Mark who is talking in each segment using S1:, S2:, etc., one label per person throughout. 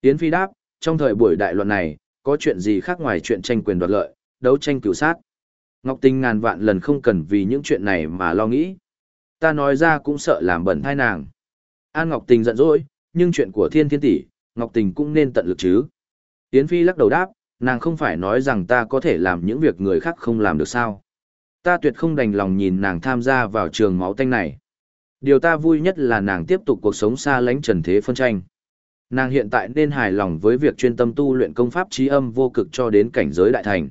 S1: Yến Phi đáp, trong thời buổi đại loạn này, có chuyện gì khác ngoài chuyện tranh quyền đoạt lợi, đấu tranh cửu sát. Ngọc Tinh ngàn vạn lần không cần vì những chuyện này mà lo nghĩ. Ta nói ra cũng sợ làm bẩn thai nàng. An Ngọc Tình giận dỗi, nhưng chuyện của thiên thiên tỷ, Ngọc Tình cũng nên tận lực chứ. Yến Phi lắc đầu đáp, nàng không phải nói rằng ta có thể làm những việc người khác không làm được sao. Ta tuyệt không đành lòng nhìn nàng tham gia vào trường máu tanh này. Điều ta vui nhất là nàng tiếp tục cuộc sống xa lánh trần thế phân tranh. Nàng hiện tại nên hài lòng với việc chuyên tâm tu luyện công pháp trí âm vô cực cho đến cảnh giới đại thành.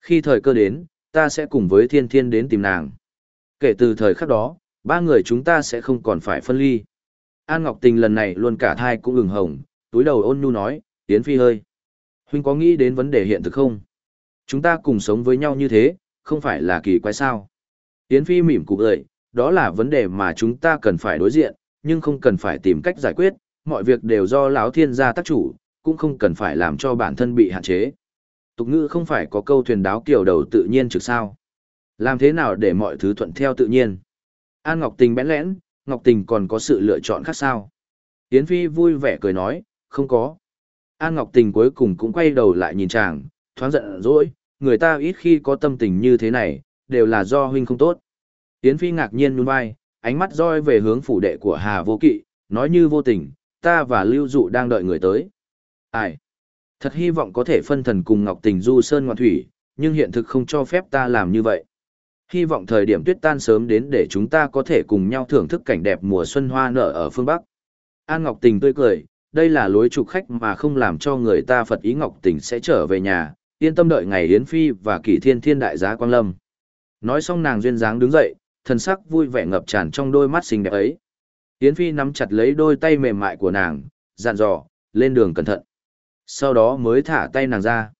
S1: Khi thời cơ đến, ta sẽ cùng với thiên thiên đến tìm nàng. Kể từ thời khắc đó, ba người chúng ta sẽ không còn phải phân ly. An Ngọc Tình lần này luôn cả thai cũng ửng hồng, túi đầu ôn nhu nói, Tiến Phi hơi. Huynh có nghĩ đến vấn đề hiện thực không? Chúng ta cùng sống với nhau như thế, không phải là kỳ quái sao? Tiến Phi mỉm cục gợi, đó là vấn đề mà chúng ta cần phải đối diện, nhưng không cần phải tìm cách giải quyết, mọi việc đều do lão thiên gia tác chủ, cũng không cần phải làm cho bản thân bị hạn chế. Tục ngữ không phải có câu thuyền đáo kiểu đầu tự nhiên trực sao. Làm thế nào để mọi thứ thuận theo tự nhiên? An Ngọc Tình bẽn lẽn, Ngọc Tình còn có sự lựa chọn khác sao? Yến Phi vui vẻ cười nói, không có. An Ngọc Tình cuối cùng cũng quay đầu lại nhìn chàng, thoáng giận dỗi, người ta ít khi có tâm tình như thế này, đều là do huynh không tốt. Yến Phi ngạc nhiên nhún vai, ánh mắt roi về hướng phủ đệ của Hà Vô Kỵ, nói như vô tình, ta và Lưu Dụ đang đợi người tới. Ai? Thật hy vọng có thể phân thần cùng Ngọc Tình du sơn ngoạn thủy, nhưng hiện thực không cho phép ta làm như vậy. Hy vọng thời điểm tuyết tan sớm đến để chúng ta có thể cùng nhau thưởng thức cảnh đẹp mùa xuân hoa nở ở phương Bắc. An Ngọc Tình tươi cười, đây là lối trục khách mà không làm cho người ta Phật ý Ngọc Tình sẽ trở về nhà, yên tâm đợi ngày Yến Phi và kỷ thiên thiên đại giá Quang Lâm. Nói xong nàng duyên dáng đứng dậy, thần sắc vui vẻ ngập tràn trong đôi mắt xinh đẹp ấy. Yến Phi nắm chặt lấy đôi tay mềm mại của nàng, dặn dò, lên đường cẩn thận. Sau đó mới thả tay nàng ra.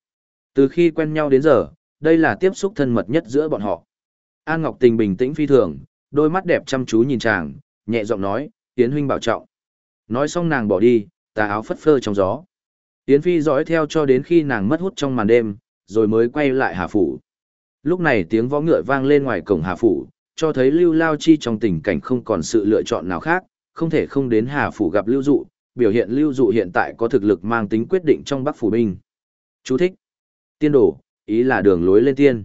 S1: Từ khi quen nhau đến giờ, đây là tiếp xúc thân mật nhất giữa bọn họ. An Ngọc Tình bình tĩnh phi thường, đôi mắt đẹp chăm chú nhìn chàng, nhẹ giọng nói, Yến huynh bảo trọng. Nói xong nàng bỏ đi, tà áo phất phơ trong gió. Yến Phi dõi theo cho đến khi nàng mất hút trong màn đêm, rồi mới quay lại Hà Phủ. Lúc này tiếng võ ngựa vang lên ngoài cổng Hà Phủ, cho thấy Lưu Lao Chi trong tình cảnh không còn sự lựa chọn nào khác, không thể không đến Hà Phủ gặp Lưu Dụ, biểu hiện Lưu Dụ hiện tại có thực lực mang tính quyết định trong Bắc Phủ Binh. Chú thích. Tiên đổ, ý là đường lối lên tiên.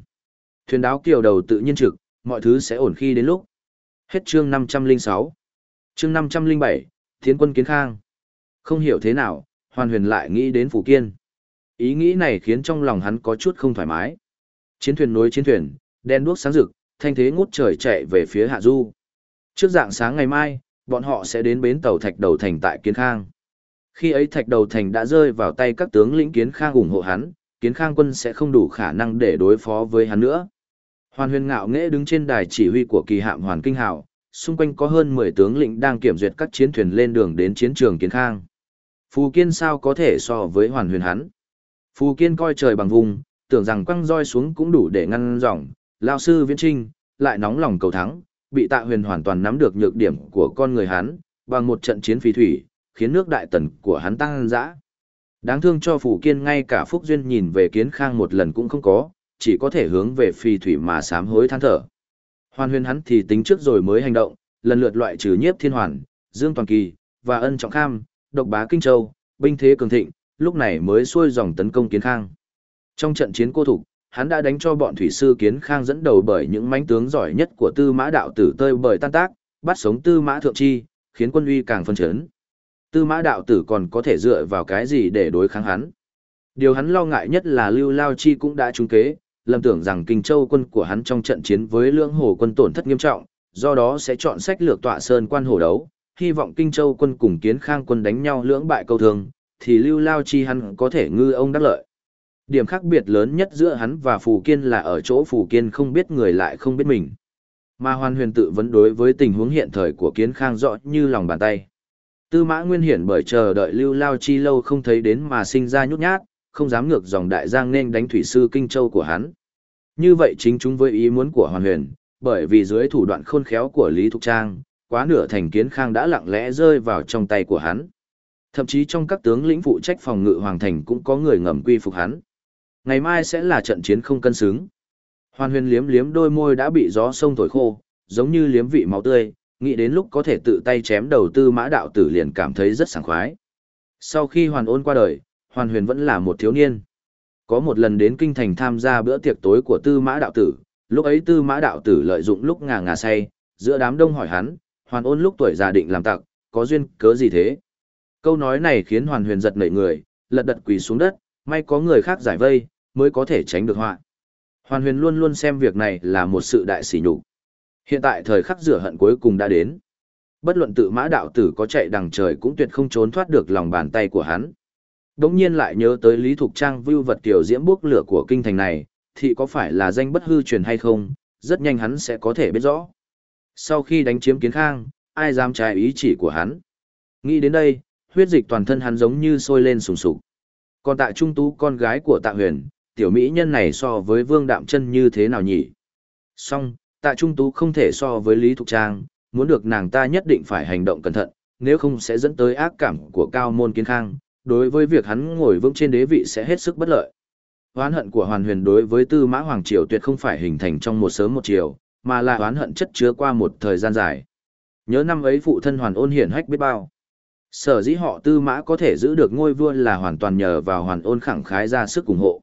S1: Thuyền đáo kiều đầu tự nhiên trực, mọi thứ sẽ ổn khi đến lúc. Hết chương 506. Chương 507, Thiến quân kiến khang. Không hiểu thế nào, Hoàn Huyền lại nghĩ đến Phủ Kiên. Ý nghĩ này khiến trong lòng hắn có chút không thoải mái. Chiến thuyền nối chiến thuyền, đen đuốc sáng rực, thanh thế ngút trời chạy về phía Hạ Du. Trước dạng sáng ngày mai, bọn họ sẽ đến bến tàu Thạch Đầu Thành tại Kiến Khang. Khi ấy Thạch Đầu Thành đã rơi vào tay các tướng lĩnh Kiến Khang ủng hộ hắn, Kiến Khang quân sẽ không đủ khả năng để đối phó với hắn nữa. Hoàn huyền ngạo nghễ đứng trên đài chỉ huy của kỳ hạm Hoàn Kinh Hào, xung quanh có hơn 10 tướng lĩnh đang kiểm duyệt các chiến thuyền lên đường đến chiến trường Kiến Khang. Phù Kiên sao có thể so với Hoàn huyền hắn? Phù Kiên coi trời bằng vùng, tưởng rằng quăng roi xuống cũng đủ để ngăn dòng, lao sư viễn trinh, lại nóng lòng cầu thắng, bị tạ huyền hoàn toàn nắm được nhược điểm của con người hắn, bằng một trận chiến phi thủy, khiến nước đại tần của hắn tăng dã. Đáng thương cho Phủ Kiên ngay cả Phúc Duyên nhìn về kiến khang một lần cũng không có, chỉ có thể hướng về phi thủy mà sám hối than thở. Hoàn huyền hắn thì tính trước rồi mới hành động, lần lượt loại trừ nhiếp thiên hoàn, dương toàn kỳ, và ân trọng kham, độc bá kinh châu, binh thế cường thịnh, lúc này mới xuôi dòng tấn công kiến khang. Trong trận chiến cô thục, hắn đã đánh cho bọn thủy sư kiến khang dẫn đầu bởi những mãnh tướng giỏi nhất của tư mã đạo tử tơi bởi tan tác, bắt sống tư mã thượng chi, khiến quân uy càng phân chấn. Tư mã đạo tử còn có thể dựa vào cái gì để đối kháng hắn. Điều hắn lo ngại nhất là Lưu Lao Chi cũng đã trúng kế, lầm tưởng rằng Kinh Châu quân của hắn trong trận chiến với lưỡng hồ quân tổn thất nghiêm trọng, do đó sẽ chọn sách lược tọa sơn quan hồ đấu, hy vọng Kinh Châu quân cùng kiến khang quân đánh nhau lưỡng bại câu thường, thì Lưu Lao Chi hắn có thể ngư ông đắc lợi. Điểm khác biệt lớn nhất giữa hắn và Phù Kiên là ở chỗ Phù Kiên không biết người lại không biết mình. Mà Hoàn Huyền tự vấn đối với tình huống hiện thời của Kiến Khang rõ như lòng bàn tay. Tư mã nguyên hiển bởi chờ đợi lưu lao chi lâu không thấy đến mà sinh ra nhút nhát, không dám ngược dòng đại giang nên đánh thủy sư kinh châu của hắn. Như vậy chính chúng với ý muốn của Hoàn Huyền, bởi vì dưới thủ đoạn khôn khéo của Lý Thục Trang, quá nửa thành Kiến Khang đã lặng lẽ rơi vào trong tay của hắn. Thậm chí trong các tướng lĩnh phụ trách phòng ngự hoàng thành cũng có người ngầm quy phục hắn. Ngày mai sẽ là trận chiến không cân xứng. Hoàn huyền liếm liếm đôi môi đã bị gió sông thổi khô, giống như liếm vị máu tươi, nghĩ đến lúc có thể tự tay chém đầu tư mã đạo tử liền cảm thấy rất sảng khoái. Sau khi hoàn ôn qua đời, hoàn huyền vẫn là một thiếu niên. Có một lần đến kinh thành tham gia bữa tiệc tối của tư mã đạo tử, lúc ấy tư mã đạo tử lợi dụng lúc ngà ngà say, giữa đám đông hỏi hắn, hoàn ôn lúc tuổi già định làm tặc, có duyên cớ gì thế? Câu nói này khiến hoàn huyền giật nảy người, lật đật quỳ xuống đất, may có người khác giải vây, mới có thể tránh được họa. Hoàn huyền luôn luôn xem việc này là một sự đại sỉ nhục. Hiện tại thời khắc rửa hận cuối cùng đã đến. Bất luận tự mã đạo tử có chạy đằng trời cũng tuyệt không trốn thoát được lòng bàn tay của hắn. Đống nhiên lại nhớ tới Lý Thục Trang view vật tiểu diễm bốc lửa của kinh thành này, thì có phải là danh bất hư truyền hay không, rất nhanh hắn sẽ có thể biết rõ. Sau khi đánh chiếm kiến khang, ai dám trái ý chỉ của hắn. Nghĩ đến đây, huyết dịch toàn thân hắn giống như sôi lên sùng sục. Còn tạ trung tú con gái của tạ huyền, tiểu mỹ nhân này so với vương đạm chân như thế nào nhỉ? Song, tạ trung tú không thể so với Lý Thục Trang, muốn được nàng ta nhất định phải hành động cẩn thận, nếu không sẽ dẫn tới ác cảm của cao môn kiến khang, đối với việc hắn ngồi vững trên đế vị sẽ hết sức bất lợi. Oán hận của Hoàn Huyền đối với Tư Mã Hoàng Triều tuyệt không phải hình thành trong một sớm một chiều, mà là oán hận chất chứa qua một thời gian dài. Nhớ năm ấy phụ thân Hoàn Ôn hiển hách biết bao. Sở dĩ họ Tư Mã có thể giữ được ngôi vua là hoàn toàn nhờ vào Hoàn Ôn khẳng khái ra sức ủng hộ.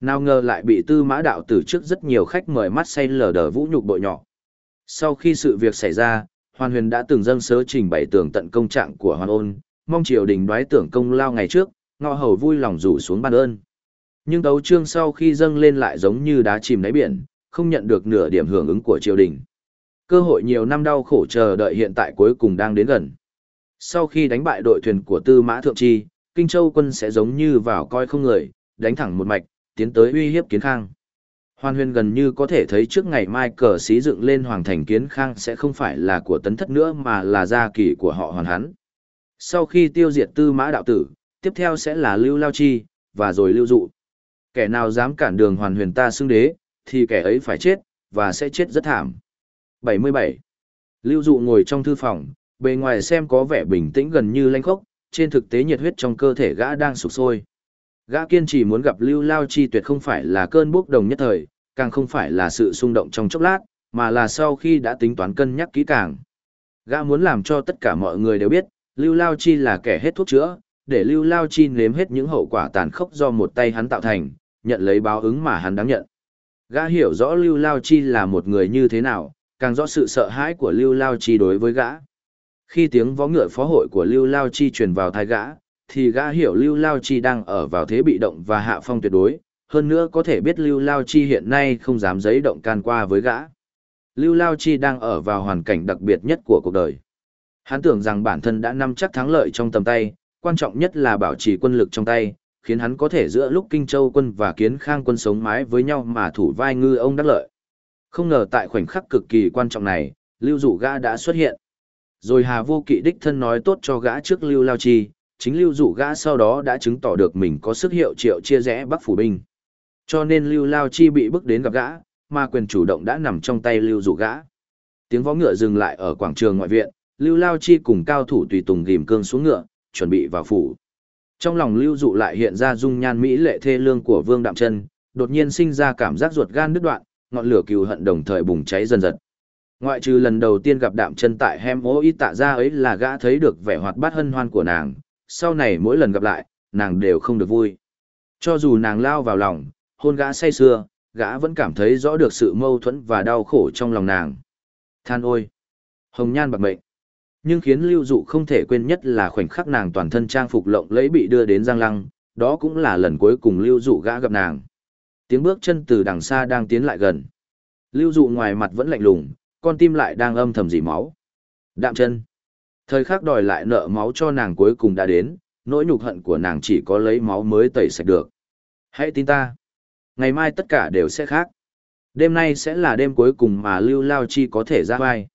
S1: Nào ngờ lại bị Tư Mã đạo tử trước rất nhiều khách mời mắt say lờ đờ vũ nhục bội nhỏ. Sau khi sự việc xảy ra, Hoàn Huyền đã từng dâng sớ trình bày tường tận công trạng của Hoàn Ôn, mong triều đình đoái tưởng công lao ngày trước, ngọ hầu vui lòng rủ xuống ban ơn. Nhưng đấu trương sau khi dâng lên lại giống như đá chìm đáy biển, không nhận được nửa điểm hưởng ứng của triều đình. Cơ hội nhiều năm đau khổ chờ đợi hiện tại cuối cùng đang đến gần. Sau khi đánh bại đội thuyền của Tư Mã Thượng Chi, Kinh Châu quân sẽ giống như vào coi không người, đánh thẳng một mạch, tiến tới uy hiếp Kiến Khang. Hoàn huyền gần như có thể thấy trước ngày mai cờ xí dựng lên Hoàng Thành Kiến Khang sẽ không phải là của tấn thất nữa mà là gia kỳ của họ hoàn hắn. Sau khi tiêu diệt tư mã đạo tử, tiếp theo sẽ là lưu lao chi, và rồi lưu dụ. Kẻ nào dám cản đường hoàn huyền ta xưng đế, thì kẻ ấy phải chết, và sẽ chết rất thảm. 77. Lưu dụ ngồi trong thư phòng, bề ngoài xem có vẻ bình tĩnh gần như lanh khốc, trên thực tế nhiệt huyết trong cơ thể gã đang sụp sôi. Gã kiên trì muốn gặp Lưu Lao Chi tuyệt không phải là cơn bốc đồng nhất thời, càng không phải là sự xung động trong chốc lát, mà là sau khi đã tính toán cân nhắc kỹ càng. Gã muốn làm cho tất cả mọi người đều biết, Lưu Lao Chi là kẻ hết thuốc chữa, để Lưu Lao Chi nếm hết những hậu quả tàn khốc do một tay hắn tạo thành, nhận lấy báo ứng mà hắn đáng nhận. Gã hiểu rõ Lưu Lao Chi là một người như thế nào, càng rõ sự sợ hãi của Lưu Lao Chi đối với gã. Khi tiếng vó ngựa phó hội của Lưu Lao Chi truyền vào tai gã, thì gã hiểu Lưu Lao Chi đang ở vào thế bị động và hạ phong tuyệt đối, hơn nữa có thể biết Lưu Lao Chi hiện nay không dám giấy động can qua với gã. Lưu Lao Chi đang ở vào hoàn cảnh đặc biệt nhất của cuộc đời. Hắn tưởng rằng bản thân đã nắm chắc thắng lợi trong tầm tay, quan trọng nhất là bảo trì quân lực trong tay, khiến hắn có thể giữa lúc Kinh Châu quân và Kiến Khang quân sống mái với nhau mà thủ vai ngư ông đắc lợi. Không ngờ tại khoảnh khắc cực kỳ quan trọng này, Lưu Dụ gã đã xuất hiện. Rồi Hà Vô Kỵ đích thân nói tốt cho gã trước Lưu Lao Chi, chính Lưu Dụ gã sau đó đã chứng tỏ được mình có sức hiệu triệu chia rẽ Bắc phủ binh. Cho nên Lưu Lao Chi bị bức đến gặp gã, mà quyền chủ động đã nằm trong tay Lưu Dụ gã. Tiếng vó ngựa dừng lại ở quảng trường ngoại viện, Lưu Lao Chi cùng cao thủ tùy tùng ghìm cương xuống ngựa, chuẩn bị vào phủ. Trong lòng Lưu Dụ lại hiện ra dung nhan mỹ lệ thê lương của Vương Đạm Chân, đột nhiên sinh ra cảm giác ruột gan đứt đoạn, ngọn lửa cừu hận đồng thời bùng cháy dần dần. Ngoại trừ lần đầu tiên gặp Đạm Chân tại Hem Ô Y tạ ra ấy là gã thấy được vẻ hoạt bát hân hoan của nàng, sau này mỗi lần gặp lại, nàng đều không được vui. Cho dù nàng lao vào lòng, hôn gã say sưa, gã vẫn cảm thấy rõ được sự mâu thuẫn và đau khổ trong lòng nàng. Than ôi! Hồng nhan bạc mệnh. Nhưng khiến lưu dụ không thể quên nhất là khoảnh khắc nàng toàn thân trang phục lộng lẫy bị đưa đến giang lăng, đó cũng là lần cuối cùng lưu dụ gã gặp nàng. Tiếng bước chân từ đằng xa đang tiến lại gần. Lưu dụ ngoài mặt vẫn lạnh lùng, con tim lại đang âm thầm dỉ máu. Đạm chân. Thời khắc đòi lại nợ máu cho nàng cuối cùng đã đến, nỗi nhục hận của nàng chỉ có lấy máu mới tẩy sạch được. Hãy tin ta. Ngày mai tất cả đều sẽ khác. Đêm nay sẽ là đêm cuối cùng mà Lưu Lao Chi có thể ra vai.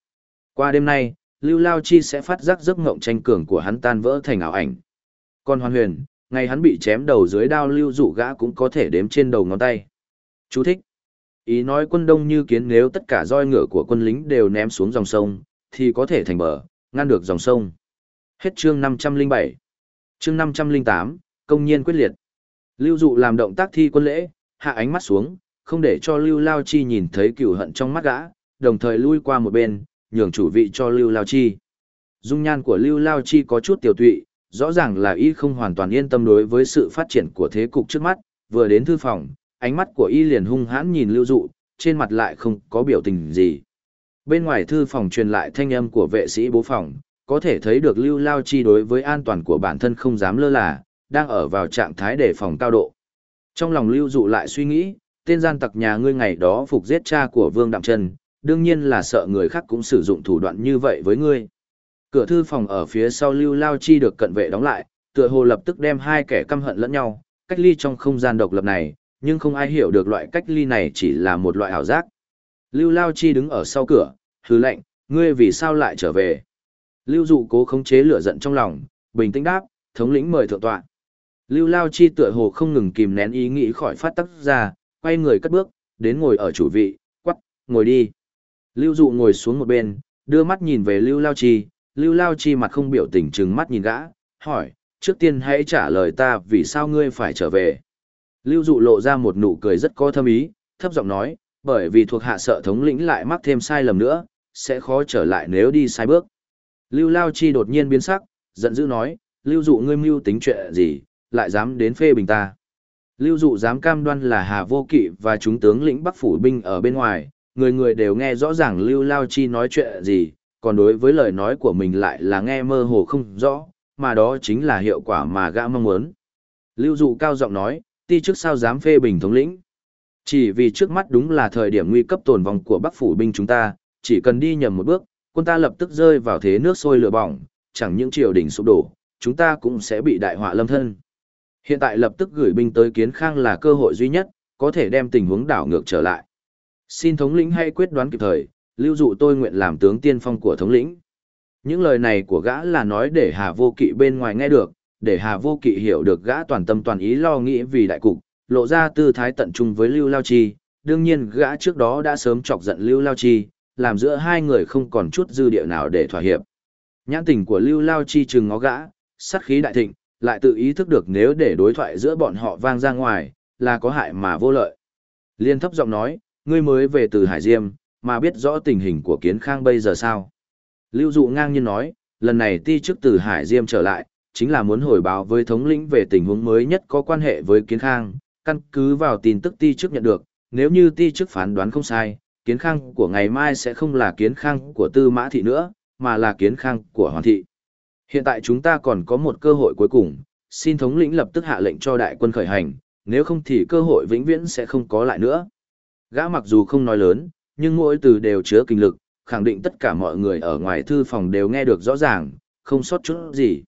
S1: Qua đêm nay, Lưu Lao Chi sẽ phát giác giấc ngộng tranh cường của hắn tan vỡ thành ảo ảnh. Còn Hoàn Huyền, ngày hắn bị chém đầu dưới đao lưu dụ gã cũng có thể đếm trên đầu ngón tay. Chú thích. Ý nói quân đông như kiến nếu tất cả roi ngựa của quân lính đều ném xuống dòng sông, thì có thể thành bờ, ngăn được dòng sông. Hết chương 507. Chương 508, công nhiên quyết liệt. Lưu dụ làm động tác thi quân lễ, hạ ánh mắt xuống, không để cho Lưu Lao Chi nhìn thấy cửu hận trong mắt gã, đồng thời lui qua một bên, nhường chủ vị cho Lưu Lao Chi. Dung nhan của Lưu Lao Chi có chút tiểu tụy, rõ ràng là y không hoàn toàn yên tâm đối với sự phát triển của thế cục trước mắt, vừa đến thư phòng, ánh mắt của y liền hung hãn nhìn lưu dụ, trên mặt lại không có biểu tình gì. Bên ngoài thư phòng truyền lại thanh âm của vệ sĩ bố phòng, có thể thấy được lưu lao chi đối với an toàn của bản thân không dám lơ là, đang ở vào trạng thái đề phòng cao độ. Trong lòng lưu dụ lại suy nghĩ, tên gian tặc nhà ngươi ngày đó phục giết cha của Vương Đạm Trần, đương nhiên là sợ người khác cũng sử dụng thủ đoạn như vậy với ngươi. Cửa thư phòng ở phía sau lưu lao chi được cận vệ đóng lại, tựa hồ lập tức đem hai kẻ căm hận lẫn nhau, cách ly trong không gian độc lập này, nhưng không ai hiểu được loại cách ly này chỉ là một loại ảo giác. Lưu lao chi đứng ở sau cửa, hứ lệnh, ngươi vì sao lại trở về? Lưu dụ cố khống chế lửa giận trong lòng, bình tĩnh đáp, thống lĩnh mời thượng tọa. Lưu lao chi tựa hồ không ngừng kìm nén ý nghĩ khỏi phát tắc ra, quay người cất bước, đến ngồi ở chủ vị, quắc, ngồi đi. Lưu dụ ngồi xuống một bên, đưa mắt nhìn về Lưu lao chi, Lưu lao chi mặt không biểu tình trừng mắt nhìn gã, hỏi, trước tiên hãy trả lời ta vì sao ngươi phải trở về. Lưu dụ lộ ra một nụ cười rất có thâm ý, thấp giọng nói, bởi vì thuộc hạ sợ thống lĩnh lại mắc thêm sai lầm nữa, sẽ khó trở lại nếu đi sai bước. Lưu Lao Chi đột nhiên biến sắc, giận dữ nói, Lưu dụ ngươi mưu tính chuyện gì, lại dám đến phê bình ta. Lưu dụ dám cam đoan là Hà Vô Kỵ và chúng tướng lĩnh Bắc Phủ binh ở bên ngoài, người người đều nghe rõ ràng Lưu Lao Chi nói chuyện gì, còn đối với lời nói của mình lại là nghe mơ hồ không rõ, mà đó chính là hiệu quả mà gã mong muốn. Lưu dụ cao giọng nói, ti trước sao dám phê bình thống lĩnh. Chỉ vì trước mắt đúng là thời điểm nguy cấp tồn vong của Bắc Phủ binh chúng ta, chỉ cần đi nhầm một bước, quân ta lập tức rơi vào thế nước sôi lửa bỏng, chẳng những triều đình sụp đổ, chúng ta cũng sẽ bị đại họa lâm thân. Hiện tại lập tức gửi binh tới Kiến Khang là cơ hội duy nhất, có thể đem tình huống đảo ngược trở lại. Xin thống lĩnh hay quyết đoán kịp thời, lưu dụ tôi nguyện làm tướng tiên phong của thống lĩnh. Những lời này của gã là nói để Hà Vô Kỵ bên ngoài nghe được, để Hà Vô Kỵ hiểu được gã toàn tâm toàn ý lo nghĩ vì đại cục, lộ ra tư thái tận trung với Lưu Lao Chi. Đương nhiên gã trước đó đã sớm chọc giận Lưu Lao Chi, làm giữa hai người không còn chút dư địa nào để thỏa hiệp. Nhãn tình của Lưu Lao Chi trừng ngó gã, sát khí đại thịnh, lại tự ý thức được nếu để đối thoại giữa bọn họ vang ra ngoài, là có hại mà vô lợi. Liên thấp giọng nói, ngươi mới về từ Hải Diêm, mà biết rõ tình hình của Kiến Khang bây giờ sao? Lưu Dụ ngang nhiên nói, lần này ti chức từ Hải Diêm trở lại, chính là muốn hồi báo với thống lĩnh về tình huống mới nhất có quan hệ với Kiến Khang, căn cứ vào tin tức ti chức nhận được, nếu như ti chức phán đoán không sai, kiến khang của ngày mai sẽ không là kiến khang của tư mã thị nữa, mà là kiến khang của hoàng thị. Hiện tại chúng ta còn có một cơ hội cuối cùng, xin thống lĩnh lập tức hạ lệnh cho đại quân khởi hành, nếu không thì cơ hội vĩnh viễn sẽ không có lại nữa. Gã mặc dù không nói lớn, nhưng mỗi từ đều chứa kinh lực, khẳng định tất cả mọi người ở ngoài thư phòng đều nghe được rõ ràng, không sót chút gì.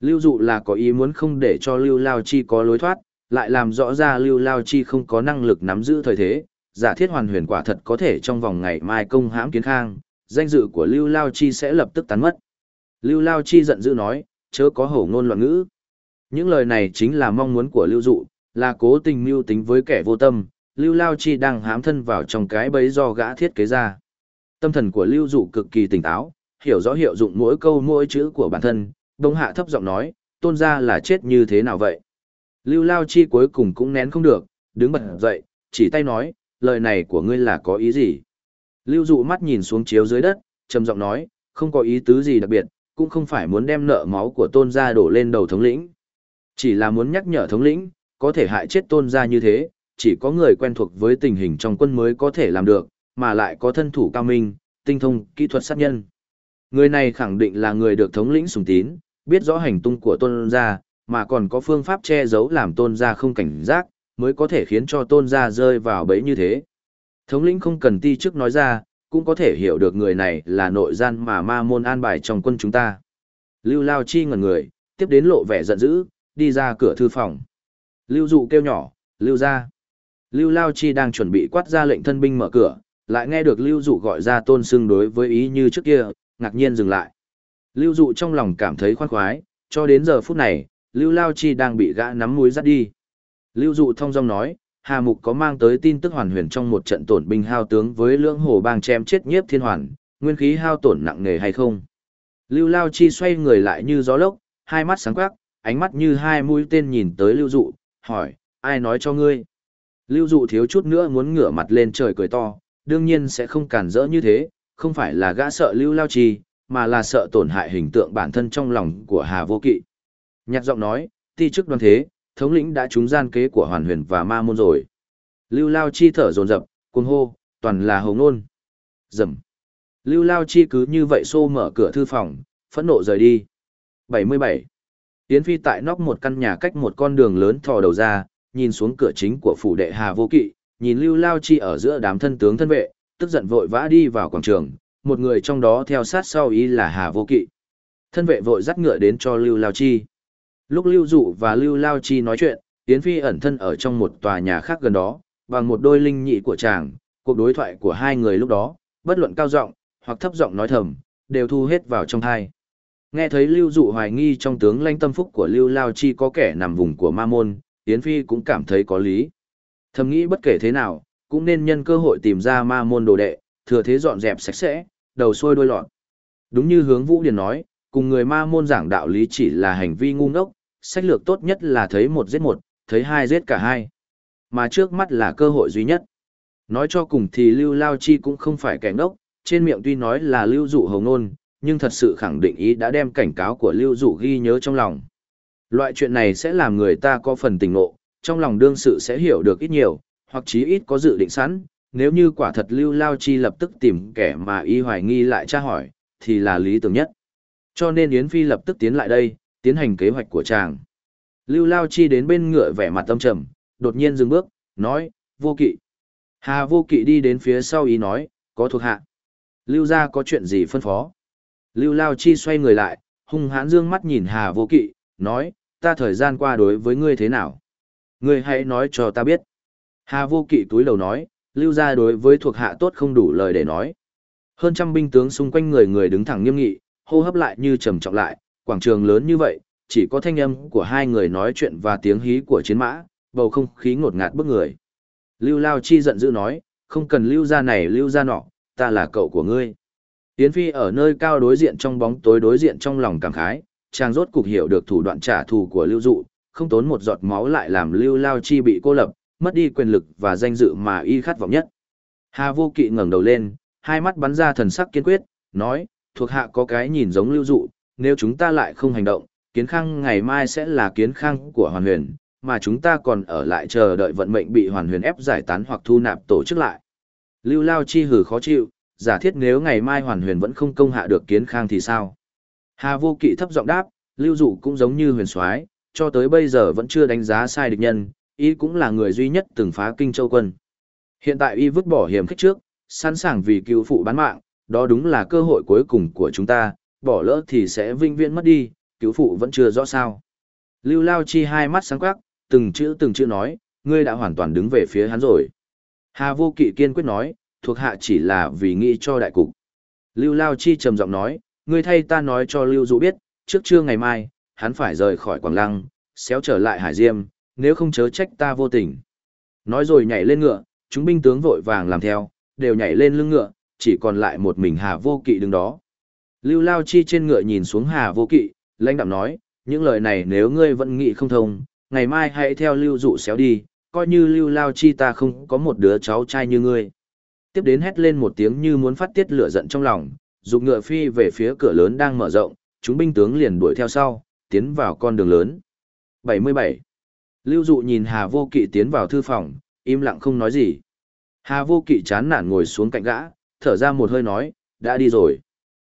S1: Lưu dụ là có ý muốn không để cho Lưu Lao Chi có lối thoát, lại làm rõ ra Lưu Lao Chi không có năng lực nắm giữ thời thế, giả thiết hoàn huyền quả thật có thể trong vòng ngày mai công hãm kiến khang, danh dự của Lưu Lao Chi sẽ lập tức tán mất. Lưu Lao Chi giận dữ nói, chớ có hổ ngôn loạn ngữ. Những lời này chính là mong muốn của Lưu Dụ, là cố tình mưu tính với kẻ vô tâm, Lưu Lao Chi đang hãm thân vào trong cái bẫy do gã thiết kế ra. Tâm thần của Lưu Dụ cực kỳ tỉnh táo, hiểu rõ hiệu dụng mỗi câu mỗi chữ của bản thân, đông hạ thấp giọng nói, tôn ra là chết như thế nào vậy? Lưu Lao Chi cuối cùng cũng nén không được, đứng bật dậy, chỉ tay nói, lời này của ngươi là có ý gì? Lưu dụ mắt nhìn xuống chiếu dưới đất, trầm giọng nói, không có ý tứ gì đặc biệt, cũng không phải muốn đem nợ máu của tôn gia đổ lên đầu thống lĩnh. Chỉ là muốn nhắc nhở thống lĩnh, có thể hại chết tôn gia như thế, chỉ có người quen thuộc với tình hình trong quân mới có thể làm được, mà lại có thân thủ cao minh, tinh thông, kỹ thuật sát nhân. Người này khẳng định là người được thống lĩnh sùng tín, biết rõ hành tung của tôn gia, mà còn có phương pháp che giấu làm tôn gia không cảnh giác, mới có thể khiến cho tôn gia rơi vào bẫy như thế. Thống lĩnh không cần ti trước nói ra, cũng có thể hiểu được người này là nội gian mà ma môn an bài trong quân chúng ta. Lưu Lao Chi ngẩn người, tiếp đến lộ vẻ giận dữ, đi ra cửa thư phòng. Lưu Dụ kêu nhỏ, Lưu ra. Lưu Lao Chi đang chuẩn bị quát ra lệnh thân binh mở cửa, lại nghe được Lưu Dụ gọi ra tôn xưng đối với ý như trước kia, ngạc nhiên dừng lại. Lưu Dụ trong lòng cảm thấy khoan khoái, cho đến giờ phút này, Lưu Lao Chi đang bị gã nắm mũi dắt đi. Lưu dụ thông dong nói, Hà Mục có mang tới tin tức hoàn huyền trong một trận tổn binh hao tướng với lưỡng hồ bang chém chết nhiếp thiên hoàn, nguyên khí hao tổn nặng nề hay không? Lưu Lao Chi xoay người lại như gió lốc, hai mắt sáng quắc, ánh mắt như hai mũi tên nhìn tới Lưu Dụ, hỏi, ai nói cho ngươi? Lưu Dụ thiếu chút nữa muốn ngửa mặt lên trời cười to, đương nhiên sẽ không cản rỡ như thế, không phải là gã sợ Lưu Lao Chi, mà là sợ tổn hại hình tượng bản thân trong lòng của Hà Vô Kỵ. Nhạc giọng nói, ti chức đoàn thế, thống lĩnh đã trúng gian kế của hoàn huyền và ma môn rồi. Lưu Lao Chi thở dồn dập, cuồng hô, toàn là hồng nôn. Dầm. Lưu Lao Chi cứ như vậy xô mở cửa thư phòng, phẫn nộ rời đi. 77. Yến Phi tại nóc một căn nhà cách một con đường lớn thò đầu ra, nhìn xuống cửa chính của phủ đệ Hà Vô Kỵ, nhìn Lưu Lao Chi ở giữa đám thân tướng thân vệ, tức giận vội vã đi vào quảng trường, một người trong đó theo sát sau ý là Hà Vô Kỵ. Thân vệ vội dắt ngựa đến cho Lưu Lao Chi. Lúc Lưu Dụ và Lưu Lao Chi nói chuyện, Yến Phi ẩn thân ở trong một tòa nhà khác gần đó, bằng một đôi linh nhị của chàng, cuộc đối thoại của hai người lúc đó, bất luận cao giọng hoặc thấp giọng nói thầm, đều thu hết vào trong thai. Nghe thấy Lưu Dụ hoài nghi trong tướng lãnh tâm phúc của Lưu Lao Chi có kẻ nằm vùng của Ma Môn, Yến Phi cũng cảm thấy có lý. Thầm nghĩ bất kể thế nào, cũng nên nhân cơ hội tìm ra Ma Môn đồ đệ, thừa thế dọn dẹp sạch sẽ, đầu xuôi đuôi lọt. Đúng như hướng Vũ Điền nói, cùng người Ma Môn giảng đạo lý chỉ là hành vi ngu ngốc, sách lược tốt nhất là thấy một giết một, thấy hai giết cả hai. Mà trước mắt là cơ hội duy nhất. Nói cho cùng thì Lưu Lao Chi cũng không phải kẻ ngốc, trên miệng tuy nói là Lưu Dụ hồng nôn, nhưng thật sự khẳng định ý đã đem cảnh cáo của Lưu Dụ ghi nhớ trong lòng. Loại chuyện này sẽ làm người ta có phần tình ngộ, trong lòng đương sự sẽ hiểu được ít nhiều, hoặc chí ít có dự định sẵn, nếu như quả thật Lưu Lao Chi lập tức tìm kẻ mà y hoài nghi lại tra hỏi, thì là lý tưởng nhất. Cho nên Yến Phi lập tức tiến lại đây, tiến hành kế hoạch của chàng. Lưu Lao Chi đến bên ngựa vẻ mặt tâm trầm, đột nhiên dừng bước, nói, vô kỵ. Hà vô kỵ đi đến phía sau ý nói, có thuộc hạ. Lưu ra có chuyện gì phân phó? Lưu Lao Chi xoay người lại, hung hãn dương mắt nhìn Hà vô kỵ, nói, ta thời gian qua đối với ngươi thế nào? Ngươi hãy nói cho ta biết. Hà vô kỵ túi đầu nói, lưu ra đối với thuộc hạ tốt không đủ lời để nói. Hơn trăm binh tướng xung quanh người người đứng thẳng nghiêm nghị, hô hấp lại như trầm trọng lại, quảng trường lớn như vậy, chỉ có thanh âm của hai người nói chuyện và tiếng hí của chiến mã, bầu không khí ngột ngạt bức người. Lưu Lao Chi giận dữ nói, không cần lưu ra này lưu ra nọ, ta là cậu của ngươi. Yến Phi ở nơi cao đối diện trong bóng tối đối diện trong lòng cảm khái, chàng rốt cục hiểu được thủ đoạn trả thù của Lưu Dụ, không tốn một giọt máu lại làm Lưu Lao Chi bị cô lập, mất đi quyền lực và danh dự mà y khát vọng nhất. Hà Vô Kỵ ngẩng đầu lên, hai mắt bắn ra thần sắc kiên quyết, nói, thuộc hạ có cái nhìn giống Lưu Dụ, nếu chúng ta lại không hành động, kiến khang ngày mai sẽ là kiến khang của hoàn huyền, mà chúng ta còn ở lại chờ đợi vận mệnh bị hoàn huyền ép giải tán hoặc thu nạp tổ chức lại. Lưu Lao Chi hử khó chịu, giả thiết nếu ngày mai hoàn huyền vẫn không công hạ được kiến khang thì sao? Hà vô kỵ thấp giọng đáp, lưu dụ cũng giống như huyền soái cho tới bây giờ vẫn chưa đánh giá sai địch nhân, y cũng là người duy nhất từng phá kinh châu quân. Hiện tại y vứt bỏ hiểm khích trước, sẵn sàng vì cứu phụ bán mạng, đó đúng là cơ hội cuối cùng của chúng ta, bỏ lỡ thì sẽ vinh viễn mất đi, cứu phụ vẫn chưa rõ sao. Lưu Lao Chi hai mắt sáng quắc, từng chữ từng chữ nói, ngươi đã hoàn toàn đứng về phía hắn rồi. Hà vô kỵ kiên quyết nói, thuộc hạ chỉ là vì nghĩ cho đại cục. Lưu Lao Chi trầm giọng nói, ngươi thay ta nói cho Lưu Dụ biết, trước trưa ngày mai, hắn phải rời khỏi Quảng Lăng, xéo trở lại Hải Diêm, nếu không chớ trách ta vô tình. Nói rồi nhảy lên ngựa, chúng binh tướng vội vàng làm theo, đều nhảy lên lưng ngựa, chỉ còn lại một mình Hà Vô Kỵ đứng đó. Lưu Lao Chi trên ngựa nhìn xuống Hà Vô Kỵ, lãnh đạm nói, những lời này nếu ngươi vẫn nghĩ không thông, ngày mai hãy theo Lưu Dụ xéo đi, coi như Lưu Lao Chi ta không có một đứa cháu trai như ngươi. Tiếp đến hét lên một tiếng như muốn phát tiết lửa giận trong lòng, dục ngựa phi về phía cửa lớn đang mở rộng, chúng binh tướng liền đuổi theo sau, tiến vào con đường lớn. 77. Lưu Dụ nhìn Hà Vô Kỵ tiến vào thư phòng, im lặng không nói gì. Hà Vô Kỵ chán nản ngồi xuống cạnh gã, thở ra một hơi nói, đã đi rồi.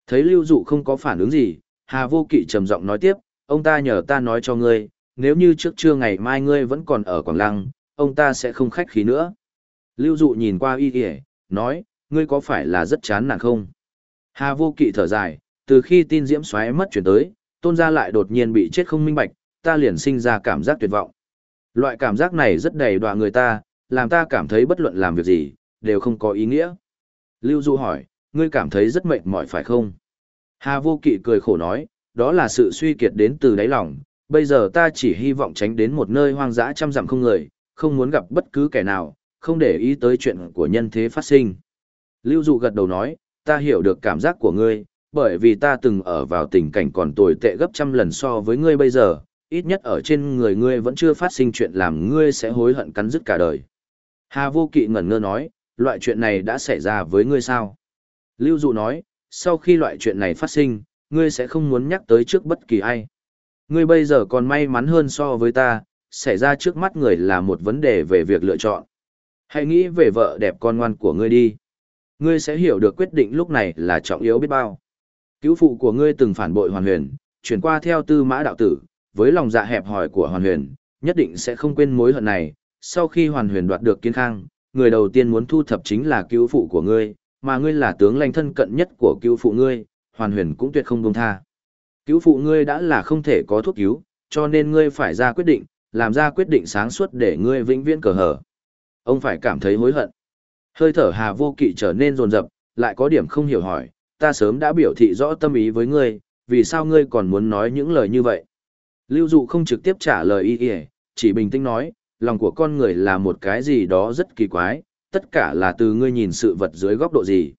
S1: Thấy Lưu Dụ không có phản ứng gì, Hà Vô Kỵ trầm giọng nói tiếp, ông ta nhờ ta nói cho ngươi, nếu như trước trưa ngày mai ngươi vẫn còn ở Quảng Lăng, ông ta sẽ không khách khí nữa. Lưu Dụ nhìn qua y kìa, nói, ngươi có phải là rất chán nản không? Hà vô kỵ thở dài, từ khi tin diễm xoáy mất chuyển tới, tôn gia lại đột nhiên bị chết không minh bạch, ta liền sinh ra cảm giác tuyệt vọng. Loại cảm giác này rất đầy đọa người ta, làm ta cảm thấy bất luận làm việc gì, đều không có ý nghĩa. Lưu Du hỏi, ngươi cảm thấy rất mệt mỏi phải không? Hà vô kỵ cười khổ nói, đó là sự suy kiệt đến từ đáy lòng, bây giờ ta chỉ hy vọng tránh đến một nơi hoang dã trăm dặm không người, không muốn gặp bất cứ kẻ nào, không để ý tới chuyện của nhân thế phát sinh. Lưu Dụ gật đầu nói, ta hiểu được cảm giác của ngươi, bởi vì ta từng ở vào tình cảnh còn tồi tệ gấp trăm lần so với ngươi bây giờ, ít nhất ở trên người ngươi vẫn chưa phát sinh chuyện làm ngươi sẽ hối hận cắn dứt cả đời. Hà vô kỵ ngẩn ngơ nói, loại chuyện này đã xảy ra với ngươi sao? Lưu Dụ nói, sau khi loại chuyện này phát sinh, ngươi sẽ không muốn nhắc tới trước bất kỳ ai. Ngươi bây giờ còn may mắn hơn so với ta, xảy ra trước mắt người là một vấn đề về việc lựa chọn. Hãy nghĩ về vợ đẹp con ngoan của ngươi đi. Ngươi sẽ hiểu được quyết định lúc này là trọng yếu biết bao. Cứu phụ của ngươi từng phản bội hoàn huyền, chuyển qua theo tư mã đạo tử, với lòng dạ hẹp hòi của hoàn huyền, nhất định sẽ không quên mối hận này. Sau khi hoàn huyền đoạt được kiến khang, người đầu tiên muốn thu thập chính là cứu phụ của ngươi, mà ngươi là tướng lãnh thân cận nhất của cứu phụ ngươi, hoàn huyền cũng tuyệt không buông tha. Cứu phụ ngươi đã là không thể có thuốc cứu, cho nên ngươi phải ra quyết định, làm ra quyết định sáng suốt để ngươi vĩnh viễn cờ hở. Ông phải cảm thấy hối hận. Hơi thở Hà Vô Kỵ trở nên rồn rập, lại có điểm không hiểu hỏi, ta sớm đã biểu thị rõ tâm ý với ngươi, vì sao ngươi còn muốn nói những lời như vậy? Lưu Dụ không trực tiếp trả lời y y, chỉ bình tĩnh nói, lòng của con người là một cái gì đó rất kỳ quái, tất cả là từ ngươi nhìn sự vật dưới góc độ gì.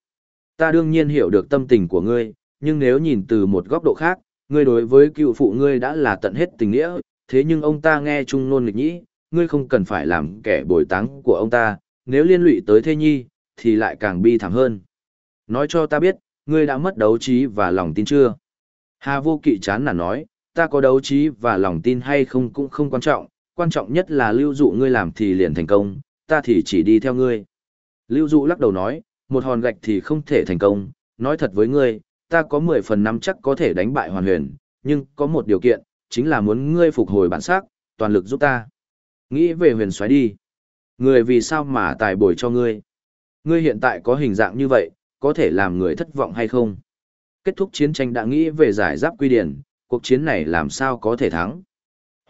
S1: Ta đương nhiên hiểu được tâm tình của ngươi, nhưng nếu nhìn từ một góc độ khác, ngươi đối với cựu phụ ngươi đã là tận hết tình nghĩa, thế nhưng ông ta nghe trung nôn lịch nhĩ, ngươi không cần phải làm kẻ bồi táng của ông ta, nếu liên lụy tới thê nhi, thì lại càng bi thảm hơn. Nói cho ta biết, ngươi đã mất đấu trí và lòng tin chưa? Hà vô kỵ chán nản nói, ta có đấu trí và lòng tin hay không cũng không quan trọng, quan trọng nhất là lưu dụ ngươi làm thì liền thành công, ta thì chỉ đi theo ngươi. Lưu dụ lắc đầu nói, một hòn gạch thì không thể thành công, nói thật với ngươi, ta có 10 phần năm chắc có thể đánh bại hoàn huyền, nhưng có một điều kiện, chính là muốn ngươi phục hồi bản sắc, toàn lực giúp ta. Nghĩ về huyền xoáy đi. Người vì sao mà tài bồi cho ngươi? Ngươi hiện tại có hình dạng như vậy, có thể làm người thất vọng hay không? Kết thúc chiến tranh đã nghĩ về giải giáp quy điển, cuộc chiến này làm sao có thể thắng?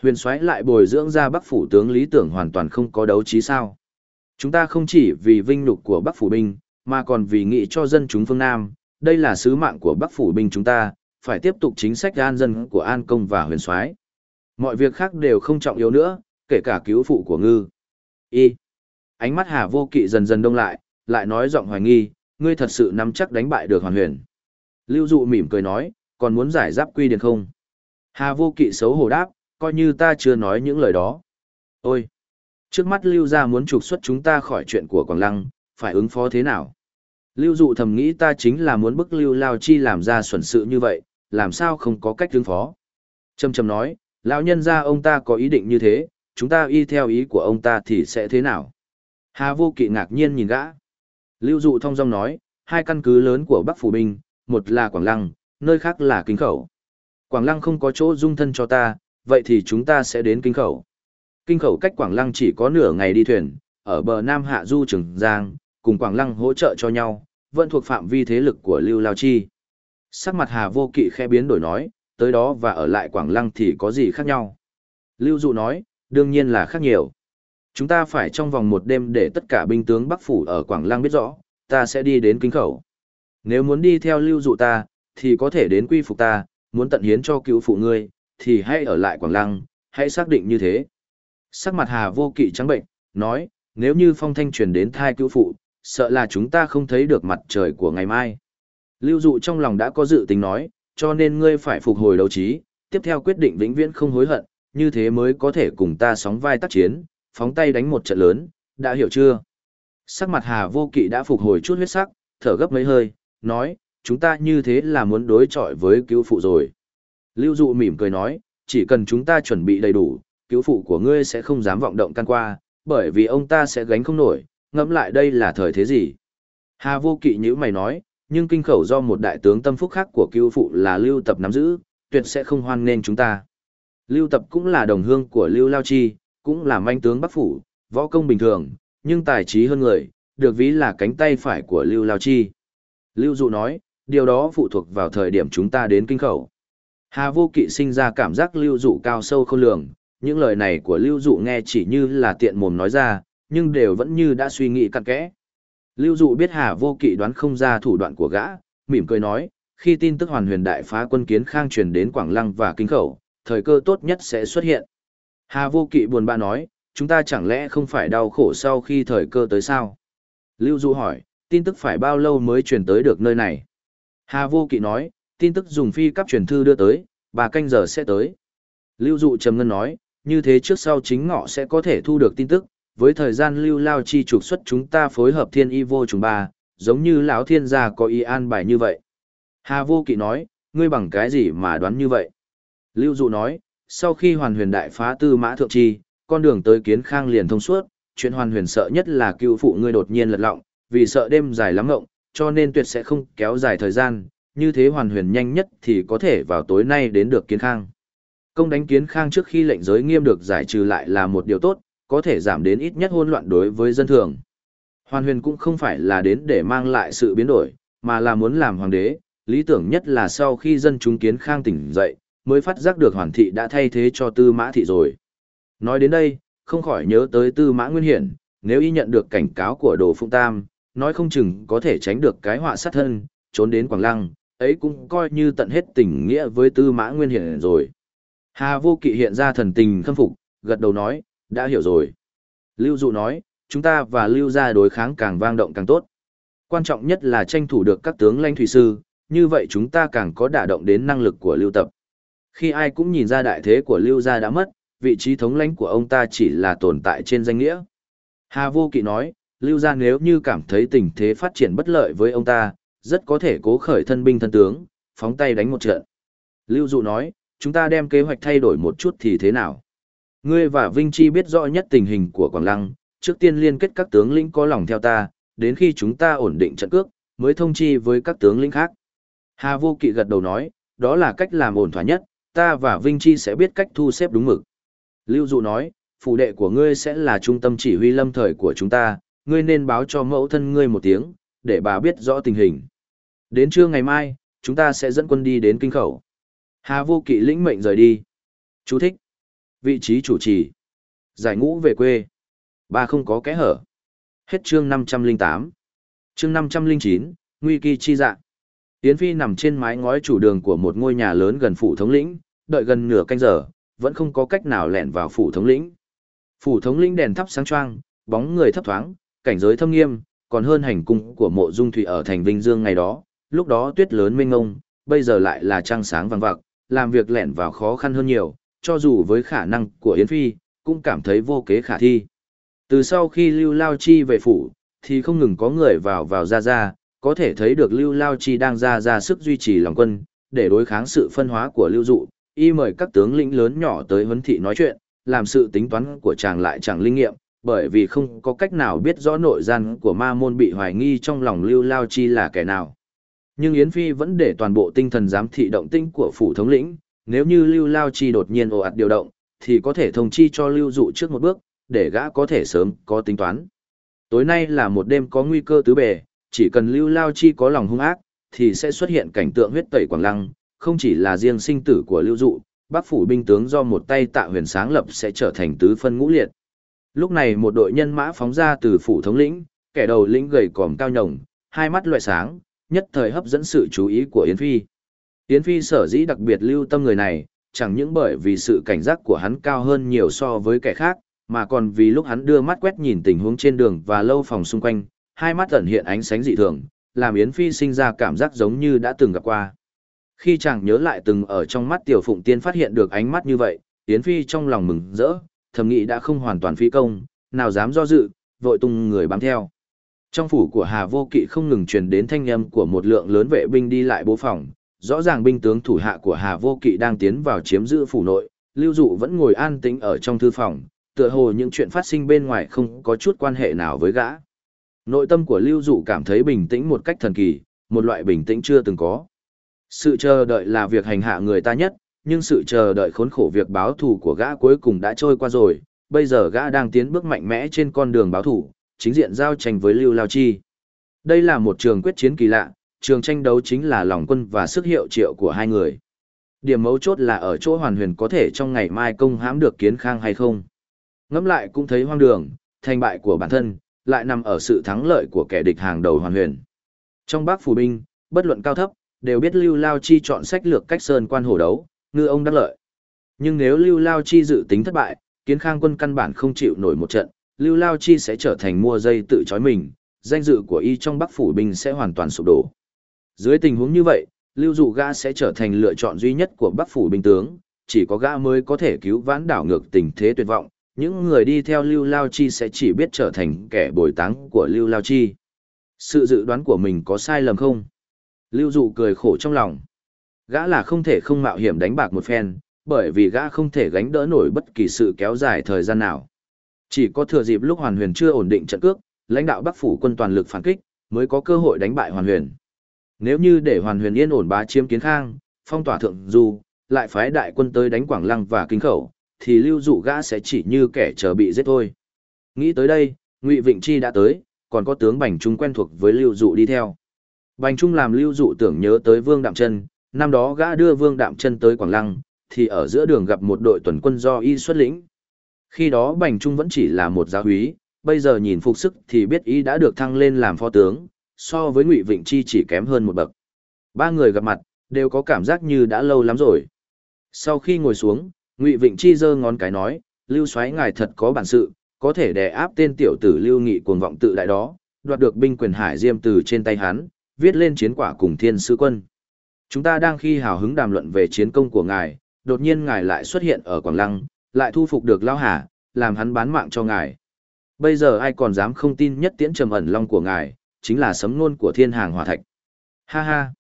S1: Huyền xoáy lại bồi dưỡng ra Bắc phủ tướng lý tưởng hoàn toàn không có đấu trí sao? Chúng ta không chỉ vì vinh nhục của Bắc phủ binh, mà còn vì nghị cho dân chúng phương Nam, đây là sứ mạng của Bắc phủ binh chúng ta, phải tiếp tục chính sách an dân của An Công và huyền soái. Mọi việc khác đều không trọng yếu nữa, kể cả cứu phụ của ngư. Y. Ánh mắt Hà Vô Kỵ dần dần đông lại, lại nói giọng hoài nghi, ngươi thật sự nắm chắc đánh bại được Hoàn Huyền. Lưu Dụ mỉm cười nói, còn muốn giải giáp quy điền không? Hà Vô Kỵ xấu hổ đáp, coi như ta chưa nói những lời đó. Ôi! Trước mắt Lưu gia muốn trục xuất chúng ta khỏi chuyện của Quảng Lăng, phải ứng phó thế nào? Lưu Dụ thầm nghĩ ta chính là muốn bức Lưu Lao Chi làm ra xuẩn sự như vậy, làm sao không có cách ứng phó. Trầm trầm nói, lão nhân gia ông ta có ý định như thế, chúng ta y theo ý của ông ta thì sẽ thế nào? Hà vô kỵ ngạc nhiên nhìn gã. Lưu dụ thông dong nói, hai căn cứ lớn của Bắc Phủ Binh, một là Quảng Lăng, nơi khác là Kinh Khẩu. Quảng Lăng không có chỗ dung thân cho ta, vậy thì chúng ta sẽ đến Kinh Khẩu. Kinh Khẩu cách Quảng Lăng chỉ có nửa ngày đi thuyền, ở bờ Nam Hạ Du Trường Giang, cùng Quảng Lăng hỗ trợ cho nhau, vẫn thuộc phạm vi thế lực của Lưu Lao Chi. Sắc mặt Hà vô kỵ khẽ biến đổi nói, tới đó và ở lại Quảng Lăng thì có gì khác nhau. Lưu Dụ nói, đương nhiên là khác nhiều. Chúng ta phải trong vòng một đêm để tất cả binh tướng Bắc Phủ ở Quảng Lăng biết rõ, ta sẽ đi đến kinh khẩu. Nếu muốn đi theo lưu dụ ta, thì có thể đến quy phục ta, muốn tận hiến cho cứu phụ ngươi, thì hãy ở lại Quảng Lăng, hãy xác định như thế. Sắc mặt Hà vô kỵ trắng bệnh, nói, nếu như phong thanh truyền đến thai cứu phụ, sợ là chúng ta không thấy được mặt trời của ngày mai. Lưu dụ trong lòng đã có dự tính nói, cho nên ngươi phải phục hồi đấu trí, tiếp theo quyết định vĩnh viễn không hối hận, như thế mới có thể cùng ta sóng vai tác chiến, phóng tay đánh một trận lớn, đã hiểu chưa? Sắc mặt Hà Vô Kỵ đã phục hồi chút huyết sắc, thở gấp mấy hơi, nói, chúng ta như thế là muốn đối chọi với cứu phụ rồi. Lưu Dụ mỉm cười nói, chỉ cần chúng ta chuẩn bị đầy đủ, cứu phụ của ngươi sẽ không dám vọng động can qua, bởi vì ông ta sẽ gánh không nổi, ngẫm lại đây là thời thế gì. Hà Vô Kỵ như mày nói, nhưng kinh khẩu do một đại tướng tâm phúc khác của cứu phụ là Lưu Tập nắm giữ, tuyệt sẽ không hoan nên chúng ta. Lưu Tập cũng là đồng hương của Lưu Lao Chi, cũng là manh tướng Bắc Phủ, võ công bình thường, nhưng tài trí hơn người, được ví là cánh tay phải của Lưu Lao Chi. Lưu Dụ nói, điều đó phụ thuộc vào thời điểm chúng ta đến kinh khẩu. Hà vô kỵ sinh ra cảm giác Lưu Dụ cao sâu không lường, những lời này của Lưu Dụ nghe chỉ như là tiện mồm nói ra, nhưng đều vẫn như đã suy nghĩ cặn kẽ. Lưu Dụ biết Hà vô kỵ đoán không ra thủ đoạn của gã, mỉm cười nói, khi tin tức hoàn huyền đại phá quân kiến khang truyền đến Quảng Lăng và Kinh Khẩu, thời cơ tốt nhất sẽ xuất hiện. Hà vô kỵ buồn bã nói, chúng ta chẳng lẽ không phải đau khổ sau khi thời cơ tới sao? Lưu Dụ hỏi, tin tức phải bao lâu mới truyền tới được nơi này? Hà vô kỵ nói, tin tức dùng phi cấp truyền thư đưa tới, bà canh giờ sẽ tới. Lưu Dụ trầm ngân nói, như thế trước sau chính ngọ sẽ có thể thu được tin tức, với thời gian lưu lao chi trục xuất chúng ta phối hợp thiên y vô trùng ba, giống như lão thiên gia có ý an bài như vậy. Hà vô kỵ nói, ngươi bằng cái gì mà đoán như vậy? Lưu Dụ nói, sau khi hoàn huyền đại phá tư mã thượng chi, con đường tới kiến khang liền thông suốt, chuyện hoàn huyền sợ nhất là cựu phụ ngươi đột nhiên lật lọng, vì sợ đêm dài lắm ngộng, cho nên tuyệt sẽ không kéo dài thời gian, như thế hoàn huyền nhanh nhất thì có thể vào tối nay đến được kiến khang. Công đánh kiến khang trước khi lệnh giới nghiêm được giải trừ lại là một điều tốt, có thể giảm đến ít nhất hỗn loạn đối với dân thường. Hoàn huyền cũng không phải là đến để mang lại sự biến đổi, mà là muốn làm hoàng đế, lý tưởng nhất là sau khi dân chúng kiến khang tỉnh dậy, mới phát giác được hoàn thị đã thay thế cho tư mã thị rồi. Nói đến đây, không khỏi nhớ tới tư mã nguyên hiển, nếu y nhận được cảnh cáo của đồ phụng tam, nói không chừng có thể tránh được cái họa sát thân, trốn đến Quảng Lăng, ấy cũng coi như tận hết tình nghĩa với tư mã nguyên hiển rồi. Hà vô kỵ hiện ra thần tình khâm phục, gật đầu nói, đã hiểu rồi. Lưu dụ nói, chúng ta và lưu gia đối kháng càng vang động càng tốt. Quan trọng nhất là tranh thủ được các tướng lãnh thủy sư, như vậy chúng ta càng có đả động đến năng lực của lưu tập. Khi ai cũng nhìn ra đại thế của lưu gia đã mất, vị trí thống lãnh của ông ta chỉ là tồn tại trên danh nghĩa. Hà vô kỵ nói, lưu gia nếu như cảm thấy tình thế phát triển bất lợi với ông ta, rất có thể cố khởi thân binh thân tướng, phóng tay đánh một trận. Lưu dụ nói, chúng ta đem kế hoạch thay đổi một chút thì thế nào? Ngươi và Vinh Chi biết rõ nhất tình hình của Quảng Lăng, trước tiên liên kết các tướng lĩnh có lòng theo ta, đến khi chúng ta ổn định trận cước, mới thông chi với các tướng lĩnh khác. Hà Vô Kỵ gật đầu nói, đó là cách làm ổn thỏa nhất, ta và Vinh Chi sẽ biết cách thu xếp đúng mực. Lưu Dụ nói, phụ đệ của ngươi sẽ là trung tâm chỉ huy lâm thời của chúng ta, ngươi nên báo cho mẫu thân ngươi một tiếng, để bà biết rõ tình hình. Đến trưa ngày mai, chúng ta sẽ dẫn quân đi đến kinh khẩu. Hà Vô Kỵ lĩnh mệnh rời đi. Chú thích. Vị trí chủ trì. Giải ngũ về quê. Ba không có kẽ hở. Hết chương 508. Chương 509, Nguy kỳ chi dạ. Yến Phi nằm trên mái ngói chủ đường của một ngôi nhà lớn gần phủ thống lĩnh, đợi gần nửa canh giờ, vẫn không có cách nào lẻn vào phủ thống lĩnh. Phủ thống lĩnh đèn thắp sáng choang, bóng người thấp thoáng, cảnh giới thâm nghiêm, còn hơn hành cung của mộ dung thủy ở thành Vinh Dương ngày đó, lúc đó tuyết lớn mênh ngông, bây giờ lại là trăng sáng vàng vạc, làm việc lẻn vào khó khăn hơn nhiều, cho dù với khả năng của Yến Phi, cũng cảm thấy vô kế khả thi. Từ sau khi Lưu Lao Chi về phủ, thì không ngừng có người vào vào ra ra, có thể thấy được Lưu Lao Chi đang ra ra sức duy trì lòng quân, để đối kháng sự phân hóa của Lưu Dụ, y mời các tướng lĩnh lớn nhỏ tới huấn thị nói chuyện, làm sự tính toán của chàng lại chẳng linh nghiệm, bởi vì không có cách nào biết rõ nội gian của ma môn bị hoài nghi trong lòng Lưu Lao Chi là kẻ nào. Nhưng Yến Phi vẫn để toàn bộ tinh thần giám thị động tinh của phủ thống lĩnh, nếu như Lưu Lao Chi đột nhiên ồ ạt điều động, thì có thể thông chi cho Lưu Dụ trước một bước, để gã có thể sớm có tính toán. Tối nay là một đêm có nguy cơ tứ bề, chỉ cần Lưu Lao Chi có lòng hung ác, thì sẽ xuất hiện cảnh tượng huyết tẩy quảng lăng, không chỉ là riêng sinh tử của Lưu Dụ, Bắc phủ binh tướng do một tay Tạ Huyền sáng lập sẽ trở thành tứ phân ngũ liệt. Lúc này một đội nhân mã phóng ra từ phủ thống lĩnh, kẻ đầu lĩnh gầy còm cao nhồng, hai mắt loại sáng, nhất thời hấp dẫn sự chú ý của Yến Phi. Yến Phi sở dĩ đặc biệt lưu tâm người này, chẳng những bởi vì sự cảnh giác của hắn cao hơn nhiều so với kẻ khác, mà còn vì lúc hắn đưa mắt quét nhìn tình huống trên đường và lâu phòng xung quanh, hai mắt ẩn hiện ánh sáng dị thường, làm Yến Phi sinh ra cảm giác giống như đã từng gặp qua. Khi chàng nhớ lại từng ở trong mắt Tiểu Phụng Tiên phát hiện được ánh mắt như vậy, Yến Phi trong lòng mừng rỡ, thầm nghĩ đã không hoàn toàn phi công, nào dám do dự, vội tung người bám theo. Trong phủ của Hà Vô Kỵ không ngừng truyền đến thanh âm của một lượng lớn vệ binh đi lại bố phòng, rõ ràng binh tướng thủ hạ của Hà Vô Kỵ đang tiến vào chiếm giữ phủ nội, Lưu Dụ vẫn ngồi an tĩnh ở trong thư phòng, tựa hồ những chuyện phát sinh bên ngoài không có chút quan hệ nào với gã. Nội tâm của Lưu Dụ cảm thấy bình tĩnh một cách thần kỳ, một loại bình tĩnh chưa từng có. Sự chờ đợi là việc hành hạ người ta nhất, nhưng sự chờ đợi khốn khổ việc báo thù của gã cuối cùng đã trôi qua rồi, bây giờ gã đang tiến bước mạnh mẽ trên con đường báo thù, chính diện giao tranh với Lưu Lao Chi. Đây là một trường quyết chiến kỳ lạ, trường tranh đấu chính là lòng quân và sức hiệu triệu của hai người. Điểm mấu chốt là ở chỗ hoàn huyền có thể trong ngày mai công hãm được kiến khang hay không. Ngẫm lại cũng thấy hoang đường, thành bại của bản thân, lại nằm ở sự thắng lợi của kẻ địch hàng đầu hoàn huyền. Trong bác phủ binh, bất luận cao thấp, đều biết Lưu Lao Chi chọn sách lược cách sơn quan hổ đấu, ngư ông đắc lợi. Nhưng nếu Lưu Lao Chi dự tính thất bại, kiến khang quân căn bản không chịu nổi một trận, Lưu Lao Chi sẽ trở thành mua dây tự chói mình, danh dự của y trong bắc phủ binh sẽ hoàn toàn sụp đổ. Dưới tình huống như vậy, Lưu Dụ gã sẽ trở thành lựa chọn duy nhất của bắc phủ binh tướng, chỉ có gã mới có thể cứu vãn đảo ngược tình thế tuyệt vọng, những người đi theo Lưu Lao Chi sẽ chỉ biết trở thành kẻ bồi táng của Lưu Lao Chi. Sự dự đoán của mình có sai lầm không? Lưu Dụ cười khổ trong lòng. Gã là không thể không mạo hiểm đánh bạc một phen, bởi vì gã không thể gánh đỡ nổi bất kỳ sự kéo dài thời gian nào. Chỉ có thừa dịp lúc Hoàn Huyền chưa ổn định trận cước, lãnh đạo Bắc phủ quân toàn lực phản kích, mới có cơ hội đánh bại Hoàn Huyền. Nếu như để Hoàn Huyền yên ổn bá chiếm kiến khang, phong tỏa thượng du, lại phái đại quân tới đánh Quảng Lăng và Kinh Khẩu, thì lưu dụ gã sẽ chỉ như kẻ chờ bị giết thôi. Nghĩ tới đây, Ngụy Vịnh Chi đã tới, còn có tướng Bành Trung quen thuộc với lưu dụ đi theo. Bành Trung làm lưu dụ tưởng nhớ tới Vương Đạm Chân, năm đó gã đưa Vương Đạm Chân tới Quảng Lăng, thì ở giữa đường gặp một đội tuần quân do y xuất lĩnh. Khi đó Bành Trung vẫn chỉ là một giáo úy, bây giờ nhìn phục sức thì biết y đã được thăng lên làm phó tướng, so với Ngụy Vịnh Chi chỉ kém hơn một bậc. Ba người gặp mặt, đều có cảm giác như đã lâu lắm rồi. Sau khi ngồi xuống, Ngụy Vịnh Chi giơ ngón cái nói, Lưu Soái ngài thật có bản sự, có thể đè áp tên tiểu tử Lưu Nghị cuồng vọng tự đại đó, đoạt được binh quyền Hải Diêm từ trên tay hắn, viết lên chiến quả cùng Thiên Sư quân. Chúng ta đang khi hào hứng đàm luận về chiến công của ngài, đột nhiên ngài lại xuất hiện ở Quảng Lăng, lại thu phục được Lao Hà, làm hắn bán mạng cho ngài. Bây giờ ai còn dám không tin nhất tiễn trầm ẩn long của ngài, chính là sấm ngôn của thiên hàng hòa thạch. Ha ha!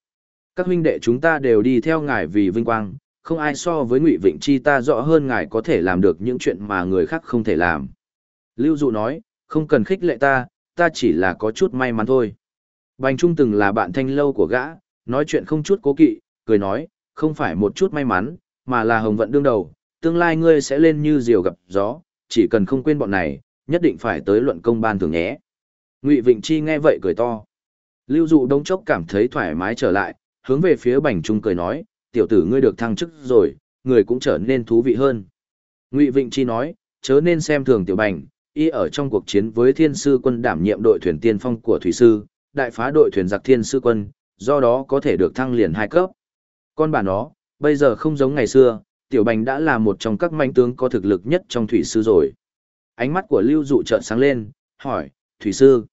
S1: Các huynh đệ chúng ta đều đi theo ngài vì vinh quang, không ai so với ngụy Vịnh Chi ta rõ hơn ngài có thể làm được những chuyện mà người khác không thể làm. Lưu Dụ nói, không cần khích lệ ta, ta chỉ là có chút may mắn thôi. Bành Trung từng là bạn thanh lâu của gã, nói chuyện không chút cố kỵ, cười nói, không phải một chút may mắn, mà là hồng vận đương đầu, tương lai ngươi sẽ lên như diều gặp gió, chỉ cần không quên bọn này, nhất định phải tới luận công ban thường nhé. Ngụy Vịnh Chi nghe vậy cười to. Lưu Dụ đống chốc cảm thấy thoải mái trở lại, hướng về phía Bành Trung cười nói, tiểu tử ngươi được thăng chức rồi, người cũng trở nên thú vị hơn. Ngụy Vịnh Chi nói, chớ nên xem thường tiểu Bành, y ở trong cuộc chiến với thiên sư quân đảm nhiệm đội thuyền tiên phong của thủy sư, đại phá đội thuyền giặc thiên sư quân, do đó có thể được thăng liền hai cấp. Con bà nó, bây giờ không giống ngày xưa, tiểu bành đã là một trong các manh tướng có thực lực nhất trong thủy sư rồi. Ánh mắt của lưu dụ trợn sáng lên, hỏi, thủy sư.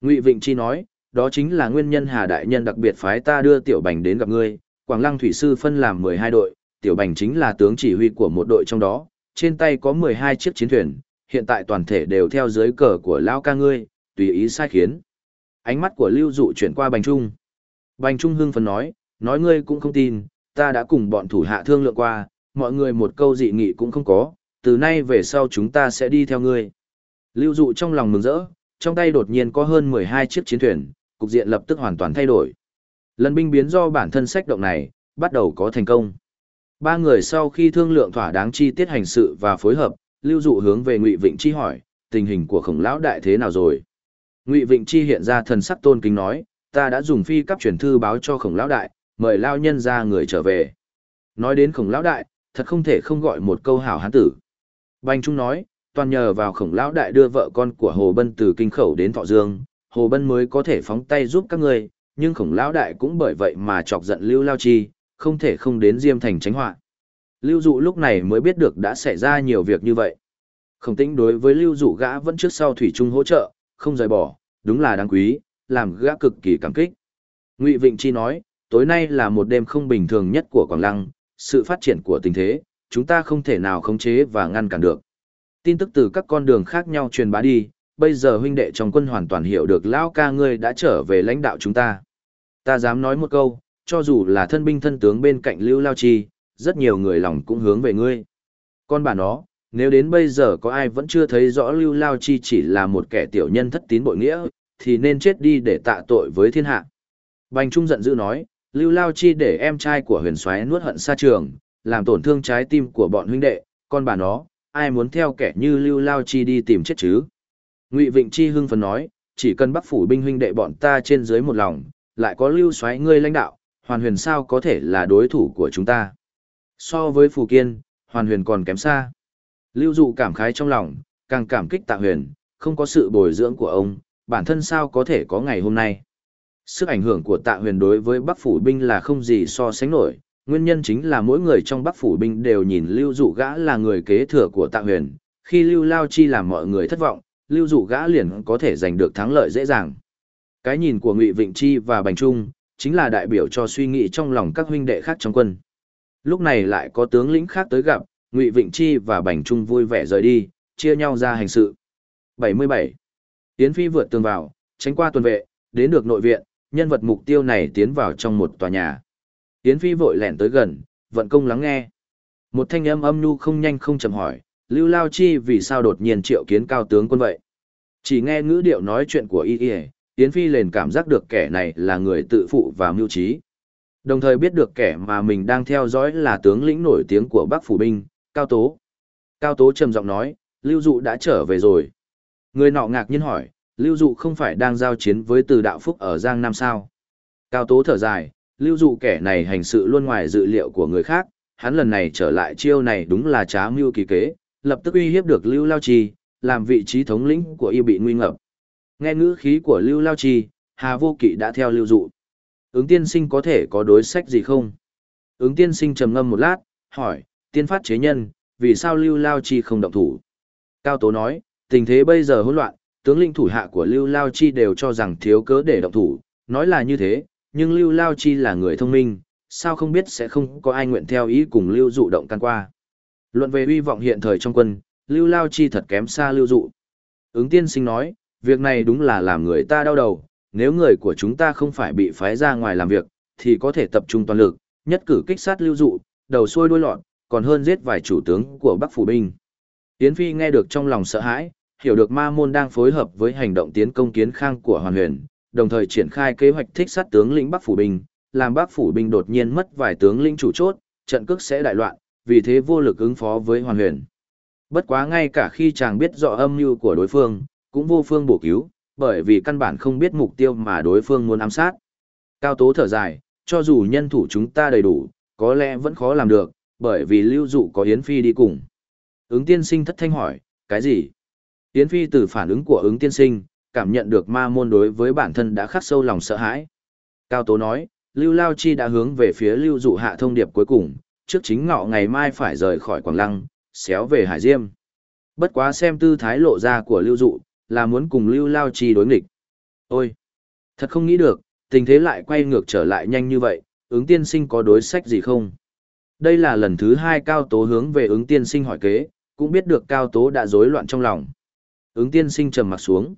S1: Ngụy Vịnh Chi nói, đó chính là nguyên nhân Hà Đại Nhân đặc biệt phái ta đưa tiểu bành đến gặp ngươi, Quảng Lăng thủy sư phân làm 12 đội, tiểu bành chính là tướng chỉ huy của một đội trong đó, trên tay có 12 chiếc chiến thuyền, hiện tại toàn thể đều theo dưới cờ của Lão ca ngươi, tùy ý sai khiến. Ánh mắt của lưu dụ chuyển qua bành trung. Bành trung hưng phấn nói, nói ngươi cũng không tin, ta đã cùng bọn thủ hạ thương lượng qua, mọi người một câu dị nghị cũng không có, từ nay về sau chúng ta sẽ đi theo ngươi. Lưu dụ trong lòng mừng rỡ, trong tay đột nhiên có hơn 12 chiếc chiến thuyền, cục diện lập tức hoàn toàn thay đổi. Lần binh biến do bản thân sách động này, bắt đầu có thành công. Ba người sau khi thương lượng thỏa đáng chi tiết hành sự và phối hợp, lưu dụ hướng về Ngụy Vịnh Chi hỏi, tình hình của khổng lão đại thế nào rồi? Ngụy Vịnh Chi hiện ra thần sắc tôn kính nói, ta đã dùng phi cấp truyền thư báo cho khổng lão đại, mời lao nhân ra người trở về. Nói đến khổng lão đại, thật không thể không gọi một câu hảo hán tử. Bành Trung nói, toàn nhờ vào khổng lão đại đưa vợ con của Hồ Bân từ kinh khẩu đến Thọ Dương, Hồ Bân mới có thể phóng tay giúp các người, nhưng khổng lão đại cũng bởi vậy mà chọc giận Lưu Lao Chi, không thể không đến Diêm Thành tránh họa. Lưu Dụ lúc này mới biết được đã xảy ra nhiều việc như vậy. Khổng tĩnh đối với Lưu Dụ gã vẫn trước sau Thủy Trung hỗ trợ, không rời bỏ, đúng là đáng quý, làm gã cực kỳ cảm kích. Ngụy Vịnh Chi nói, tối nay là một đêm không bình thường nhất của Quảng Lăng, sự phát triển của tình thế, chúng ta không thể nào khống chế và ngăn cản được. Tin tức từ các con đường khác nhau truyền bá đi, bây giờ huynh đệ trong quân hoàn toàn hiểu được lão ca ngươi đã trở về lãnh đạo chúng ta. Ta dám nói một câu, cho dù là thân binh thân tướng bên cạnh Lưu Lao Chi, rất nhiều người lòng cũng hướng về ngươi. Con bà nó, nếu đến bây giờ có ai vẫn chưa thấy rõ Lưu Lao Chi chỉ là một kẻ tiểu nhân thất tín bội nghĩa, thì nên chết đi để tạ tội với thiên hạ. Bành Trung giận dữ nói, Lưu Lao Chi để em trai của huyền soái nuốt hận xa trường, làm tổn thương trái tim của bọn huynh đệ, con bà nó, ai muốn theo kẻ như Lưu Lao Chi đi tìm chết chứ? Ngụy Vịnh Chi hưng phấn nói, chỉ cần bắc phủ binh huynh đệ bọn ta trên dưới một lòng, lại có Lưu soái ngươi lãnh đạo, Hoàn Huyền sao có thể là đối thủ của chúng ta? So với Phù Kiên, Hoàn Huyền còn kém xa. Lưu Dụ cảm khái trong lòng, càng cảm kích Tạ Huyền, không có sự bồi dưỡng của ông, bản thân sao có thể có ngày hôm nay. Sức ảnh hưởng của tạ huyền đối với Bắc Phủ binh là không gì so sánh nổi, nguyên nhân chính là mỗi người trong Bắc Phủ binh đều nhìn Lưu Dụ gã là người kế thừa của tạ huyền, khi Lưu Lao Chi làm mọi người thất vọng, Lưu Dụ gã liền có thể giành được thắng lợi dễ dàng. Cái nhìn của Ngụy Vịnh Chi và Bành Trung, chính là đại biểu cho suy nghĩ trong lòng các huynh đệ khác trong quân. Lúc này lại có tướng lĩnh khác tới gặp, Ngụy Vịnh Chi và Bành Trung vui vẻ rời đi, chia nhau ra hành sự. 77. Yến Phi vượt tường vào, tránh qua tuần vệ, đến được nội viện, nhân vật mục tiêu này tiến vào trong một tòa nhà. Yến Phi vội lẻn tới gần, vận công lắng nghe. Một thanh âm âm nhu không nhanh không chậm hỏi, Lưu Lao Chi vì sao đột nhiên triệu kiến cao tướng quân vậy? Chỉ nghe ngữ điệu nói chuyện của y y, Yến Phi liền cảm giác được kẻ này là người tự phụ và mưu trí. Đồng thời biết được kẻ mà mình đang theo dõi là tướng lĩnh nổi tiếng của Bắc Phủ Binh, Cao Tố. Cao Tố trầm giọng nói, Lưu Dụ đã trở về rồi. Người nọ ngạc nhiên hỏi, Lưu Dụ không phải đang giao chiến với từ đạo phúc ở Giang Nam sao? Cao Tố thở dài, Lưu Dụ kẻ này hành sự luôn ngoài dự liệu của người khác, hắn lần này trở lại chiêu này đúng là trá mưu kỳ kế, lập tức uy hiếp được Lưu Lao Chi, làm vị trí thống lĩnh của y bị nguy ngập. Nghe ngữ khí của Lưu Lao Chi, Hà Vô Kỵ đã theo Lưu Dụ. Ứng tiên sinh có thể có đối sách gì không? Ứng tiên sinh trầm ngâm một lát, hỏi, tiên phát chế nhân, vì sao Lưu Lao Chi không động thủ? Cao Tố nói, tình thế bây giờ hỗn loạn, tướng lĩnh thủ hạ của Lưu Lao Chi đều cho rằng thiếu cớ để động thủ, nói là như thế, nhưng Lưu Lao Chi là người thông minh, sao không biết sẽ không có ai nguyện theo ý cùng Lưu Dụ động can qua. Luận về uy vọng hiện thời trong quân, Lưu Lao Chi thật kém xa Lưu Dụ. Ứng tiên sinh nói, việc này đúng là làm người ta đau đầu, nếu người của chúng ta không phải bị phái ra ngoài làm việc, thì có thể tập trung toàn lực, nhất cử kích sát Lưu Dụ, đầu xuôi đuôi lọt, còn hơn giết vài chủ tướng của Bắc Phủ Binh. Yến Phi nghe được trong lòng sợ hãi, hiểu được Ma Môn đang phối hợp với hành động tiến công kiến khang của Hoàn Huyền, đồng thời triển khai kế hoạch thích sát tướng lĩnh Bắc Phủ Binh, làm Bắc Phủ Binh đột nhiên mất vài tướng lĩnh chủ chốt, trận cước sẽ đại loạn, vì thế vô lực ứng phó với Hoàn Huyền. Bất quá ngay cả khi chàng biết rõ âm mưu của đối phương, cũng vô phương bổ cứu, bởi vì căn bản không biết mục tiêu mà đối phương muốn ám sát. Cao Tố thở dài, cho dù nhân thủ chúng ta đầy đủ, có lẽ vẫn khó làm được, bởi vì lưu dụ có Yến Phi đi cùng. Ứng tiên sinh thất thanh hỏi, cái gì? Yến Phi từ phản ứng của ứng tiên sinh, cảm nhận được ma môn đối với bản thân đã khắc sâu lòng sợ hãi. Cao Tố nói, Lưu Lao Chi đã hướng về phía lưu dụ hạ thông điệp cuối cùng, trước chính ngọ ngày mai phải rời khỏi Quảng Lăng, xéo về Hải Diêm. Bất quá xem tư thái lộ ra của lưu dụ, là muốn cùng Lưu Lao Chi đối nghịch. Ôi! Thật không nghĩ được, tình thế lại quay ngược trở lại nhanh như vậy, ứng tiên sinh có đối sách gì không? Đây là lần thứ hai Cao Tố hướng về ứng tiên sinh hỏi kế, cũng biết được Cao Tố đã rối loạn trong lòng. Ứng tiên sinh trầm mặt xuống.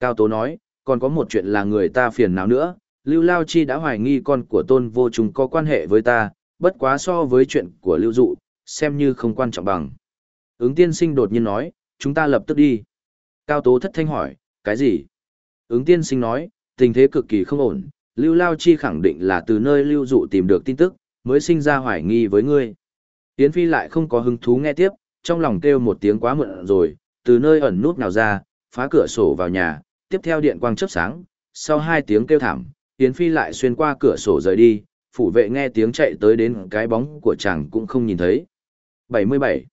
S1: Cao Tố nói, còn có một chuyện là người ta phiền não nữa, Lưu Lao Chi đã hoài nghi con của tôn vô trùng có quan hệ với ta, bất quá so với chuyện của Lưu Dụ, xem như không quan trọng bằng. Ứng tiên sinh đột nhiên nói, chúng ta lập tức đi. Cao Tố thất thanh hỏi, cái gì? Ứng tiên sinh nói, tình thế cực kỳ không ổn, Lưu Lao Chi khẳng định là từ nơi Lưu Dụ tìm được tin tức, mới sinh ra hoài nghi với ngươi. Yến Phi lại không có hứng thú nghe tiếp, trong lòng kêu một tiếng quá muộn rồi, từ nơi ẩn nút nào ra, phá cửa sổ vào nhà, tiếp theo điện quang chớp sáng, sau hai tiếng kêu thảm, Yến Phi lại xuyên qua cửa sổ rời đi, phủ vệ nghe tiếng chạy tới đến cái bóng của chàng cũng không nhìn thấy. 77.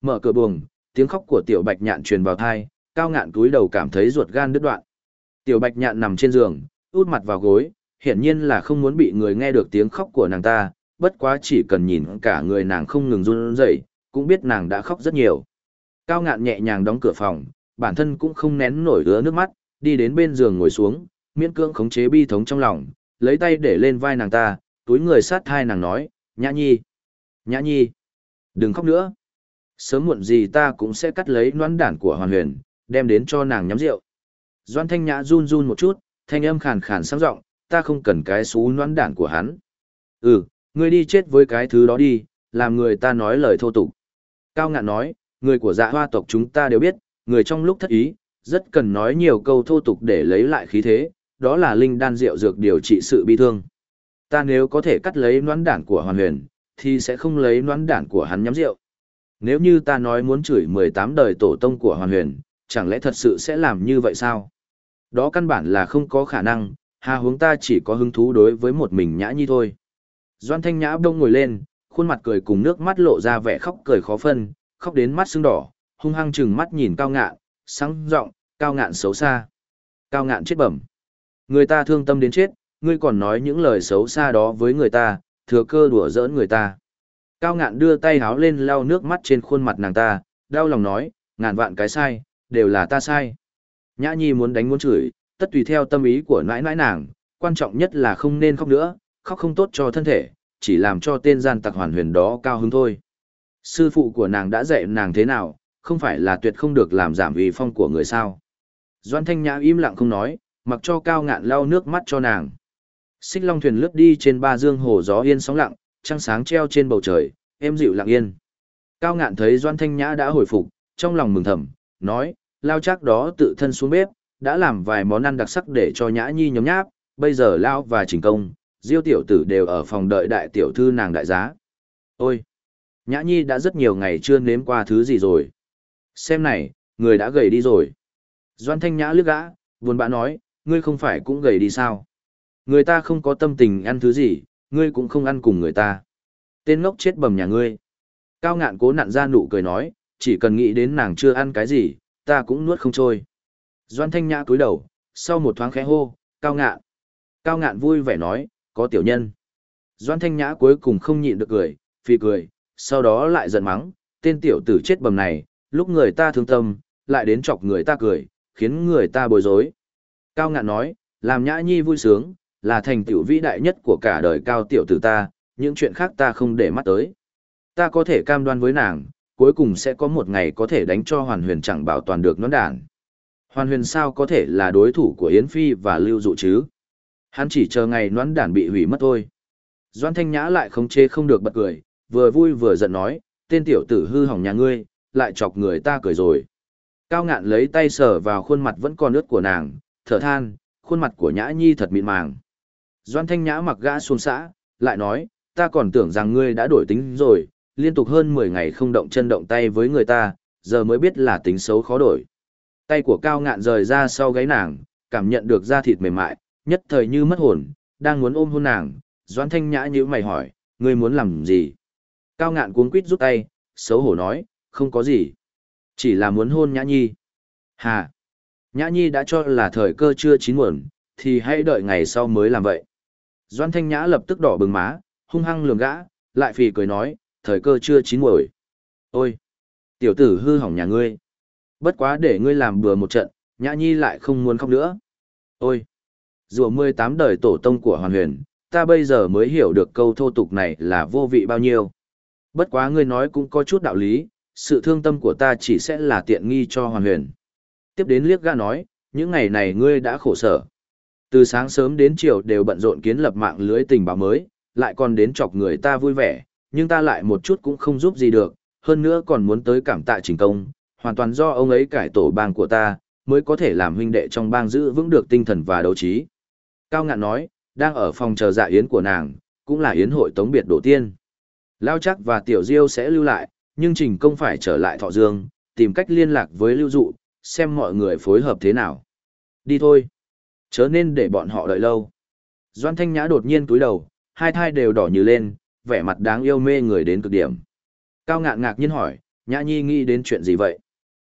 S1: Mở cửa buồng, tiếng khóc của tiểu bạch nhạn truyền vào thai, cao ngạn túi đầu cảm thấy ruột gan đứt đoạn. Tiểu bạch nhạn nằm trên giường, út mặt vào gối, hiển nhiên là không muốn bị người nghe được tiếng khóc của nàng ta, bất quá chỉ cần nhìn cả người nàng không ngừng run rẩy, cũng biết nàng đã khóc rất nhiều. Cao ngạn nhẹ nhàng đóng cửa phòng, bản thân cũng không nén nổi đứa nước mắt, đi đến bên giường ngồi xuống, miễn cưỡng khống chế bi thống trong lòng, lấy tay để lên vai nàng ta, túi người sát thai nàng nói, nhã nhi, nhã nhi, đừng khóc nữa. Sớm muộn gì ta cũng sẽ cắt lấy noãn đản của hoàn huyền, đem đến cho nàng nhắm rượu. Doan thanh nhã run run một chút, thanh âm khàn khàn sang giọng ta không cần cái xú noãn đản của hắn. Ừ, ngươi đi chết với cái thứ đó đi, làm người ta nói lời thô tục. Cao ngạn nói, người của dạ hoa tộc chúng ta đều biết, người trong lúc thất ý, rất cần nói nhiều câu thô tục để lấy lại khí thế, đó là linh đan rượu dược điều trị sự bi thương. Ta nếu có thể cắt lấy noán đản của hoàn huyền, thì sẽ không lấy noán đản của hắn nhắm rượu. Nếu như ta nói muốn chửi 18 đời tổ tông của hoàn huyền, chẳng lẽ thật sự sẽ làm như vậy sao? Đó căn bản là không có khả năng, hà hướng ta chỉ có hứng thú đối với một mình nhã nhi thôi. Doan thanh nhã đông ngồi lên, khuôn mặt cười cùng nước mắt lộ ra vẻ khóc cười khó phân, khóc đến mắt sưng đỏ, hung hăng chừng mắt nhìn cao ngạn, sáng giọng cao ngạn xấu xa. Cao ngạn chết bẩm. Người ta thương tâm đến chết, ngươi còn nói những lời xấu xa đó với người ta, thừa cơ đùa giỡn người ta. Cao ngạn đưa tay háo lên lau nước mắt trên khuôn mặt nàng ta, đau lòng nói, ngàn vạn cái sai, đều là ta sai. Nhã Nhi muốn đánh muốn chửi, tất tùy theo tâm ý của nãi nãi nàng, quan trọng nhất là không nên khóc nữa, khóc không tốt cho thân thể, chỉ làm cho tên gian tặc hoàn huyền đó cao hứng thôi. Sư phụ của nàng đã dạy nàng thế nào, không phải là tuyệt không được làm giảm uy phong của người sao. Doan Thanh Nhã im lặng không nói, mặc cho cao ngạn lau nước mắt cho nàng. Xích long thuyền lướt đi trên ba dương hồ gió yên sóng lặng, trăng sáng treo trên bầu trời, êm dịu lặng yên. Cao ngạn thấy Doan Thanh Nhã đã hồi phục, trong lòng mừng thầm, nói, lao chắc đó tự thân xuống bếp, đã làm vài món ăn đặc sắc để cho Nhã Nhi nhóm nháp, bây giờ lao và trình công, diêu tiểu tử đều ở phòng đợi đại tiểu thư nàng đại giá. Ôi! Nhã Nhi đã rất nhiều ngày chưa nếm qua thứ gì rồi. Xem này, người đã gầy đi rồi. Doan Thanh Nhã lướt gã, buồn bã nói, ngươi không phải cũng gầy đi sao? Người ta không có tâm tình ăn thứ gì, ngươi cũng không ăn cùng người ta. Tên ngốc chết bầm nhà ngươi. Cao ngạn cố nặn ra nụ cười nói, chỉ cần nghĩ đến nàng chưa ăn cái gì, ta cũng nuốt không trôi. Doan Thanh Nhã cúi đầu, sau một thoáng khẽ hô, cao ngạn. Cao ngạn vui vẻ nói, có tiểu nhân. Doan Thanh Nhã cuối cùng không nhịn được cười, phi cười, sau đó lại giận mắng, tên tiểu tử chết bầm này, lúc người ta thương tâm, lại đến chọc người ta cười, khiến người ta bối rối. Cao ngạn nói, làm nhã nhi vui sướng, là thành tựu vĩ đại nhất của cả đời cao tiểu tử ta, những chuyện khác ta không để mắt tới. Ta có thể cam đoan với nàng, cuối cùng sẽ có một ngày có thể đánh cho hoàn huyền chẳng bảo toàn được nón đàn. Hoàn huyền sao có thể là đối thủ của Yến Phi và Lưu Dụ chứ? Hắn chỉ chờ ngày nón đàn bị hủy mất thôi. Doan Thanh Nhã lại không chê không được bật cười, vừa vui vừa giận nói, tên tiểu tử hư hỏng nhà ngươi, lại chọc người ta cười rồi. Cao ngạn lấy tay sờ vào khuôn mặt vẫn còn ướt của nàng, thở than, khuôn mặt của Nhã Nhi thật mịn màng. Doan Thanh Nhã mặc gã xuống xã, lại nói, ta còn tưởng rằng ngươi đã đổi tính rồi, liên tục hơn 10 ngày không động chân động tay với người ta, giờ mới biết là tính xấu khó đổi. Tay của cao ngạn rời ra sau gáy nàng, cảm nhận được da thịt mềm mại, nhất thời như mất hồn, đang muốn ôm hôn nàng, Doan Thanh Nhã như mày hỏi, ngươi muốn làm gì? Cao ngạn cuống quýt rút tay, xấu hổ nói, không có gì. Chỉ là muốn hôn Nhã Nhi. Hà! Nhã Nhi đã cho là thời cơ chưa chín muộn, thì hãy đợi ngày sau mới làm vậy. Doan Thanh Nhã lập tức đỏ bừng má, hung hăng lường gã, lại phì cười nói, thời cơ chưa chín muồi. Ôi! Tiểu tử hư hỏng nhà ngươi. Bất quá để ngươi làm bừa một trận, Nhã Nhi lại không muốn khóc nữa. Ôi! Rùa 18 đời tổ tông của Hoàn Huyền, ta bây giờ mới hiểu được câu thô tục này là vô vị bao nhiêu. Bất quá ngươi nói cũng có chút đạo lý, sự thương tâm của ta chỉ sẽ là tiện nghi cho Hoàn Huyền. Tiếp đến liếc gã nói, những ngày này ngươi đã khổ sở. Từ sáng sớm đến chiều đều bận rộn kiến lập mạng lưới tình báo mới, lại còn đến chọc người ta vui vẻ, nhưng ta lại một chút cũng không giúp gì được, hơn nữa còn muốn tới cảm tạ trình công, hoàn toàn do ông ấy cải tổ bang của ta, mới có thể làm huynh đệ trong bang giữ vững được tinh thần và đấu trí. Cao ngạn nói, đang ở phòng chờ dạ yến của nàng, cũng là yến hội tống biệt đổ tiên. Lao chắc và tiểu diêu sẽ lưu lại, nhưng trình công phải trở lại thọ dương, tìm cách liên lạc với lưu dụ, xem mọi người phối hợp thế nào. Đi thôi. Chớ nên để bọn họ đợi lâu. Doan Thanh Nhã đột nhiên túi đầu, hai thai đều đỏ như lên, vẻ mặt đáng yêu mê người đến cực điểm. Cao ngạn ngạc nhiên hỏi, Nhã Nhi nghĩ đến chuyện gì vậy?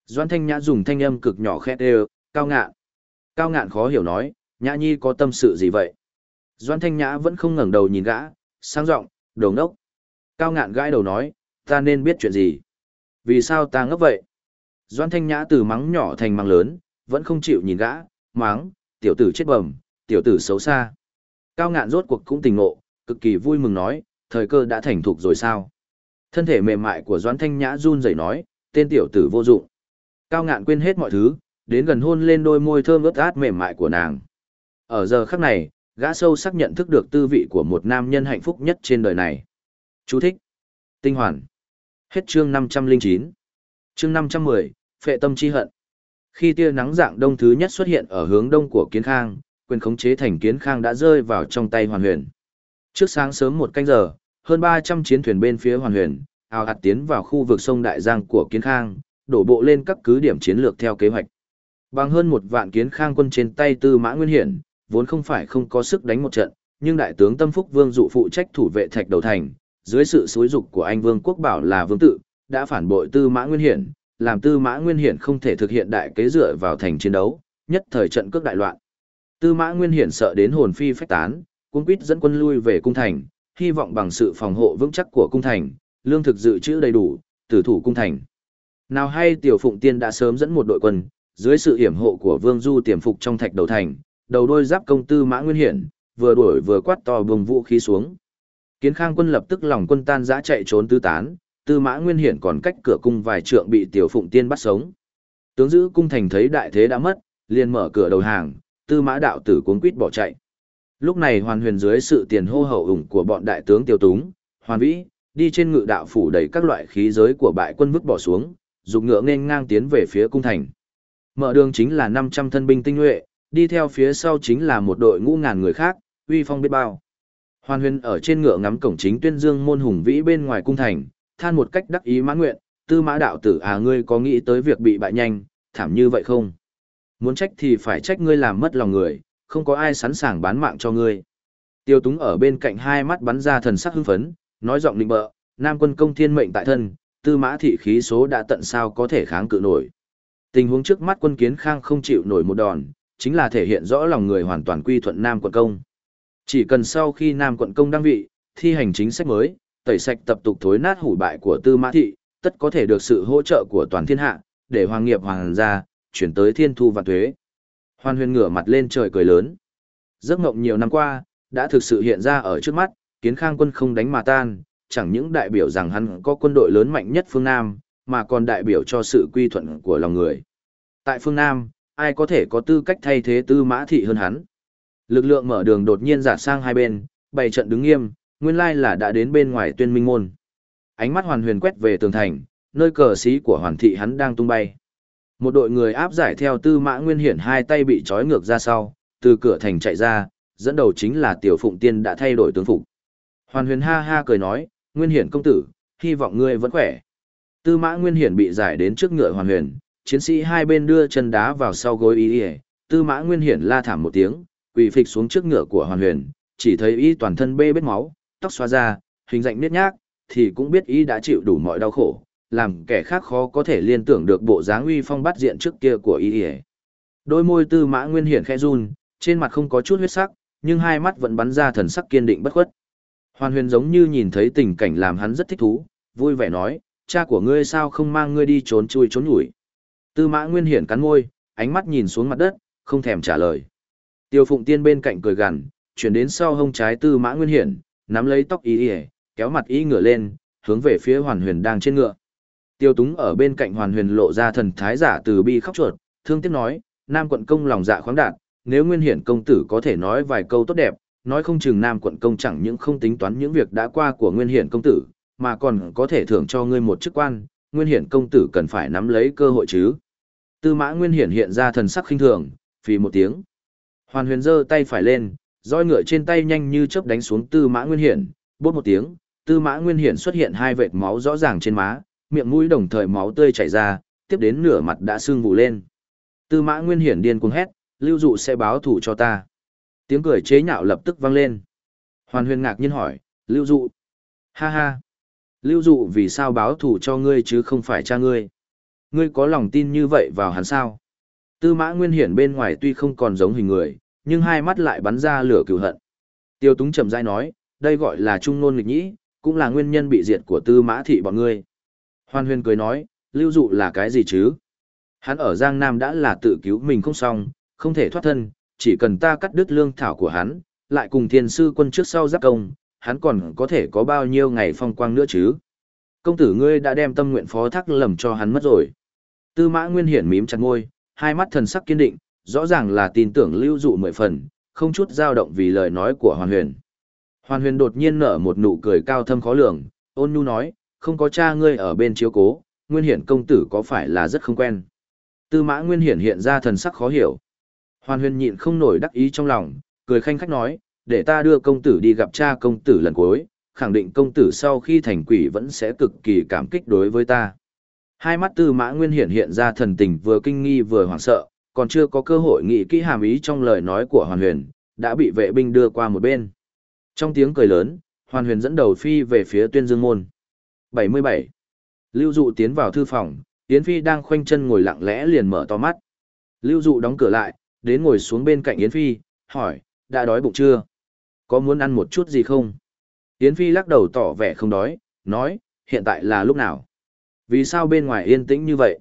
S1: Doan Thanh Nhã dùng thanh âm cực nhỏ khét đều, Cao ngạn. Cao ngạn khó hiểu nói, Nhã Nhi có tâm sự gì vậy? Doan Thanh Nhã vẫn không ngẩng đầu nhìn gã, sang giọng, đầu ngốc. Cao ngạn gãi đầu nói, ta nên biết chuyện gì? Vì sao ta ngốc vậy? Doan Thanh Nhã từ mắng nhỏ thành mắng lớn, vẫn không chịu nhìn gã, mắng, tiểu tử chết bẩm, tiểu tử xấu xa. Cao ngạn rốt cuộc cũng tình ngộ, cực kỳ vui mừng nói, thời cơ đã thành thục rồi sao? Thân thể mềm mại của Doan Thanh Nhã run rẩy nói, tên tiểu tử vô dụng. Cao ngạn quên hết mọi thứ, đến gần hôn lên đôi môi thơm ướt át mềm mại của nàng. Ở giờ khắc này, gã sâu sắc nhận thức được tư vị của một nam nhân hạnh phúc nhất trên đời này. Chú thích. Tinh hoàn. Hết chương 509. Chương 510, Phệ tâm chi hận. Khi tia nắng dạng đông thứ nhất xuất hiện ở hướng đông của Kiến Khang, quyền khống chế thành Kiến Khang đã rơi vào trong tay Hoàn Huyền. Trước sáng sớm một canh giờ, hơn 300 chiến thuyền bên phía Hoàn Huyền, ào ạt tiến vào khu vực sông Đại Giang của Kiến Khang, đổ bộ lên các cứ điểm chiến lược theo kế hoạch. Bằng hơn một vạn Kiến Khang quân trên tay Tư Mã Nguyên Hiển, vốn không phải không có sức đánh một trận, nhưng đại tướng Tâm Phúc Vương dụ phụ trách thủ vệ Thạch Đầu Thành, dưới sự xúi dục của anh Vương Quốc Bảo là Vương Tự, đã phản bội Tư Mã Nguyên Hiển, làm Tư Mã Nguyên Hiển không thể thực hiện đại kế dựa vào thành chiến đấu, nhất thời trận cước đại loạn. Tư Mã Nguyên Hiển sợ đến hồn phi phách tán, cuống quýt dẫn quân lui về cung thành, hy vọng bằng sự phòng hộ vững chắc của cung thành, lương thực dự trữ đầy đủ, tử thủ cung thành. Nào hay Tiểu Phụng Tiên đã sớm dẫn một đội quân, dưới sự hiểm hộ của Vương Du tiềm phục trong thạch đầu thành, đầu đôi giáp công Tư Mã Nguyên Hiển, vừa đuổi vừa quát to bùng vũ khí xuống. Kiến Khang quân lập tức lòng quân tan rã chạy trốn tứ tán, Tư Mã Nguyên Hiển còn cách cửa cung vài trượng bị Tiểu Phụng Tiên bắt sống. Tướng giữ cung thành thấy đại thế đã mất, liền mở cửa đầu hàng, Tư Mã đạo tử cuống quýt bỏ chạy. Lúc này Hoàn Huyền dưới sự tiền hô hậu ủng của bọn đại tướng Tiêu Túng, Hoàn Vĩ, đi trên ngự đạo phủ đầy các loại khí giới của bại quân vứt bỏ xuống, dùng ngựa nên ngang tiến về phía cung thành. Mở đường chính là 500 thân binh tinh nhuệ, đi theo phía sau chính là một đội ngũ ngàn người khác, uy phong biết bao. Hoàn huyền ở trên ngựa ngắm cổng chính tuyên dương môn hùng vĩ bên ngoài cung thành, than một cách đắc ý mãn nguyện, tư mã đạo tử à ngươi có nghĩ tới việc bị bại nhanh, thảm như vậy không? Muốn trách thì phải trách ngươi làm mất lòng người, không có ai sẵn sàng bán mạng cho ngươi. Tiêu túng ở bên cạnh hai mắt bắn ra thần sắc hưng phấn, nói giọng định bợ, nam quân công thiên mệnh tại thân, tư mã thị khí số đã tận sao có thể kháng cự nổi. Tình huống trước mắt quân kiến khang không chịu nổi một đòn, chính là thể hiện rõ lòng người hoàn toàn quy thuận nam quân công. Chỉ cần sau khi nam quận công đăng vị, thi hành chính sách mới, tẩy sạch tập tục thối nát hủ bại của tư mã thị, tất có thể được sự hỗ trợ của toàn thiên hạ, để hoàng nghiệp hoàng gia, chuyển tới thiên thu và thuế. Hoan huyền ngửa mặt lên trời cười lớn. Giấc mộng nhiều năm qua, đã thực sự hiện ra ở trước mắt, kiến khang quân không đánh mà tan, chẳng những đại biểu rằng hắn có quân đội lớn mạnh nhất phương Nam, mà còn đại biểu cho sự quy thuận của lòng người. Tại phương Nam, ai có thể có tư cách thay thế tư mã thị hơn hắn. Lực lượng mở đường đột nhiên giả sang hai bên, bày trận đứng nghiêm, nguyên lai là đã đến bên ngoài tuyên minh môn. Ánh mắt hoàn huyền quét về tường thành, nơi cờ sĩ của hoàn thị hắn đang tung bay. Một đội người áp giải theo tư mã nguyên hiển hai tay bị trói ngược ra sau, từ cửa thành chạy ra, dẫn đầu chính là tiểu phụng tiên đã thay đổi tướng phục. Hoàn huyền ha ha cười nói, nguyên hiển công tử, hy vọng ngươi vẫn khỏe. Tư mã nguyên hiển bị giải đến trước ngựa hoàn huyền, chiến sĩ hai bên đưa chân đá vào sau gối y y, tư mã nguyên hiển la thảm một tiếng, quỳ phịch xuống trước ngựa của hoàn huyền, chỉ thấy y toàn thân bê bết máu, tóc xóa ra, hình dạng nết nhác, thì cũng biết y đã chịu đủ mọi đau khổ, làm kẻ khác khó có thể liên tưởng được bộ dáng uy phong bắt diện trước kia của y. Đôi môi tư mã nguyên hiển khẽ run, trên mặt không có chút huyết sắc, nhưng hai mắt vẫn bắn ra thần sắc kiên định bất khuất. Hoàn huyền giống như nhìn thấy tình cảnh làm hắn rất thích thú, vui vẻ nói, cha của ngươi sao không mang ngươi đi trốn chui trốn nhủi. Tư mã nguyên hiển cắn môi, ánh mắt nhìn xuống mặt đất, không thèm trả lời. Tiêu phụng tiên bên cạnh cười gằn, chuyển đến sau hông trái tư mã nguyên hiển, nắm lấy tóc ý Y, kéo mặt ý ngửa lên, hướng về phía hoàn huyền đang trên ngựa. Tiêu túng ở bên cạnh hoàn huyền lộ ra thần thái giả từ bi khóc chuột, thương tiếc nói, nam quận công lòng dạ khoáng đạt, nếu nguyên hiển công tử có thể nói vài câu tốt đẹp, nói không chừng nam quận công chẳng những không tính toán những việc đã qua của nguyên hiển công tử, mà còn có thể thưởng cho ngươi một chức quan, nguyên hiển công tử cần phải nắm lấy cơ hội chứ. Tư mã nguyên hiển hiện ra thần sắc khinh thường, phì một tiếng. Hoàn huyền giơ tay phải lên, roi ngựa trên tay nhanh như chớp đánh xuống tư mã nguyên hiển, bốt một tiếng, tư mã nguyên hiển xuất hiện hai vệt máu rõ ràng trên má, miệng mũi đồng thời máu tươi chảy ra, tiếp đến nửa mặt đã sưng vụ lên. Tư mã nguyên hiển điên cuồng hét, lưu dụ sẽ báo thủ cho ta. Tiếng cười chế nhạo lập tức vang lên. Hoàn huyền ngạc nhiên hỏi, lưu dụ. Ha ha. Lưu dụ vì sao báo thủ cho ngươi chứ không phải cha ngươi. Ngươi có lòng tin như vậy vào hắn sao? Tư mã nguyên hiển bên ngoài tuy không còn giống hình người, nhưng hai mắt lại bắn ra lửa cửu hận. Tiêu túng chậm rãi nói, đây gọi là trung nôn nghịch nhĩ, cũng là nguyên nhân bị diệt của tư mã thị bọn ngươi. Hoan huyền cười nói, lưu dụ là cái gì chứ? Hắn ở Giang Nam đã là tự cứu mình không xong, không thể thoát thân, chỉ cần ta cắt đứt lương thảo của hắn, lại cùng thiên sư quân trước sau giáp công, hắn còn có thể có bao nhiêu ngày phong quang nữa chứ? Công tử ngươi đã đem tâm nguyện phó thác lầm cho hắn mất rồi. Tư mã nguyên hiển mím chặt ngôi, hai mắt thần sắc kiên định, rõ ràng là tin tưởng lưu dụ mười phần, không chút dao động vì lời nói của Hoàn Huyền. Hoàn Huyền đột nhiên nở một nụ cười cao thâm khó lường, ôn nhu nói, không có cha ngươi ở bên chiếu cố, Nguyên Hiển công tử có phải là rất không quen. Tư mã Nguyên Hiển hiện ra thần sắc khó hiểu. Hoàn Huyền nhịn không nổi đắc ý trong lòng, cười khanh khách nói, để ta đưa công tử đi gặp cha công tử lần cuối, khẳng định công tử sau khi thành quỷ vẫn sẽ cực kỳ cảm kích đối với ta. Hai mắt tư mã nguyên Hiển hiện ra thần tình vừa kinh nghi vừa hoảng sợ, còn chưa có cơ hội nghĩ kỹ hàm ý trong lời nói của Hoàn Huyền, đã bị vệ binh đưa qua một bên. Trong tiếng cười lớn, Hoàn Huyền dẫn đầu phi về phía tuyên dương môn. 77. Lưu Dụ tiến vào thư phòng, Yến Phi đang khoanh chân ngồi lặng lẽ liền mở to mắt. Lưu Dụ đóng cửa lại, đến ngồi xuống bên cạnh Yến Phi, hỏi, đã đói bụng chưa? Có muốn ăn một chút gì không? Yến Phi lắc đầu tỏ vẻ không đói, nói, hiện tại là lúc nào? Vì sao bên ngoài yên tĩnh như vậy?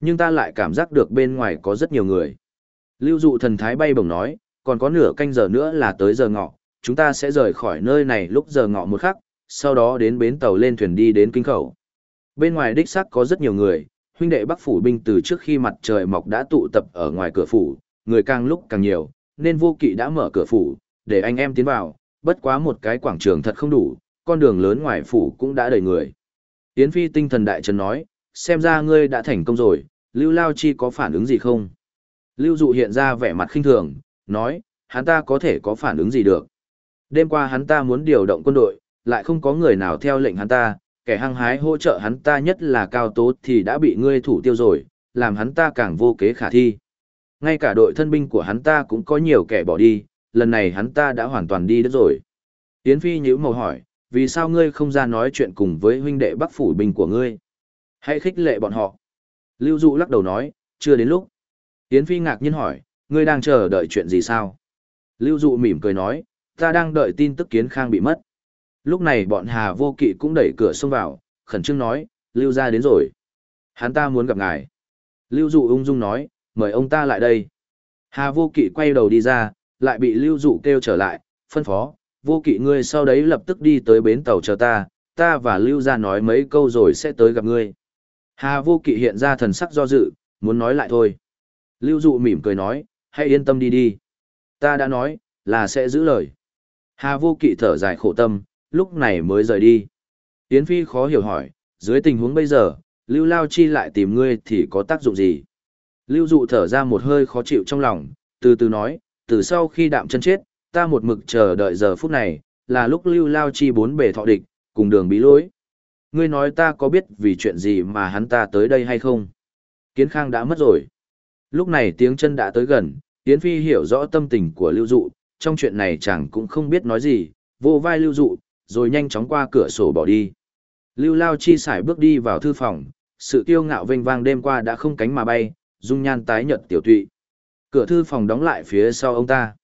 S1: Nhưng ta lại cảm giác được bên ngoài có rất nhiều người. Lưu dụ thần thái bay bổng nói, còn có nửa canh giờ nữa là tới giờ ngọ, chúng ta sẽ rời khỏi nơi này lúc giờ ngọ một khắc, sau đó đến bến tàu lên thuyền đi đến kinh khẩu. Bên ngoài đích xác có rất nhiều người, huynh đệ Bắc phủ binh từ trước khi mặt trời mọc đã tụ tập ở ngoài cửa phủ, người càng lúc càng nhiều, nên vô kỵ đã mở cửa phủ, để anh em tiến vào, bất quá một cái quảng trường thật không đủ, con đường lớn ngoài phủ cũng đã đầy người. Yến Phi tinh thần đại trần nói, xem ra ngươi đã thành công rồi, Lưu Lao Chi có phản ứng gì không? Lưu Dụ hiện ra vẻ mặt khinh thường, nói, hắn ta có thể có phản ứng gì được. Đêm qua hắn ta muốn điều động quân đội, lại không có người nào theo lệnh hắn ta, kẻ hăng hái hỗ trợ hắn ta nhất là cao tố thì đã bị ngươi thủ tiêu rồi, làm hắn ta càng vô kế khả thi. Ngay cả đội thân binh của hắn ta cũng có nhiều kẻ bỏ đi, lần này hắn ta đã hoàn toàn đi đất rồi. Yến Phi nhíu màu hỏi, vì sao ngươi không ra nói chuyện cùng với huynh đệ bắc phủ binh của ngươi? Hãy khích lệ bọn họ. Lưu Dụ lắc đầu nói, chưa đến lúc. Yến Phi ngạc nhiên hỏi, ngươi đang chờ đợi chuyện gì sao? Lưu Dụ mỉm cười nói, ta đang đợi tin tức kiến khang bị mất. Lúc này bọn Hà Vô Kỵ cũng đẩy cửa xông vào, khẩn trương nói, Lưu ra đến rồi. Hắn ta muốn gặp ngài. Lưu Dụ ung dung nói, mời ông ta lại đây. Hà Vô Kỵ quay đầu đi ra, lại bị Lưu Dụ kêu trở lại, phân phó, Vô Kỵ ngươi sau đấy lập tức đi tới bến tàu chờ ta, ta và Lưu ra nói mấy câu rồi sẽ tới gặp ngươi. Hà Vô Kỵ hiện ra thần sắc do dự, muốn nói lại thôi. Lưu Dụ mỉm cười nói, hãy yên tâm đi đi. Ta đã nói, là sẽ giữ lời. Hà Vô Kỵ thở dài khổ tâm, lúc này mới rời đi. Yến Phi khó hiểu hỏi, dưới tình huống bây giờ, Lưu Lao Chi lại tìm ngươi thì có tác dụng gì? Lưu Dụ thở ra một hơi khó chịu trong lòng, từ từ nói, từ sau khi đạm chân chết, ta một mực chờ đợi giờ phút này, là lúc Lưu Lao Chi bốn bề thọ địch, cùng đường bí lối. Ngươi nói ta có biết vì chuyện gì mà hắn ta tới đây hay không? Kiến Khang đã mất rồi. Lúc này tiếng chân đã tới gần, Yến Phi hiểu rõ tâm tình của Lưu Dụ, trong chuyện này chàng cũng không biết nói gì, vô vai Lưu Dụ, rồi nhanh chóng qua cửa sổ bỏ đi. Lưu Lao Chi xài bước đi vào thư phòng, sự kiêu ngạo vênh vang đêm qua đã không cánh mà bay, dung nhan tái nhợt tiểu tụy. Cửa thư phòng đóng lại phía sau ông ta.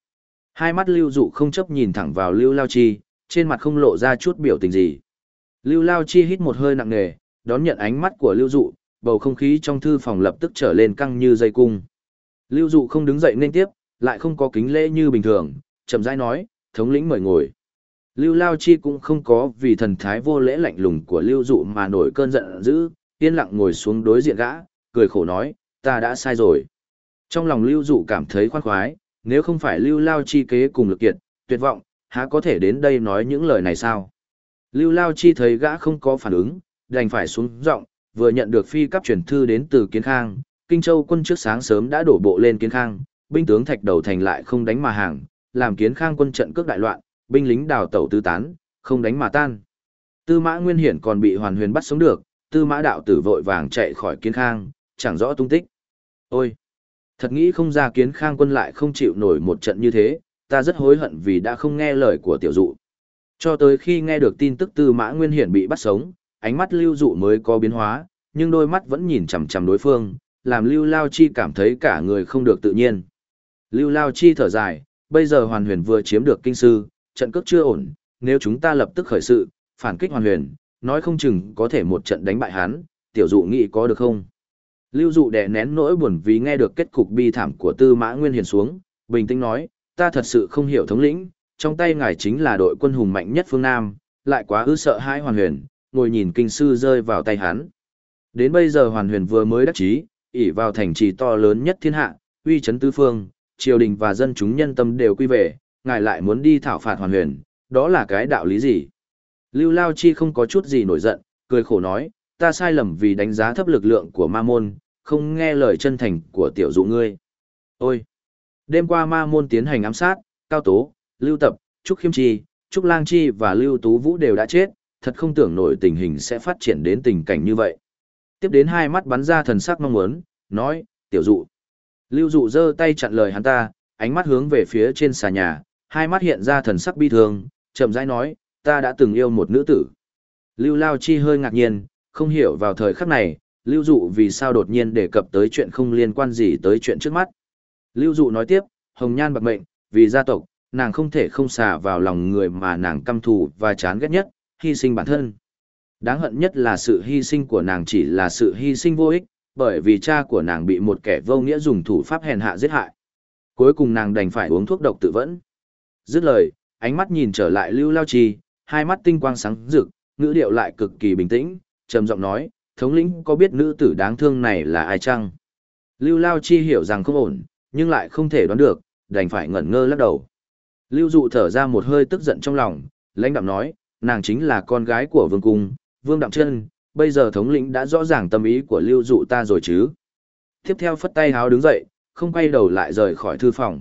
S1: Hai mắt Lưu Dụ không chấp nhìn thẳng vào Lưu Lao Chi, trên mặt không lộ ra chút biểu tình gì. Lưu Lao Chi hít một hơi nặng nề, đón nhận ánh mắt của Lưu Dụ, bầu không khí trong thư phòng lập tức trở lên căng như dây cung. Lưu Dụ không đứng dậy nên tiếp, lại không có kính lễ như bình thường, chậm rãi nói, thống lĩnh mời ngồi. Lưu Lao Chi cũng không có vì thần thái vô lễ lạnh lùng của Lưu Dụ mà nổi cơn giận dữ, yên lặng ngồi xuống đối diện gã, cười khổ nói, ta đã sai rồi. Trong lòng Lưu Dụ cảm thấy khoan khoái, nếu không phải Lưu Lao Chi kế cùng lực kiệt, tuyệt vọng, há có thể đến đây nói những lời này sao? Lưu Lao Chi thấy gã không có phản ứng, đành phải xuống giọng, vừa nhận được phi cấp truyền thư đến từ Kiến Khang, Kinh Châu quân trước sáng sớm đã đổ bộ lên Kiến Khang, binh tướng thạch đầu thành lại không đánh mà hàng, làm Kiến Khang quân trận cước đại loạn, binh lính đào tẩu tứ tán, không đánh mà tan. Tư Mã Nguyên Hiển còn bị Hoàn Huyền bắt sống được, Tư Mã đạo tử vội vàng chạy khỏi Kiến Khang, chẳng rõ tung tích. Ôi, thật nghĩ không ra Kiến Khang quân lại không chịu nổi một trận như thế, ta rất hối hận vì đã không nghe lời của tiểu dụ. Cho tới khi nghe được tin tức Tư Mã Nguyên Hiển bị bắt sống, ánh mắt Lưu Dụ mới có biến hóa, nhưng đôi mắt vẫn nhìn chằm chằm đối phương, làm Lưu Lao Chi cảm thấy cả người không được tự nhiên. Lưu Lao Chi thở dài, bây giờ Hoàn Huyền vừa chiếm được kinh sư, trận cước chưa ổn, nếu chúng ta lập tức khởi sự, phản kích Hoàn Huyền, nói không chừng có thể một trận đánh bại hắn, tiểu dụ nghĩ có được không? Lưu Dụ đè nén nỗi buồn vì nghe được kết cục bi thảm của Tư Mã Nguyên Hiền xuống, bình tĩnh nói, ta thật sự không hiểu thống lĩnh, trong tay ngài chính là đội quân hùng mạnh nhất phương Nam, lại quá ư sợ hãi Hoàn Huyền, ngồi nhìn kinh sư rơi vào tay hắn. Đến bây giờ Hoàn Huyền vừa mới đắc chí, ỷ vào thành trì to lớn nhất thiên hạ, uy chấn tứ phương, triều đình và dân chúng nhân tâm đều quy về, ngài lại muốn đi thảo phạt Hoàn Huyền, đó là cái đạo lý gì? Lưu Lao Chi không có chút gì nổi giận, cười khổ nói, ta sai lầm vì đánh giá thấp lực lượng của ma môn, không nghe lời chân thành của tiểu dụ ngươi. Ôi! Đêm qua ma môn tiến hành ám sát, Cao Tố, Lưu Tập, Trúc Khiêm Chi, Trúc Lang Chi và Lưu Tú Vũ đều đã chết, thật không tưởng nổi tình hình sẽ phát triển đến tình cảnh như vậy. Tiếp đến hai mắt bắn ra thần sắc mong muốn, nói, tiểu dụ. Lưu dụ giơ tay chặn lời hắn ta, ánh mắt hướng về phía trên xà nhà, hai mắt hiện ra thần sắc bi thương, chậm rãi nói, ta đã từng yêu một nữ tử. Lưu Lao Chi hơi ngạc nhiên, không hiểu vào thời khắc này, Lưu Dụ vì sao đột nhiên đề cập tới chuyện không liên quan gì tới chuyện trước mắt. Lưu Dụ nói tiếp, Hồng Nhan bạc mệnh, vì gia tộc, nàng không thể không xả vào lòng người mà nàng căm thù và chán ghét nhất, hy sinh bản thân. Đáng hận nhất là sự hy sinh của nàng chỉ là sự hy sinh vô ích, bởi vì cha của nàng bị một kẻ vô nghĩa dùng thủ pháp hèn hạ giết hại. Cuối cùng nàng đành phải uống thuốc độc tự vẫn. Dứt lời, ánh mắt nhìn trở lại Lưu Lao Chi, hai mắt tinh quang sáng rực, ngữ điệu lại cực kỳ bình tĩnh, trầm giọng nói, thống lĩnh có biết nữ tử đáng thương này là ai chăng? Lưu Lao Chi hiểu rằng không ổn, nhưng lại không thể đoán được, đành phải ngẩn ngơ lắc đầu. Lưu Dụ thở ra một hơi tức giận trong lòng, lãnh đạm nói, nàng chính là con gái của vương cung, vương Đạm chân, bây giờ thống lĩnh đã rõ ràng tâm ý của lưu dụ ta rồi chứ. Tiếp theo phất tay háo đứng dậy, không quay đầu lại rời khỏi thư phòng.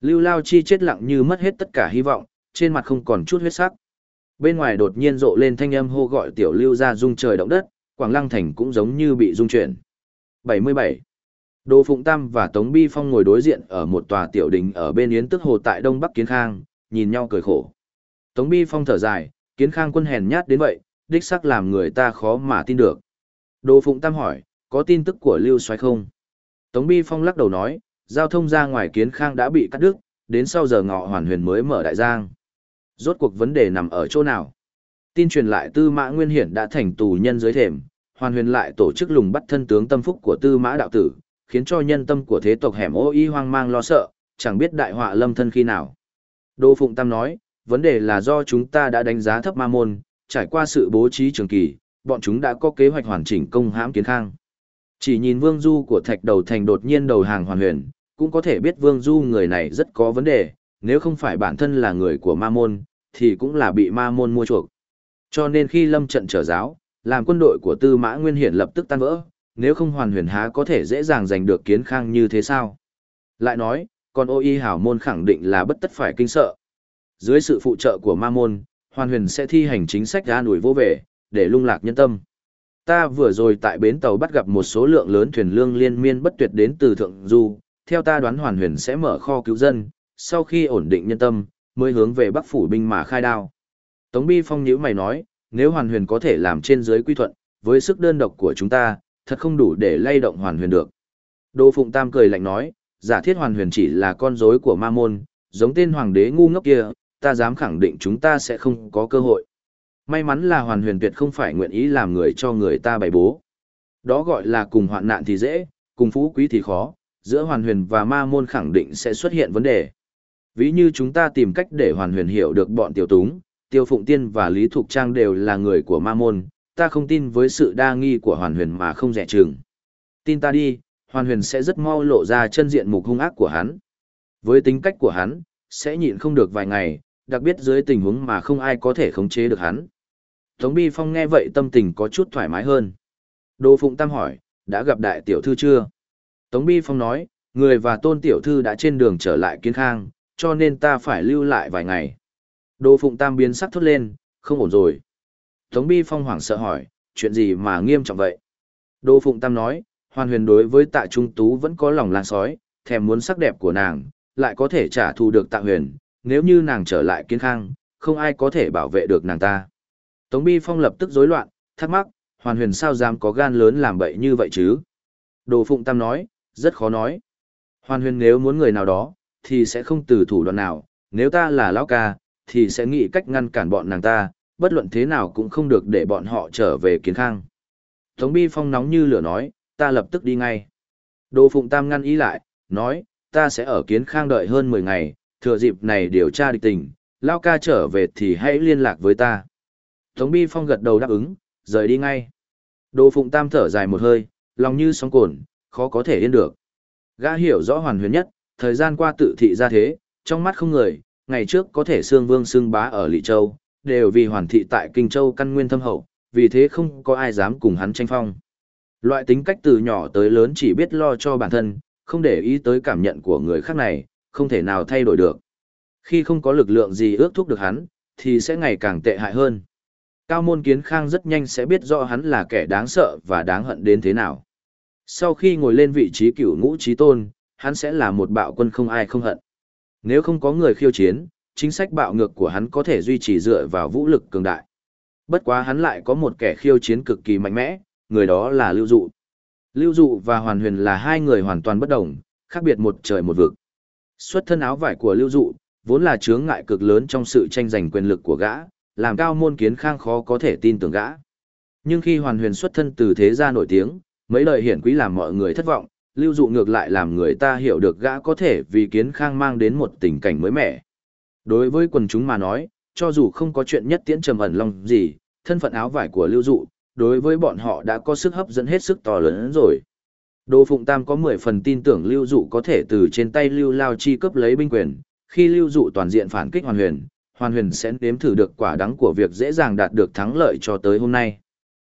S1: Lưu Lao Chi chết lặng như mất hết tất cả hy vọng, trên mặt không còn chút huyết sắc. Bên ngoài đột nhiên rộ lên thanh âm hô gọi tiểu lưu ra rung trời động đất, Quảng Lăng Thành cũng giống như bị rung chuyển. 77. Đồ Phụng Tam và Tống Bi Phong ngồi đối diện ở một tòa tiểu đình ở bên Yến Tức Hồ tại Đông Bắc Kiến Khang, nhìn nhau cười khổ. Tống Bi Phong thở dài, Kiến Khang quân hèn nhát đến vậy, đích xác làm người ta khó mà tin được. Đồ Phụng Tam hỏi, có tin tức của Lưu Soái không? Tống Bi Phong lắc đầu nói, giao thông ra ngoài Kiến Khang đã bị cắt đứt, đến sau giờ ngọ hoàn huyền mới mở đại giang. Rốt cuộc vấn đề nằm ở chỗ nào? Tin truyền lại Tư Mã Nguyên Hiển đã thành tù nhân dưới thềm, hoàn huyền lại tổ chức lùng bắt thân tướng tâm phúc của Tư Mã đạo tử, khiến cho nhân tâm của thế tộc hẻm ô y hoang mang lo sợ, chẳng biết đại họa lâm thân khi nào. Đô Phụng Tam nói, vấn đề là do chúng ta đã đánh giá thấp ma môn, trải qua sự bố trí trường kỳ, bọn chúng đã có kế hoạch hoàn chỉnh công hãm kiến khang. Chỉ nhìn Vương Du của Thạch Đầu Thành đột nhiên đầu hàng hoàn huyền, cũng có thể biết Vương Du người này rất có vấn đề, nếu không phải bản thân là người của ma môn, thì cũng là bị ma môn mua chuộc. Cho nên khi lâm trận trở giáo, làm quân đội của Tư Mã Nguyên Hiển lập tức tan vỡ, nếu không hoàn huyền há có thể dễ dàng giành được kiến khang như thế sao? Lại nói, còn ô y hảo môn khẳng định là bất tất phải kinh sợ. Dưới sự phụ trợ của ma môn, hoàn huyền sẽ thi hành chính sách ra nổi vô về, để lung lạc nhân tâm. Ta vừa rồi tại bến tàu bắt gặp một số lượng lớn thuyền lương liên miên bất tuyệt đến từ Thượng Du, theo ta đoán hoàn huyền sẽ mở kho cứu dân, sau khi ổn định nhân tâm, mới hướng về bắc phủ binh mà khai đao. Tống Bi Phong nhíu mày nói, nếu hoàn huyền có thể làm trên dưới quy thuận, với sức đơn độc của chúng ta, thật không đủ để lay động hoàn huyền được. Đô Phụng Tam cười lạnh nói, giả thiết hoàn huyền chỉ là con rối của ma môn, giống tên hoàng đế ngu ngốc kia, ta dám khẳng định chúng ta sẽ không có cơ hội. May mắn là hoàn huyền tuyệt không phải nguyện ý làm người cho người ta bày bố. Đó gọi là cùng hoạn nạn thì dễ, cùng phú quý thì khó, giữa hoàn huyền và ma môn khẳng định sẽ xuất hiện vấn đề. Ví như chúng ta tìm cách để hoàn huyền hiểu được bọn tiểu túng, tiêu phụng tiên và lý thục trang đều là người của ma môn, ta không tin với sự đa nghi của hoàn huyền mà không rẻ chừng. Tin ta đi, hoàn huyền sẽ rất mau lộ ra chân diện mục hung ác của hắn. Với tính cách của hắn, sẽ nhịn không được vài ngày, đặc biệt dưới tình huống mà không ai có thể khống chế được hắn. Tống Bi Phong nghe vậy tâm tình có chút thoải mái hơn. Đô Phụng Tam hỏi, đã gặp đại tiểu thư chưa? Tống Bi Phong nói, người và tôn tiểu thư đã trên đường trở lại kiến khang, cho nên ta phải lưu lại vài ngày. Đô Phụng Tam biến sắc thốt lên, không ổn rồi. Tống Bi Phong hoảng sợ hỏi, chuyện gì mà nghiêm trọng vậy? Đô Phụng Tam nói, Hoàn Huyền đối với Tạ Trung Tú vẫn có lòng lan sói, thèm muốn sắc đẹp của nàng, lại có thể trả thù được Tạ Huyền, nếu như nàng trở lại kiến khang, không ai có thể bảo vệ được nàng ta. Tống Bi Phong lập tức rối loạn, thắc mắc, Hoàn Huyền sao dám có gan lớn làm bậy như vậy chứ? Đồ Phụng Tam nói, rất khó nói. Hoàn Huyền nếu muốn người nào đó, thì sẽ không từ thủ đoạn nào, nếu ta là lão ca, thì sẽ nghĩ cách ngăn cản bọn nàng ta, bất luận thế nào cũng không được để bọn họ trở về kiến khang. Tống Bi Phong nóng như lửa nói, ta lập tức đi ngay. Đồ Phụng Tam ngăn ý lại, nói, ta sẽ ở kiến khang đợi hơn 10 ngày, thừa dịp này điều tra địch tình, Lao ca trở về thì hãy liên lạc với ta. Tống Bi Phong gật đầu đáp ứng, rời đi ngay. Đồ Phụng Tam thở dài một hơi, lòng như sóng cồn, khó có thể yên được. Gã hiểu rõ hoàn huyền nhất, thời gian qua tự thị ra thế, trong mắt không người, ngày trước có thể xương vương xương bá ở Lị Châu, đều vì hoàn thị tại Kinh Châu căn nguyên thâm hậu, vì thế không có ai dám cùng hắn tranh phong. Loại tính cách từ nhỏ tới lớn chỉ biết lo cho bản thân, không để ý tới cảm nhận của người khác này, không thể nào thay đổi được. Khi không có lực lượng gì ước thúc được hắn, thì sẽ ngày càng tệ hại hơn. Cao môn kiến khang rất nhanh sẽ biết rõ hắn là kẻ đáng sợ và đáng hận đến thế nào. Sau khi ngồi lên vị trí cửu ngũ trí tôn, hắn sẽ là một bạo quân không ai không hận. Nếu không có người khiêu chiến, chính sách bạo ngược của hắn có thể duy trì dựa vào vũ lực cường đại. Bất quá hắn lại có một kẻ khiêu chiến cực kỳ mạnh mẽ, người đó là Lưu Dụ. Lưu Dụ và Hoàn Huyền là hai người hoàn toàn bất đồng, khác biệt một trời một vực. Xuất thân áo vải của Lưu Dụ, vốn là chướng ngại cực lớn trong sự tranh giành quyền lực của gã, làm cao môn kiến khang khó có thể tin tưởng gã. Nhưng khi Hoàn Huyền xuất thân từ thế gia nổi tiếng, mấy lời hiển quý làm mọi người thất vọng, Lưu Dụ ngược lại làm người ta hiểu được gã có thể vì kiến khang mang đến một tình cảnh mới mẻ. Đối với quần chúng mà nói, cho dù không có chuyện nhất tiễn trầm ẩn lòng gì, thân phận áo vải của lưu dụ, đối với bọn họ đã có sức hấp dẫn hết sức to lớn rồi. Đỗ Phụng Tam có 10 phần tin tưởng lưu dụ có thể từ trên tay lưu lao chi cấp lấy binh quyền, khi lưu dụ toàn diện phản kích hoàn huyền, hoàn huyền sẽ nếm thử được quả đắng của việc dễ dàng đạt được thắng lợi cho tới hôm nay.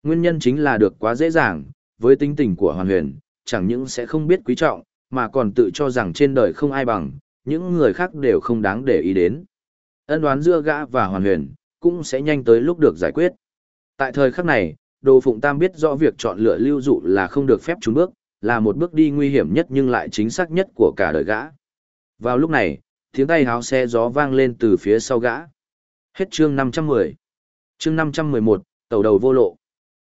S1: Nguyên nhân chính là được quá dễ dàng, với tính tình của hoàn huyền, chẳng những sẽ không biết quý trọng, mà còn tự cho rằng trên đời không ai bằng, những người khác đều không đáng để ý đến. Ân đoán giữa gã và hoàn huyền, cũng sẽ nhanh tới lúc được giải quyết. Tại thời khắc này, Đồ Phụng Tam biết rõ việc chọn lựa lưu dụ là không được phép trúng bước, là một bước đi nguy hiểm nhất nhưng lại chính xác nhất của cả đời gã. Vào lúc này, tiếng tay háo xe gió vang lên từ phía sau gã. Hết chương 510. Chương 511, tàu đầu vô lộ.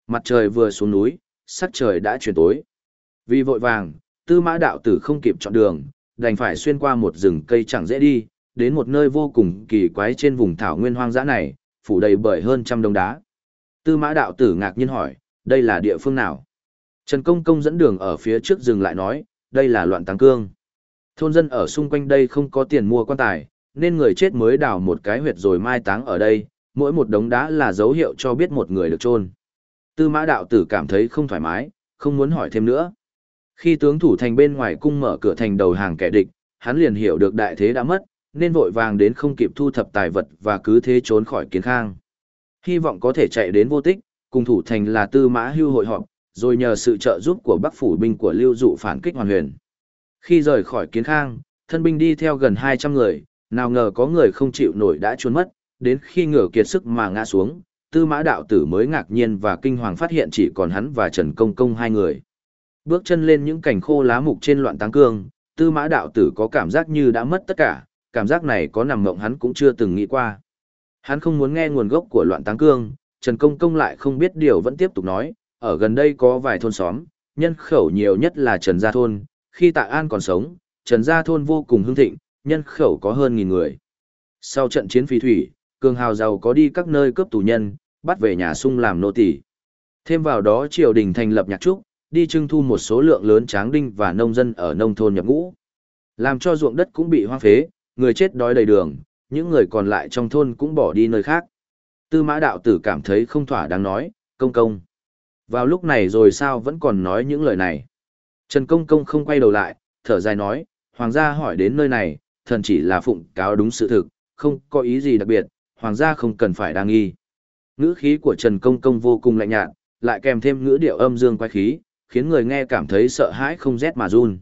S1: Mặt trời vừa xuống núi, sắc trời đã chuyển tối. Vì vội vàng, tư mã đạo tử không kịp chọn đường, đành phải xuyên qua một rừng cây chẳng dễ đi, đến một nơi vô cùng kỳ quái trên vùng thảo nguyên hoang dã này, phủ đầy bởi hơn trăm đống đá. Tư mã đạo tử ngạc nhiên hỏi, đây là địa phương nào? Trần Công Công dẫn đường ở phía trước rừng lại nói, đây là loạn táng cương. Thôn dân ở xung quanh đây không có tiền mua quan tài, nên người chết mới đào một cái huyệt rồi mai táng ở đây, mỗi một đống đá là dấu hiệu cho biết một người được chôn. Tư mã đạo tử cảm thấy không thoải mái, không muốn hỏi thêm nữa. Khi tướng thủ thành bên ngoài cung mở cửa thành đầu hàng kẻ địch, hắn liền hiểu được đại thế đã mất, nên vội vàng đến không kịp thu thập tài vật và cứ thế trốn khỏi kiến khang. Hy vọng có thể chạy đến vô tích, cùng thủ thành là tư mã hưu hội họp, rồi nhờ sự trợ giúp của bắc phủ binh của lưu dụ phản kích hoàn huyền. Khi rời khỏi kiến khang, thân binh đi theo gần 200 người, nào ngờ có người không chịu nổi đã trốn mất, đến khi ngửa kiệt sức mà ngã xuống, tư mã đạo tử mới ngạc nhiên và kinh hoàng phát hiện chỉ còn hắn và Trần Công Công hai người. Bước chân lên những cành khô lá mục trên loạn táng cương, tư mã đạo tử có cảm giác như đã mất tất cả, cảm giác này có nằm mộng hắn cũng chưa từng nghĩ qua. Hắn không muốn nghe nguồn gốc của loạn táng cương, Trần Công Công lại không biết điều vẫn tiếp tục nói, ở gần đây có vài thôn xóm, nhân khẩu nhiều nhất là Trần Gia Thôn, khi Tạ An còn sống, Trần Gia Thôn vô cùng hưng thịnh, nhân khẩu có hơn nghìn người. Sau trận chiến phi thủy, Cường Hào giàu có đi các nơi cướp tù nhân, bắt về nhà sung làm nô tỳ. Thêm vào đó triều đình thành lập nhạc trúc, đi trưng thu một số lượng lớn tráng đinh và nông dân ở nông thôn nhập ngũ. Làm cho ruộng đất cũng bị hoang phế, người chết đói đầy đường, những người còn lại trong thôn cũng bỏ đi nơi khác. Tư mã đạo tử cảm thấy không thỏa đáng nói, công công. Vào lúc này rồi sao vẫn còn nói những lời này. Trần công công không quay đầu lại, thở dài nói, hoàng gia hỏi đến nơi này, thần chỉ là phụng cáo đúng sự thực, không có ý gì đặc biệt, hoàng gia không cần phải đa nghi. Ngữ khí của Trần Công Công vô cùng lạnh nhạt, lại kèm thêm ngữ điệu âm dương quái khí, khiến người nghe cảm thấy sợ hãi không rét mà run.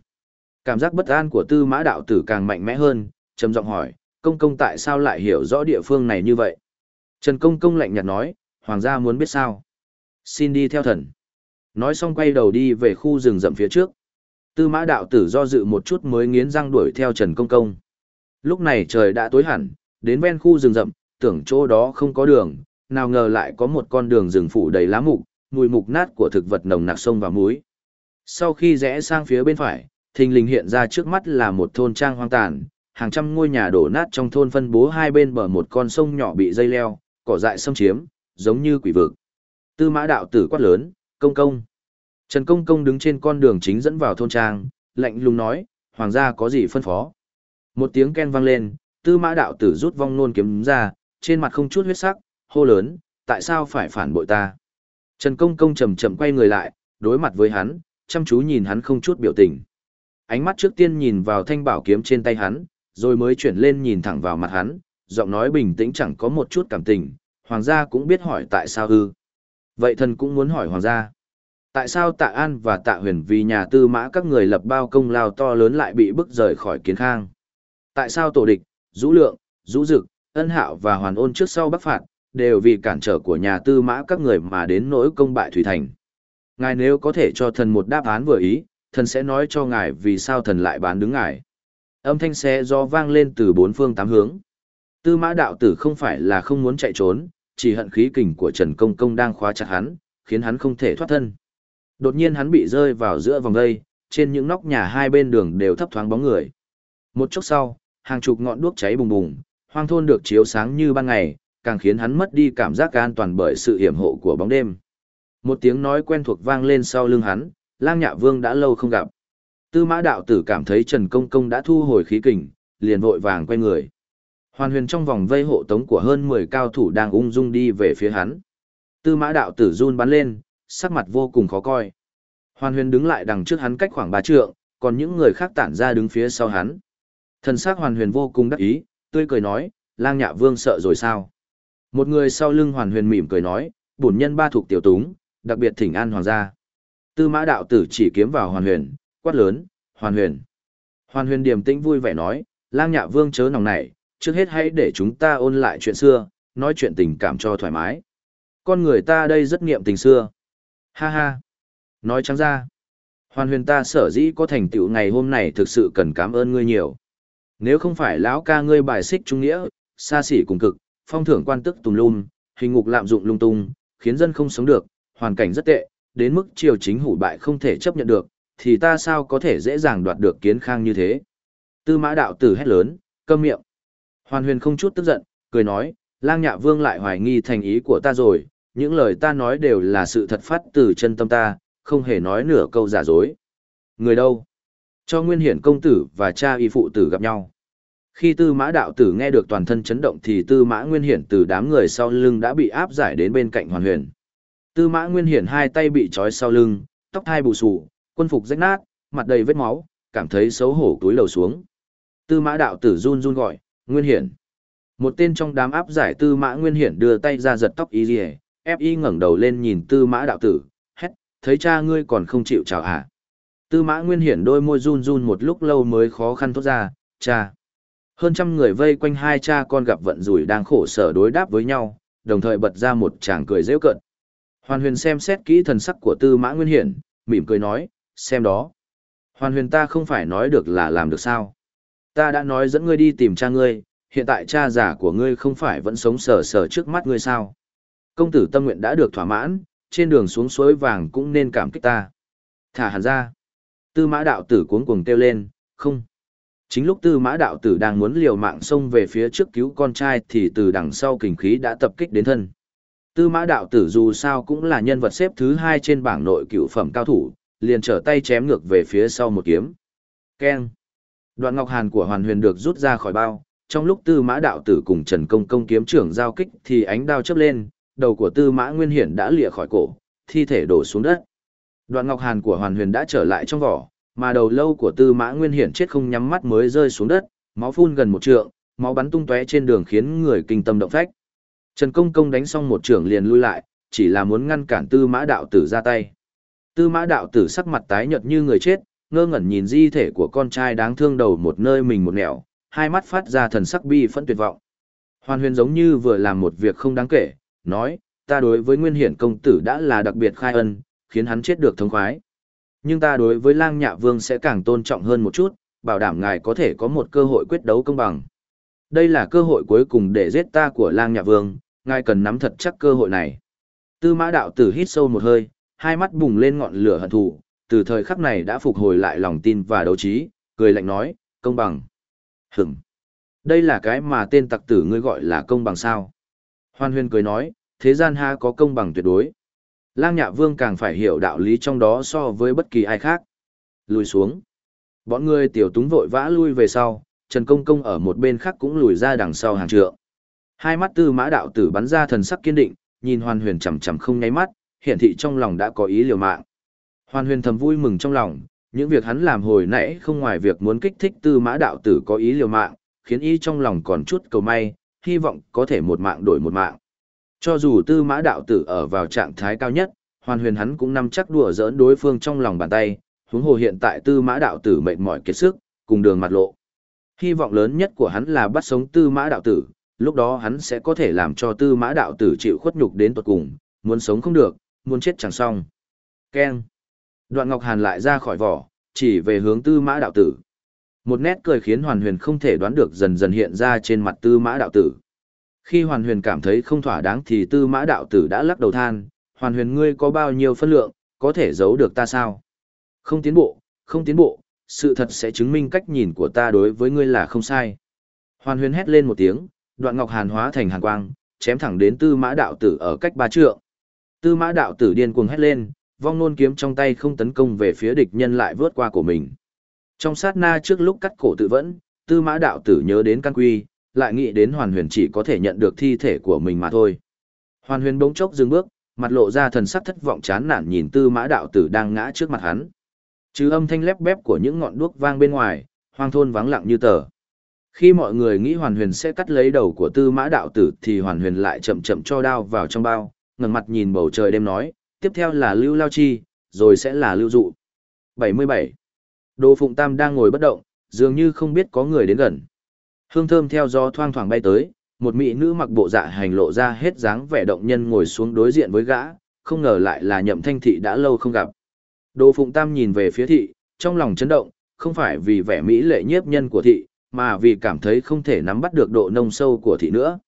S1: Cảm giác bất an của tư mã đạo tử càng mạnh mẽ hơn, trầm giọng hỏi, công công tại sao lại hiểu rõ địa phương này như vậy? Trần công công lạnh nhạt nói, hoàng gia muốn biết sao? Xin đi theo thần. Nói xong quay đầu đi về khu rừng rậm phía trước. Tư mã đạo tử do dự một chút mới nghiến răng đuổi theo Trần công công. Lúc này trời đã tối hẳn, đến ven khu rừng rậm, tưởng chỗ đó không có đường, nào ngờ lại có một con đường rừng phủ đầy lá mục, mùi mục nát của thực vật nồng nặc sông và muối. Sau khi rẽ sang phía bên phải, thình lình hiện ra trước mắt là một thôn trang hoang tàn, hàng trăm ngôi nhà đổ nát trong thôn phân bố hai bên bờ một con sông nhỏ bị dây leo, cỏ dại xâm chiếm, giống như quỷ vực. Tư mã đạo tử quát lớn, công công. Trần công công đứng trên con đường chính dẫn vào thôn trang, lạnh lùng nói, hoàng gia có gì phân phó. Một tiếng ken vang lên, tư mã đạo tử rút vong nôn kiếm ra, trên mặt không chút huyết sắc, hô lớn, tại sao phải phản bội ta? Trần Công Công chậm chậm quay người lại, đối mặt với hắn, chăm chú nhìn hắn không chút biểu tình. Ánh mắt trước tiên nhìn vào thanh bảo kiếm trên tay hắn, rồi mới chuyển lên nhìn thẳng vào mặt hắn, giọng nói bình tĩnh chẳng có một chút cảm tình, hoàng gia cũng biết hỏi tại sao ư. Vậy thần cũng muốn hỏi hoàng gia. Tại sao tạ an và tạ huyền vì nhà tư mã các người lập bao công lao to lớn lại bị bức rời khỏi kiến khang? Tại sao tổ địch, rũ lượng, rũ dực, ân hạo và hoàn ôn trước sau bắc phạt, đều vì cản trở của nhà tư mã các người mà đến nỗi công bại Thủy Thành. Ngài nếu có thể cho thần một đáp án vừa ý, thần sẽ nói cho ngài vì sao thần lại bán đứng ngài. Âm thanh xe do vang lên từ bốn phương tám hướng. Tư mã đạo tử không phải là không muốn chạy trốn, chỉ hận khí kình của Trần Công Công đang khóa chặt hắn, khiến hắn không thể thoát thân. Đột nhiên hắn bị rơi vào giữa vòng dây, trên những nóc nhà hai bên đường đều thấp thoáng bóng người. Một chốc sau, hàng chục ngọn đuốc cháy bùng bùng, hoang thôn được chiếu sáng như ban ngày, càng khiến hắn mất đi cảm giác an toàn bởi sự hiểm hộ của bóng đêm. Một tiếng nói quen thuộc vang lên sau lưng hắn, lang nhạ vương đã lâu không gặp. Tư mã đạo tử cảm thấy Trần Công Công đã thu hồi khí kình, liền vội vàng quay người. Hoàn huyền trong vòng vây hộ tống của hơn 10 cao thủ đang ung dung đi về phía hắn. Tư mã đạo tử run bắn lên, sắc mặt vô cùng khó coi. Hoàn huyền đứng lại đằng trước hắn cách khoảng 3 trượng, còn những người khác tản ra đứng phía sau hắn. Thần sắc hoàn huyền vô cùng đắc ý, tươi cười nói, lang nhạ vương sợ rồi sao? Một người sau lưng hoàn huyền mỉm cười nói, bổn nhân ba thuộc tiểu túng, đặc biệt thỉnh an hoàng gia. Tư mã đạo tử chỉ kiếm vào hoàn huyền, quát lớn, hoàn huyền. Hoàn huyền điềm tĩnh vui vẻ nói, lang nhạ vương chớ nòng nảy, trước hết hãy để chúng ta ôn lại chuyện xưa, nói chuyện tình cảm cho thoải mái. Con người ta đây rất nghiệm tình xưa. Ha ha. Nói trắng ra. Hoàn huyền ta sở dĩ có thành tựu ngày hôm này thực sự cần cảm ơn ngươi nhiều. Nếu không phải lão ca ngươi bài xích trung nghĩa, xa xỉ cùng cực, phong thưởng quan tức tùm lum, hình ngục lạm dụng lung tung, khiến dân không sống được, hoàn cảnh rất tệ, đến mức triều chính hủ bại không thể chấp nhận được, thì ta sao có thể dễ dàng đoạt được kiến khang như thế. Tư mã đạo tử hét lớn, câm miệng. Hoàn huyền không chút tức giận, cười nói, lang nhạ vương lại hoài nghi thành ý của ta rồi, những lời ta nói đều là sự thật phát từ chân tâm ta, không hề nói nửa câu giả dối. Người đâu? Cho Nguyên Hiển công tử và cha y phụ tử gặp nhau. Khi tư mã đạo tử nghe được toàn thân chấn động thì tư mã Nguyên Hiển từ đám người sau lưng đã bị áp giải đến bên cạnh hoàn huyền. Tư mã Nguyên Hiển hai tay bị trói sau lưng, tóc hai bù xù, quân phục rách nát, mặt đầy vết máu, cảm thấy xấu hổ túi lầu xuống. Tư mã đạo tử run run gọi, Nguyên Hiển. Một tên trong đám áp giải tư mã Nguyên Hiển đưa tay ra giật tóc y rìa, ép y ngẩng đầu lên nhìn tư mã đạo tử, hét, thấy cha ngươi còn không chịu chào hả. Tư mã Nguyên Hiển đôi môi run run một lúc lâu mới khó khăn thốt ra, cha. Hơn trăm người vây quanh hai cha con gặp vận rủi đang khổ sở đối đáp với nhau, đồng thời bật ra một tràng cười rêu cợt. Hoàn huyền xem xét kỹ thần sắc của tư mã Nguyên Hiển, mỉm cười nói, xem đó. Hoàn huyền ta không phải nói được là làm được sao. Ta đã nói dẫn ngươi đi tìm cha ngươi, hiện tại cha già của ngươi không phải vẫn sống sờ sờ trước mắt ngươi sao. Công tử tâm nguyện đã được thỏa mãn, trên đường xuống suối vàng cũng nên cảm kích ta. Thả hẳn ra. Tư mã đạo tử cuống cuồng kêu lên, không. Chính lúc tư mã đạo tử đang muốn liều mạng xông về phía trước cứu con trai thì từ đằng sau kình khí đã tập kích đến thân. Tư mã đạo tử dù sao cũng là nhân vật xếp thứ hai trên bảng nội cựu phẩm cao thủ, liền trở tay chém ngược về phía sau một kiếm. Keng. Đoạn ngọc hàn của hoàn huyền được rút ra khỏi bao, trong lúc tư mã đạo tử cùng Trần Công công kiếm trưởng giao kích thì ánh đao chớp lên, đầu của tư mã nguyên hiển đã lìa khỏi cổ, thi thể đổ xuống đất. Đoạn ngọc hàn của hoàn huyền đã trở lại trong vỏ, mà đầu lâu của tư mã nguyên hiển chết không nhắm mắt mới rơi xuống đất, máu phun gần một trượng, máu bắn tung tóe trên đường khiến người kinh tâm động phách. Trần Công Công đánh xong một trưởng liền lui lại, chỉ là muốn ngăn cản tư mã đạo tử ra tay. Tư mã đạo tử sắc mặt tái nhợt như người chết, ngơ ngẩn nhìn di thể của con trai đáng thương đầu một nơi mình một nẻo, hai mắt phát ra thần sắc bi phẫn tuyệt vọng. Hoàn huyền giống như vừa làm một việc không đáng kể, nói, ta đối với nguyên hiển công tử đã là đặc biệt khai ân, khiến hắn chết được thông khoái. Nhưng ta đối với lang nhạ vương sẽ càng tôn trọng hơn một chút, bảo đảm ngài có thể có một cơ hội quyết đấu công bằng. Đây là cơ hội cuối cùng để giết ta của lang nhạ vương, ngài cần nắm thật chắc cơ hội này. Tư mã đạo tử hít sâu một hơi, hai mắt bùng lên ngọn lửa hận thù, từ thời khắc này đã phục hồi lại lòng tin và đấu trí, cười lạnh nói, công bằng. Hửm. Đây là cái mà tên tặc tử ngươi gọi là công bằng sao. Hoan huyên cười nói, thế gian ha có công bằng tuyệt đối. Lang Nhạ Vương càng phải hiểu đạo lý trong đó so với bất kỳ ai khác. Lùi xuống. Bọn người tiểu túng vội vã lui về sau, Trần Công Công ở một bên khác cũng lùi ra đằng sau hàng trượng. Hai mắt tư mã đạo tử bắn ra thần sắc kiên định, nhìn Hoàn Huyền chằm chằm không nháy mắt, hiển thị trong lòng đã có ý liều mạng. Hoàn Huyền thầm vui mừng trong lòng, những việc hắn làm hồi nãy không ngoài việc muốn kích thích tư mã đạo tử có ý liều mạng, khiến y trong lòng còn chút cầu may, hy vọng có thể một mạng đổi một mạng. Cho dù tư mã đạo tử ở vào trạng thái cao nhất, hoàn huyền hắn cũng nắm chắc đùa giỡn đối phương trong lòng bàn tay, huống hồ hiện tại tư mã đạo tử mệt mỏi kiệt sức, cùng đường mặt lộ. Hy vọng lớn nhất của hắn là bắt sống tư mã đạo tử, lúc đó hắn sẽ có thể làm cho tư mã đạo tử chịu khuất nhục đến tuột cùng, muốn sống không được, muốn chết chẳng xong. Keng. Đoạn Ngọc Hàn lại ra khỏi vỏ, chỉ về hướng tư mã đạo tử. Một nét cười khiến hoàn huyền không thể đoán được dần dần hiện ra trên mặt tư mã đạo tử. Khi hoàn huyền cảm thấy không thỏa đáng thì tư mã đạo tử đã lắc đầu than, hoàn huyền ngươi có bao nhiêu phân lượng, có thể giấu được ta sao? Không tiến bộ, không tiến bộ, sự thật sẽ chứng minh cách nhìn của ta đối với ngươi là không sai. Hoàn huyền hét lên một tiếng, đoạn ngọc hàn hóa thành hàn quang, chém thẳng đến tư mã đạo tử ở cách ba trượng. Tư mã đạo tử điên cuồng hét lên, vong nôn kiếm trong tay không tấn công về phía địch nhân lại vớt qua của mình. Trong sát na trước lúc cắt cổ tự vẫn, tư mã đạo tử nhớ đến căn quy, lại nghĩ đến hoàn huyền chỉ có thể nhận được thi thể của mình mà thôi. Hoàn huyền bỗng chốc dừng bước, mặt lộ ra thần sắc thất vọng chán nản nhìn tư mã đạo tử đang ngã trước mặt hắn. Chứ âm thanh lép bép của những ngọn đuốc vang bên ngoài, hoang thôn vắng lặng như tờ. Khi mọi người nghĩ Hoàn Huyền sẽ cắt lấy đầu của Tư Mã đạo tử thì Hoàn Huyền lại chậm chậm cho đao vào trong bao, ngẩng mặt nhìn bầu trời đêm nói, tiếp theo là Lưu Lao Chi, rồi sẽ là Lưu Dụ. 77. Đồ Phụng Tam đang ngồi bất động, dường như không biết có người đến gần. Hương thơm theo gió thoang thoảng bay tới, một mỹ nữ mặc bộ dạ hành lộ ra hết dáng vẻ động nhân ngồi xuống đối diện với gã, không ngờ lại là nhậm thanh thị đã lâu không gặp. Đồ Phụng Tam nhìn về phía thị, trong lòng chấn động, không phải vì vẻ mỹ lệ nhiếp nhân của thị, mà vì cảm thấy không thể nắm bắt được độ nông sâu của thị nữa.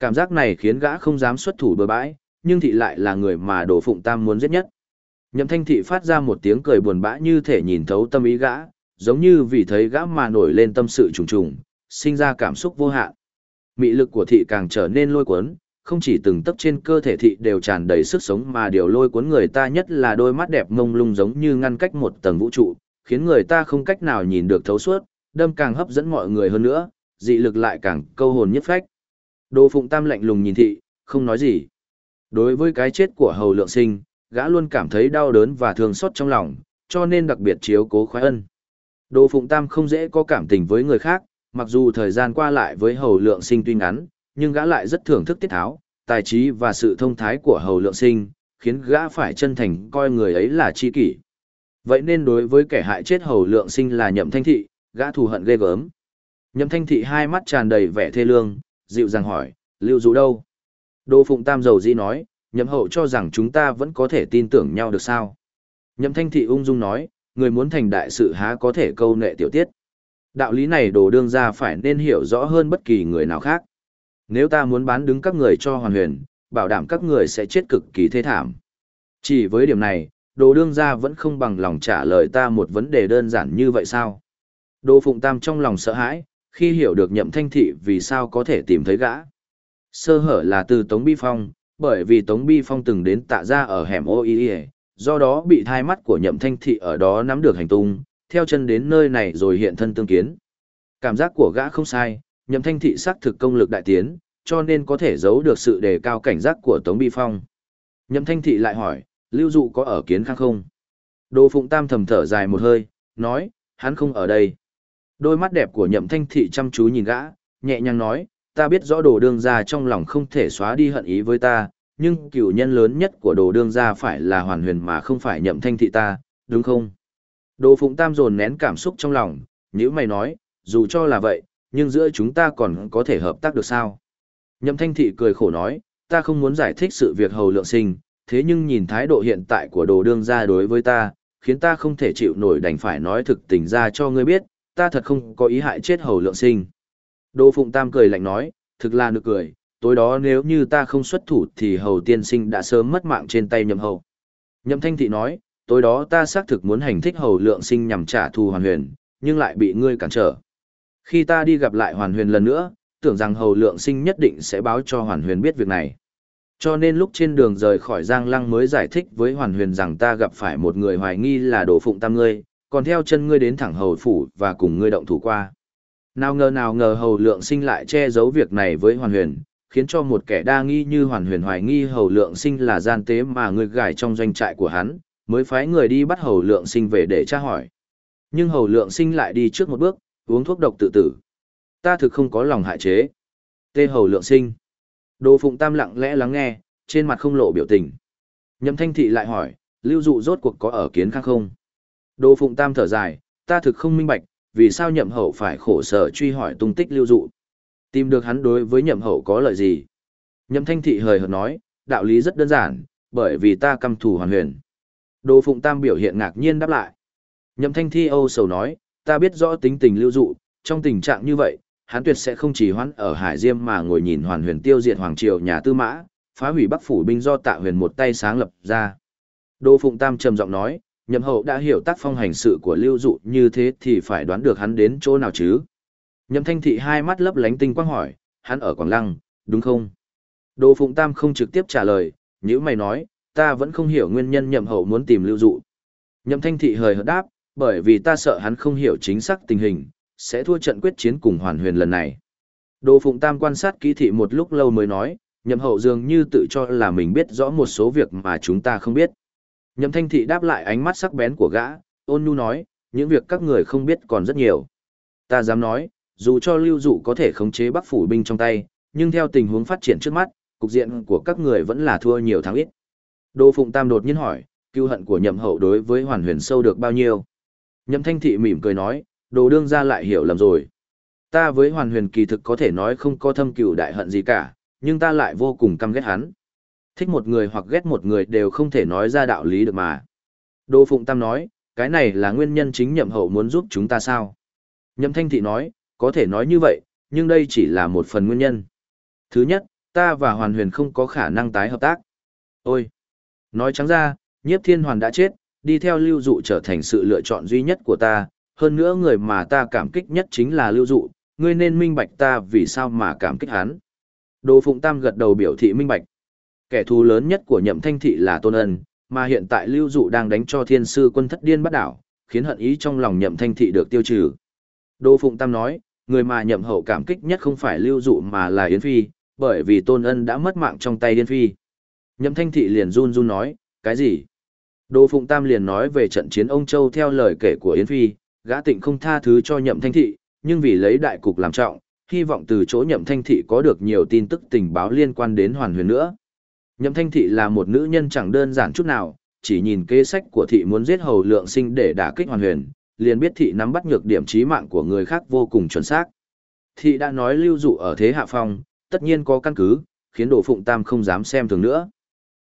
S1: Cảm giác này khiến gã không dám xuất thủ bừa bãi, nhưng thị lại là người mà Đồ Phụng Tam muốn giết nhất. Nhậm Thanh thị phát ra một tiếng cười buồn bã như thể nhìn thấu tâm ý gã, giống như vì thấy gã mà nổi lên tâm sự trùng trùng, sinh ra cảm xúc vô hạn. Mị lực của thị càng trở nên lôi cuốn, không chỉ từng tấc trên cơ thể thị đều tràn đầy sức sống mà điều lôi cuốn người ta nhất là đôi mắt đẹp mông lung giống như ngăn cách một tầng vũ trụ, khiến người ta không cách nào nhìn được thấu suốt, đâm càng hấp dẫn mọi người hơn nữa, dị lực lại càng câu hồn nhất phách. Đồ Phụng Tam lạnh lùng nhìn thị, không nói gì. Đối với cái chết của Hầu Lượng Sinh, gã luôn cảm thấy đau đớn và thương xót trong lòng, cho nên đặc biệt chiếu cố khoái ân. Đồ Phụng Tam không dễ có cảm tình với người khác, mặc dù thời gian qua lại với Hầu Lượng Sinh tuy ngắn, nhưng gã lại rất thưởng thức tiết tháo, tài trí và sự thông thái của Hầu Lượng Sinh, khiến gã phải chân thành coi người ấy là chi kỷ. Vậy nên đối với kẻ hại chết Hầu Lượng Sinh là Nhậm Thanh Thị, gã thù hận ghê gớm. Nhậm Thanh Thị hai mắt tràn đầy vẻ thê lương, dịu dàng hỏi, Lưu Dụ đâu? Đô Phụng Tam dầu dĩ nói, Nhậm Hậu cho rằng chúng ta vẫn có thể tin tưởng nhau được sao? Nhậm Thanh Thị ung dung nói, người muốn thành đại sự há có thể câu nệ tiểu tiết. Đạo lý này đồ đương ra phải nên hiểu rõ hơn bất kỳ người nào khác. Nếu ta muốn bán đứng các người cho hoàn huyền, bảo đảm các người sẽ chết cực kỳ thê thảm. Chỉ với điểm này, đồ đương ra vẫn không bằng lòng trả lời ta một vấn đề đơn giản như vậy sao? Đồ Phụng Tam trong lòng sợ hãi, khi hiểu được nhậm thanh thị vì sao có thể tìm thấy gã. Sơ hở là từ Tống Bi Phong, bởi vì Tống Bi Phong từng đến tạ ra ở hẻm ô y do đó bị thai mắt của nhậm thanh thị ở đó nắm được hành tung, theo chân đến nơi này rồi hiện thân tương kiến. Cảm giác của gã không sai, nhậm thanh thị xác thực công lực đại tiến, cho nên có thể giấu được sự đề cao cảnh giác của Tống Bi Phong. Nhậm thanh thị lại hỏi, lưu dụ có ở kiến khang không? Đồ Phụng Tam thầm thở dài một hơi, nói, hắn không ở đây. Đôi mắt đẹp của nhậm thanh thị chăm chú nhìn gã, nhẹ nhàng nói, ta biết rõ đồ đương gia trong lòng không thể xóa đi hận ý với ta, nhưng cựu nhân lớn nhất của đồ đương gia phải là hoàn huyền mà không phải nhậm thanh thị ta, đúng không? Đồ Phụng Tam dồn nén cảm xúc trong lòng, nếu mày nói, dù cho là vậy, nhưng giữa chúng ta còn có thể hợp tác được sao? Nhậm thanh thị cười khổ nói, ta không muốn giải thích sự việc hầu lượng sinh, thế nhưng nhìn thái độ hiện tại của đồ đương gia đối với ta, khiến ta không thể chịu nổi đành phải nói thực tình ra cho ngươi biết, ta thật không có ý hại chết hầu lượng sinh. Đồ Phụng Tam cười lạnh nói, thực là nực cười, tối đó nếu như ta không xuất thủ thì hầu tiên sinh đã sớm mất mạng trên tay nhậm hầu. Nhậm thanh thị nói, tối đó ta xác thực muốn hành thích hầu lượng sinh nhằm trả thù hoàn huyền, nhưng lại bị ngươi cản trở. Khi ta đi gặp lại hoàn huyền lần nữa, tưởng rằng hầu lượng sinh nhất định sẽ báo cho hoàn huyền biết việc này. Cho nên lúc trên đường rời khỏi Giang Lăng mới giải thích với hoàn huyền rằng ta gặp phải một người hoài nghi là đồ phụng tam ngươi, còn theo chân ngươi đến thẳng hầu phủ và cùng ngươi động thủ qua. Nào ngờ nào ngờ hầu lượng sinh lại che giấu việc này với hoàn huyền, khiến cho một kẻ đa nghi như hoàn huyền hoài nghi hầu lượng sinh là gian tế mà ngươi gài trong doanh trại của hắn, mới phái người đi bắt hầu lượng sinh về để tra hỏi. Nhưng hầu lượng sinh lại đi trước một bước, uống thuốc độc tự tử. Ta thực không có lòng hại chế. Tê hầu lượng sinh. Đồ Phụng Tam lặng lẽ lắng nghe, trên mặt không lộ biểu tình. Nhậm Thanh Thị lại hỏi, lưu dụ rốt cuộc có ở kiến khác không? Đồ Phụng Tam thở dài, ta thực không minh bạch, vì sao nhậm hậu phải khổ sở truy hỏi tung tích lưu dụ. Tìm được hắn đối với nhậm hậu có lợi gì? Nhậm Thanh Thị hời hợt nói, đạo lý rất đơn giản, bởi vì ta căm thù hoàn huyền. Đồ Phụng Tam biểu hiện ngạc nhiên đáp lại. Nhậm Thanh Thi âu sầu nói, ta biết rõ tính tình lưu dụ, trong tình trạng như vậy, hắn tuyệt sẽ không chỉ hoãn ở Hải Diêm mà ngồi nhìn hoàn huyền tiêu diệt Hoàng Triều nhà tư mã, phá hủy Bắc Phủ binh do tạ huyền một tay sáng lập ra. Đô Phụng Tam trầm giọng nói, nhậm hậu đã hiểu tác phong hành sự của lưu dụ như thế thì phải đoán được hắn đến chỗ nào chứ. Nhậm thanh thị hai mắt lấp lánh tinh quang hỏi, hắn ở Quảng Lăng, đúng không? Đô Phụng Tam không trực tiếp trả lời, nếu mày nói, ta vẫn không hiểu nguyên nhân nhậm hậu muốn tìm lưu dụ. Nhậm thanh thị hời hợt đáp, bởi vì ta sợ hắn không hiểu chính xác tình hình, sẽ thua trận quyết chiến cùng hoàn huyền lần này. Đồ Phụng Tam quan sát kỹ thị một lúc lâu mới nói, nhậm hậu dường như tự cho là mình biết rõ một số việc mà chúng ta không biết. Nhậm thanh thị đáp lại ánh mắt sắc bén của gã, ôn nhu nói, những việc các người không biết còn rất nhiều. Ta dám nói, dù cho lưu dụ có thể khống chế bắc phủ binh trong tay, nhưng theo tình huống phát triển trước mắt, cục diện của các người vẫn là thua nhiều thắng ít. Đô Phụng Tam đột nhiên hỏi, cưu hận của nhậm hậu đối với hoàn huyền sâu được bao nhiêu? Nhậm thanh thị mỉm cười nói, đồ đương ra lại hiểu lầm rồi. Ta với hoàn huyền kỳ thực có thể nói không có thâm cừu đại hận gì cả, nhưng ta lại vô cùng căm ghét hắn. Thích một người hoặc ghét một người đều không thể nói ra đạo lý được mà. Đô Phụng Tam nói, cái này là nguyên nhân chính nhậm hậu muốn giúp chúng ta sao? Nhậm thanh thị nói, có thể nói như vậy, nhưng đây chỉ là một phần nguyên nhân. Thứ nhất, ta và hoàn huyền không có khả năng tái hợp tác. Ôi! Nói trắng ra, nhiếp thiên hoàn đã chết, đi theo lưu dụ trở thành sự lựa chọn duy nhất của ta, hơn nữa người mà ta cảm kích nhất chính là lưu dụ, ngươi nên minh bạch ta vì sao mà cảm kích hắn. Đồ Phụng Tam gật đầu biểu thị minh bạch. Kẻ thù lớn nhất của nhậm thanh thị là Tôn Ân, mà hiện tại lưu dụ đang đánh cho thiên sư quân thất điên bắt đảo, khiến hận ý trong lòng nhậm thanh thị được tiêu trừ. Đồ Phụng Tam nói, người mà nhậm hậu cảm kích nhất không phải lưu dụ mà là Yến Phi, bởi vì Tôn Ân đã mất mạng trong tay Yến Phi. Nhậm thanh thị liền run run nói, cái gì? Đồ Phụng Tam liền nói về trận chiến ông Châu theo lời kể của Yến Phi, gã tịnh không tha thứ cho nhậm thanh thị, nhưng vì lấy đại cục làm trọng, hy vọng từ chỗ nhậm thanh thị có được nhiều tin tức tình báo liên quan đến hoàn huyền nữa. Nhậm thanh thị là một nữ nhân chẳng đơn giản chút nào, chỉ nhìn kế sách của thị muốn giết hầu lượng sinh để đả kích hoàn huyền, liền biết thị nắm bắt nhược điểm trí mạng của người khác vô cùng chuẩn xác. Thị đã nói lưu dụ ở thế hạ phong, tất nhiên có căn cứ, khiến Đồ Phụng Tam không dám xem thường nữa.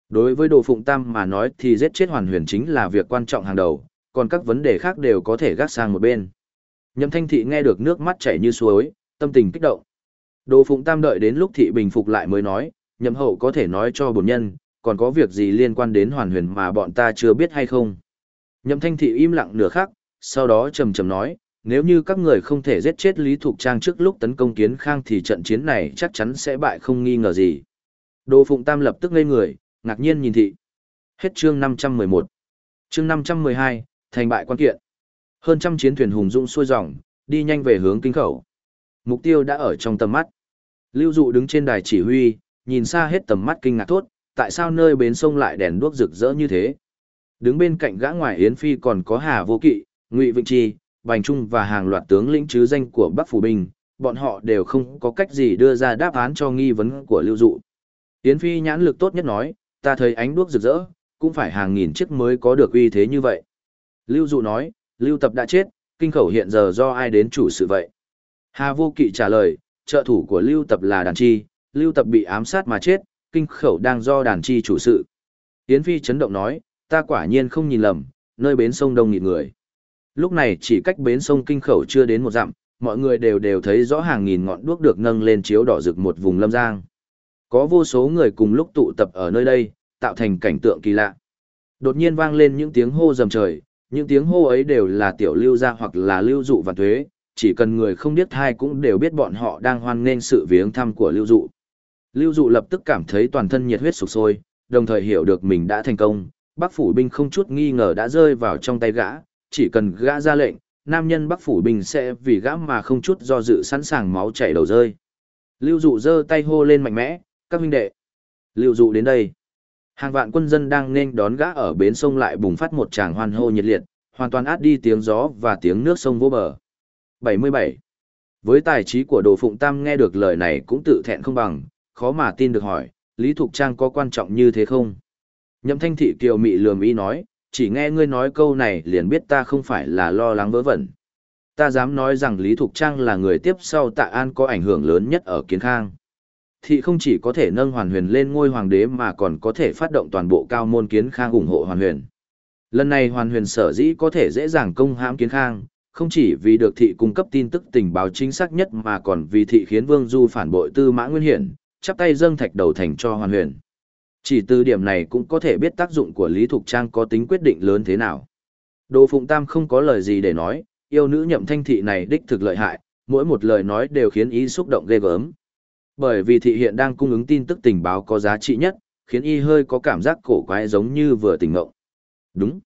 S1: Đối với Đồ Phụng Tam mà nói thì giết chết hoàn huyền chính là việc quan trọng hàng đầu, còn các vấn đề khác đều có thể gác sang một bên. Nhậm Thanh Thị nghe được nước mắt chảy như suối, tâm tình kích động. Đồ Phụng Tam đợi đến lúc thị bình phục lại mới nói, Nhậm Hậu có thể nói cho bổn nhân, còn có việc gì liên quan đến hoàn huyền mà bọn ta chưa biết hay không. Nhậm Thanh Thị im lặng nửa khắc, sau đó trầm trầm nói, nếu như các người không thể giết chết Lý Thục Trang trước lúc tấn công Kiến Khang thì trận chiến này chắc chắn sẽ bại không nghi ngờ gì. Đồ Phụng Tam lập tức ngây người, ngạc nhiên nhìn thị. Hết chương 511. Chương 512, thành bại quan kiện. Hơn trăm chiến thuyền hùng dũng xuôi dòng, đi nhanh về hướng kinh khẩu. Mục tiêu đã ở trong tầm mắt. Lưu Dụ đứng trên đài chỉ huy, nhìn xa hết tầm mắt kinh ngạc thốt, tại sao nơi bến sông lại đèn đuốc rực rỡ như thế? Đứng bên cạnh gã ngoài Yến Phi còn có Hà Vô Kỵ, Ngụy Vịnh Chi, Bành Trung và hàng loạt tướng lĩnh chứ danh của Bắc Phủ Bình, bọn họ đều không có cách gì đưa ra đáp án cho nghi vấn của Lưu Dụ. Yến Phi nhãn lực tốt nhất nói, ta thấy ánh đuốc rực rỡ, cũng phải hàng nghìn chiếc mới có được uy thế như vậy. Lưu Dụ nói, Lưu Tập đã chết, kinh khẩu hiện giờ do ai đến chủ sự vậy? Hà Vô Kỵ trả lời, trợ thủ của Lưu Tập là Đàn Chi, Lưu Tập bị ám sát mà chết, kinh khẩu đang do Đàn Chi chủ sự. Yến Phi chấn động nói, ta quả nhiên không nhìn lầm, nơi bến sông đông nghịt người. Lúc này chỉ cách bến sông kinh khẩu chưa đến một dặm, mọi người đều đều thấy rõ hàng nghìn ngọn đuốc được nâng lên chiếu đỏ rực một vùng lâm giang. Có vô số người cùng lúc tụ tập ở nơi đây, tạo thành cảnh tượng kỳ lạ. Đột nhiên vang lên những tiếng hô rầm trời, những tiếng hô ấy đều là tiểu lưu gia hoặc là lưu dụ và thuế, chỉ cần người không biết thai cũng đều biết bọn họ đang hoan nghênh sự viếng thăm của lưu dụ. Lưu dụ lập tức cảm thấy toàn thân nhiệt huyết sục sôi, đồng thời hiểu được mình đã thành công, Bắc phủ binh không chút nghi ngờ đã rơi vào trong tay gã, chỉ cần gã ra lệnh, nam nhân Bắc phủ binh sẽ vì gã mà không chút do dự sẵn sàng máu chảy đầu rơi. Lưu dụ giơ tay hô lên mạnh mẽ, các huynh đệ. Lưu dụ đến đây. Hàng vạn quân dân đang nên đón gã ở bến sông lại bùng phát một tràng hoan hô nhiệt liệt, hoàn toàn át đi tiếng gió và tiếng nước sông vô bờ. 77. Với tài trí của Đồ Phụng Tam nghe được lời này cũng tự thẹn không bằng, khó mà tin được hỏi, Lý Thục Trang có quan trọng như thế không? Nhậm thanh thị kiều mị lườm ý nói, chỉ nghe ngươi nói câu này liền biết ta không phải là lo lắng vớ vẩn. Ta dám nói rằng Lý Thục Trang là người tiếp sau tạ an có ảnh hưởng lớn nhất ở kiến khang. Thị không chỉ có thể nâng hoàn huyền lên ngôi hoàng đế mà còn có thể phát động toàn bộ cao môn kiến khang ủng hộ hoàn huyền. Lần này hoàn huyền sở dĩ có thể dễ dàng công hãm kiến khang, không chỉ vì được thị cung cấp tin tức tình báo chính xác nhất mà còn vì thị khiến Vương Du phản bội Tư Mã Nguyên Hiển, chắp tay dâng thạch đầu thành cho hoàn huyền. Chỉ từ điểm này cũng có thể biết tác dụng của Lý Thục Trang có tính quyết định lớn thế nào. Đồ Phụng Tam không có lời gì để nói, yêu nữ nhậm thanh thị này đích thực lợi hại, mỗi một lời nói đều khiến ý xúc động ghê gớm. Bởi vì thị hiện đang cung ứng tin tức tình báo có giá trị nhất, khiến y hơi có cảm giác cổ quái giống như vừa tỉnh ngộng. Đúng.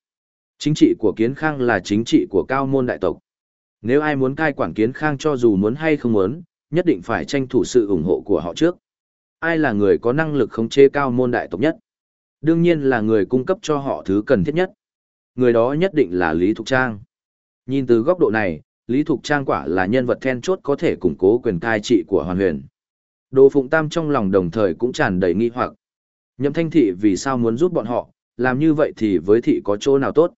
S1: Chính trị của Kiến Khang là chính trị của cao môn đại tộc. Nếu ai muốn cai quản Kiến Khang cho dù muốn hay không muốn, nhất định phải tranh thủ sự ủng hộ của họ trước. Ai là người có năng lực khống chế cao môn đại tộc nhất? Đương nhiên là người cung cấp cho họ thứ cần thiết nhất. Người đó nhất định là Lý Thục Trang. Nhìn từ góc độ này, Lý Thục Trang quả là nhân vật then chốt có thể củng cố quyền cai trị của Hoàn Huyền. Đồ Phụng Tam trong lòng đồng thời cũng tràn đầy nghi hoặc. Nhậm Thanh Thị vì sao muốn giúp bọn họ, làm như vậy thì với thị có chỗ nào tốt?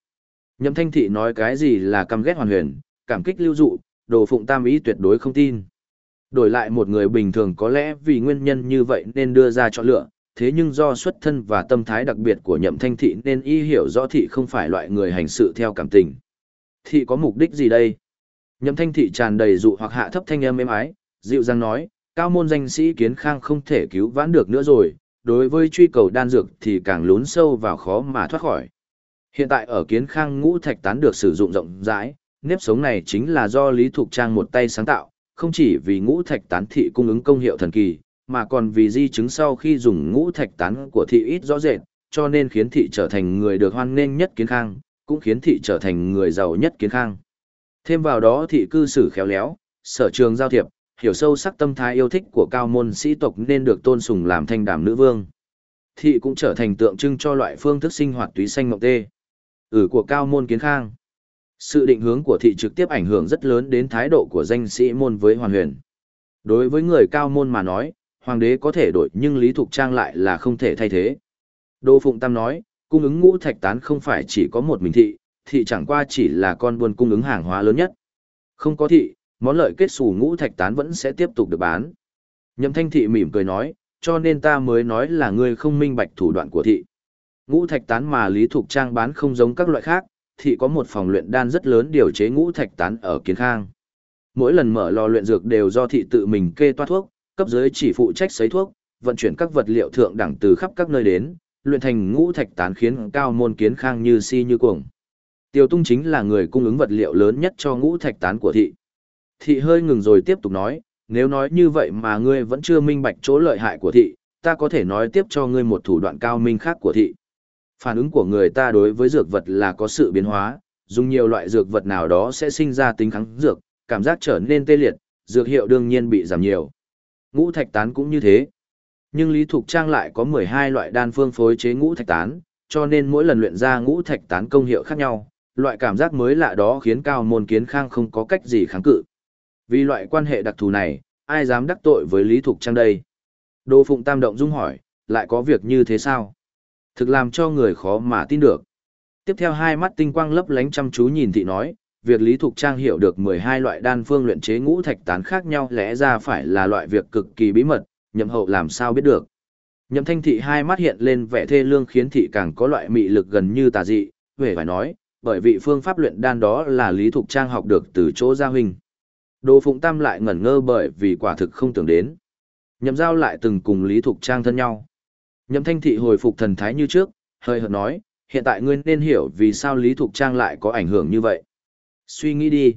S1: Nhậm Thanh Thị nói cái gì là căm ghét Hoàn Huyền, cảm kích lưu dụ, Đồ Phụng Tam ý tuyệt đối không tin. Đổi lại một người bình thường có lẽ vì nguyên nhân như vậy nên đưa ra chọn lựa, thế nhưng do xuất thân và tâm thái đặc biệt của Nhậm Thanh Thị nên y hiểu rõ thị không phải loại người hành sự theo cảm tình. Thị có mục đích gì đây? Nhậm thanh thị tràn đầy dụ hoặc hạ thấp thanh âm êm ái, dịu dàng nói, cao môn danh sĩ kiến khang không thể cứu vãn được nữa rồi, đối với truy cầu đan dược thì càng lún sâu vào khó mà thoát khỏi. Hiện tại ở kiến khang ngũ thạch tán được sử dụng rộng rãi, nếp sống này chính là do Lý Thục Trang một tay sáng tạo, không chỉ vì ngũ thạch tán thị cung ứng công hiệu thần kỳ, mà còn vì di chứng sau khi dùng ngũ thạch tán của thị ít rõ rệt, cho nên khiến thị trở thành người được hoan nghênh nhất kiến khang, cũng khiến thị trở thành người giàu nhất kiến khang. Thêm vào đó thị cư xử khéo léo, sở trường giao thiệp, hiểu sâu sắc tâm thái yêu thích của cao môn sĩ tộc nên được tôn sùng làm thanh đàm nữ vương. Thị cũng trở thành tượng trưng cho loại phương thức sinh hoạt túy xanh mộng tê. ử của cao môn kiến khang. Sự định hướng của thị trực tiếp ảnh hưởng rất lớn đến thái độ của danh sĩ môn với hoàn huyền. Đối với người cao môn mà nói, hoàng đế có thể đổi nhưng Lý Thục Trang lại là không thể thay thế. Đô Phụng Tam nói, cung ứng ngũ thạch tán không phải chỉ có một mình thị, thị chẳng qua chỉ là con buôn cung ứng hàng hóa lớn nhất. Không có thị, món lợi kết xù ngũ thạch tán vẫn sẽ tiếp tục được bán. Nhậm thanh thị mỉm cười nói, cho nên ta mới nói là ngươi không minh bạch thủ đoạn của thị. Ngũ thạch tán mà Lý Thục Trang bán không giống các loại khác, thị có một phòng luyện đan rất lớn điều chế ngũ thạch tán ở Kiến Khang. Mỗi lần mở lò luyện dược đều do thị tự mình kê toa thuốc, cấp dưới chỉ phụ trách sấy thuốc, vận chuyển các vật liệu thượng đẳng từ khắp các nơi đến, luyện thành ngũ thạch tán khiến cao môn Kiến Khang như si như cuồng. Tiêu Tung chính là người cung ứng vật liệu lớn nhất cho ngũ thạch tán của thị. Thị hơi ngừng rồi tiếp tục nói, nếu nói như vậy mà ngươi vẫn chưa minh bạch chỗ lợi hại của thị, ta có thể nói tiếp cho ngươi một thủ đoạn cao minh khác của thị. Phản ứng của người ta đối với dược vật là có sự biến hóa, dùng nhiều loại dược vật nào đó sẽ sinh ra tính kháng dược, cảm giác trở nên tê liệt, dược hiệu đương nhiên bị giảm nhiều. Ngũ thạch tán cũng như thế. Nhưng Lý Thục Trang lại có 12 loại đan phương phối chế ngũ thạch tán, cho nên mỗi lần luyện ra ngũ thạch tán công hiệu khác nhau, loại cảm giác mới lạ đó khiến cao môn kiến khang không có cách gì kháng cự. Vì loại quan hệ đặc thù này, ai dám đắc tội với Lý Thục Trang đây? Đô Phụng Tam Động Dung hỏi, lại có việc như thế sao? Thực làm cho người khó mà tin được. Tiếp theo hai mắt tinh quang lấp lánh chăm chú nhìn thị nói, việc Lý Thục Trang hiểu được 12 loại đan phương luyện chế ngũ thạch tán khác nhau lẽ ra phải là loại việc cực kỳ bí mật, nhậm hậu làm sao biết được. Nhậm thanh thị hai mắt hiện lên vẻ thê lương khiến thị càng có loại mị lực gần như tà dị, về phải nói, bởi vì phương pháp luyện đan đó là Lý Thục Trang học được từ chỗ gia huynh. Đồ Phụng Tam lại ngẩn ngơ bởi vì quả thực không tưởng đến. Nhậm giao lại từng cùng Lý Thục Trang thân nhau. Nhậm thanh thị hồi phục thần thái như trước, hơi hợt nói, hiện tại ngươi nên hiểu vì sao Lý Thục Trang lại có ảnh hưởng như vậy. Suy nghĩ đi.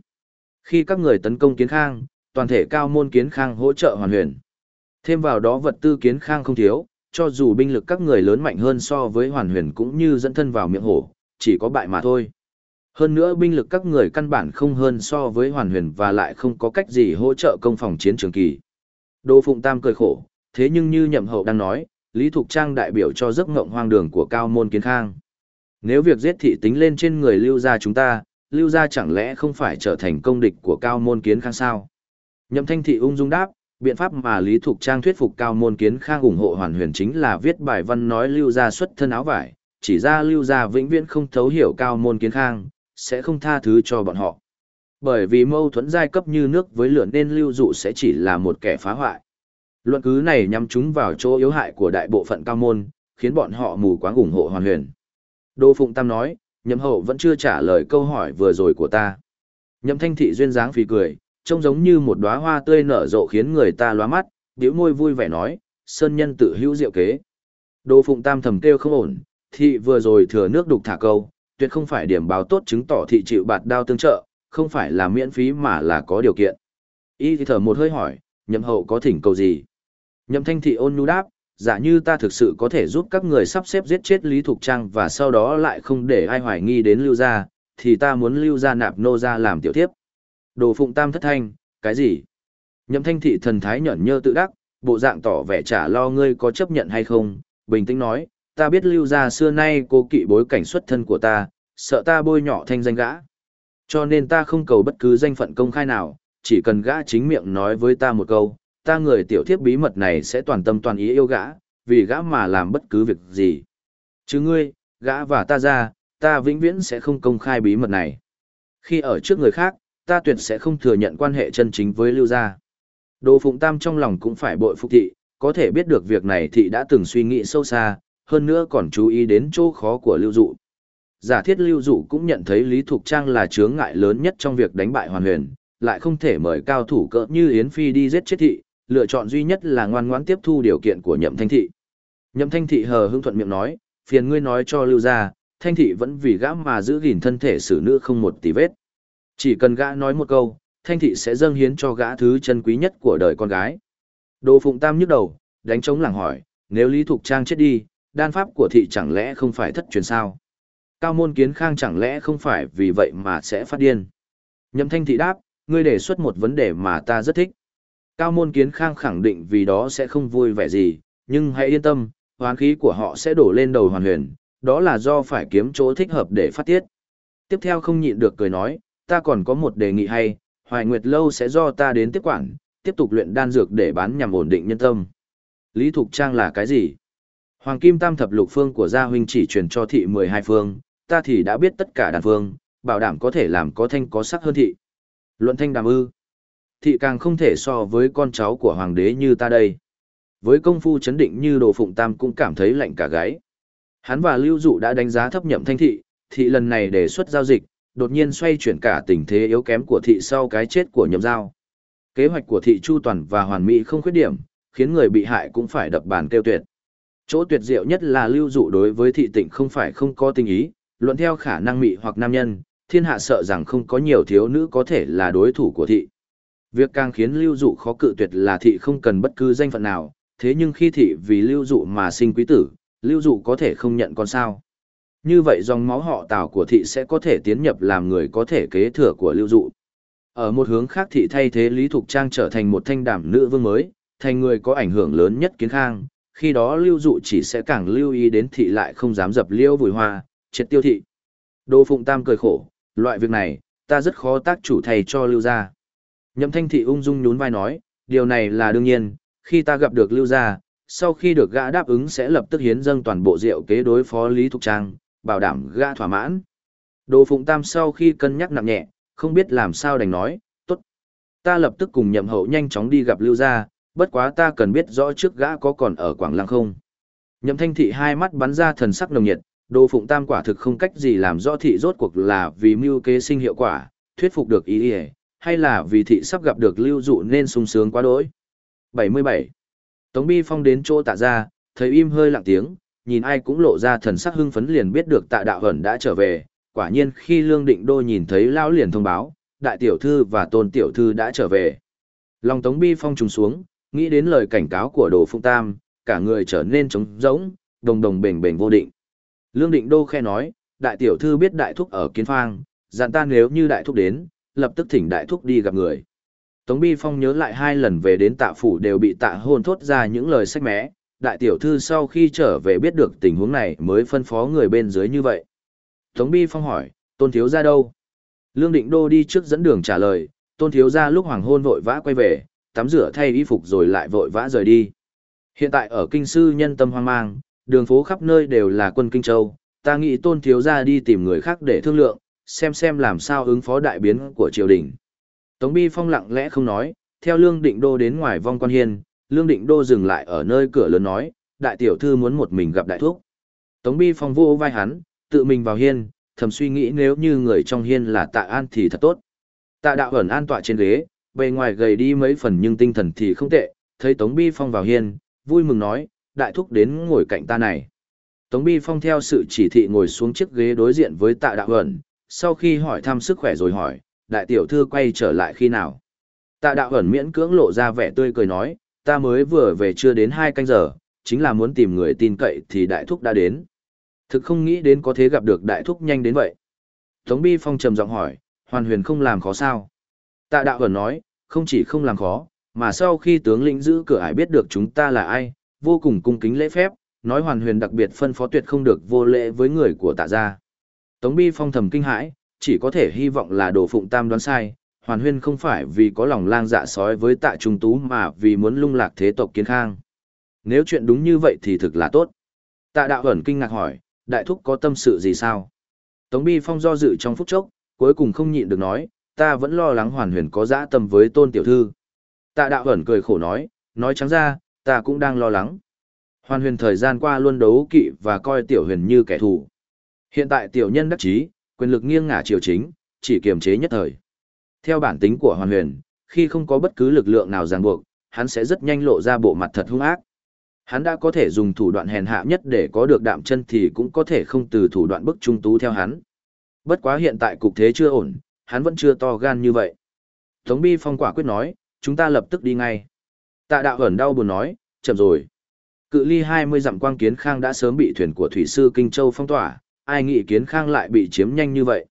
S1: Khi các người tấn công kiến khang, toàn thể cao môn kiến khang hỗ trợ hoàn huyền. Thêm vào đó vật tư kiến khang không thiếu, cho dù binh lực các người lớn mạnh hơn so với hoàn huyền cũng như dẫn thân vào miệng hổ, chỉ có bại mà thôi. Hơn nữa binh lực các người căn bản không hơn so với hoàn huyền và lại không có cách gì hỗ trợ công phòng chiến trường kỳ. Đô Phụng Tam cười khổ, thế nhưng như nhậm hậu đang nói, Lý Thục Trang đại biểu cho giấc ngộng hoang đường của cao môn kiến khang. Nếu việc giết thị tính lên trên người lưu gia chúng ta, lưu gia chẳng lẽ không phải trở thành công địch của cao môn kiến khang sao? Nhậm thanh thị ung dung đáp, biện pháp mà Lý Thục Trang thuyết phục cao môn kiến khang ủng hộ hoàn huyền chính là viết bài văn nói lưu gia xuất thân áo vải, chỉ ra lưu gia vĩnh viễn không thấu hiểu cao môn kiến khang, sẽ không tha thứ cho bọn họ. Bởi vì mâu thuẫn giai cấp như nước với lửa nên lưu dụ sẽ chỉ là một kẻ phá hoại. Luận cứ này nhắm chúng vào chỗ yếu hại của đại bộ phận cao môn, khiến bọn họ mù quáng ủng hộ hoàn huyền. Đô Phụng Tam nói, nhậm hậu vẫn chưa trả lời câu hỏi vừa rồi của ta. Nhậm thanh thị duyên dáng phì cười, trông giống như một đóa hoa tươi nở rộ khiến người ta lóa mắt, biểu môi vui vẻ nói, sơn nhân tự hữu diệu kế. Đô Phụng Tam thầm kêu không ổn, thị vừa rồi thừa nước đục thả câu, tuyệt không phải điểm báo tốt chứng tỏ thị chịu bạt đao tương trợ, không phải là miễn phí mà là có điều kiện. Y thì thở một hơi hỏi, nhậm hậu có thỉnh cầu gì? Nhậm thanh thị ôn nhu đáp, giả như ta thực sự có thể giúp các người sắp xếp giết chết Lý Thục Trang và sau đó lại không để ai hoài nghi đến lưu gia, thì ta muốn lưu gia nạp nô gia làm tiểu tiếp. Đồ phụng tam thất thanh, cái gì? Nhậm thanh thị thần thái nhẫn nhơ tự đắc, bộ dạng tỏ vẻ trả lo ngươi có chấp nhận hay không, bình tĩnh nói, ta biết lưu gia xưa nay cố kỵ bối cảnh xuất thân của ta, sợ ta bôi nhọ thanh danh gã. Cho nên ta không cầu bất cứ danh phận công khai nào, chỉ cần gã chính miệng nói với ta một câu, ta người tiểu thiếp bí mật này sẽ toàn tâm toàn ý yêu gã, vì gã mà làm bất cứ việc gì. Chứ ngươi, gã và ta ra, ta vĩnh viễn sẽ không công khai bí mật này. Khi ở trước người khác, ta tuyệt sẽ không thừa nhận quan hệ chân chính với Lưu Gia. Đồ Phụng Tam trong lòng cũng phải bội phục thị, có thể biết được việc này thị đã từng suy nghĩ sâu xa, hơn nữa còn chú ý đến chỗ khó của Lưu Dụ. Giả thiết Lưu Dụ cũng nhận thấy Lý Thục Trang là chướng ngại lớn nhất trong việc đánh bại Hoàn Huyền, lại không thể mời cao thủ cỡ như Yến Phi đi giết chết thị, lựa chọn duy nhất là ngoan ngoãn tiếp thu điều kiện của Nhậm Thanh Thị. Nhậm Thanh Thị hờ hững thuận miệng nói, phiền ngươi nói cho Lưu gia, Thanh Thị vẫn vì gã mà giữ gìn thân thể xử nữ không một tì vết. Chỉ cần gã nói một câu, Thanh Thị sẽ dâng hiến cho gã thứ chân quý nhất của đời con gái. Đồ Phụng Tam nhức đầu, đánh trống làng hỏi, nếu Lý Thục Trang chết đi, đan pháp của thị chẳng lẽ không phải thất truyền sao? Cao môn kiến khang chẳng lẽ không phải vì vậy mà sẽ phát điên? Nhậm Thanh Thị đáp, ngươi đề xuất một vấn đề mà ta rất thích. Cao môn kiến khang khẳng định vì đó sẽ không vui vẻ gì, nhưng hãy yên tâm, hoán khí của họ sẽ đổ lên đầu hoàn huyền, đó là do phải kiếm chỗ thích hợp để phát tiết. Tiếp theo không nhịn được cười nói, ta còn có một đề nghị hay, Hoài Nguyệt Lâu sẽ do ta đến tiếp quản, tiếp tục luyện đan dược để bán nhằm ổn định nhân tâm. Lý Thục Trang là cái gì? Hoàng Kim Tam Thập Lục Phương của Gia Huynh chỉ truyền cho thị 12 phương, ta thì đã biết tất cả đàn phương, bảo đảm có thể làm có thanh có sắc hơn thị. Luận thanh đàm ư. Thị càng không thể so với con cháu của hoàng đế như ta đây. Với công phu chấn định như đồ phụng tam cũng cảm thấy lạnh cả gáy. Hắn và Lưu Dụ đã đánh giá thấp nhậm thanh thị, thị lần này đề xuất giao dịch, đột nhiên xoay chuyển cả tình thế yếu kém của thị sau cái chết của nhậm giao. Kế hoạch của thị chu toàn và hoàn mỹ không khuyết điểm, khiến người bị hại cũng phải đập bàn kêu tuyệt. Chỗ tuyệt diệu nhất là lưu dụ đối với thị tịnh không phải không có tình ý, luận theo khả năng mị hoặc nam nhân, thiên hạ sợ rằng không có nhiều thiếu nữ có thể là đối thủ của thị. Việc càng khiến lưu dụ khó cự tuyệt là thị không cần bất cứ danh phận nào, thế nhưng khi thị vì lưu dụ mà sinh quý tử, lưu dụ có thể không nhận con sao. Như vậy dòng máu họ tào của thị sẽ có thể tiến nhập làm người có thể kế thừa của lưu dụ. Ở một hướng khác thị thay thế Lý Thục Trang trở thành một thanh đảm nữ vương mới, thành người có ảnh hưởng lớn nhất kiến khang, khi đó lưu dụ chỉ sẽ càng lưu ý đến thị lại không dám dập liễu vùi hoa, triệt tiêu thị. Đô Phụng Tam cười khổ, loại việc này, ta rất khó tác chủ thầy cho lưu gia. Nhậm thanh thị ung dung nhún vai nói, điều này là đương nhiên, khi ta gặp được lưu gia, sau khi được gã đáp ứng sẽ lập tức hiến dâng toàn bộ rượu kế đối phó Lý Thục Trang, bảo đảm gã thỏa mãn. Đồ Phụng Tam sau khi cân nhắc nặng nhẹ, không biết làm sao đành nói, tốt. Ta lập tức cùng nhậm hậu nhanh chóng đi gặp lưu gia, bất quá ta cần biết rõ trước gã có còn ở Quảng Lăng không. Nhậm thanh thị hai mắt bắn ra thần sắc nồng nhiệt, đồ phụng tam quả thực không cách gì làm rõ thị rốt cuộc là vì mưu kế sinh hiệu quả, thuyết phục được ý ý, hay là vì thị sắp gặp được lưu dụ nên sung sướng quá đỗi. 77. Tống Bi Phong đến chỗ tạ ra, thấy im hơi lặng tiếng, nhìn ai cũng lộ ra thần sắc hưng phấn liền biết được tạ đạo hẩn đã trở về, quả nhiên khi Lương Định Đô nhìn thấy lão liền thông báo, đại tiểu thư và tôn tiểu thư đã trở về. Lòng Tống Bi Phong trùng xuống, nghĩ đến lời cảnh cáo của Đồ Phụng Tam, cả người trở nên trống rỗng, đồng đồng bềnh bềnh vô định. Lương Định Đô khe nói, đại tiểu thư biết đại thúc ở kiến phang, dặn ta nếu như đại thúc đến, lập tức thỉnh đại thúc đi gặp người. Tống Bi Phong nhớ lại hai lần về đến tạ phủ đều bị tạ hôn thốt ra những lời sách mẽ. đại tiểu thư sau khi trở về biết được tình huống này mới phân phó người bên dưới như vậy. Tống Bi Phong hỏi, tôn thiếu ra đâu? Lương Định Đô đi trước dẫn đường trả lời, tôn thiếu ra lúc hoàng hôn vội vã quay về, tắm rửa thay y phục rồi lại vội vã rời đi. Hiện tại ở kinh sư nhân tâm hoang mang, đường phố khắp nơi đều là quân kinh châu, ta nghĩ tôn thiếu ra đi tìm người khác để thương lượng, xem xem làm sao ứng phó đại biến của triều đình. Tống Bi Phong lặng lẽ không nói, theo Lương Định Đô đến ngoài vong quan hiên, Lương Định Đô dừng lại ở nơi cửa lớn nói, đại tiểu thư muốn một mình gặp đại thúc. Tống Bi Phong vô vai hắn, tự mình vào hiên, thầm suy nghĩ nếu như người trong hiên là tạ an thì thật tốt. Tạ đạo ẩn an tọa trên ghế, bề ngoài gầy đi mấy phần nhưng tinh thần thì không tệ, thấy Tống Bi Phong vào hiên, vui mừng nói, đại thúc đến ngồi cạnh ta này. Tống Bi Phong theo sự chỉ thị ngồi xuống chiếc ghế đối diện với tạ đạo ẩn, sau khi hỏi thăm sức khỏe rồi hỏi, đại tiểu thư quay trở lại khi nào. Tạ đạo ẩn miễn cưỡng lộ ra vẻ tươi cười nói, ta mới vừa về chưa đến hai canh giờ, chính là muốn tìm người tin cậy thì đại thúc đã đến. Thực không nghĩ đến có thể gặp được đại thúc nhanh đến vậy. Tống Bi Phong trầm giọng hỏi, hoàn huyền không làm khó sao. Tạ đạo ẩn nói, không chỉ không làm khó, mà sau khi tướng lĩnh giữ cửa ải biết được chúng ta là ai, vô cùng cung kính lễ phép, nói hoàn huyền đặc biệt phân phó tuyệt không được vô lễ với người của tạ gia. Tống Bi phong thầm kinh hãi, chỉ có thể hy vọng là đồ phụng tam đoán sai, hoàn huyên không phải vì có lòng lang dạ sói với tạ trung tú mà vì muốn lung lạc thế tộc kiến khang. Nếu chuyện đúng như vậy thì thực là tốt. Tạ đạo ẩn kinh ngạc hỏi, đại thúc có tâm sự gì sao? Tống Bi Phong do dự trong phút chốc, cuối cùng không nhịn được nói, ta vẫn lo lắng hoàn huyền có dã tâm với tôn tiểu thư. Tạ đạo ẩn cười khổ nói, nói trắng ra, ta cũng đang lo lắng. Hoàn huyền thời gian qua luôn đấu kỵ và coi tiểu huyền như kẻ thù. Hiện tại tiểu nhân đắc chí, quyền lực nghiêng ngả triều chính, chỉ kiềm chế nhất thời. Theo bản tính của hoàn huyền, khi không có bất cứ lực lượng nào ràng buộc, hắn sẽ rất nhanh lộ ra bộ mặt thật hung ác. Hắn đã có thể dùng thủ đoạn hèn hạ nhất để có được đạm chân thì cũng có thể không từ thủ đoạn bức trung tú theo hắn. Bất quá hiện tại cục thế chưa ổn, hắn vẫn chưa to gan như vậy. Tống Bi Phong quả quyết nói, chúng ta lập tức đi ngay. Tạ đạo ẩn đau buồn nói, chậm rồi. Cự ly 20 dặm quang kiến khang đã sớm bị thuyền của thủy sư Kinh Châu phong tỏa, ai nghĩ kiến khang lại bị chiếm nhanh như vậy.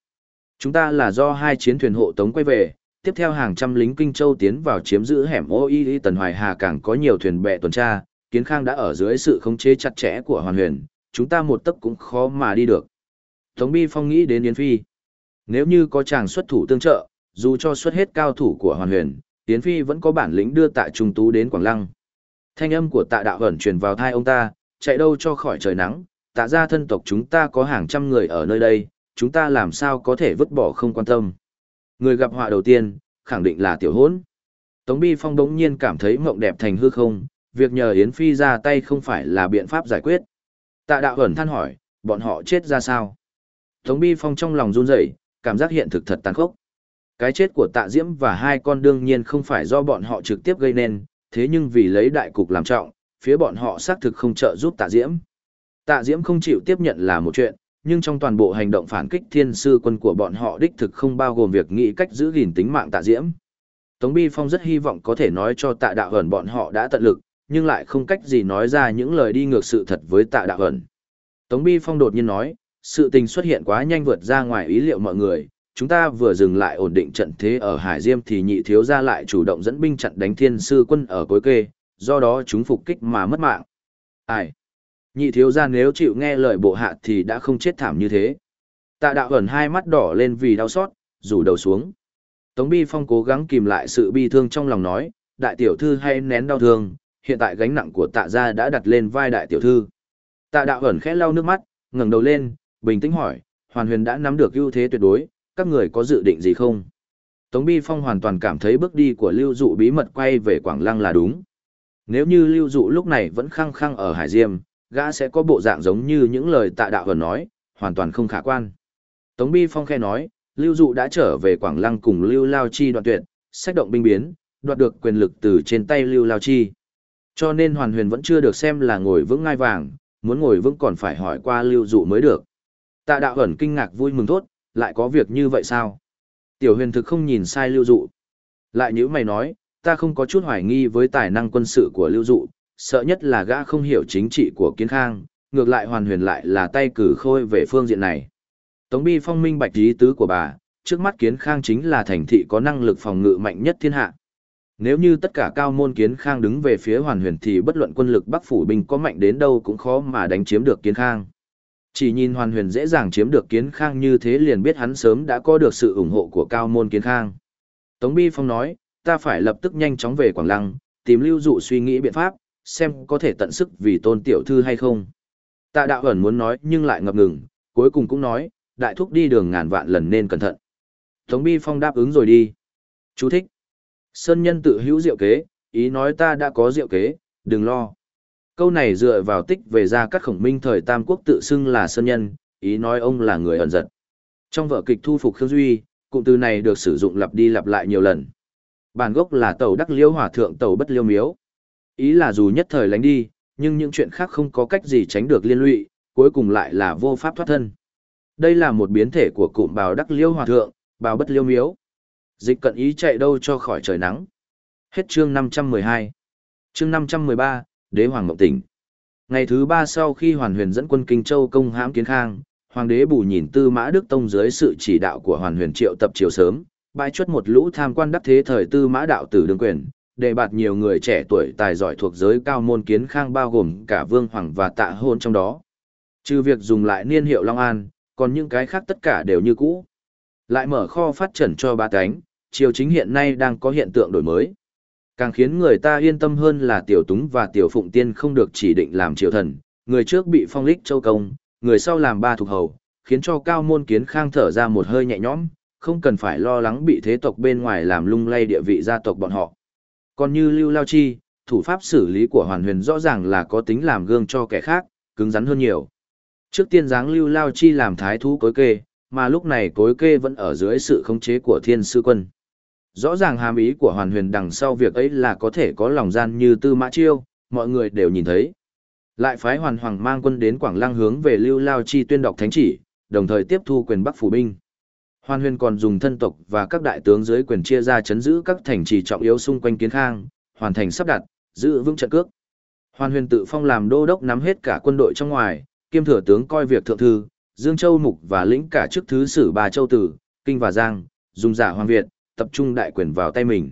S1: Chúng ta là do hai chiến thuyền hộ tống quay về, tiếp theo hàng trăm lính Kinh Châu tiến vào chiếm giữ hẻm ô y tần hoài hà càng có nhiều thuyền bè tuần tra, kiến khang đã ở dưới sự khống chế chặt chẽ của hoàn huyền, chúng ta một tấc cũng khó mà đi được. Tống Bi Phong nghĩ đến Yến Phi. Nếu như có chàng xuất thủ tương trợ, dù cho xuất hết cao thủ của hoàn huyền, Tiễn Phi vẫn có bản lĩnh đưa tạ trung tú đến Quảng Lăng. Thanh âm của tạ đạo ẩn truyền vào thai ông ta, chạy đâu cho khỏi trời nắng, tạ gia thân tộc chúng ta có hàng trăm người ở nơi đây, chúng ta làm sao có thể vứt bỏ không quan tâm. Người gặp họa đầu tiên, khẳng định là tiểu Hỗn. Tống Bi Phong đống nhiên cảm thấy mộng đẹp thành hư không, việc nhờ Yến Phi ra tay không phải là biện pháp giải quyết. Tạ đạo ẩn than hỏi, bọn họ chết ra sao? Tống Bi Phong trong lòng run rẩy, cảm giác hiện thực thật tàn khốc. Cái chết của tạ diễm và hai con đương nhiên không phải do bọn họ trực tiếp gây nên, thế nhưng vì lấy đại cục làm trọng, phía bọn họ xác thực không trợ giúp tạ diễm. Tạ diễm không chịu tiếp nhận là một chuyện, nhưng trong toàn bộ hành động phản kích thiên sư quân của bọn họ đích thực không bao gồm việc nghĩ cách giữ gìn tính mạng tạ diễm. Tống Bi Phong rất hy vọng có thể nói cho tạ đạo Hẩn bọn họ đã tận lực, nhưng lại không cách gì nói ra những lời đi ngược sự thật với tạ đạo Hẩn. Tống Bi Phong đột nhiên nói, sự tình xuất hiện quá nhanh vượt ra ngoài ý liệu mọi người, chúng ta vừa dừng lại ổn định trận thế ở Hải Diêm thì nhị thiếu gia lại chủ động dẫn binh chặn đánh thiên sư quân ở Cối kê, do đó chúng phục kích mà mất mạng. Ai? Nhị thiếu gia nếu chịu nghe lời bộ hạ thì đã không chết thảm như thế. Tạ đạo ẩn hai mắt đỏ lên vì đau xót, rủ đầu xuống. Tống Bi Phong cố gắng kìm lại sự bi thương trong lòng nói, đại tiểu thư hay nén đau thương, hiện tại gánh nặng của tạ gia đã đặt lên vai đại tiểu thư. Tạ đạo ẩn khẽ lau nước mắt, ngẩng đầu lên, bình tĩnh hỏi, hoàn huyền đã nắm được ưu thế tuyệt đối, các người có dự định gì không? Tống Bi Phong hoàn toàn cảm thấy bước đi của Lưu Dụ bí mật quay về Quảng Lăng là đúng. Nếu như Lưu Dụ lúc này vẫn khăng khăng ở Hải Diêm, gã sẽ có bộ dạng giống như những lời tạ đạo vừa nói, hoàn toàn không khả quan. Tống Bi Phong khe nói, Lưu Dụ đã trở về Quảng Lăng cùng Lưu Lao Chi đoạn tuyệt, sách động binh biến, đoạt được quyền lực từ trên tay Lưu Lao Chi. Cho nên Hoàn Huyền vẫn chưa được xem là ngồi vững ngai vàng, muốn ngồi vững còn phải hỏi qua Lưu Dụ mới được. Tạ đạo ẩn kinh ngạc vui mừng thốt, lại có việc như vậy sao? Tiểu huyền thực không nhìn sai lưu dụ. Lại như mày nói, ta không có chút hoài nghi với tài năng quân sự của lưu dụ, sợ nhất là gã không hiểu chính trị của kiến khang, ngược lại hoàn huyền lại là tay cử khôi về phương diện này. Tống bi phong minh bạch ý tứ của bà, trước mắt kiến khang chính là thành thị có năng lực phòng ngự mạnh nhất thiên hạ. Nếu như tất cả cao môn kiến khang đứng về phía hoàn huyền thì bất luận quân lực bắc phủ binh có mạnh đến đâu cũng khó mà đánh chiếm được kiến khang. Chỉ nhìn hoàn huyền dễ dàng chiếm được kiến khang như thế liền biết hắn sớm đã có được sự ủng hộ của cao môn kiến khang. Tống Bi Phong nói, ta phải lập tức nhanh chóng về Quảng Lăng, tìm lưu dụ suy nghĩ biện pháp, xem có thể tận sức vì tôn tiểu thư hay không. Tạ đạo ẩn muốn nói nhưng lại ngập ngừng, cuối cùng cũng nói, đại thúc đi đường ngàn vạn lần nên cẩn thận. Tống Bi Phong đáp ứng rồi đi. Chú thích. Sơn nhân tự hữu diệu kế, ý nói ta đã có diệu kế, đừng lo. Câu này dựa vào tích về gia các khổng minh thời Tam Quốc tự xưng là Sơn Nhân, ý nói ông là người ẩn giật. Trong vở kịch thu phục Khương Duy, cụm từ này được sử dụng lặp đi lặp lại nhiều lần. Bản gốc là tàu đắc liêu hòa thượng tàu bất liêu miếu. Ý là dù nhất thời lánh đi, nhưng những chuyện khác không có cách gì tránh được liên lụy, cuối cùng lại là vô pháp thoát thân. Đây là một biến thể của cụm bào đắc liêu hòa thượng, bào bất liêu miếu. Dịch cận ý chạy đâu cho khỏi trời nắng. Hết chương 512. Chương 513, đế hoàng mộng tỉnh. Ngày thứ ba sau khi Hoàn Huyền dẫn quân Kinh Châu công hãm Kiến Khang, hoàng đế bù nhìn Tư Mã Đức Tông dưới sự chỉ đạo của Hoàn Huyền triệu tập chiều sớm, bãi chuất một lũ tham quan đắc thế thời Tư Mã đạo tử đương quyền, đề bạt nhiều người trẻ tuổi tài giỏi thuộc giới cao môn Kiến Khang bao gồm cả Vương Hoàng và Tạ Hôn trong đó. Trừ việc dùng lại niên hiệu Long An, còn những cái khác tất cả đều như cũ. Lại mở kho phát triển cho ba cánh, triều chính hiện nay đang có hiện tượng đổi mới. Càng khiến người ta yên tâm hơn là tiểu túng và tiểu phụng tiên không được chỉ định làm triều thần, người trước bị phong lích châu công, người sau làm ba thuộc hầu, khiến cho cao môn kiến khang thở ra một hơi nhẹ nhõm, không cần phải lo lắng bị thế tộc bên ngoài làm lung lay địa vị gia tộc bọn họ. Còn như Lưu Lao Chi, thủ pháp xử lý của Hoàn Huyền rõ ràng là có tính làm gương cho kẻ khác, cứng rắn hơn nhiều. Trước tiên giáng Lưu Lao Chi làm thái thú cối kê, mà lúc này cối kê vẫn ở dưới sự khống chế của thiên sư quân. Rõ ràng hàm ý của Hoàn Huyền đằng sau việc ấy là có thể có lòng gian như Tư Mã Chiêu, mọi người đều nhìn thấy. Lại phái Hoàn Hoàng mang quân đến Quảng Lăng hướng về Lưu Lao Chi tuyên đọc thánh chỉ, đồng thời tiếp thu quyền Bắc phủ binh. Hoàn Huyền còn dùng thân tộc và các đại tướng dưới quyền chia ra chấn giữ các thành trì trọng yếu xung quanh Kiến Khang, hoàn thành sắp đặt, giữ vững trận cước. Hoàn Huyền tự phong làm đô đốc nắm hết cả quân đội trong ngoài, kiêm thừa tướng coi việc thượng thư, Dương Châu Mục và lĩnh cả chức thứ sử bà Châu Tử, Kinh và Giang, dùng giả Hoàng Việt, tập trung đại quyền vào tay mình.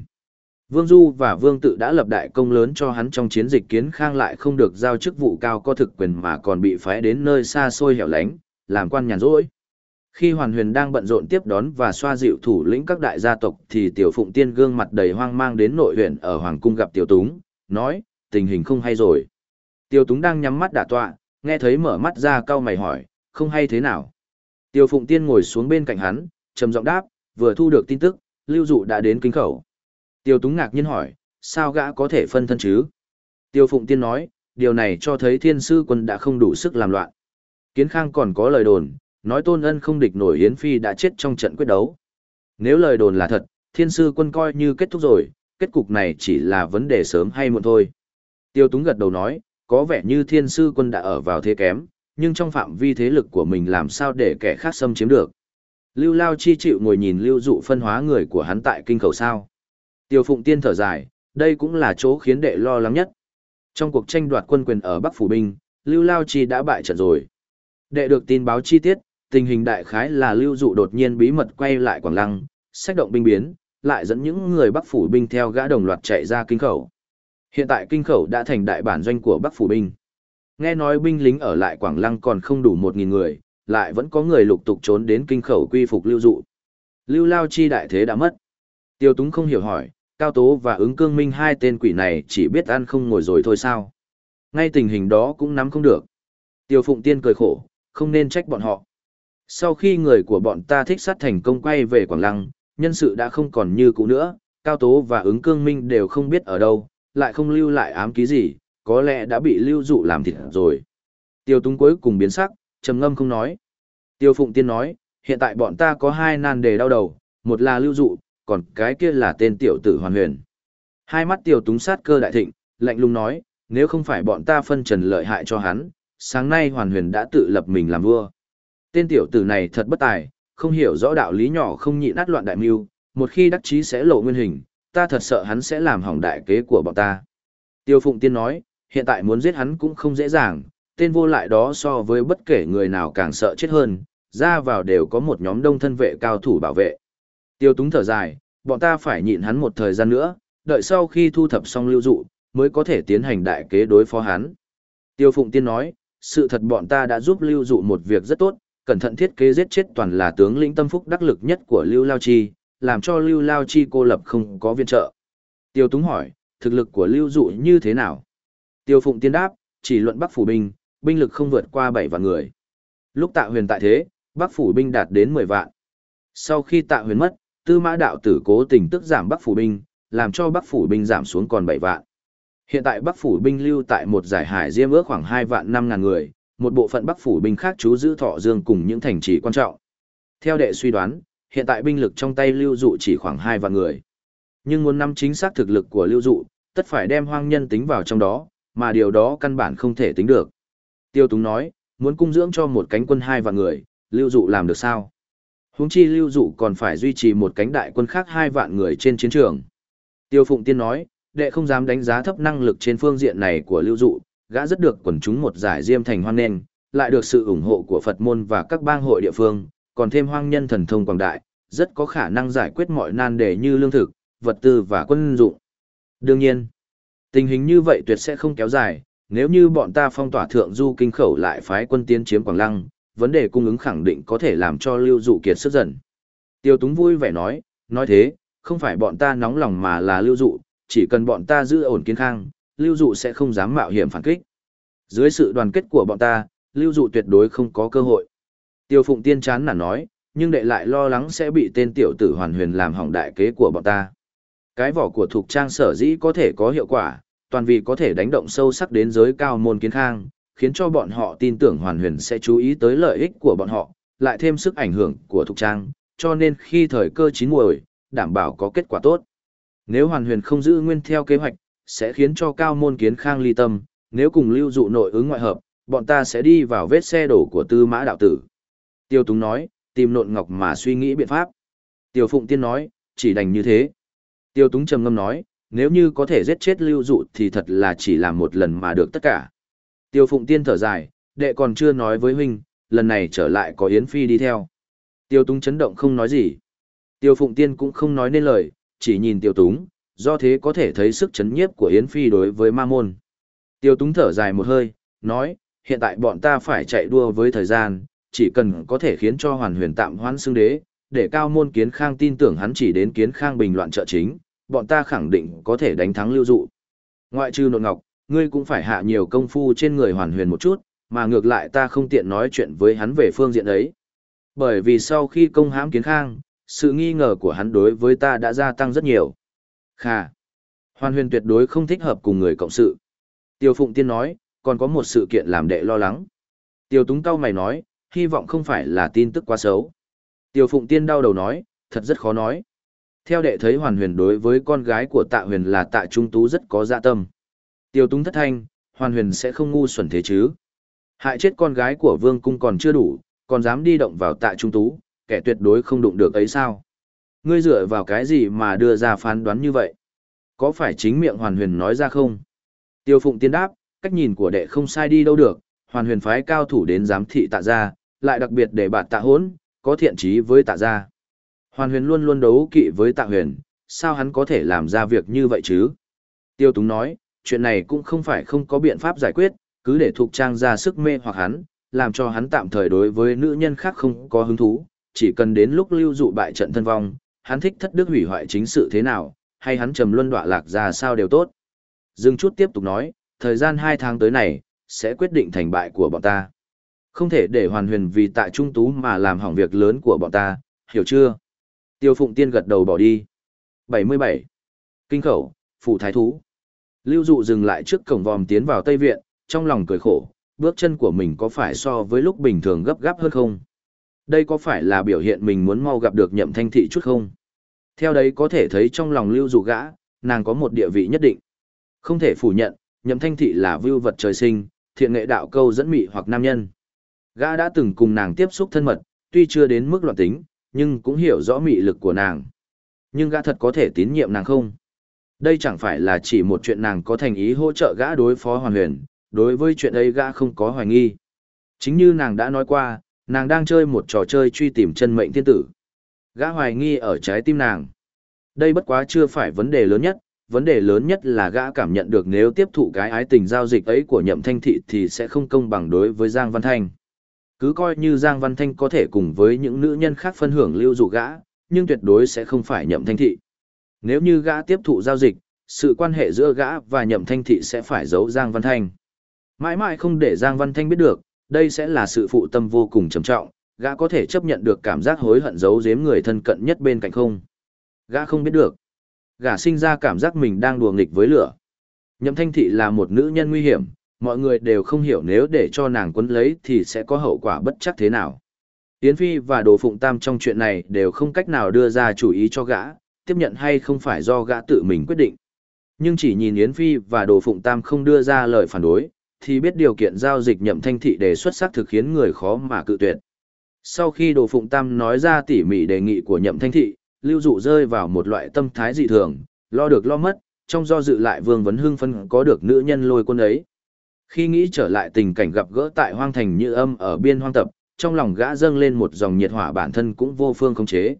S1: Vương Du và Vương Tự đã lập đại công lớn cho hắn trong chiến dịch kiến khang lại không được giao chức vụ cao có thực quyền mà còn bị phái đến nơi xa xôi hẻo lánh, làm quan nhàn rỗi. Khi Hoàn Huyền đang bận rộn tiếp đón và xoa dịu thủ lĩnh các đại gia tộc thì Tiểu Phụng Tiên gương mặt đầy hoang mang đến nội huyện ở Hoàng Cung gặp Tiểu Túng, nói, tình hình không hay rồi. Tiểu Túng đang nhắm mắt đả tọa, nghe thấy mở mắt ra cau mày hỏi, không hay thế nào. Tiểu Phụng Tiên ngồi xuống bên cạnh hắn, trầm giọng đáp, vừa thu được tin tức, Lưu Dụ đã đến kinh khẩu. Tiêu Túng ngạc nhiên hỏi, sao gã có thể phân thân chứ? Tiêu Phụng Tiên nói, điều này cho thấy thiên sư quân đã không đủ sức làm loạn. Kiến Khang còn có lời đồn, nói Tôn Ân không địch nổi Yến Phi đã chết trong trận quyết đấu. Nếu lời đồn là thật, thiên sư quân coi như kết thúc rồi, kết cục này chỉ là vấn đề sớm hay muộn thôi. Tiêu Túng gật đầu nói, có vẻ như thiên sư quân đã ở vào thế kém, nhưng trong phạm vi thế lực của mình làm sao để kẻ khác xâm chiếm được. Lưu Lao chi chịu ngồi nhìn lưu dụ phân hóa người của hắn tại kinh khẩu sao. Tiêu Phụng Tiên thở dài, đây cũng là chỗ khiến đệ lo lắng nhất. Trong cuộc tranh đoạt quân quyền ở Bắc Phủ Binh, Lưu Lao Chi đã bại trận rồi. Đệ được tin báo chi tiết, tình hình đại khái là Lưu Dụ đột nhiên bí mật quay lại Quảng Lăng, sách động binh biến, lại dẫn những người Bắc Phủ Binh theo gã đồng loạt chạy ra kinh khẩu. Hiện tại kinh khẩu đã thành đại bản doanh của Bắc Phủ Binh. Nghe nói binh lính ở lại Quảng Lăng còn không đủ 1.000 người, lại vẫn có người lục tục trốn đến kinh khẩu quy phục Lưu Dụ. Lưu Lao Chi đại thế đã mất. Tiêu Túng không hiểu hỏi, Cao Tố và ứng cương minh hai tên quỷ này chỉ biết ăn không ngồi rồi thôi sao. Ngay tình hình đó cũng nắm không được. Tiêu Phụng Tiên cười khổ, không nên trách bọn họ. Sau khi người của bọn ta thích sát thành công quay về Quảng Lăng, nhân sự đã không còn như cũ nữa, Cao Tố và ứng cương minh đều không biết ở đâu, lại không lưu lại ám ký gì, có lẽ đã bị lưu dụ làm thịt rồi. Tiêu Túng cuối cùng biến sắc, trầm ngâm không nói. Tiêu Phụng Tiên nói, hiện tại bọn ta có hai nan đề đau đầu, một là lưu dụ, còn cái kia là tên tiểu tử hoàn huyền. Hai mắt tiểu túng sát cơ đại thịnh, lạnh lùng nói, nếu không phải bọn ta phân trần lợi hại cho hắn, sáng nay hoàn huyền đã tự lập mình làm vua. Tên tiểu tử này thật bất tài, không hiểu rõ đạo lý nhỏ không nhịn nát loạn đại mưu, một khi đắc chí sẽ lộ nguyên hình, ta thật sợ hắn sẽ làm hỏng đại kế của bọn ta. Tiêu Phụng Tiên nói, hiện tại muốn giết hắn cũng không dễ dàng, tên vô lại đó so với bất kể người nào càng sợ chết hơn, ra vào đều có một nhóm đông thân vệ cao thủ bảo vệ. Tiêu túng thở dài, bọn ta phải nhịn hắn một thời gian nữa, đợi sau khi thu thập xong lưu dụ, mới có thể tiến hành đại kế đối phó hắn. Tiêu Phụng Tiên nói, sự thật bọn ta đã giúp lưu dụ một việc rất tốt, cẩn thận thiết kế giết chết toàn là tướng lĩnh tâm phúc đắc lực nhất của lưu Lao Chi, làm cho lưu Lao Chi cô lập không có viên trợ. Tiêu Túng hỏi, thực lực của lưu dụ như thế nào? Tiêu Phụng Tiên đáp, chỉ luận Bắc Phủ Bình, binh lực không vượt qua 7 vạn người. Lúc tạ huyền tại thế, Bắc Phủ Binh đạt đến 10 vạn. Sau khi tạ huyền mất, tư mã đạo tử cố tình tức giảm Bắc phủ binh, làm cho Bắc phủ binh giảm xuống còn 7 vạn. Hiện tại Bắc phủ binh lưu tại một giải hải diêm ước khoảng 2 vạn 5 ngàn người, một bộ phận Bắc phủ binh khác trú giữ thọ dương cùng những thành trì quan trọng. Theo đệ suy đoán, hiện tại binh lực trong tay lưu dụ chỉ khoảng 2 vạn người. Nhưng muốn nắm chính xác thực lực của lưu dụ, tất phải đem hoang nhân tính vào trong đó, mà điều đó căn bản không thể tính được. Tiêu Túng nói, muốn cung dưỡng cho một cánh quân hai vạn người, lưu dụ làm được sao? Huống chi lưu dụ còn phải duy trì một cánh đại quân khác hai vạn người trên chiến trường. Tiêu Phụng Tiên nói, đệ không dám đánh giá thấp năng lực trên phương diện này của lưu dụ, gã rất được quần chúng một giải diêm thành hoan nghênh, lại được sự ủng hộ của Phật môn và các bang hội địa phương, còn thêm hoang nhân thần thông quảng đại, rất có khả năng giải quyết mọi nan đề như lương thực, vật tư và quân dụng. Đương nhiên, tình hình như vậy tuyệt sẽ không kéo dài, nếu như bọn ta phong tỏa thượng du kinh khẩu lại phái quân tiến chiếm Quảng Lăng, vấn đề cung ứng khẳng định có thể làm cho lưu dụ kiệt sức dần. Tiêu Túng vui vẻ nói, nói thế, không phải bọn ta nóng lòng mà là lưu dụ, chỉ cần bọn ta giữ ổn kiên khang, lưu dụ sẽ không dám mạo hiểm phản kích. Dưới sự đoàn kết của bọn ta, lưu dụ tuyệt đối không có cơ hội. Tiêu Phụng Tiên chán nản nói, nhưng đệ lại lo lắng sẽ bị tên tiểu tử hoàn huyền làm hỏng đại kế của bọn ta. Cái vỏ của thuộc trang sở dĩ có thể có hiệu quả, toàn vì có thể đánh động sâu sắc đến giới cao môn kiến khang, khiến cho bọn họ tin tưởng hoàn huyền sẽ chú ý tới lợi ích của bọn họ, lại thêm sức ảnh hưởng của thục trang, cho nên khi thời cơ chín muồi, đảm bảo có kết quả tốt. Nếu hoàn huyền không giữ nguyên theo kế hoạch, sẽ khiến cho cao môn kiến khang ly tâm, nếu cùng lưu dụ nội ứng ngoại hợp, bọn ta sẽ đi vào vết xe đổ của tư mã đạo tử. Tiêu Túng nói, tìm nộn ngọc mà suy nghĩ biện pháp. Tiêu Phụng Tiên nói, chỉ đành như thế. Tiêu Túng trầm ngâm nói, nếu như có thể giết chết lưu dụ thì thật là chỉ làm một lần mà được tất cả. Tiêu Phụng Tiên thở dài, đệ còn chưa nói với huynh, lần này trở lại có Yến Phi đi theo. Tiêu Túng chấn động không nói gì. Tiêu Phụng Tiên cũng không nói nên lời, chỉ nhìn Tiêu Túng, do thế có thể thấy sức chấn nhiếp của Yến Phi đối với ma môn. Tiêu Túng thở dài một hơi, nói, hiện tại bọn ta phải chạy đua với thời gian, chỉ cần có thể khiến cho hoàn huyền tạm hoãn xưng đế, để cao môn kiến khang tin tưởng hắn chỉ đến kiến khang bình loạn trợ chính, bọn ta khẳng định có thể đánh thắng lưu dụ. Ngoại trừ nộn ngọc, ngươi cũng phải hạ nhiều công phu trên người hoàn huyền một chút, mà ngược lại ta không tiện nói chuyện với hắn về phương diện ấy. Bởi vì sau khi công hãm kiến khang, sự nghi ngờ của hắn đối với ta đã gia tăng rất nhiều. Khà. Hoàn huyền tuyệt đối không thích hợp cùng người cộng sự. Tiêu Phụng Tiên nói, còn có một sự kiện làm đệ lo lắng. Tiêu Túng Cao mày nói, hy vọng không phải là tin tức quá xấu. Tiêu Phụng Tiên đau đầu nói, thật rất khó nói. Theo đệ thấy Hoàn Huyền đối với con gái của Tạ Huyền là Tạ Trung Tú rất có dạ tâm. Tiêu Túng thất thanh, Hoàn Huyền sẽ không ngu xuẩn thế chứ. Hại chết con gái của Vương Cung còn chưa đủ, còn dám đi động vào Tạ Trung Tú, kẻ tuyệt đối không đụng được ấy sao. Ngươi dựa vào cái gì mà đưa ra phán đoán như vậy? Có phải chính miệng Hoàn Huyền nói ra không? Tiêu Phụng Tiên đáp, cách nhìn của đệ không sai đi đâu được, Hoàn Huyền phái cao thủ đến giám thị Tạ gia, lại đặc biệt để bạn Tạ Hỗn có thiện trí với Tạ gia. Hoàn Huyền luôn luôn đấu kỵ với Tạ Huyền, sao hắn có thể làm ra việc như vậy chứ? Tiêu Túng nói, chuyện này cũng không phải không có biện pháp giải quyết, cứ để thuộc trang ra sức mê hoặc hắn, làm cho hắn tạm thời đối với nữ nhân khác không có hứng thú, chỉ cần đến lúc lưu dụ bại trận thân vong, hắn thích thất đức hủy hoại chính sự thế nào, hay hắn trầm luân đọa lạc ra sao đều tốt. Dương chút tiếp tục nói, thời gian hai tháng tới này, sẽ quyết định thành bại của bọn ta. Không thể để hoàn huyền vì tại trung tú mà làm hỏng việc lớn của bọn ta, hiểu chưa? Tiêu Phụng Tiên gật đầu bỏ đi. 77. Kinh khẩu, phủ thái thú. Lưu dụ dừng lại trước cổng vòm tiến vào Tây Viện, trong lòng cười khổ, bước chân của mình có phải so với lúc bình thường gấp gáp hơn không? Đây có phải là biểu hiện mình muốn mau gặp được nhậm thanh thị chút không? Theo đấy có thể thấy trong lòng lưu dụ gã, nàng có một địa vị nhất định. Không thể phủ nhận, nhậm thanh thị là vưu vật trời sinh, thiện nghệ đạo câu dẫn mị hoặc nam nhân. Gã đã từng cùng nàng tiếp xúc thân mật, tuy chưa đến mức loạn tính, nhưng cũng hiểu rõ mị lực của nàng. Nhưng gã thật có thể tín nhiệm nàng không? Đây chẳng phải là chỉ một chuyện nàng có thành ý hỗ trợ gã đối phó hoàn huyền, đối với chuyện ấy gã không có hoài nghi. Chính như nàng đã nói qua, nàng đang chơi một trò chơi truy tìm chân mệnh thiên tử. Gã hoài nghi ở trái tim nàng. Đây bất quá chưa phải vấn đề lớn nhất, vấn đề lớn nhất là gã cảm nhận được nếu tiếp thụ cái ái tình giao dịch ấy của nhậm thanh thị thì sẽ không công bằng đối với Giang Văn Thanh. Cứ coi như Giang Văn Thanh có thể cùng với những nữ nhân khác phân hưởng lưu dụ gã, nhưng tuyệt đối sẽ không phải nhậm thanh thị. Nếu như gã tiếp thụ giao dịch, sự quan hệ giữa gã và nhậm thanh thị sẽ phải giấu Giang Văn Thanh. Mãi mãi không để Giang Văn Thanh biết được, đây sẽ là sự phụ tâm vô cùng trầm trọng, gã có thể chấp nhận được cảm giác hối hận giấu giếm người thân cận nhất bên cạnh không. Gã không biết được. Gã sinh ra cảm giác mình đang đùa nghịch với lửa. Nhậm thanh thị là một nữ nhân nguy hiểm, mọi người đều không hiểu nếu để cho nàng quấn lấy thì sẽ có hậu quả bất chắc thế nào. Yến Phi và Đồ Phụng Tam trong chuyện này đều không cách nào đưa ra chủ ý cho gã, tiếp nhận hay không phải do gã tự mình quyết định. Nhưng chỉ nhìn Yến Phi và Đồ Phụng Tam không đưa ra lời phản đối, thì biết điều kiện giao dịch nhậm thanh thị đề xuất xác thực khiến người khó mà cự tuyệt. Sau khi Đồ Phụng Tam nói ra tỉ mỉ đề nghị của nhậm thanh thị, lưu dụ rơi vào một loại tâm thái dị thường, lo được lo mất, trong do dự lại vương vấn hưng phân có được nữ nhân lôi quân ấy. Khi nghĩ trở lại tình cảnh gặp gỡ tại hoang thành như âm ở biên hoang tập, trong lòng gã dâng lên một dòng nhiệt hỏa bản thân cũng vô phương khống chế.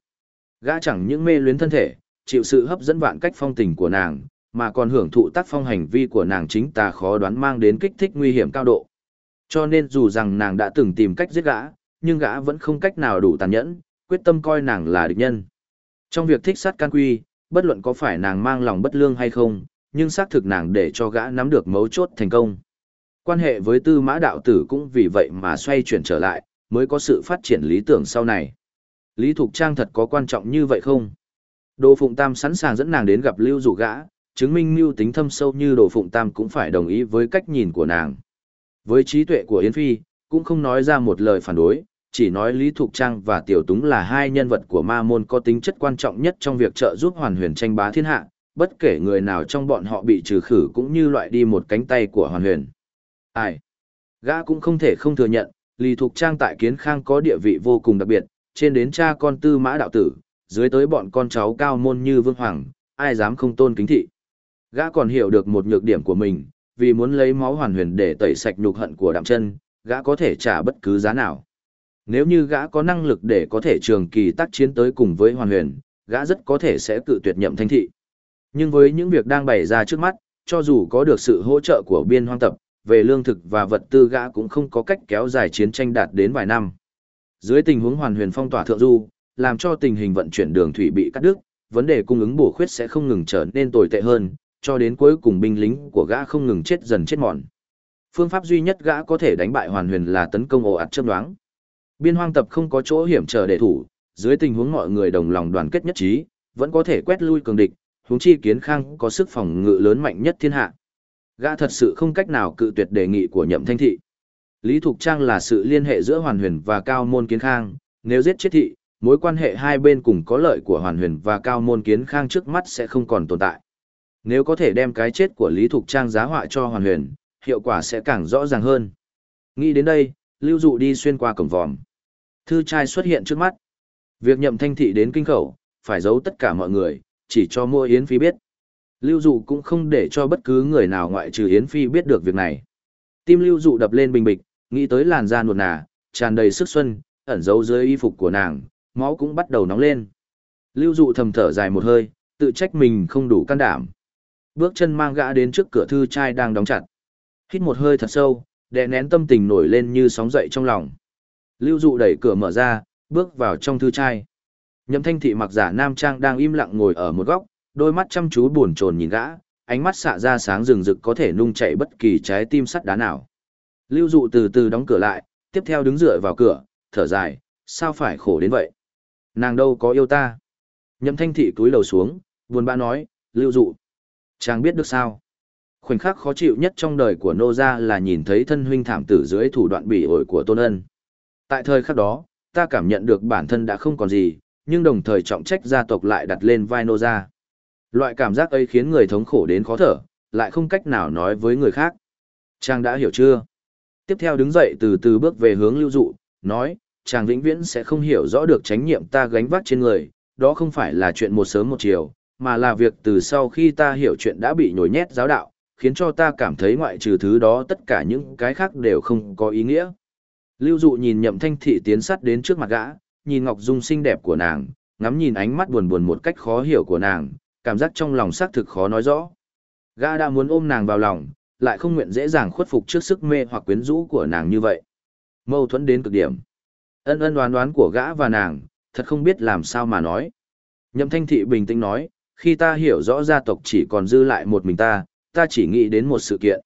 S1: Gã chẳng những mê luyến thân thể, chịu sự hấp dẫn vạn cách phong tình của nàng, mà còn hưởng thụ tác phong hành vi của nàng chính tà khó đoán mang đến kích thích nguy hiểm cao độ. Cho nên dù rằng nàng đã từng tìm cách giết gã, nhưng gã vẫn không cách nào đủ tàn nhẫn, quyết tâm coi nàng là địch nhân. Trong việc thích sát can quy, bất luận có phải nàng mang lòng bất lương hay không, nhưng xác thực nàng để cho gã nắm được mấu chốt thành công. Quan hệ với tư mã đạo tử cũng vì vậy mà xoay chuyển trở lại, mới có sự phát triển lý tưởng sau này. Lý Thục Trang thật có quan trọng như vậy không? Đồ Phụng Tam sẵn sàng dẫn nàng đến gặp Lưu Dụ gã, chứng minh mưu tính thâm sâu như Đồ Phụng Tam cũng phải đồng ý với cách nhìn của nàng. Với trí tuệ của Yến Phi, cũng không nói ra một lời phản đối, chỉ nói Lý Thục Trang và Tiểu Túng là hai nhân vật của ma môn có tính chất quan trọng nhất trong việc trợ giúp hoàn huyền tranh bá thiên hạ, bất kể người nào trong bọn họ bị trừ khử cũng như loại đi một cánh tay của hoàn huyền. Ai? Gã cũng không thể không thừa nhận, Lý Thục Trang tại Kiến Khang có địa vị vô cùng đặc biệt, trên đến cha con tư mã đạo tử, dưới tới bọn con cháu cao môn như Vương Hoàng, ai dám không tôn kính thị. Gã còn hiểu được một nhược điểm của mình, vì muốn lấy máu hoàn huyền để tẩy sạch nhục hận của đạm chân, gã có thể trả bất cứ giá nào. Nếu như gã có năng lực để có thể trường kỳ tác chiến tới cùng với hoàn huyền, gã rất có thể sẽ tự tuyệt nhậm thanh thị. Nhưng với những việc đang bày ra trước mắt, cho dù có được sự hỗ trợ của biên hoang tập, về lương thực và vật tư gã cũng không có cách kéo dài chiến tranh đạt đến vài năm. Dưới tình huống hoàn huyền phong tỏa thượng du, làm cho tình hình vận chuyển đường thủy bị cắt đứt, vấn đề cung ứng bổ khuyết sẽ không ngừng trở nên tồi tệ hơn, cho đến cuối cùng binh lính của gã không ngừng chết dần chết mòn. Phương pháp duy nhất gã có thể đánh bại hoàn huyền là tấn công ồ ạt châm đoán. Biên hoang tập không có chỗ hiểm trở để thủ, dưới tình huống mọi người đồng lòng đoàn kết nhất trí, vẫn có thể quét lui cường địch, huống chi kiến khang có sức phòng ngự lớn mạnh nhất thiên hạ. Gã thật sự không cách nào cự tuyệt đề nghị của nhậm thanh thị. Lý Thục Trang là sự liên hệ giữa hoàn huyền và cao môn kiến khang, nếu giết chết thị, mối quan hệ hai bên cùng có lợi của hoàn huyền và cao môn kiến khang trước mắt sẽ không còn tồn tại. Nếu có thể đem cái chết của Lý Thục Trang giá họa cho hoàn huyền, hiệu quả sẽ càng rõ ràng hơn. Nghĩ đến đây, Lưu Dụ đi xuyên qua cổng vòm. Thư trai xuất hiện trước mắt. Việc nhậm thanh thị đến kinh khẩu, phải giấu tất cả mọi người, chỉ cho mua Yến Phi biết. Lưu Dụ cũng không để cho bất cứ người nào ngoại trừ Yến Phi biết được việc này. Tim Lưu Dụ đập lên bình bịch, nghĩ tới làn da nuột nà, tràn đầy sức xuân, ẩn giấu dưới y phục của nàng, máu cũng bắt đầu nóng lên. Lưu Dụ thầm thở dài một hơi, tự trách mình không đủ can đảm. Bước chân mang gã đến trước cửa thư trai đang đóng chặt. Hít một hơi thật sâu, đè nén tâm tình nổi lên như sóng dậy trong lòng. Lưu Dụ đẩy cửa mở ra, bước vào trong thư trai. Nhậm Thanh Thị mặc giả nam trang đang im lặng ngồi ở một góc, đôi mắt chăm chú buồn chồn nhìn gã, ánh mắt xạ ra sáng rừng rực có thể nung chảy bất kỳ trái tim sắt đá nào. Lưu Dụ từ từ đóng cửa lại, tiếp theo đứng dựa vào cửa, thở dài, sao phải khổ đến vậy? Nàng đâu có yêu ta? Nhậm Thanh Thị túi đầu xuống, buồn bã nói, Lưu Dụ. Chàng biết được sao? Khoảnh khắc khó chịu nhất trong đời của Nô Gia là nhìn thấy thân huynh thảm tử dưới thủ đoạn bỉ ổi của Tôn Ân. Tại thời khắc đó, ta cảm nhận được bản thân đã không còn gì, nhưng đồng thời trọng trách gia tộc lại đặt lên vai Nô Gia. Loại cảm giác ấy khiến người thống khổ đến khó thở, lại không cách nào nói với người khác. Chàng đã hiểu chưa? Tiếp theo đứng dậy từ từ bước về hướng lưu dụ, nói, chàng vĩnh viễn sẽ không hiểu rõ được trách nhiệm ta gánh vác trên người, đó không phải là chuyện một sớm một chiều, mà là việc từ sau khi ta hiểu chuyện đã bị nhồi nhét giáo đạo, khiến cho ta cảm thấy ngoại trừ thứ đó tất cả những cái khác đều không có ý nghĩa. Lưu dụ nhìn nhậm thanh thị tiến sắt đến trước mặt gã, nhìn ngọc dung xinh đẹp của nàng, ngắm nhìn ánh mắt buồn buồn một cách khó hiểu của nàng, cảm giác trong lòng xác thực khó nói rõ. Gã đã muốn ôm nàng vào lòng, lại không nguyện dễ dàng khuất phục trước sức mê hoặc quyến rũ của nàng như vậy. Mâu thuẫn đến cực điểm. Ân ân đoán đoán của gã và nàng, thật không biết làm sao mà nói. Nhậm thanh thị bình tĩnh nói, khi ta hiểu rõ gia tộc chỉ còn dư lại một mình ta, ta chỉ nghĩ đến một sự kiện.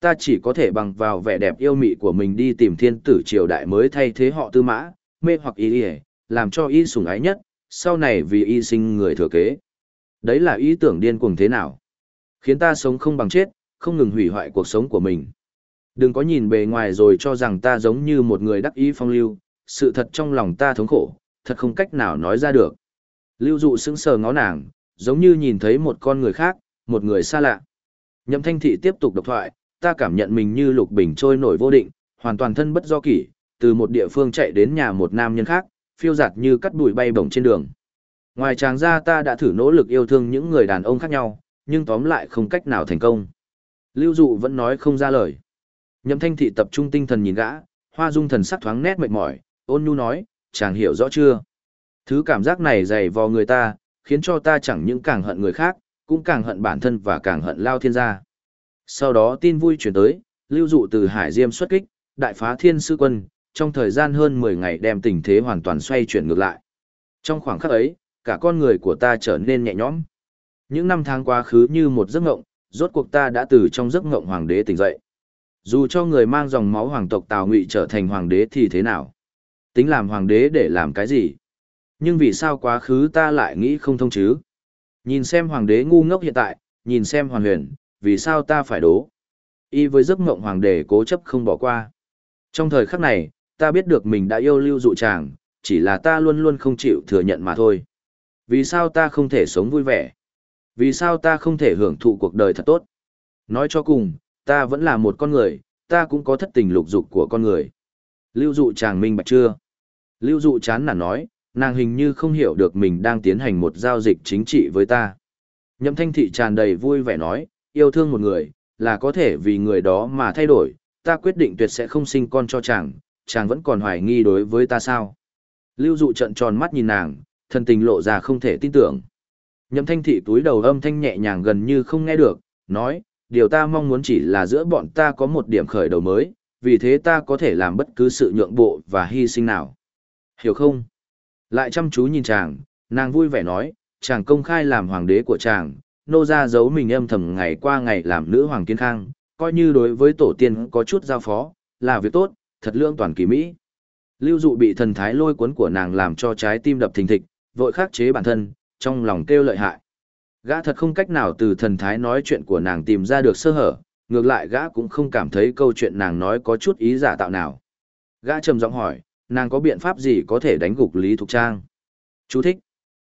S1: Ta chỉ có thể bằng vào vẻ đẹp yêu mị của mình đi tìm thiên tử triều đại mới thay thế họ tư mã, mê hoặc y làm cho y sủng ái nhất, sau này vì y sinh người thừa kế. Đấy là ý tưởng điên cuồng thế nào? Khiến ta sống không bằng chết, không ngừng hủy hoại cuộc sống của mình. Đừng có nhìn bề ngoài rồi cho rằng ta giống như một người đắc ý phong lưu, sự thật trong lòng ta thống khổ, thật không cách nào nói ra được. Lưu dụ sững sờ ngó nàng, giống như nhìn thấy một con người khác, một người xa lạ. Nhậm thanh thị tiếp tục độc thoại, ta cảm nhận mình như lục bình trôi nổi vô định, hoàn toàn thân bất do kỷ, từ một địa phương chạy đến nhà một nam nhân khác, phiêu giạt như cắt bụi bay bổng trên đường. Ngoài chàng ra ta đã thử nỗ lực yêu thương những người đàn ông khác nhau, nhưng tóm lại không cách nào thành công. Lưu dụ vẫn nói không ra lời. Nhậm thanh thị tập trung tinh thần nhìn gã, hoa dung thần sắc thoáng nét mệt mỏi, ôn nhu nói, chàng hiểu rõ chưa? Thứ cảm giác này dày vò người ta, khiến cho ta chẳng những càng hận người khác, cũng càng hận bản thân và càng hận lao thiên gia. Sau đó tin vui chuyển tới, lưu dụ từ Hải Diêm xuất kích, đại phá thiên sư quân, trong thời gian hơn 10 ngày đem tình thế hoàn toàn xoay chuyển ngược lại. Trong khoảng khắc ấy, cả con người của ta trở nên nhẹ nhõm. Những năm tháng quá khứ như một giấc ngộng, rốt cuộc ta đã từ trong giấc ngộng hoàng đế tỉnh dậy. Dù cho người mang dòng máu hoàng tộc Tào Ngụy trở thành hoàng đế thì thế nào? Tính làm hoàng đế để làm cái gì? Nhưng vì sao quá khứ ta lại nghĩ không thông chứ? Nhìn xem hoàng đế ngu ngốc hiện tại, nhìn xem hoàn huyền, vì sao ta phải đố? Y với giấc mộng hoàng đế cố chấp không bỏ qua. Trong thời khắc này, ta biết được mình đã yêu lưu dụ chàng, chỉ là ta luôn luôn không chịu thừa nhận mà thôi. Vì sao ta không thể sống vui vẻ? Vì sao ta không thể hưởng thụ cuộc đời thật tốt? Nói cho cùng, ta vẫn là một con người, ta cũng có thất tình lục dục của con người. Lưu dụ chàng minh bạch chưa? Lưu dụ chán nản nói, nàng hình như không hiểu được mình đang tiến hành một giao dịch chính trị với ta. Nhậm thanh thị tràn đầy vui vẻ nói, yêu thương một người, là có thể vì người đó mà thay đổi, ta quyết định tuyệt sẽ không sinh con cho chàng, chàng vẫn còn hoài nghi đối với ta sao. Lưu dụ trận tròn mắt nhìn nàng, thần tình lộ ra không thể tin tưởng. Nhậm thanh thị túi đầu âm thanh nhẹ nhàng gần như không nghe được, nói, điều ta mong muốn chỉ là giữa bọn ta có một điểm khởi đầu mới, vì thế ta có thể làm bất cứ sự nhượng bộ và hy sinh nào. Hiểu không? Lại chăm chú nhìn chàng, nàng vui vẻ nói, chàng công khai làm hoàng đế của chàng, nô ra giấu mình âm thầm ngày qua ngày làm nữ hoàng kiên khang, coi như đối với tổ tiên có chút giao phó, là việc tốt, thật lương toàn kỳ Mỹ. Lưu dụ bị thần thái lôi cuốn của nàng làm cho trái tim đập thình thịch, vội khắc chế bản thân, trong lòng kêu lợi hại. Gã thật không cách nào từ thần thái nói chuyện của nàng tìm ra được sơ hở, ngược lại gã cũng không cảm thấy câu chuyện nàng nói có chút ý giả tạo nào. Gã trầm giọng hỏi, nàng có biện pháp gì có thể đánh gục Lý Thục Trang? Chú thích.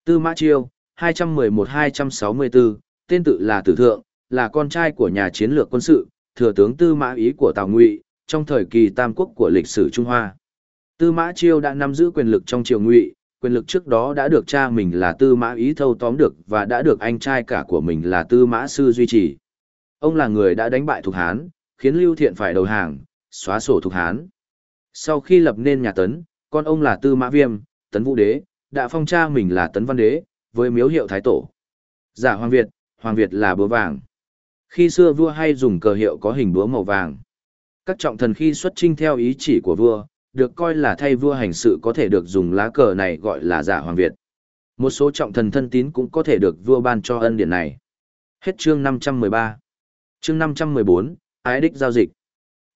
S1: Tư Mã Chiêu, 211-264, tên tự là Tử Thượng, là con trai của nhà chiến lược quân sự, thừa tướng Tư Mã Ý của Tào Ngụy, trong thời kỳ tam quốc của lịch sử Trung Hoa. Tư Mã Chiêu đã nắm giữ quyền lực trong triều Ngụy, quyền lực trước đó đã được cha mình là Tư Mã Ý thâu tóm được và đã được anh trai cả của mình là Tư Mã Sư duy trì. Ông là người đã đánh bại Thục Hán, khiến Lưu Thiện phải đầu hàng, xóa sổ Thục Hán. Sau khi lập nên nhà Tấn, con ông là Tư Mã Viêm, Tấn Vũ Đế, đã phong cha mình là Tấn Văn Đế, với miếu hiệu Thái Tổ. Giả Hoàng Việt, Hoàng Việt là búa vàng. Khi xưa vua hay dùng cờ hiệu có hình búa màu vàng. Các trọng thần khi xuất trinh theo ý chỉ của vua, được coi là thay vua hành sự có thể được dùng lá cờ này gọi là giả Hoàng Việt. Một số trọng thần thân tín cũng có thể được vua ban cho ân điển này. Hết chương 513. Chương 514, Ái đích giao dịch.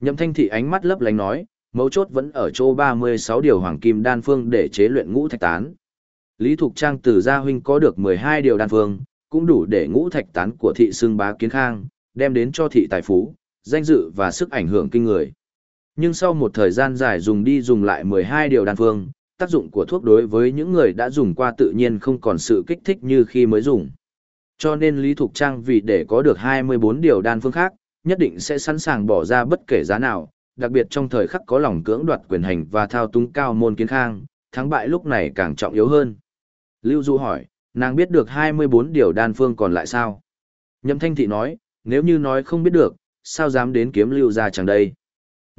S1: Nhậm thanh thị ánh mắt lấp lánh nói, mấu chốt vẫn ở chỗ 36 điều hoàng kim đan phương để chế luyện ngũ thạch tán. Lý Thục Trang từ gia huynh có được 12 điều đan phương, cũng đủ để ngũ thạch tán của thị xương bá kiến khang, đem đến cho thị tài phú, danh dự và sức ảnh hưởng kinh người. Nhưng sau một thời gian dài dùng đi dùng lại 12 điều đan phương, tác dụng của thuốc đối với những người đã dùng qua tự nhiên không còn sự kích thích như khi mới dùng. Cho nên Lý Thục Trang vì để có được 24 điều đan phương khác, nhất định sẽ sẵn sàng bỏ ra bất kể giá nào, đặc biệt trong thời khắc có lòng cưỡng đoạt quyền hành và thao túng cao môn kiến khang, thắng bại lúc này càng trọng yếu hơn. Lưu Du hỏi, nàng biết được 24 điều đan phương còn lại sao? Nhậm Thanh Thị nói, nếu như nói không biết được, sao dám đến kiếm Lưu ra chẳng đây?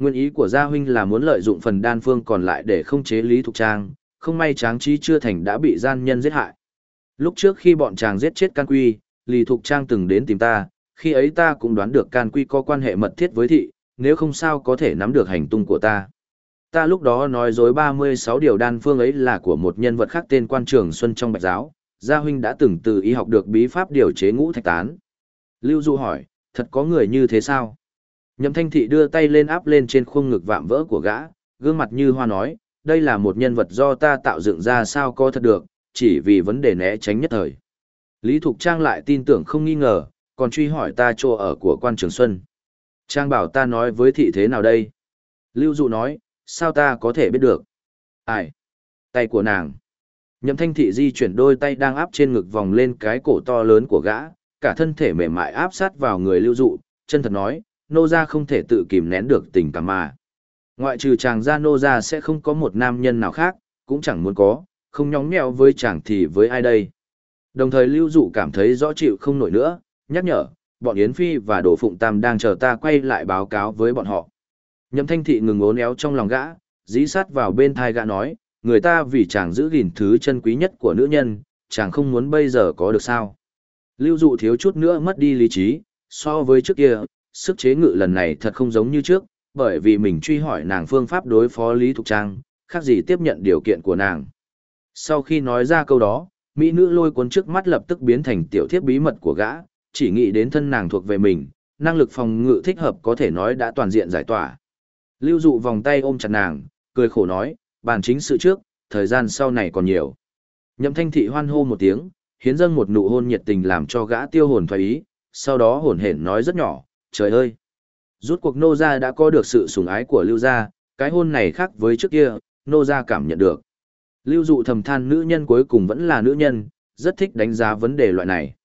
S1: Nguyên ý của Gia Huynh là muốn lợi dụng phần đan phương còn lại để không chế Lý Thục Trang, không may tráng trí chưa thành đã bị gian nhân giết hại. Lúc trước khi bọn chàng giết chết Can Quy, Lý Thục Trang từng đến tìm ta, khi ấy ta cũng đoán được Can Quy có quan hệ mật thiết với thị, nếu không sao có thể nắm được hành tung của ta. Ta lúc đó nói dối 36 điều đan phương ấy là của một nhân vật khác tên quan trường Xuân trong bạch giáo, Gia Huynh đã từng từ ý học được bí pháp điều chế ngũ thạch tán. Lưu Du hỏi, thật có người như thế sao? Nhậm thanh thị đưa tay lên áp lên trên khuôn ngực vạm vỡ của gã, gương mặt như hoa nói, đây là một nhân vật do ta tạo dựng ra sao có thật được, chỉ vì vấn đề né tránh nhất thời. Lý Thục Trang lại tin tưởng không nghi ngờ, còn truy hỏi ta chỗ ở của quan trường Xuân. Trang bảo ta nói với thị thế nào đây? Lưu Dụ nói, sao ta có thể biết được? Ai? Tay của nàng. Nhậm thanh thị di chuyển đôi tay đang áp trên ngực vòng lên cái cổ to lớn của gã, cả thân thể mềm mại áp sát vào người lưu dụ, chân thật nói, nô gia không thể tự kìm nén được tình cảm mà. Ngoại trừ chàng gia nô gia sẽ không có một nam nhân nào khác, cũng chẳng muốn có, không nhóng nhẽo với chàng thì với ai đây. Đồng thời lưu dụ cảm thấy rõ chịu không nổi nữa, nhắc nhở, bọn Yến Phi và Đỗ Phụng Tam đang chờ ta quay lại báo cáo với bọn họ. Nhậm thanh thị ngừng ốn éo trong lòng gã, dí sát vào bên thai gã nói, người ta vì chàng giữ gìn thứ chân quý nhất của nữ nhân, chàng không muốn bây giờ có được sao. Lưu dụ thiếu chút nữa mất đi lý trí, so với trước kia, sức chế ngự lần này thật không giống như trước, bởi vì mình truy hỏi nàng phương pháp đối phó Lý Thục Trang, khác gì tiếp nhận điều kiện của nàng. Sau khi nói ra câu đó, mỹ nữ lôi cuốn trước mắt lập tức biến thành tiểu thiếp bí mật của gã, chỉ nghĩ đến thân nàng thuộc về mình, năng lực phòng ngự thích hợp có thể nói đã toàn diện giải tỏa. Lưu dụ vòng tay ôm chặt nàng, cười khổ nói, bàn chính sự trước, thời gian sau này còn nhiều. Nhậm thanh thị hoan hô một tiếng, hiến dâng một nụ hôn nhiệt tình làm cho gã tiêu hồn thoái ý, sau đó hồn hển nói rất nhỏ, trời ơi! Rút cuộc nô gia đã có được sự sủng ái của lưu gia, cái hôn này khác với trước kia, nô gia cảm nhận được. Lưu dụ thầm than nữ nhân cuối cùng vẫn là nữ nhân, rất thích đánh giá vấn đề loại này.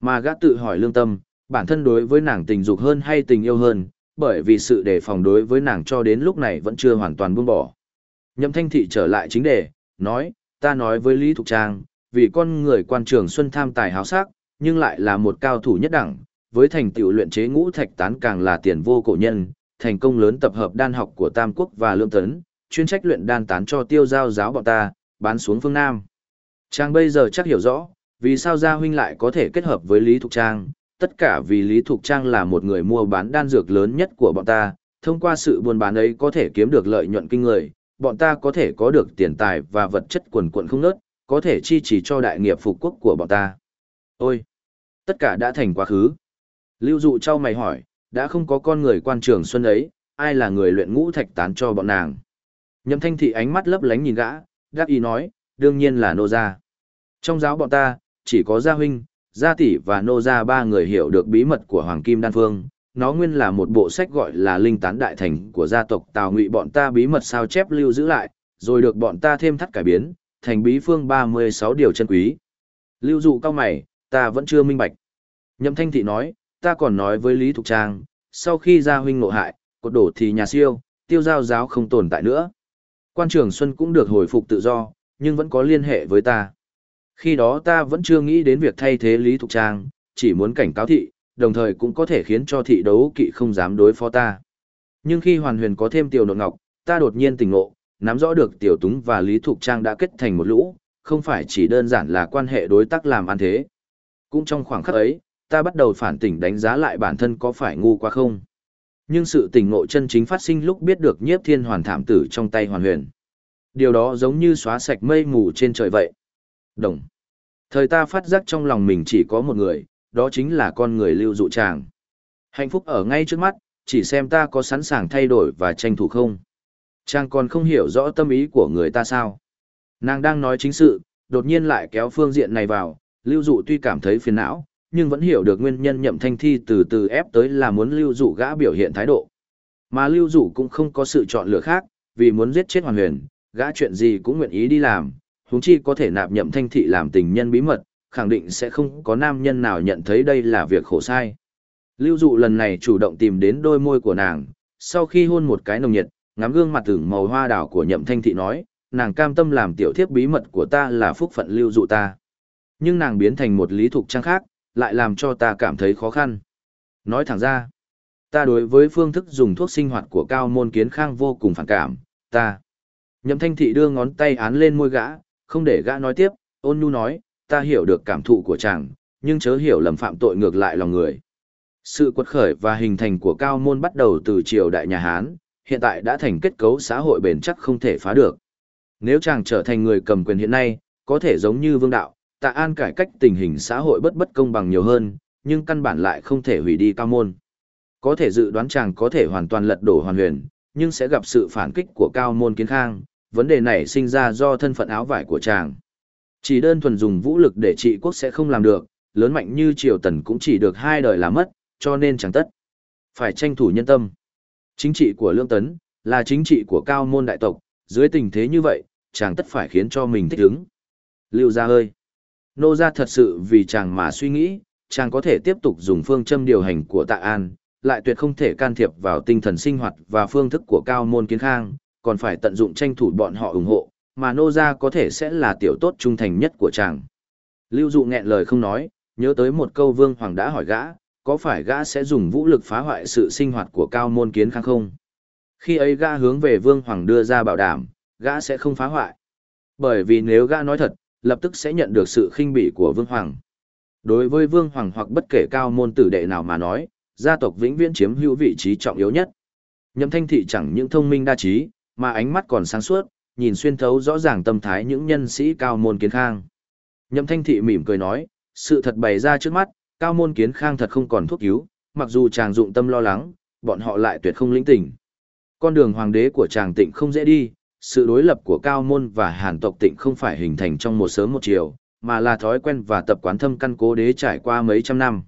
S1: Mà gã tự hỏi lương tâm, bản thân đối với nàng tình dục hơn hay tình yêu hơn, bởi vì sự đề phòng đối với nàng cho đến lúc này vẫn chưa hoàn toàn buông bỏ. Nhậm thanh thị trở lại chính đề, nói, ta nói với Lý Thục Trang, vì con người quan trường xuân tham tài háo sắc, nhưng lại là một cao thủ nhất đẳng, với thành tựu luyện chế ngũ thạch tán càng là tiền vô cổ nhân, thành công lớn tập hợp đan học của Tam Quốc và Lương Tấn, chuyên trách luyện đan tán cho tiêu giao giáo bọn ta, bán xuống phương Nam. Trang bây giờ chắc hiểu rõ, vì sao Gia Huynh lại có thể kết hợp với Lý Thục Trang, tất cả vì Lý Thục Trang là một người mua bán đan dược lớn nhất của bọn ta, thông qua sự buôn bán ấy có thể kiếm được lợi nhuận kinh người, bọn ta có thể có được tiền tài và vật chất quần quận không nớt, có thể chi trì cho đại nghiệp phục quốc của bọn ta. Ôi! Tất cả đã thành quá khứ. Lưu dụ trao mày hỏi, đã không có con người quan trường xuân ấy, ai là người luyện ngũ thạch tán cho bọn nàng. Nhậm thanh thị ánh mắt lấp lánh nhìn gã, đáp ý nói, đương nhiên là nô gia. Trong giáo bọn ta, chỉ có gia huynh, gia tỷ và nô gia ba người hiểu được bí mật của Hoàng Kim Đan Phương. Nó nguyên là một bộ sách gọi là Linh Tán Đại Thành của gia tộc Tào Ngụy bọn ta bí mật sao chép lưu giữ lại, rồi được bọn ta thêm thắt cải biến, thành bí phương 36 điều chân quý. Lưu dụ cao mày, ta vẫn chưa minh bạch. Nhậm thanh thị nói, ta còn nói với Lý Thục Trang, sau khi gia huynh ngộ hại, cột đổ thì nhà siêu, tiêu giao giáo không tồn tại nữa. Quan trưởng Xuân cũng được hồi phục tự do, nhưng vẫn có liên hệ với ta. Khi đó ta vẫn chưa nghĩ đến việc thay thế Lý Thục Trang, chỉ muốn cảnh cáo thị, đồng thời cũng có thể khiến cho thị đấu kỵ không dám đối phó ta. Nhưng khi hoàn huyền có thêm tiểu nộn ngọc, ta đột nhiên tỉnh ngộ, nắm rõ được tiểu túng và Lý Thục Trang đã kết thành một lũ, không phải chỉ đơn giản là quan hệ đối tác làm ăn thế. Cũng trong khoảng khắc ấy, ta bắt đầu phản tỉnh đánh giá lại bản thân có phải ngu quá không. Nhưng sự tỉnh ngộ chân chính phát sinh lúc biết được nhiếp thiên hoàn thảm tử trong tay hoàn huyền. Điều đó giống như xóa sạch mây mù trên trời vậy. Đồng. Thời ta phát giác trong lòng mình chỉ có một người, đó chính là con người lưu dụ chàng. Hạnh phúc ở ngay trước mắt, chỉ xem ta có sẵn sàng thay đổi và tranh thủ không. Chàng còn không hiểu rõ tâm ý của người ta sao. Nàng đang nói chính sự, đột nhiên lại kéo phương diện này vào, lưu dụ tuy cảm thấy phiền não, nhưng vẫn hiểu được nguyên nhân nhậm thanh thi từ từ ép tới là muốn lưu dụ gã biểu hiện thái độ. Mà lưu dụ cũng không có sự chọn lựa khác, vì muốn giết chết hoàn huyền, gã chuyện gì cũng nguyện ý đi làm, huống chi có thể nạp nhậm thanh thị làm tình nhân bí mật, khẳng định sẽ không có nam nhân nào nhận thấy đây là việc khổ sai. Lưu dụ lần này chủ động tìm đến đôi môi của nàng, sau khi hôn một cái nồng nhiệt, ngắm gương mặt tưởng màu hoa đào của nhậm thanh thị nói, nàng cam tâm làm tiểu thiếp bí mật của ta là phúc phận lưu dụ ta. Nhưng nàng biến thành một lý thục trang khác, lại làm cho ta cảm thấy khó khăn. Nói thẳng ra, ta đối với phương thức dùng thuốc sinh hoạt của cao môn kiến khang vô cùng phản cảm, ta. Nhậm thanh thị đưa ngón tay án lên môi gã, không để gã nói tiếp, ôn nhu nói, ta hiểu được cảm thụ của chàng, nhưng chớ hiểu lầm phạm tội ngược lại lòng người. Sự quật khởi và hình thành của cao môn bắt đầu từ triều đại nhà Hán, hiện tại đã thành kết cấu xã hội bền chắc không thể phá được. Nếu chàng trở thành người cầm quyền hiện nay, có thể giống như vương đạo, tạ an cải cách tình hình xã hội bất bất công bằng nhiều hơn, nhưng căn bản lại không thể hủy đi cao môn. Có thể dự đoán chàng có thể hoàn toàn lật đổ hoàn huyền, nhưng sẽ gặp sự phản kích của cao môn kiến khang, vấn đề này sinh ra do thân phận áo vải của chàng. Chỉ đơn thuần dùng vũ lực để trị quốc sẽ không làm được, lớn mạnh như triều tần cũng chỉ được hai đời là mất, cho nên chẳng tất. Phải tranh thủ nhân tâm. Chính trị của Lương Tấn, là chính trị của cao môn đại tộc, dưới tình thế như vậy, chàng tất phải khiến cho mình thích ứng. Lưu ra ơi! Nô ra thật sự vì chàng mà suy nghĩ, chàng có thể tiếp tục dùng phương châm điều hành của tạ an, lại tuyệt không thể can thiệp vào tinh thần sinh hoạt và phương thức của cao môn kiến khang, còn phải tận dụng tranh thủ bọn họ ủng hộ, mà nô ra có thể sẽ là tiểu tốt trung thành nhất của chàng. Lưu dụ nghẹn lời không nói, nhớ tới một câu vương hoàng đã hỏi gã, có phải gã sẽ dùng vũ lực phá hoại sự sinh hoạt của cao môn kiến khang không? Khi ấy gã hướng về vương hoàng đưa ra bảo đảm, gã sẽ không phá hoại. Bởi vì nếu gã nói thật, lập tức sẽ nhận được sự khinh bỉ của vương hoàng. Đối với vương hoàng hoặc bất kể cao môn tử đệ nào mà nói, gia tộc vĩnh viễn chiếm hữu vị trí trọng yếu nhất. Nhậm thanh thị chẳng những thông minh đa trí, mà ánh mắt còn sáng suốt, nhìn xuyên thấu rõ ràng tâm thái những nhân sĩ cao môn kiến khang. Nhậm thanh thị mỉm cười nói, sự thật bày ra trước mắt, cao môn kiến khang thật không còn thuốc cứu, mặc dù chàng dụng tâm lo lắng, bọn họ lại tuyệt không lĩnh tỉnh. Con đường hoàng đế của chàng tịnh không dễ đi, sự đối lập của cao môn và hàn tộc tịnh không phải hình thành trong một sớm một chiều, mà là thói quen và tập quán thâm căn cố đế trải qua mấy trăm năm.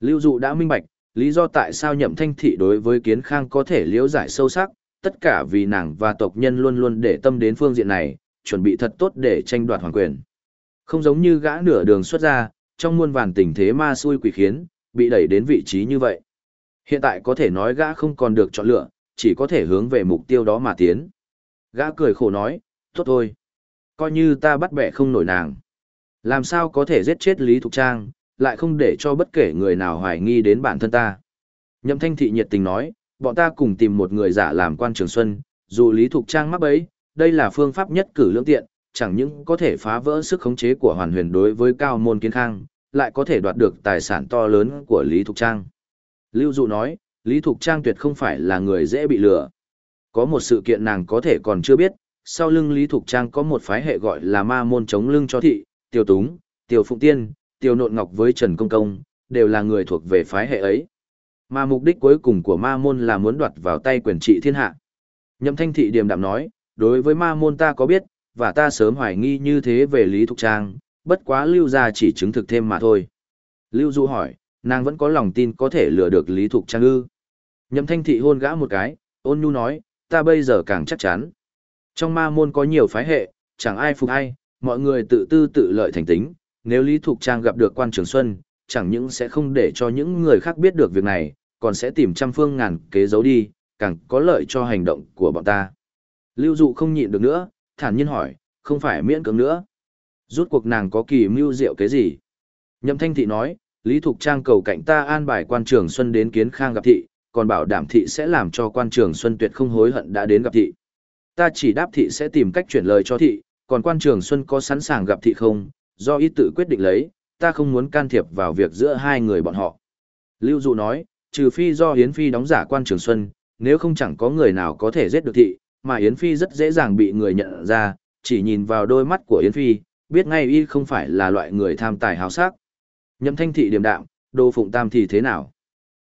S1: Lưu dụ đã minh bạch, lý do tại sao nhậm thanh thị đối với kiến khang có thể liễu giải sâu sắc, tất cả vì nàng và tộc nhân luôn luôn để tâm đến phương diện này, chuẩn bị thật tốt để tranh đoạt hoàng quyền. Không giống như gã nửa đường xuất ra, trong muôn vàn tình thế ma xui quỷ khiến, bị đẩy đến vị trí như vậy. Hiện tại có thể nói gã không còn được chọn lựa, chỉ có thể hướng về mục tiêu đó mà tiến. Gã cười khổ nói, tốt thôi. Coi như ta bắt bẻ không nổi nàng. Làm sao có thể giết chết Lý Thục Trang, lại không để cho bất kể người nào hoài nghi đến bản thân ta. Nhậm thanh thị nhiệt tình nói, bọn ta cùng tìm một người giả làm quan trường xuân, dù Lý Thục Trang mắc bấy, đây là phương pháp nhất cử lưỡng tiện, chẳng những có thể phá vỡ sức khống chế của hoàn huyền đối với cao môn kiến khang, lại có thể đoạt được tài sản to lớn của Lý Thục Trang. Lưu Dụ nói, Lý Thục Trang tuyệt không phải là người dễ bị lừa. Có một sự kiện nàng có thể còn chưa biết, sau lưng Lý Thục Trang có một phái hệ gọi là ma môn chống lưng cho thị, Tiêu Túng, Tiêu Phụng Tiên, Tiêu Nộn Ngọc với Trần Công Công, đều là người thuộc về phái hệ ấy. Mà mục đích cuối cùng của ma môn là muốn đoạt vào tay quyền trị thiên hạ. Nhậm Thanh Thị điềm đạm nói, đối với ma môn ta có biết, và ta sớm hoài nghi như thế về Lý Thục Trang, bất quá Lưu gia chỉ chứng thực thêm mà thôi. Lưu Du hỏi, nàng vẫn có lòng tin có thể lừa được Lý Thục Trang ư. Nhậm Thanh Thị hôn gã một cái, ôn nhu nói, ta bây giờ càng chắc chắn. Trong ma môn có nhiều phái hệ, chẳng ai phục ai, mọi người tự tư tự lợi thành tính, nếu Lý Thục Trang gặp được quan trường xuân, chẳng những sẽ không để cho những người khác biết được việc này, còn sẽ tìm trăm phương ngàn kế giấu đi, càng có lợi cho hành động của bọn ta. Lưu dụ không nhịn được nữa, thản nhiên hỏi, không phải miễn cưỡng nữa. Rút cuộc nàng có kỳ mưu diệu cái gì? Nhậm thanh thị nói, Lý Thục Trang cầu cạnh ta an bài quan trường xuân đến kiến khang gặp thị, còn bảo đảm thị sẽ làm cho quan trường xuân tuyệt không hối hận đã đến gặp thị. Ta chỉ đáp thị sẽ tìm cách chuyển lời cho thị, còn quan trường xuân có sẵn sàng gặp thị không, do ý tự quyết định lấy, ta không muốn can thiệp vào việc giữa hai người bọn họ. Lưu Dụ nói, trừ phi do Yến Phi đóng giả quan trường xuân, nếu không chẳng có người nào có thể giết được thị, mà Yến Phi rất dễ dàng bị người nhận ra, chỉ nhìn vào đôi mắt của Yến Phi, biết ngay y không phải là loại người tham tài hào sắc. Nhậm thanh thị điềm đạm, đồ phụng tam thì thế nào?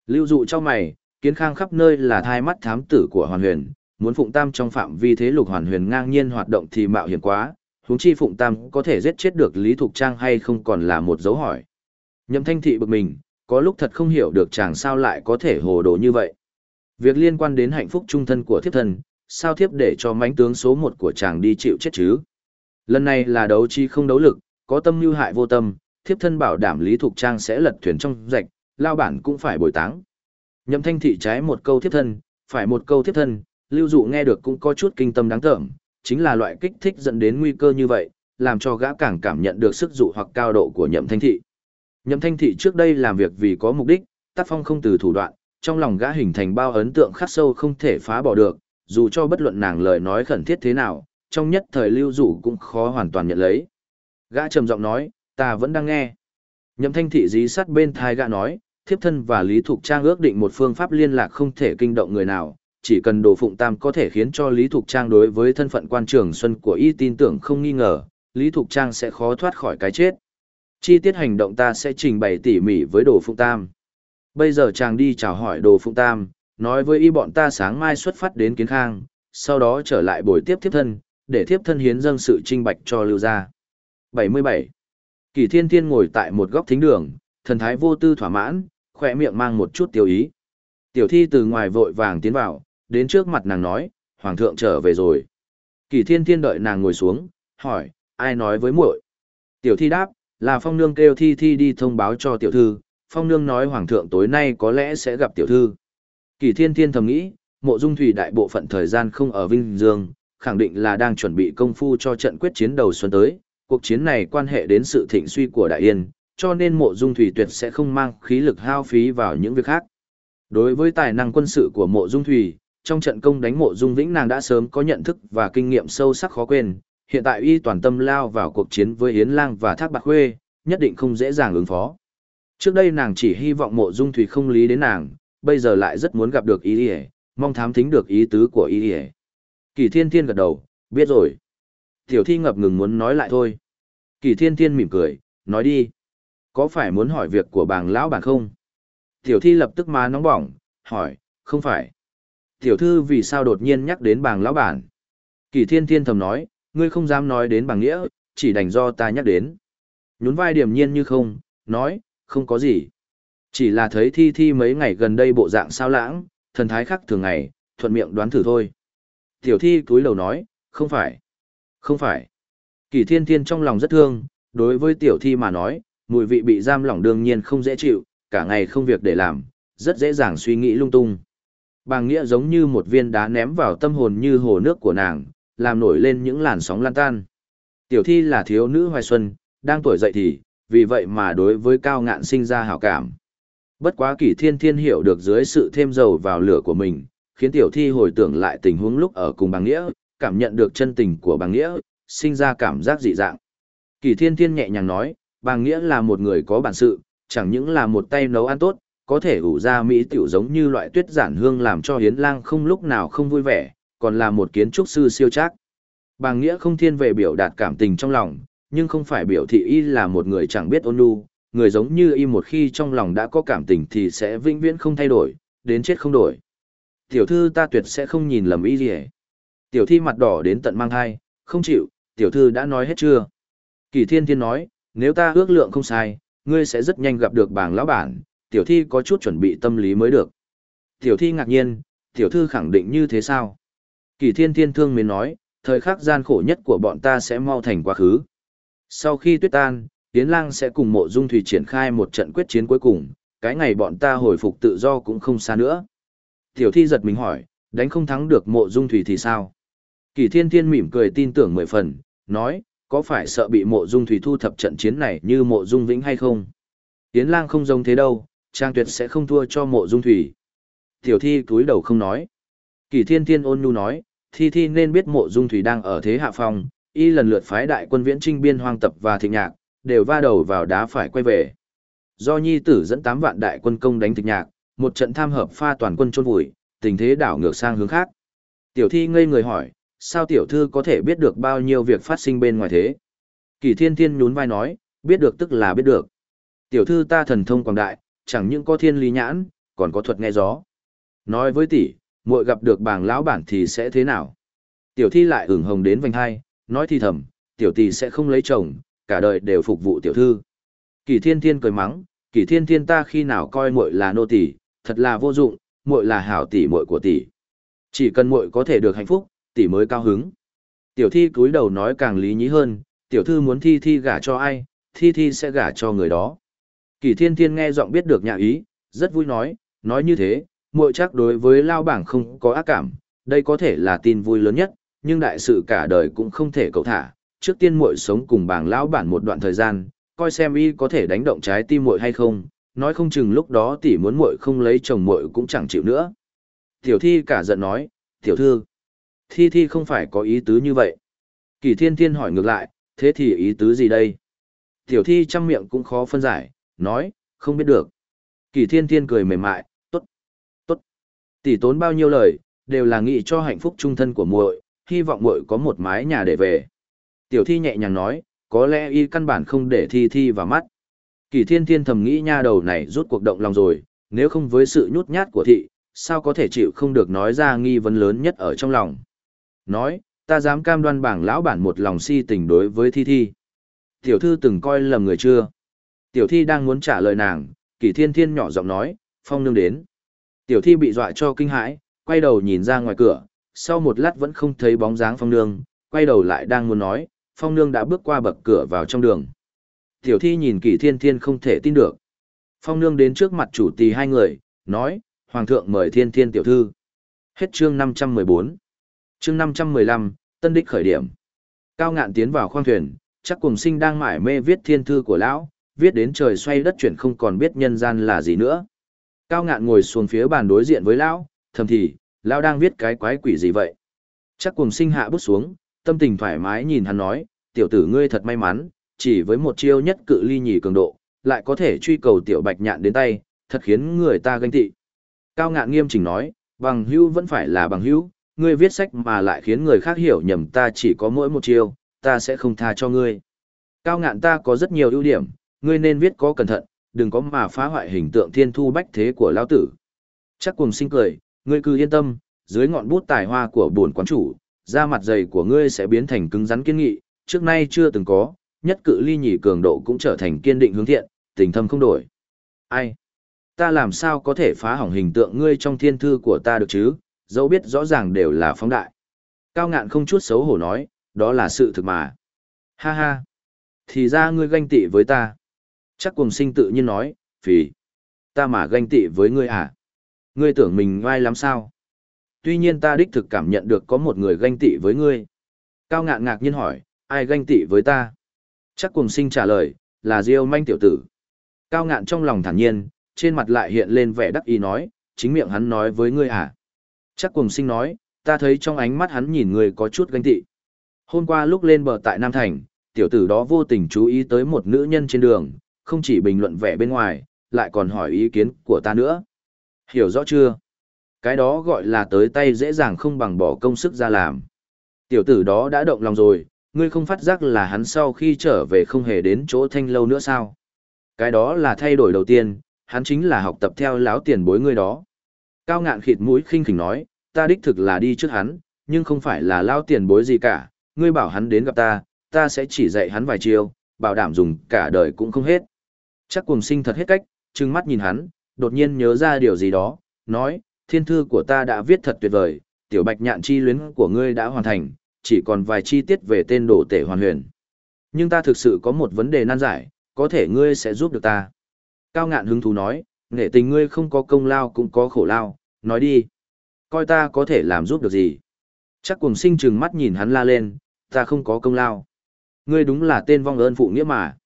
S1: Lưu dụ cho mày, kiến khang khắp nơi là thai mắt thám tử của hoàn huyền, muốn phụng tam trong phạm vi thế lục hoàn huyền ngang nhiên hoạt động thì mạo hiểm quá, huống chi phụng tam có thể giết chết được Lý Thục Trang hay không còn là một dấu hỏi. Nhậm thanh thị bực mình, có lúc thật không hiểu được chàng sao lại có thể hồ đồ như vậy. Việc liên quan đến hạnh phúc trung thân của thiếp thân, sao thiếp để cho mánh tướng số một của chàng đi chịu chết chứ? Lần này là đấu chi không đấu lực, có tâm mưu hại vô tâm, thiếp thân bảo đảm Lý Thục Trang sẽ lật thuyền trong rạch, lao bản cũng phải bồi táng. Nhậm thanh thị trái một câu thiếp thân, phải một câu thiếp thân, lưu dụ nghe được cũng có chút kinh tâm đáng tởm, chính là loại kích thích dẫn đến nguy cơ như vậy, làm cho gã càng cảm nhận được sức dụ hoặc cao độ của nhậm thanh thị. Nhậm thanh thị trước đây làm việc vì có mục đích, tác phong không từ thủ đoạn, trong lòng gã hình thành bao ấn tượng khắc sâu không thể phá bỏ được, dù cho bất luận nàng lời nói khẩn thiết thế nào, trong nhất thời lưu dụ cũng khó hoàn toàn nhận lấy. Gã trầm giọng nói, ta vẫn đang nghe. Nhậm thanh thị dí sát bên thai gã nói, thiếp thân và Lý Thục Trang ước định một phương pháp liên lạc không thể kinh động người nào, chỉ cần đồ phụng tam có thể khiến cho Lý Thục Trang đối với thân phận quan trường xuân của y tin tưởng không nghi ngờ, Lý Thục Trang sẽ khó thoát khỏi cái chết. Chi tiết hành động ta sẽ trình bày tỉ mỉ với đồ phụng tam. Bây giờ chàng đi chào hỏi đồ phụng tam, nói với y bọn ta sáng mai xuất phát đến kiến khang, sau đó trở lại buổi tiếp thiếp thân, để thiếp thân hiến dâng sự trinh bạch cho lưu gia. 77. Kỳ thiên thiên ngồi tại một góc thính đường, thần thái vô tư thỏa mãn, khỏe miệng mang một chút tiêu ý. Tiểu thi từ ngoài vội vàng tiến vào, đến trước mặt nàng nói, Hoàng thượng trở về rồi. Kỳ thiên thiên đợi nàng ngồi xuống, hỏi, ai nói với muội? Tiểu thi đáp, là phong nương kêu thi thi đi thông báo cho tiểu thư, phong nương nói Hoàng thượng tối nay có lẽ sẽ gặp tiểu thư. Kỳ thiên thiên thầm nghĩ, mộ dung thủy đại bộ phận thời gian không ở Vinh Dương, khẳng định là đang chuẩn bị công phu cho trận quyết chiến đầu xuân tới. Cuộc chiến này quan hệ đến sự thịnh suy của Đại Yên, cho nên mộ dung thủy tuyệt sẽ không mang khí lực hao phí vào những việc khác. Đối với tài năng quân sự của mộ dung thủy, trong trận công đánh mộ dung vĩnh nàng đã sớm có nhận thức và kinh nghiệm sâu sắc khó quên, hiện tại y toàn tâm lao vào cuộc chiến với Yến Lang và Thác Bạc Khuê, nhất định không dễ dàng ứng phó. Trước đây nàng chỉ hy vọng mộ dung thủy không lý đến nàng, bây giờ lại rất muốn gặp được ý ý, mong thám thính được ý tứ của ý ý. Kỳ thiên thiên gật đầu, Biết rồi. Tiểu thi ngập ngừng muốn nói lại thôi. Kỳ thiên thiên mỉm cười, nói đi. Có phải muốn hỏi việc của bàng lão bản không? Tiểu thi lập tức má nóng bỏng, hỏi, không phải. Tiểu thư vì sao đột nhiên nhắc đến bàng lão bản? Kỳ thiên thiên thầm nói, ngươi không dám nói đến bàng nghĩa, chỉ đành do ta nhắc đến. Nhún vai điềm nhiên như không, nói, không có gì. Chỉ là thấy thi thi mấy ngày gần đây bộ dạng sao lãng, thần thái khác thường ngày, thuận miệng đoán thử thôi. Tiểu thi cúi đầu nói, không phải. Không phải. Kỳ thiên thiên trong lòng rất thương, đối với tiểu thi mà nói, mùi vị bị giam lỏng đương nhiên không dễ chịu, cả ngày không việc để làm, rất dễ dàng suy nghĩ lung tung. Bàng nghĩa giống như một viên đá ném vào tâm hồn như hồ nước của nàng, làm nổi lên những làn sóng lan tan. Tiểu thi là thiếu nữ hoài xuân, đang tuổi dậy thì, vì vậy mà đối với cao ngạn sinh ra hảo cảm. Bất quá kỷ thiên thiên hiểu được dưới sự thêm dầu vào lửa của mình, khiến tiểu thi hồi tưởng lại tình huống lúc ở cùng bàng nghĩa, cảm nhận được chân tình của bàng nghĩa, sinh ra cảm giác dị dạng. Kỷ thiên thiên nhẹ nhàng nói, bằng nghĩa là một người có bản sự, chẳng những là một tay nấu ăn tốt, có thể ủ ra mỹ tiểu giống như loại tuyết giản hương làm cho hiến lang không lúc nào không vui vẻ, còn là một kiến trúc sư siêu chắc. bằng nghĩa không thiên về biểu đạt cảm tình trong lòng, nhưng không phải biểu thị y là một người chẳng biết ôn nhu, người giống như y một khi trong lòng đã có cảm tình thì sẽ vĩnh viễn không thay đổi, đến chết không đổi. Tiểu thư ta tuyệt sẽ không nhìn lầm y gì hết. Tiểu thi mặt đỏ đến tận mang hai, không chịu, tiểu thư đã nói hết chưa? Kỳ thiên thiên nói, nếu ta ước lượng không sai, ngươi sẽ rất nhanh gặp được bảng lão bản, tiểu thi có chút chuẩn bị tâm lý mới được. Tiểu thi ngạc nhiên, tiểu thư khẳng định như thế sao? Kỳ thiên thiên thương mến nói, thời khắc gian khổ nhất của bọn ta sẽ mau thành quá khứ. Sau khi tuyết tan, Tiến Lang sẽ cùng mộ dung thủy triển khai một trận quyết chiến cuối cùng, cái ngày bọn ta hồi phục tự do cũng không xa nữa. Tiểu thi giật mình hỏi, đánh không thắng được mộ dung thủy thì sao? Kỳ thiên thiên mỉm cười tin tưởng mười phần, nói, có phải sợ bị mộ dung thủy thu thập trận chiến này như mộ dung vĩnh hay không? Yến Lang không giống thế đâu, trang tuyệt sẽ không thua cho mộ dung thủy. Tiểu thi cúi đầu không nói. Kỳ thiên thiên ôn nhu nói, thi thi nên biết mộ dung thủy đang ở thế hạ phong, y lần lượt phái đại quân viễn trinh biên hoang tập và thịnh nhạc, đều va đầu vào đá phải quay về. Do nhi tử dẫn 8 vạn đại quân công đánh thịnh nhạc, một trận tham hợp pha toàn quân chôn vùi, tình thế đảo ngược sang hướng khác. Tiểu thi ngây người hỏi, sao tiểu thư có thể biết được bao nhiêu việc phát sinh bên ngoài thế? Kỳ thiên thiên nhún vai nói, biết được tức là biết được. Tiểu thư ta thần thông quảng đại, chẳng những có thiên lý nhãn, còn có thuật nghe gió. Nói với tỷ, muội gặp được bảng lão bản thì sẽ thế nào? Tiểu thi lại ửng hồng đến vành hai, nói thì thầm, tiểu tỷ sẽ không lấy chồng, cả đời đều phục vụ tiểu thư. Kỳ thiên thiên cười mắng, kỳ thiên thiên ta khi nào coi muội là nô tỷ, thật là vô dụng, muội là hảo tỷ muội của tỷ. Chỉ cần muội có thể được hạnh phúc, tỷ mới cao hứng. Tiểu thi cúi đầu nói càng lý nhí hơn, tiểu thư muốn thi thi gả cho ai, thi thi sẽ gả cho người đó. Kỳ thiên thiên nghe giọng biết được nhà ý, rất vui nói, nói như thế, muội chắc đối với lao bảng không có ác cảm, đây có thể là tin vui lớn nhất, nhưng đại sự cả đời cũng không thể cầu thả. Trước tiên muội sống cùng bảng lão bản một đoạn thời gian, coi xem y có thể đánh động trái tim muội hay không, nói không chừng lúc đó tỷ muốn muội không lấy chồng muội cũng chẳng chịu nữa. Tiểu thi cả giận nói, tiểu thư, thi thi không phải có ý tứ như vậy. Kỳ thiên thiên hỏi ngược lại, thế thì ý tứ gì đây? Tiểu thi chăm miệng cũng khó phân giải, nói, không biết được. Kỳ thiên thiên cười mềm mại, tốt, tốt. Tỷ tốn bao nhiêu lời, đều là nghĩ cho hạnh phúc trung thân của muội, hy vọng muội có một mái nhà để về. Tiểu thi nhẹ nhàng nói, có lẽ y căn bản không để thi thi vào mắt. Kỳ thiên thiên thầm nghĩ nha đầu này rút cuộc động lòng rồi, nếu không với sự nhút nhát của thị, sao có thể chịu không được nói ra nghi vấn lớn nhất ở trong lòng. Nói, ta dám cam đoan bảng lão bản một lòng si tình đối với thi thi. Tiểu thư từng coi lầm người chưa? Tiểu thi đang muốn trả lời nàng, kỳ thiên thiên nhỏ giọng nói, phong nương đến. Tiểu thi bị dọa cho kinh hãi, quay đầu nhìn ra ngoài cửa, sau một lát vẫn không thấy bóng dáng phong nương, quay đầu lại đang muốn nói, phong nương đã bước qua bậc cửa vào trong đường. Tiểu thi nhìn kỳ thiên thiên không thể tin được. Phong nương đến trước mặt chủ tì hai người, nói, Hoàng thượng mời thiên thiên tiểu thư. Hết chương 514. Chương 515, tân đích khởi điểm. Cao ngạn tiến vào khoang thuyền, chắc cùng sinh đang mải mê viết thiên thư của lão, viết đến trời xoay đất chuyển không còn biết nhân gian là gì nữa. Cao ngạn ngồi xuống phía bàn đối diện với lão, thầm thì, lão đang viết cái quái quỷ gì vậy? Chắc cùng sinh hạ bút xuống, tâm tình thoải mái nhìn hắn nói, tiểu tử ngươi thật may mắn, chỉ với một chiêu nhất cự ly nhì cường độ, lại có thể truy cầu tiểu bạch nhạn đến tay, thật khiến người ta ganh tị. Cao ngạn nghiêm chỉnh nói, bằng hữu vẫn phải là bằng hữu, ngươi viết sách mà lại khiến người khác hiểu nhầm ta chỉ có mỗi một chiêu, ta sẽ không tha cho ngươi. Cao ngạn ta có rất nhiều ưu điểm, ngươi nên viết có cẩn thận, đừng có mà phá hoại hình tượng thiên thu bách thế của lão tử. Chắc cùng sinh cười, ngươi cứ yên tâm, dưới ngọn bút tài hoa của bổn quán chủ, da mặt dày của ngươi sẽ biến thành cứng rắn kiên nghị, trước nay chưa từng có, nhất cự ly nhỉ cường độ cũng trở thành kiên định hướng thiện, tình thâm không đổi. Ai? Ta làm sao có thể phá hỏng hình tượng ngươi trong thiên thư của ta được chứ, dẫu biết rõ ràng đều là phóng đại. Cao ngạn không chút xấu hổ nói, đó là sự thực mà. Ha ha. Thì ra ngươi ganh tị với ta. Chắc cùng sinh tự nhiên nói, phì. Ta mà ganh tị với ngươi à? Ngươi tưởng mình oai lắm sao? Tuy nhiên ta đích thực cảm nhận được có một người ganh tị với ngươi. Cao ngạn ngạc nhiên hỏi, ai ganh tị với ta? Chắc cùng sinh trả lời, là Diêu manh tiểu tử. Cao ngạn trong lòng thản nhiên, trên mặt lại hiện lên vẻ đắc ý nói, chính miệng hắn nói với ngươi à? Chắc cùng sinh nói, ta thấy trong ánh mắt hắn nhìn người có chút ganh tị. Hôm qua lúc lên bờ tại Nam Thành, tiểu tử đó vô tình chú ý tới một nữ nhân trên đường, không chỉ bình luận vẻ bên ngoài, lại còn hỏi ý kiến của ta nữa. Hiểu rõ chưa? Cái đó gọi là tới tay dễ dàng không bằng bỏ công sức ra làm. Tiểu tử đó đã động lòng rồi, ngươi không phát giác là hắn sau khi trở về không hề đến chỗ thanh lâu nữa sao? Cái đó là thay đổi đầu tiên, hắn chính là học tập theo láo tiền bối ngươi đó. Cao ngạn khịt mũi khinh khỉnh nói, ta đích thực là đi trước hắn, nhưng không phải là lao tiền bối gì cả, ngươi bảo hắn đến gặp ta, ta sẽ chỉ dạy hắn vài chiêu, bảo đảm dùng cả đời cũng không hết. Chắc cùng sinh thật hết cách, trừng mắt nhìn hắn, đột nhiên nhớ ra điều gì đó, nói, thiên thư của ta đã viết thật tuyệt vời, tiểu bạch nhạn chi luyến của ngươi đã hoàn thành, chỉ còn vài chi tiết về tên đồ tể hoàn huyền. Nhưng ta thực sự có một vấn đề nan giải, có thể ngươi sẽ giúp được ta. Cao ngạn hứng thú nói, nghệ tình ngươi không có công lao cũng có khổ lao, nói đi. Coi ta có thể làm giúp được gì. Chắc cùng sinh trừng mắt nhìn hắn la lên, ta không có công lao. Ngươi đúng là tên vong ơn phụ nghĩa mà.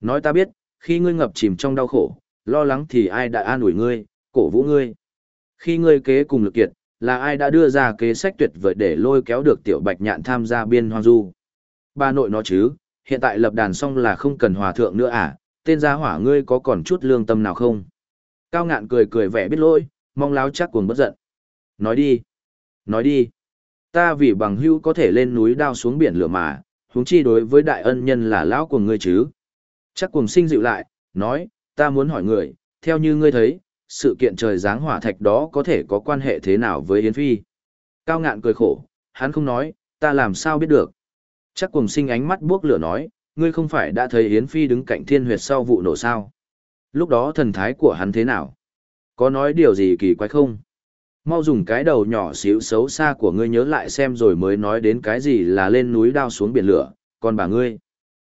S1: Nói ta biết, khi ngươi ngập chìm trong đau khổ, lo lắng thì ai đã an ủi ngươi, cổ vũ ngươi. Khi ngươi kế cùng lực kiệt, là ai đã đưa ra kế sách tuyệt vời để lôi kéo được tiểu bạch nhạn tham gia biên hoang du. Ba nội nó chứ, hiện tại lập đàn xong là không cần hòa thượng nữa à, tên gia hỏa ngươi có còn chút lương tâm nào không? Cao ngạn cười cười vẻ biết lỗi, mong láo chắc cuồng bất giận. Nói đi, nói đi. Ta vì bằng hữu có thể lên núi đao xuống biển lửa mà, huống chi đối với đại ân nhân là lão của ngươi chứ. Chắc cuồng sinh dịu lại, nói, ta muốn hỏi người, theo như ngươi thấy, sự kiện trời giáng hỏa thạch đó có thể có quan hệ thế nào với Yến Phi? Cao ngạn cười khổ, hắn không nói, ta làm sao biết được. Chắc cùng sinh ánh mắt buốc lửa nói, ngươi không phải đã thấy Yến Phi đứng cạnh thiên huyệt sau vụ nổ sao? Lúc đó thần thái của hắn thế nào? Có nói điều gì kỳ quái không? Mau dùng cái đầu nhỏ xíu xấu xa của ngươi nhớ lại xem rồi mới nói đến cái gì là lên núi đao xuống biển lửa, còn bà ngươi.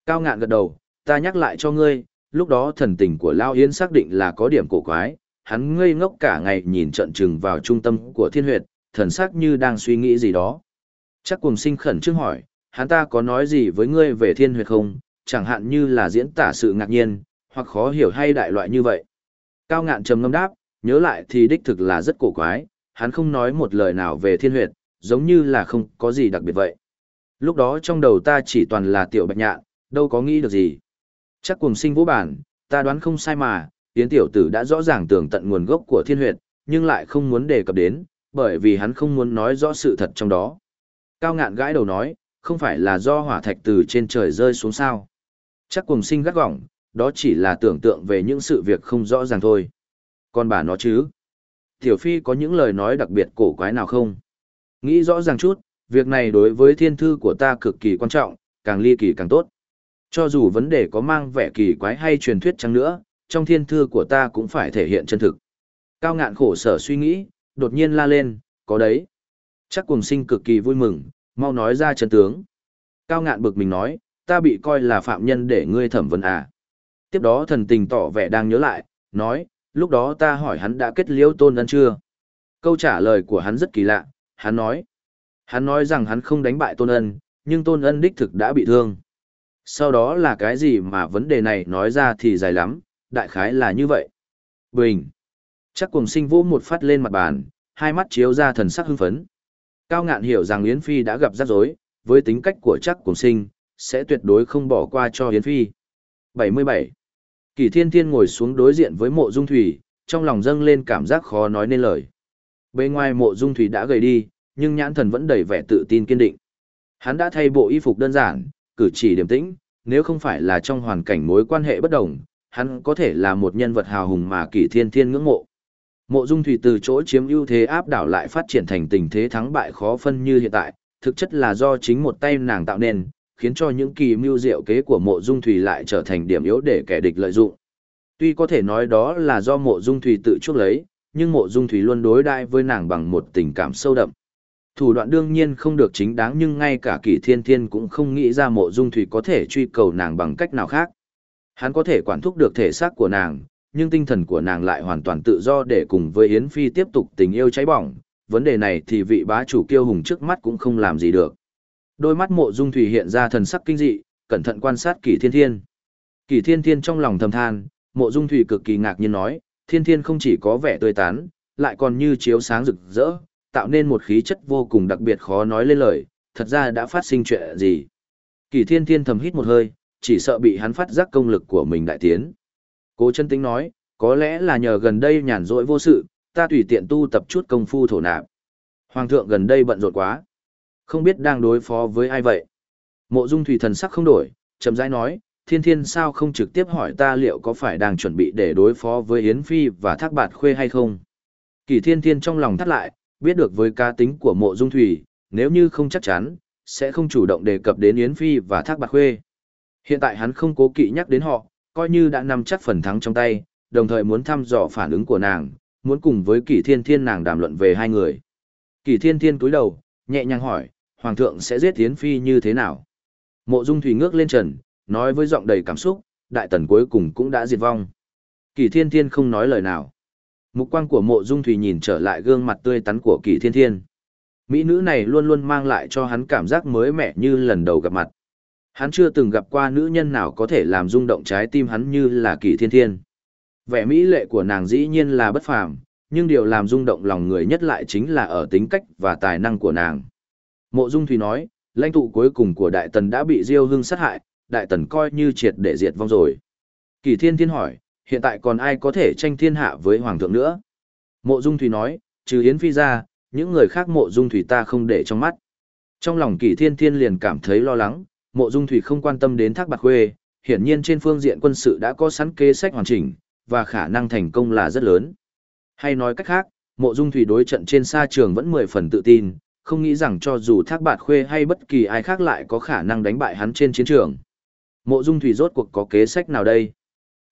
S1: Cao ngạn gật đầu, ta nhắc lại cho ngươi, lúc đó thần tình của Lao Yến xác định là có điểm cổ quái, hắn ngây ngốc cả ngày nhìn trận trừng vào trung tâm của thiên huyệt, thần sắc như đang suy nghĩ gì đó. Chắc cùng sinh khẩn trước hỏi, hắn ta có nói gì với ngươi về thiên huyệt không, chẳng hạn như là diễn tả sự ngạc nhiên, hoặc khó hiểu hay đại loại như vậy. Cao ngạn trầm ngâm đáp, nhớ lại thì đích thực là rất cổ quái, hắn không nói một lời nào về thiên huyệt, giống như là không có gì đặc biệt vậy. Lúc đó trong đầu ta chỉ toàn là tiểu bạch nhạn, đâu có nghĩ được gì. Chắc cùng sinh vũ bản, ta đoán không sai mà, tiến tiểu tử đã rõ ràng tường tận nguồn gốc của thiên huyệt, nhưng lại không muốn đề cập đến, bởi vì hắn không muốn nói rõ sự thật trong đó. Cao ngạn gãi đầu nói, không phải là do hỏa thạch từ trên trời rơi xuống sao. Chắc cùng sinh gắt gỏng, đó chỉ là tưởng tượng về những sự việc không rõ ràng thôi. Còn bà nó chứ? Tiểu Phi có những lời nói đặc biệt cổ quái nào không? Nghĩ rõ ràng chút, việc này đối với thiên thư của ta cực kỳ quan trọng, càng ly kỳ càng tốt. Cho dù vấn đề có mang vẻ kỳ quái hay truyền thuyết chăng nữa, trong thiên thư của ta cũng phải thể hiện chân thực. Cao ngạn khổ sở suy nghĩ, đột nhiên la lên, có đấy. Chắc cùng sinh cực kỳ vui mừng, mau nói ra chân tướng. Cao ngạn bực mình nói, ta bị coi là phạm nhân để ngươi thẩm vấn à. Tiếp đó thần tình tỏ vẻ đang nhớ lại, nói, lúc đó ta hỏi hắn đã kết liễu tôn ân chưa? Câu trả lời của hắn rất kỳ lạ, hắn nói. Hắn nói rằng hắn không đánh bại tôn ân, nhưng tôn ân đích thực đã bị thương. Sau đó là cái gì mà vấn đề này nói ra thì dài lắm, đại khái là như vậy. Bình. Chắc cùng sinh vũ một phát lên mặt bàn, hai mắt chiếu ra thần sắc hưng phấn. Cao ngạn hiểu rằng Yến Phi đã gặp rắc rối, với tính cách của chắc cùng sinh, sẽ tuyệt đối không bỏ qua cho Yến Phi. 77. Kỳ thiên thiên ngồi xuống đối diện với mộ dung thủy, trong lòng dâng lên cảm giác khó nói nên lời. Bên ngoài mộ dung thủy đã gầy đi, nhưng nhãn thần vẫn đầy vẻ tự tin kiên định. Hắn đã thay bộ y phục đơn giản, cử chỉ điềm tĩnh, nếu không phải là trong hoàn cảnh mối quan hệ bất đồng, hắn có thể là một nhân vật hào hùng mà kỳ Thiên Thiên ngưỡng mộ. Mộ Dung Thủy từ chỗ chiếm ưu thế áp đảo lại phát triển thành tình thế thắng bại khó phân như hiện tại, thực chất là do chính một tay nàng tạo nên, khiến cho những kỳ mưu diệu kế của Mộ Dung Thủy lại trở thành điểm yếu để kẻ địch lợi dụng. Tuy có thể nói đó là do Mộ Dung Thủy tự chuốc lấy, nhưng Mộ Dung Thủy luôn đối đãi với nàng bằng một tình cảm sâu đậm. Thủ đoạn đương nhiên không được chính đáng nhưng ngay cả Kỷ Thiên Thiên cũng không nghĩ ra Mộ Dung Thủy có thể truy cầu nàng bằng cách nào khác. Hắn có thể quản thúc được thể xác của nàng, nhưng tinh thần của nàng lại hoàn toàn tự do để cùng với Yến Phi tiếp tục tình yêu cháy bỏng, vấn đề này thì vị bá chủ kiêu hùng trước mắt cũng không làm gì được. Đôi mắt mộ dung thủy hiện ra thần sắc kinh dị, cẩn thận quan sát kỷ thiên thiên. Kỷ thiên thiên trong lòng thầm than, mộ dung thủy cực kỳ ngạc nhiên nói, thiên thiên không chỉ có vẻ tươi tán, lại còn như chiếu sáng rực rỡ, tạo nên một khí chất vô cùng đặc biệt khó nói lên lời, thật ra đã phát sinh chuyện gì. Kỷ thiên thiên thầm hít một hơi, chỉ sợ bị hắn phát giác công lực của mình đại tiến. Cố chân tính nói, có lẽ là nhờ gần đây nhàn rỗi vô sự, ta tùy tiện tu tập chút công phu thổ nạp. Hoàng thượng gần đây bận rộn quá. Không biết đang đối phó với ai vậy. Mộ dung thủy thần sắc không đổi, chậm rãi nói, thiên thiên sao không trực tiếp hỏi ta liệu có phải đang chuẩn bị để đối phó với Yến Phi và Thác Bạt Khuê hay không. Kỳ thiên thiên trong lòng thắt lại, biết được với ca tính của mộ dung thủy, nếu như không chắc chắn, sẽ không chủ động đề cập đến Yến Phi và Thác Bạt Khuê. Hiện tại hắn không cố kỵ nhắc đến họ, coi như đã nắm chắc phần thắng trong tay, đồng thời muốn thăm dò phản ứng của nàng, muốn cùng với Kỷ Thiên Thiên nàng đàm luận về hai người. Kỷ Thiên Thiên cúi đầu, nhẹ nhàng hỏi, Hoàng thượng sẽ giết Yến Phi như thế nào? Mộ Dung Thủy ngước lên trần, nói với giọng đầy cảm xúc, đại tần cuối cùng cũng đã diệt vong. Kỳ Thiên Thiên không nói lời nào. Mục quang của Mộ Dung Thủy nhìn trở lại gương mặt tươi tắn của Kỳ Thiên Thiên. Mỹ nữ này luôn luôn mang lại cho hắn cảm giác mới mẻ như lần đầu gặp mặt. Hắn chưa từng gặp qua nữ nhân nào có thể làm rung động trái tim hắn như là Kỳ Thiên Thiên. Vẻ mỹ lệ của nàng dĩ nhiên là bất phàm, nhưng điều làm rung động lòng người nhất lại chính là ở tính cách và tài năng của nàng. Mộ Dung Thủy nói, lãnh tụ cuối cùng của Đại Tần đã bị Diêu Hưng sát hại, Đại Tần coi như triệt để diệt vong rồi. Kỳ Thiên Thiên hỏi, hiện tại còn ai có thể tranh thiên hạ với Hoàng thượng nữa? Mộ Dung Thủy nói, trừ Yến Phi ra, những người khác Mộ Dung Thủy ta không để trong mắt. Trong lòng Kỳ Thiên Thiên liền cảm thấy lo lắng, Mộ Dung Thủy không quan tâm đến Thác Bạc Khuê, hiển nhiên trên phương diện quân sự đã có sẵn kế sách hoàn chỉnh, và khả năng thành công là rất lớn. Hay nói cách khác, Mộ Dung Thủy đối trận trên sa trường vẫn mười phần tự tin, không nghĩ rằng cho dù Thác Bạt Khuê hay bất kỳ ai khác lại có khả năng đánh bại hắn trên chiến trường. Mộ Dung Thủy rốt cuộc có kế sách nào đây?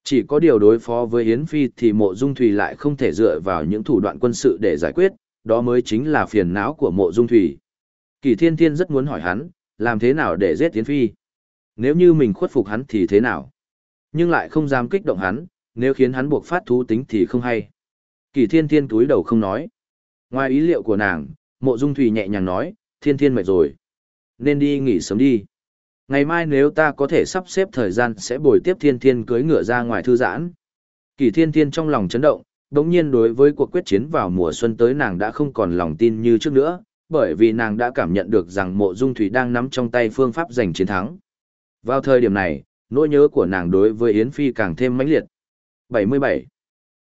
S1: Chỉ có điều đối phó với Yến Phi thì Mộ Dung Thủy lại không thể dựa vào những thủ đoạn quân sự để giải quyết, đó mới chính là phiền não của Mộ Dung Thủy. Kỳ Thiên Thiên rất muốn hỏi hắn, làm thế nào để giết Yến Phi? Nếu như mình khuất phục hắn thì thế nào? Nhưng lại không dám kích động hắn, nếu khiến hắn buộc phát thú tính thì không hay. Kỳ Thiên Thiên túi đầu không nói. Ngoài ý liệu của nàng, Mộ Dung Thủy nhẹ nhàng nói, Thiên Thiên mệt rồi. Nên đi nghỉ sớm đi. Ngày mai nếu ta có thể sắp xếp thời gian sẽ bồi tiếp Thiên Thiên cưới ngựa ra ngoài thư giãn. Kỳ Thiên Thiên trong lòng chấn động, đống nhiên đối với cuộc quyết chiến vào mùa xuân tới nàng đã không còn lòng tin như trước nữa, bởi vì nàng đã cảm nhận được rằng mộ dung thủy đang nắm trong tay phương pháp giành chiến thắng. Vào thời điểm này, nỗi nhớ của nàng đối với Yến Phi càng thêm mãnh liệt. 77.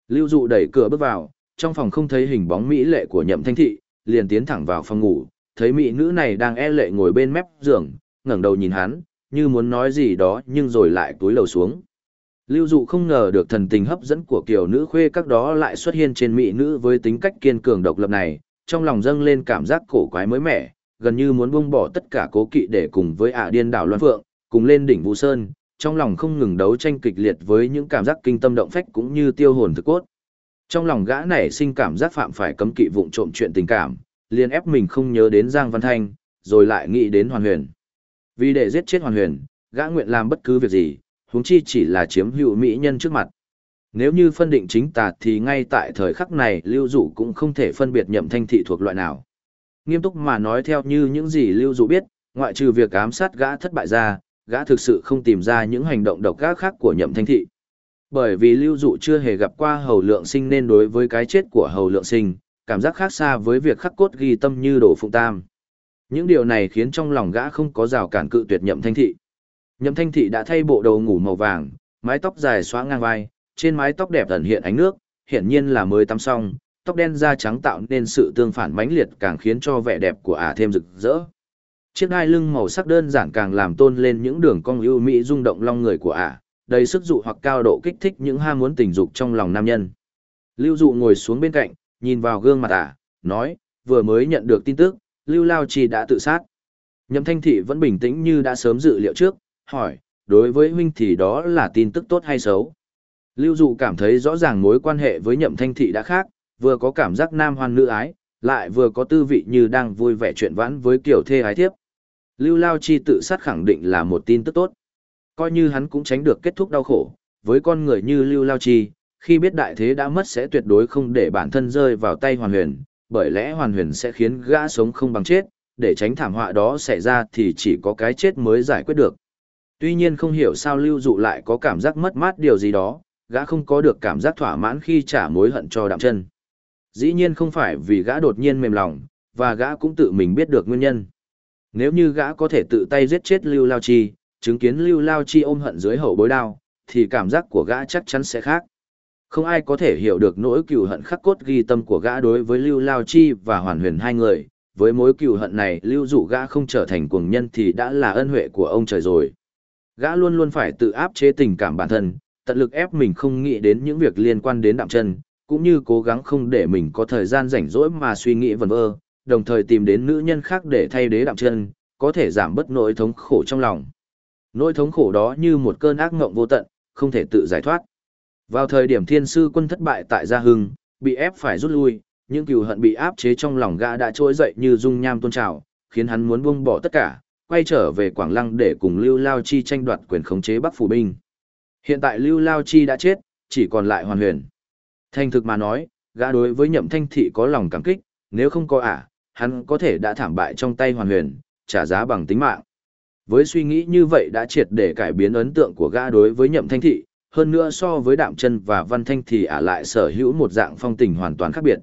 S1: Lưu dụ đẩy cửa bước vào, trong phòng không thấy hình bóng mỹ lệ của nhậm thanh thị, liền tiến thẳng vào phòng ngủ, thấy mỹ nữ này đang e lệ ngồi bên mép giường, ngẩng đầu nhìn hắn, như muốn nói gì đó nhưng rồi lại túi lầu xuống. Lưu dụ không ngờ được thần tình hấp dẫn của kiểu nữ khuê các đó lại xuất hiện trên mỹ nữ với tính cách kiên cường độc lập này, trong lòng dâng lên cảm giác cổ quái mới mẻ, gần như muốn buông bỏ tất cả cố kỵ để cùng với ả điên đảo Loan Phượng, cùng lên đỉnh Vũ Sơn, trong lòng không ngừng đấu tranh kịch liệt với những cảm giác kinh tâm động phách cũng như tiêu hồn thực cốt. Trong lòng gã này sinh cảm giác phạm phải cấm kỵ vụng trộm chuyện tình cảm, liền ép mình không nhớ đến Giang Văn Thanh, rồi lại nghĩ đến Hoàn Huyền. Vì để giết chết Hoàn Huyền, gã nguyện làm bất cứ việc gì, huống chi chỉ là chiếm hữu mỹ nhân trước mặt. Nếu như phân định chính tà thì ngay tại thời khắc này Lưu Dụ cũng không thể phân biệt nhậm thanh thị thuộc loại nào. Nghiêm túc mà nói theo như những gì Lưu Dụ biết, ngoại trừ việc ám sát gã thất bại ra, gã thực sự không tìm ra những hành động độc ác khác của nhậm thanh thị. Bởi vì Lưu Dụ chưa hề gặp qua hầu lượng sinh nên đối với cái chết của hầu lượng sinh, cảm giác khác xa với việc khắc cốt ghi tâm như đổ phụng tam. Những điều này khiến trong lòng gã không có rào cản cự tuyệt nhậm thanh thị. Nhậm thanh thị đã thay bộ đầu ngủ màu vàng, mái tóc dài xóa ngang vai, trên mái tóc đẹp ẩn hiện ánh nước, hiển nhiên là mới tắm xong, tóc đen da trắng tạo nên sự tương phản mãnh liệt càng khiến cho vẻ đẹp của ả thêm rực rỡ. Chiếc đai lưng màu sắc đơn giản càng làm tôn lên những đường cong ưu mỹ rung động long người của ả, đầy sức dụ hoặc cao độ kích thích những ham muốn tình dục trong lòng nam nhân. Lưu dụ ngồi xuống bên cạnh, nhìn vào gương mặt ả, nói, vừa mới nhận được tin tức, Lưu Lao Chi đã tự sát. Nhậm Thanh Thị vẫn bình tĩnh như đã sớm dự liệu trước, hỏi, đối với huynh thì đó là tin tức tốt hay xấu? Lưu Dụ cảm thấy rõ ràng mối quan hệ với Nhậm Thanh Thị đã khác, vừa có cảm giác nam hoan nữ ái, lại vừa có tư vị như đang vui vẻ chuyện vãn với kiểu thê ái thiếp. Lưu Lao Chi tự sát khẳng định là một tin tức tốt. Coi như hắn cũng tránh được kết thúc đau khổ, với con người như Lưu Lao Chi, khi biết đại thế đã mất sẽ tuyệt đối không để bản thân rơi vào tay hoàn huyền, bởi lẽ hoàn huyền sẽ khiến gã sống không bằng chết, để tránh thảm họa đó xảy ra thì chỉ có cái chết mới giải quyết được. Tuy nhiên không hiểu sao lưu dụ lại có cảm giác mất mát điều gì đó, gã không có được cảm giác thỏa mãn khi trả mối hận cho đạm chân. Dĩ nhiên không phải vì gã đột nhiên mềm lòng, và gã cũng tự mình biết được nguyên nhân. Nếu như gã có thể tự tay giết chết Lưu Lao Chi, chứng kiến Lưu Lao Chi ôm hận dưới hậu bối đao, thì cảm giác của gã chắc chắn sẽ khác. Không ai có thể hiểu được nỗi cừu hận khắc cốt ghi tâm của gã đối với Lưu Lao Chi và Hoàn Huyền hai người, với mối cừu hận này Lưu dụ gã không trở thành cuồng nhân thì đã là ân huệ của ông trời rồi. Gã luôn luôn phải tự áp chế tình cảm bản thân, tận lực ép mình không nghĩ đến những việc liên quan đến đạm chân, cũng như cố gắng không để mình có thời gian rảnh rỗi mà suy nghĩ vẩn vơ, đồng thời tìm đến nữ nhân khác để thay đế đạm chân, có thể giảm bớt nỗi thống khổ trong lòng. Nỗi thống khổ đó như một cơn ác ngộng vô tận, không thể tự giải thoát. Vào thời điểm thiên sư quân thất bại tại Gia Hưng, bị ép phải rút lui, những cừu hận bị áp chế trong lòng gã đã trỗi dậy như dung nham tôn trào, khiến hắn muốn buông bỏ tất cả, quay trở về Quảng Lăng để cùng Lưu Lao Chi tranh đoạt quyền khống chế Bắc Phủ Binh. Hiện tại Lưu Lao Chi đã chết, chỉ còn lại Hoàn Huyền. Thành thực mà nói, gã đối với Nhậm Thanh Thị có lòng cảm kích, nếu không có ả, hắn có thể đã thảm bại trong tay Hoàn Huyền, trả giá bằng tính mạng. Với suy nghĩ như vậy đã triệt để cải biến ấn tượng của gã đối với Nhậm Thanh Thị, hơn nữa so với Đạm Chân và Văn Thanh thì ả lại sở hữu một dạng phong tình hoàn toàn khác biệt.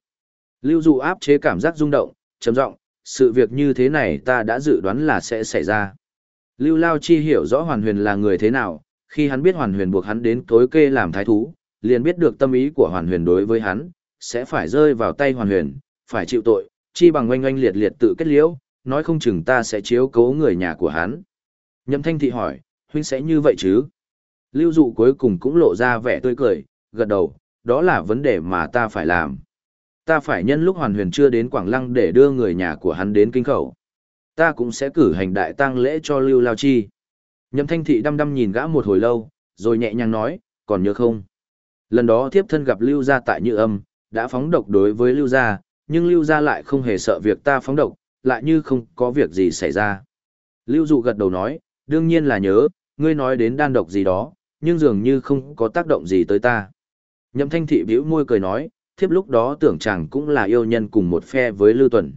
S1: Lưu dụ áp chế cảm giác rung động, trầm giọng, sự việc như thế này ta đã dự đoán là sẽ xảy ra. Lưu Lao Chi hiểu rõ Hoàn Huyền là người thế nào, khi hắn biết Hoàn Huyền buộc hắn đến tối kê làm thái thú, liền biết được tâm ý của Hoàn Huyền đối với hắn, sẽ phải rơi vào tay Hoàn Huyền, phải chịu tội, chi bằng oanh oanh liệt liệt tự kết liễu, nói không chừng ta sẽ chiếu cố người nhà của hắn. Nhậm Thanh Thị hỏi, huynh sẽ như vậy chứ? Lưu dụ cuối cùng cũng lộ ra vẻ tươi cười, gật đầu, đó là vấn đề mà ta phải làm. Ta phải nhân lúc hoàn huyền chưa đến Quảng Lăng để đưa người nhà của hắn đến kinh khẩu. Ta cũng sẽ cử hành đại tang lễ cho Lưu Lao Chi. Nhậm thanh thị đăm đăm nhìn gã một hồi lâu, rồi nhẹ nhàng nói, còn nhớ không? Lần đó thiếp thân gặp Lưu Gia tại Như Âm, đã phóng độc đối với Lưu Gia, nhưng Lưu Gia lại không hề sợ việc ta phóng độc, lại như không có việc gì xảy ra. Lưu Dụ gật đầu nói, đương nhiên là nhớ, ngươi nói đến đan độc gì đó, nhưng dường như không có tác động gì tới ta. Nhậm thanh thị bĩu môi cười nói, thiếp lúc đó tưởng chàng cũng là yêu nhân cùng một phe với Lưu Tuần.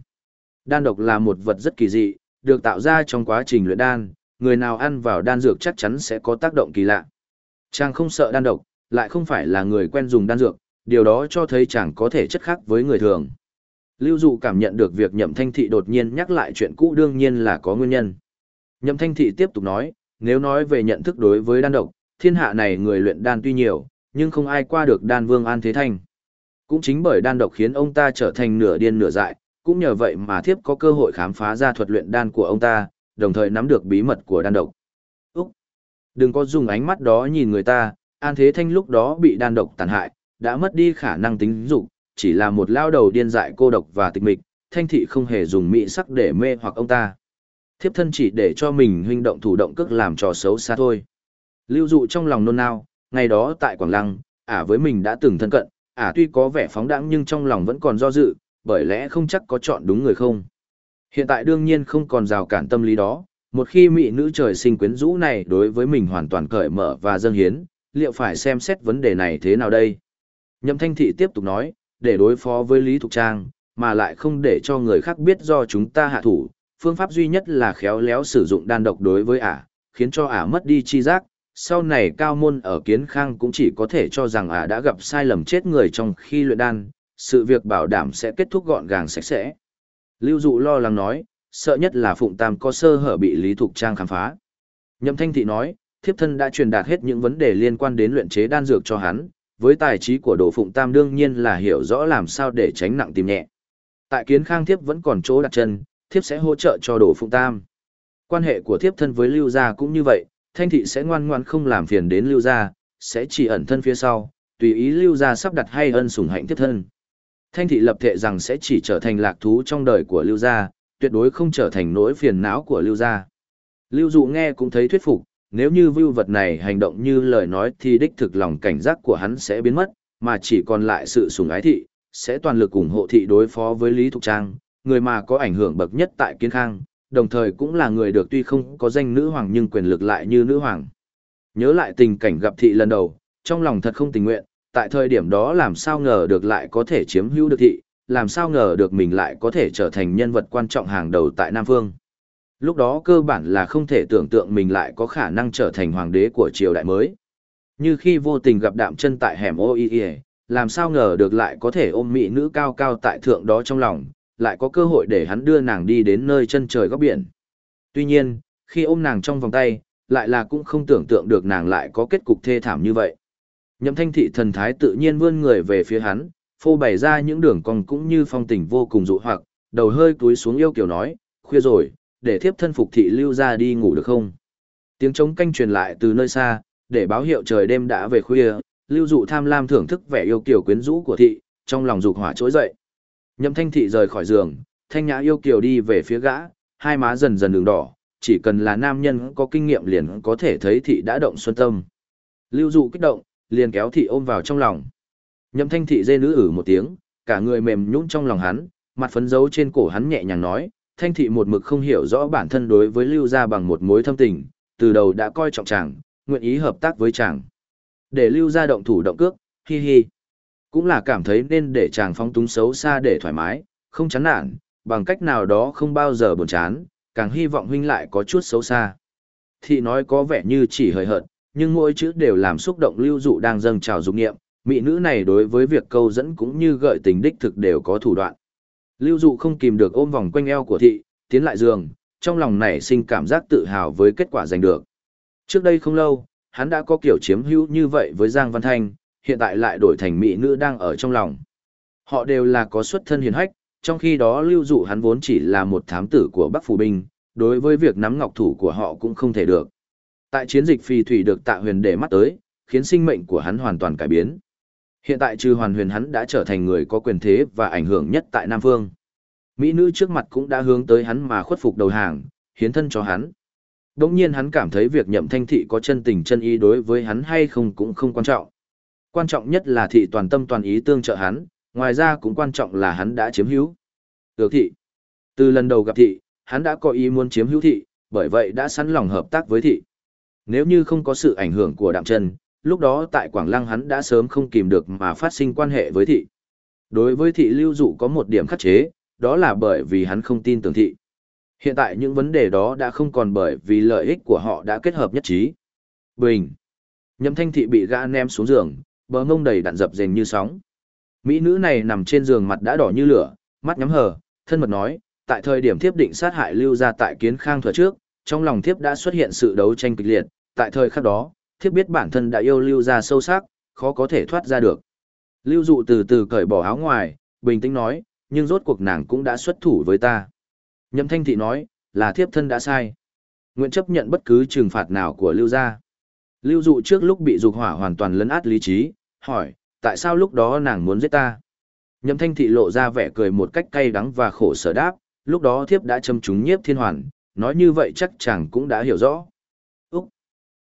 S1: Đan độc là một vật rất kỳ dị, được tạo ra trong quá trình luyện đan, người nào ăn vào đan dược chắc chắn sẽ có tác động kỳ lạ. Chàng không sợ đan độc, lại không phải là người quen dùng đan dược, điều đó cho thấy chàng có thể chất khác với người thường. Lưu Dụ cảm nhận được việc Nhậm Thanh Thị đột nhiên nhắc lại chuyện cũ đương nhiên là có nguyên nhân. Nhậm Thanh Thị tiếp tục nói, nếu nói về nhận thức đối với đan độc, thiên hạ này người luyện đan tuy nhiều, nhưng không ai qua được đan vương An Thế Thanh. Cũng chính bởi đan độc khiến ông ta trở thành nửa điên nửa dại, cũng nhờ vậy mà thiếp có cơ hội khám phá ra thuật luyện đan của ông ta, đồng thời nắm được bí mật của đan độc. Úc! Đừng có dùng ánh mắt đó nhìn người ta, An Thế Thanh lúc đó bị đan độc tàn hại, đã mất đi khả năng tính dục, chỉ là một lao đầu điên dại cô độc và tịch mịch, Thanh thị không hề dùng mỹ sắc để mê hoặc ông ta. Thiếp thân chỉ để cho mình huynh động thủ động cước làm trò xấu xa thôi. Lưu dụ trong lòng nôn nao, ngày đó tại Quảng Lăng, ả với mình đã từng thân cận, ả tuy có vẻ phóng đãng nhưng trong lòng vẫn còn do dự, bởi lẽ không chắc có chọn đúng người không. Hiện tại đương nhiên không còn rào cản tâm lý đó, một khi mỹ nữ trời sinh quyến rũ này đối với mình hoàn toàn cởi mở và dâng hiến, liệu phải xem xét vấn đề này thế nào đây? Nhậm Thanh Thị tiếp tục nói, để đối phó với Lý Thục Trang, mà lại không để cho người khác biết do chúng ta hạ thủ, phương pháp duy nhất là khéo léo sử dụng đan độc đối với ả, khiến cho ả mất đi chi giác, sau này cao môn ở kiến khang cũng chỉ có thể cho rằng ả đã gặp sai lầm chết người trong khi luyện đan, sự việc bảo đảm sẽ kết thúc gọn gàng sạch sẽ. Lưu dụ lo lắng nói, sợ nhất là Phụng Tam có sơ hở bị Lý Thục Trang khám phá. Nhậm Thanh Thị nói, thiếp thân đã truyền đạt hết những vấn đề liên quan đến luyện chế đan dược cho hắn, với tài trí của Đồ Phụng Tam đương nhiên là hiểu rõ làm sao để tránh nặng tìm nhẹ. Tại kiến khang thiếp vẫn còn chỗ đặt chân, thiếp sẽ hỗ trợ cho Đồ Phụng Tam. Quan hệ của thiếp thân với Lưu Gia cũng như vậy, Thanh Thị sẽ ngoan ngoan không làm phiền đến Lưu Gia, sẽ chỉ ẩn thân phía sau, tùy ý Lưu Gia sắp đặt hay ân sủng hạnh thiếp thân. Thanh Thị lập thệ rằng sẽ chỉ trở thành lạc thú trong đời của Lưu Gia, tuyệt đối không trở thành nỗi phiền não của Lưu Gia. Lưu Dụ nghe cũng thấy thuyết phục, nếu như vưu vật này hành động như lời nói thì đích thực lòng cảnh giác của hắn sẽ biến mất, mà chỉ còn lại sự sùng ái thị, sẽ toàn lực ủng hộ thị đối phó với Lý Thục Trang, người mà có ảnh hưởng bậc nhất tại Kiến Khang, đồng thời cũng là người được tuy không có danh nữ hoàng nhưng quyền lực lại như nữ hoàng. Nhớ lại tình cảnh gặp thị lần đầu, trong lòng thật không tình nguyện, tại thời điểm đó làm sao ngờ được lại có thể chiếm hữu được thị, làm sao ngờ được mình lại có thể trở thành nhân vật quan trọng hàng đầu tại Nam Phương. Lúc đó cơ bản là không thể tưởng tượng mình lại có khả năng trở thành hoàng đế của triều đại mới. Như khi vô tình gặp đạm chân tại hẻm OIE, làm sao ngờ được lại có thể ôm mỹ nữ cao cao tại thượng đó trong lòng, lại có cơ hội để hắn đưa nàng đi đến nơi chân trời góc biển. Tuy nhiên, khi ôm nàng trong vòng tay, lại là cũng không tưởng tượng được nàng lại có kết cục thê thảm như vậy. Nhậm thanh thị thần thái tự nhiên vươn người về phía hắn, phô bày ra những đường cong cũng như phong tình vô cùng dụ hoặc, đầu hơi túi xuống yêu kiều nói, khuya rồi, để thiếp thân phục thị lưu ra đi ngủ được không? Tiếng trống canh truyền lại từ nơi xa, để báo hiệu trời đêm đã về khuya, lưu dụ tham lam thưởng thức vẻ yêu kiều quyến rũ của thị, trong lòng dục hỏa trỗi dậy. Nhậm thanh thị rời khỏi giường, thanh nhã yêu kiều đi về phía gã, hai má dần dần đường đỏ, chỉ cần là nam nhân có kinh nghiệm liền có thể thấy thị đã động xuân tâm. Lưu dụ kích động, liền kéo thị ôm vào trong lòng. Nhậm thanh thị dê nữ ử một tiếng, cả người mềm nhũn trong lòng hắn, mặt phấn dấu trên cổ hắn nhẹ nhàng nói, thanh thị một mực không hiểu rõ bản thân đối với lưu gia bằng một mối thâm tình, từ đầu đã coi trọng chàng, nguyện ý hợp tác với chàng. Để lưu gia động thủ động cước, hi hi. Cũng là cảm thấy nên để chàng phóng túng xấu xa để thoải mái, không chán nản, bằng cách nào đó không bao giờ buồn chán, càng hy vọng huynh lại có chút xấu xa. Thị nói có vẻ như chỉ hời hợt, nhưng mỗi chữ đều làm xúc động lưu dụ đang dâng trào dục nghiệm, mỹ nữ này đối với việc câu dẫn cũng như gợi tình đích thực đều có thủ đoạn. Lưu dụ không kìm được ôm vòng quanh eo của thị, tiến lại giường, trong lòng nảy sinh cảm giác tự hào với kết quả giành được. Trước đây không lâu, hắn đã có kiểu chiếm hữu như vậy với Giang Văn Thanh, hiện tại lại đổi thành mỹ nữ đang ở trong lòng. Họ đều là có xuất thân hiền hách, trong khi đó lưu dụ hắn vốn chỉ là một thám tử của Bắc Phủ Binh, đối với việc nắm ngọc thủ của họ cũng không thể được. Tại chiến dịch phi thủy được tạ huyền để mắt tới, khiến sinh mệnh của hắn hoàn toàn cải biến. Hiện tại trừ hoàn huyền hắn đã trở thành người có quyền thế và ảnh hưởng nhất tại Nam Phương. Mỹ nữ trước mặt cũng đã hướng tới hắn mà khuất phục đầu hàng, hiến thân cho hắn. Đồng nhiên hắn cảm thấy việc nhậm thanh thị có chân tình chân ý đối với hắn hay không cũng không quan trọng. Quan trọng nhất là thị toàn tâm toàn ý tương trợ hắn, ngoài ra cũng quan trọng là hắn đã chiếm hữu. Được thị. Từ lần đầu gặp thị, hắn đã có ý muốn chiếm hữu thị, bởi vậy đã sẵn lòng hợp tác với thị. Nếu như không có sự ảnh hưởng của đạm chân, lúc đó tại Quảng Lăng hắn đã sớm không kìm được mà phát sinh quan hệ với thị. Đối với thị lưu dụ có một điểm khắc chế, đó là bởi vì hắn không tin tưởng thị. Hiện tại những vấn đề đó đã không còn bởi vì lợi ích của họ đã kết hợp nhất trí. Bình. Nhậm thanh thị bị gã ném xuống giường, bờ mông đầy đạn dập dềnh như sóng. Mỹ nữ này nằm trên giường mặt đã đỏ như lửa, mắt nhắm hờ, thân mật nói, tại thời điểm thiếp định sát hại lưu ra tại kiến khang thừa trước, trong lòng thiếp đã xuất hiện sự đấu tranh kịch liệt, tại thời khắc đó, thiếp biết bản thân đã yêu lưu ra sâu sắc, khó có thể thoát ra được. Lưu dụ từ từ cởi bỏ áo ngoài, bình tĩnh nói, nhưng rốt cuộc nàng cũng đã xuất thủ với ta. Nhậm thanh thị nói, là thiếp thân đã sai. Nguyện chấp nhận bất cứ trừng phạt nào của lưu gia. Lưu dụ trước lúc bị dục hỏa hoàn toàn lấn át lý trí, hỏi, tại sao lúc đó nàng muốn giết ta? Nhậm thanh thị lộ ra vẻ cười một cách cay đắng và khổ sở đáp, lúc đó thiếp đã châm trúng nhiếp thiên hoàn, nói như vậy chắc chàng cũng đã hiểu rõ. Úc!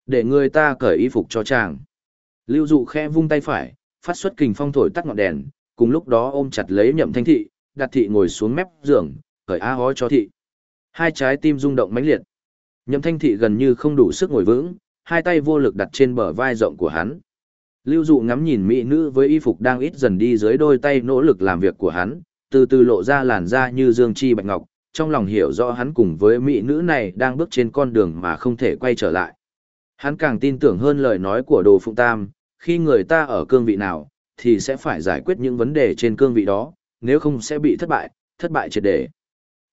S1: Để người ta cởi y phục cho chàng. Lưu dụ khe vung tay phải, phát xuất kình phong thổi tắt ngọn đèn, cùng lúc đó ôm chặt lấy nhậm thanh thị, đặt thị ngồi xuống mép giường, cởi á hó cho thị. Hai trái tim rung động mãnh liệt. Nhậm thanh thị gần như không đủ sức ngồi vững, hai tay vô lực đặt trên bờ vai rộng của hắn. Lưu dụ ngắm nhìn mỹ nữ với y phục đang ít dần đi dưới đôi tay nỗ lực làm việc của hắn, từ từ lộ ra làn da như dương chi bạch ngọc, trong lòng hiểu rõ hắn cùng với mỹ nữ này đang bước trên con đường mà không thể quay trở lại. Hắn càng tin tưởng hơn lời nói của Đồ Phụng Tam, khi người ta ở cương vị nào, thì sẽ phải giải quyết những vấn đề trên cương vị đó, nếu không sẽ bị thất bại, thất bại triệt để.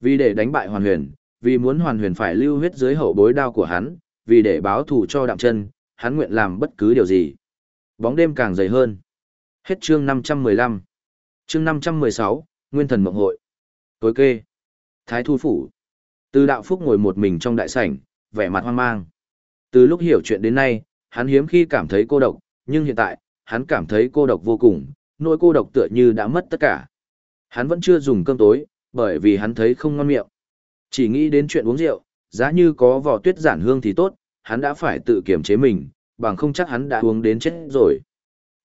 S1: Vì để đánh bại Hoàn Huyền, vì muốn Hoàn Huyền phải lưu huyết dưới hậu bối đao của hắn, vì để báo thù cho đạm chân, hắn nguyện làm bất cứ điều gì. Bóng đêm càng dày hơn. Hết chương 515. Chương 516, Nguyên thần mộng hội. Tối kê. Thái thu phủ. Từ đạo phúc ngồi một mình trong đại sảnh, vẻ mặt hoang mang. Từ lúc hiểu chuyện đến nay, hắn hiếm khi cảm thấy cô độc, nhưng hiện tại, hắn cảm thấy cô độc vô cùng, nỗi cô độc tựa như đã mất tất cả. Hắn vẫn chưa dùng cơm tối, bởi vì hắn thấy không ngon miệng. Chỉ nghĩ đến chuyện uống rượu, giá như có vỏ tuyết giản hương thì tốt, hắn đã phải tự kiềm chế mình, bằng không chắc hắn đã uống đến chết rồi.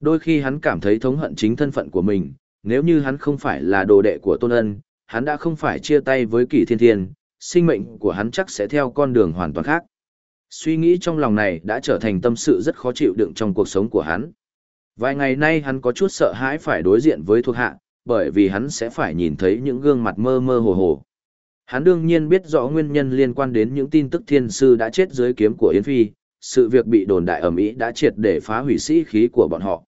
S1: Đôi khi hắn cảm thấy thống hận chính thân phận của mình, nếu như hắn không phải là đồ đệ của Tôn Ân, hắn đã không phải chia tay với Kỷ Thiên Thiên, sinh mệnh của hắn chắc sẽ theo con đường hoàn toàn khác. Suy nghĩ trong lòng này đã trở thành tâm sự rất khó chịu đựng trong cuộc sống của hắn. Vài ngày nay hắn có chút sợ hãi phải đối diện với thuộc hạ, bởi vì hắn sẽ phải nhìn thấy những gương mặt mơ mơ hồ hồ. Hắn đương nhiên biết rõ nguyên nhân liên quan đến những tin tức thiên sư đã chết dưới kiếm của Yến Phi, sự việc bị đồn đại ở Mỹ đã triệt để phá hủy sĩ khí của bọn họ.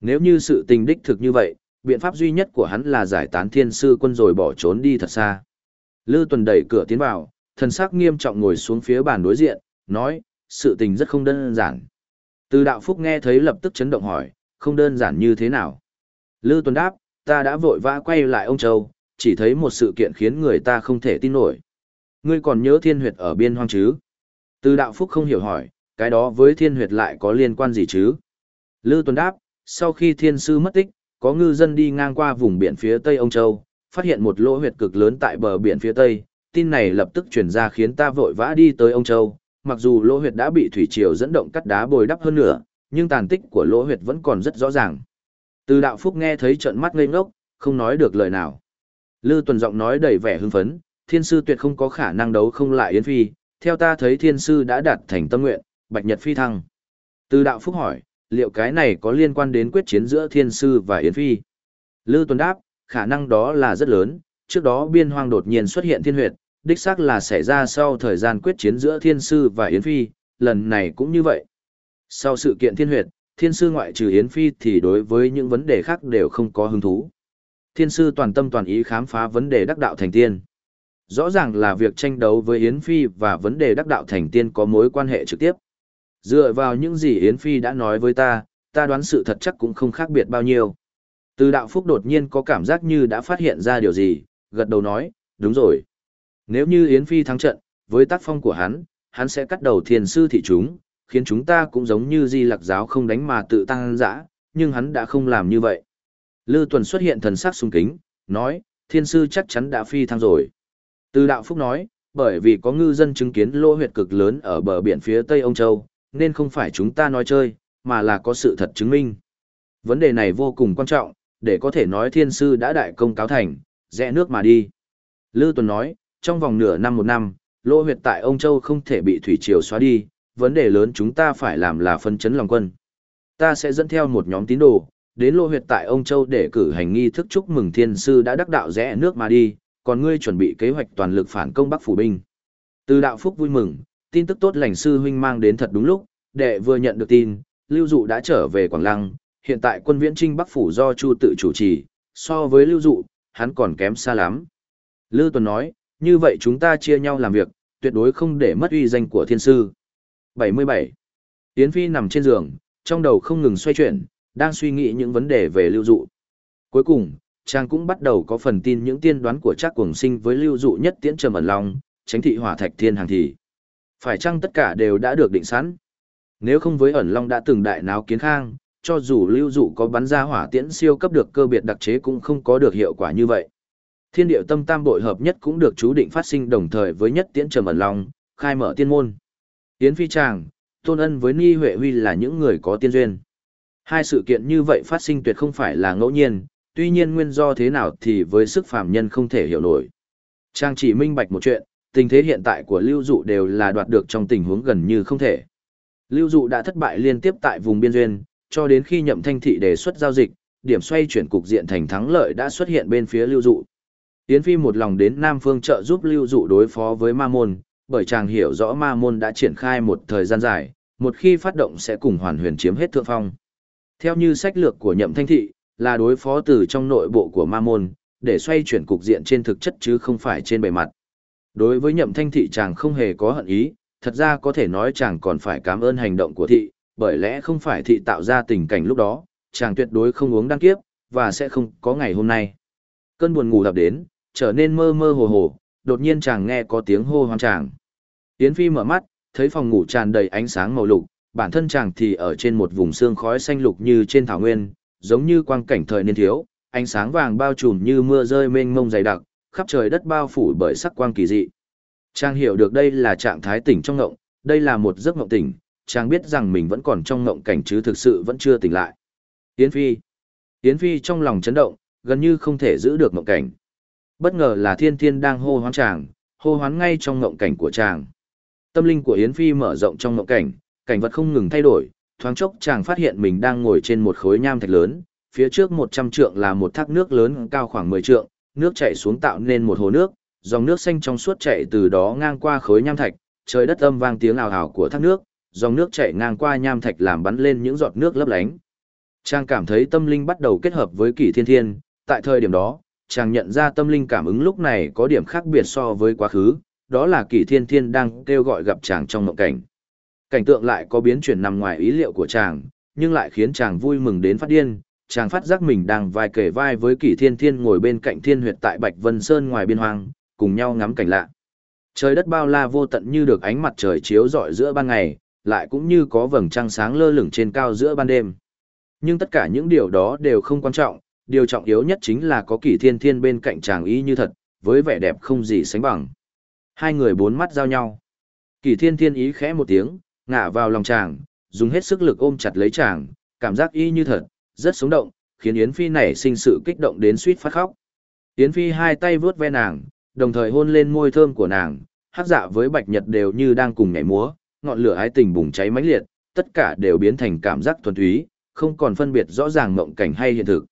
S1: Nếu như sự tình đích thực như vậy, biện pháp duy nhất của hắn là giải tán thiên sư quân rồi bỏ trốn đi thật xa. Lư Tuần đẩy cửa tiến vào, thần sắc nghiêm trọng ngồi xuống phía bàn đối diện, nói, sự tình rất không đơn giản. Từ đạo phúc nghe thấy lập tức chấn động hỏi, không đơn giản như thế nào. Lư Tuần đáp, ta đã vội vã quay lại ông Châu, chỉ thấy một sự kiện khiến người ta không thể tin nổi. Ngươi còn nhớ thiên huyệt ở biên hoang chứ? Từ đạo phúc không hiểu hỏi, cái đó với thiên huyệt lại có liên quan gì chứ? Lư Tuần đáp, sau khi thiên sư mất tích, có ngư dân đi ngang qua vùng biển phía tây ông Châu, phát hiện một lỗ huyệt cực lớn tại bờ biển phía tây, tin này lập tức truyền ra khiến ta vội vã đi tới ông Châu, mặc dù lỗ huyệt đã bị thủy triều dẫn động cắt đá bồi đắp hơn nữa, nhưng tàn tích của lỗ huyệt vẫn còn rất rõ ràng. Từ đạo phúc nghe thấy trận mắt ngây ngốc, không nói được lời nào. Lư tuần giọng nói đầy vẻ hưng phấn, thiên sư tuyệt không có khả năng đấu không lại Yến Phi, theo ta thấy thiên sư đã đạt thành tâm nguyện, bạch nhật phi thăng. Từ đạo phúc hỏi, liệu cái này có liên quan đến quyết chiến giữa thiên sư và Yến Phi? Lư tuần đáp, khả năng đó là rất lớn, trước đó biên hoang đột nhiên xuất hiện thiên huyệt, đích xác là xảy ra sau thời gian quyết chiến giữa thiên sư và Yến Phi, lần này cũng như vậy. Sau sự kiện thiên huyệt, thiên sư ngoại trừ Yến Phi thì đối với những vấn đề khác đều không có hứng thú. Thiên sư toàn tâm toàn ý khám phá vấn đề đắc đạo thành tiên. Rõ ràng là việc tranh đấu với Yến Phi và vấn đề đắc đạo thành tiên có mối quan hệ trực tiếp. Dựa vào những gì Yến Phi đã nói với ta, ta đoán sự thật chắc cũng không khác biệt bao nhiêu. Từ đạo phúc đột nhiên có cảm giác như đã phát hiện ra điều gì, gật đầu nói, đúng rồi. Nếu như Yến Phi thắng trận, với tác phong của hắn, hắn sẽ cắt đầu thiền sư thị chúng, khiến chúng ta cũng giống như di lạc giáo không đánh mà tự tăng giã, nhưng hắn đã không làm như vậy. Lư Tuần xuất hiện thần sắc sung kính, nói, thiên sư chắc chắn đã phi thăng rồi. Từ đạo phúc nói, bởi vì có ngư dân chứng kiến lỗ huyệt cực lớn ở bờ biển phía tây ông Châu, nên không phải chúng ta nói chơi, mà là có sự thật chứng minh. Vấn đề này vô cùng quan trọng, để có thể nói thiên sư đã đại công cáo thành, rẽ nước mà đi. Lư Tuần nói, trong vòng nửa năm một năm, lỗ huyệt tại ông Châu không thể bị thủy triều xóa đi, vấn đề lớn chúng ta phải làm là phân chấn lòng quân. Ta sẽ dẫn theo một nhóm tín đồ, đến lô huyệt tại ông Châu để cử hành nghi thức chúc mừng thiên sư đã đắc đạo rẽ nước mà đi, còn ngươi chuẩn bị kế hoạch toàn lực phản công Bắc Phủ Binh. Từ đạo phúc vui mừng, tin tức tốt lành sư huynh mang đến thật đúng lúc, đệ vừa nhận được tin, Lưu Dụ đã trở về Quảng Lăng, hiện tại quân viễn trinh Bắc Phủ do Chu tự chủ trì, so với Lưu Dụ, hắn còn kém xa lắm. Lưu Tuần nói, như vậy chúng ta chia nhau làm việc, tuyệt đối không để mất uy danh của thiên sư. 77. Yến Phi nằm trên giường, trong đầu không ngừng xoay chuyển, đang suy nghĩ những vấn đề về lưu dụ. Cuối cùng, chàng cũng bắt đầu có phần tin những tiên đoán của Trác cuồng sinh với lưu dụ nhất tiễn trầm ẩn long, tránh thị hỏa thạch thiên hàng Thị. Phải chăng tất cả đều đã được định sẵn? Nếu không với ẩn long đã từng đại náo kiến khang, cho dù lưu dụ có bắn ra hỏa tiễn siêu cấp được cơ biệt đặc chế cũng không có được hiệu quả như vậy. Thiên điệu tâm tam bội hợp nhất cũng được chú định phát sinh đồng thời với nhất tiễn trầm ẩn long, khai mở tiên môn. Yến Phi Tràng, Tôn Ân với Ni Huệ Huy là những người có tiên duyên. Hai sự kiện như vậy phát sinh tuyệt không phải là ngẫu nhiên, tuy nhiên nguyên do thế nào thì với sức phàm nhân không thể hiểu nổi. Trang chỉ minh bạch một chuyện, tình thế hiện tại của Lưu Dụ đều là đoạt được trong tình huống gần như không thể. Lưu Dụ đã thất bại liên tiếp tại vùng biên duyên, cho đến khi Nhậm Thanh Thị đề xuất giao dịch, điểm xoay chuyển cục diện thành thắng lợi đã xuất hiện bên phía Lưu Dụ. Tiến Phi một lòng đến Nam Phương trợ giúp Lưu Dụ đối phó với Ma Môn, bởi chàng hiểu rõ Ma Môn đã triển khai một thời gian dài, một khi phát động sẽ cùng hoàn huyền chiếm hết thượng phong. Theo như sách lược của nhậm thanh thị, là đối phó từ trong nội bộ của ma môn, để xoay chuyển cục diện trên thực chất chứ không phải trên bề mặt. Đối với nhậm thanh thị chàng không hề có hận ý, thật ra có thể nói chàng còn phải cảm ơn hành động của thị, bởi lẽ không phải thị tạo ra tình cảnh lúc đó, chàng tuyệt đối không uống đăng kiếp, và sẽ không có ngày hôm nay. Cơn buồn ngủ đập đến, trở nên mơ mơ hồ hồ, đột nhiên chàng nghe có tiếng hô hoang chàng. Yến Phi mở mắt, thấy phòng ngủ tràn đầy ánh sáng màu lục, bản thân chàng thì ở trên một vùng xương khói xanh lục như trên thảo nguyên, giống như quang cảnh thời niên thiếu, ánh sáng vàng bao trùm như mưa rơi mênh mông dày đặc, khắp trời đất bao phủ bởi sắc quang kỳ dị. Chàng hiểu được đây là trạng thái tỉnh trong ngộng, đây là một giấc ngộng tỉnh, chàng biết rằng mình vẫn còn trong ngộng cảnh chứ thực sự vẫn chưa tỉnh lại. Yến Phi. Yến Phi trong lòng chấn động, gần như không thể giữ được ngộng cảnh. Bất ngờ là thiên thiên đang hô hoán chàng, hô hoán ngay trong ngộng cảnh của chàng. Tâm linh của Yến Phi mở rộng trong ngộng cảnh, cảnh vật không ngừng thay đổi, thoáng chốc chàng phát hiện mình đang ngồi trên một khối nham thạch lớn, phía trước 100 trượng là một thác nước lớn cao khoảng 10 trượng, nước chảy xuống tạo nên một hồ nước, dòng nước xanh trong suốt chảy từ đó ngang qua khối nham thạch, trời đất âm vang tiếng ào ào của thác nước, dòng nước chảy ngang qua nham thạch làm bắn lên những giọt nước lấp lánh. Chàng cảm thấy tâm linh bắt đầu kết hợp với kỷ thiên thiên, tại thời điểm đó, chàng nhận ra tâm linh cảm ứng lúc này có điểm khác biệt so với quá khứ, đó là kỷ thiên thiên đang kêu gọi gặp chàng trong mộng cảnh. Cảnh tượng lại có biến chuyển nằm ngoài ý liệu của chàng, nhưng lại khiến chàng vui mừng đến phát điên, chàng phát giác mình đang vai kể vai với kỷ thiên thiên ngồi bên cạnh thiên huyệt tại Bạch Vân Sơn ngoài biên hoang, cùng nhau ngắm cảnh lạ. Trời đất bao la vô tận như được ánh mặt trời chiếu rọi giữa ban ngày, lại cũng như có vầng trăng sáng lơ lửng trên cao giữa ban đêm. Nhưng tất cả những điều đó đều không quan trọng, điều trọng yếu nhất chính là có kỷ thiên thiên bên cạnh chàng ý như thật, với vẻ đẹp không gì sánh bằng. Hai người bốn mắt giao nhau. Kỷ thiên thiên ý khẽ một tiếng, ngả vào lòng chàng, dùng hết sức lực ôm chặt lấy chàng, cảm giác y như thật, rất sống động, khiến Yến Phi nảy sinh sự kích động đến suýt phát khóc. Yến Phi hai tay vướt ve nàng, đồng thời hôn lên môi thơm của nàng, hát dạ với bạch nhật đều như đang cùng nhảy múa, ngọn lửa ái tình bùng cháy mãnh liệt, tất cả đều biến thành cảm giác thuần túy, không còn phân biệt rõ ràng mộng cảnh hay hiện thực.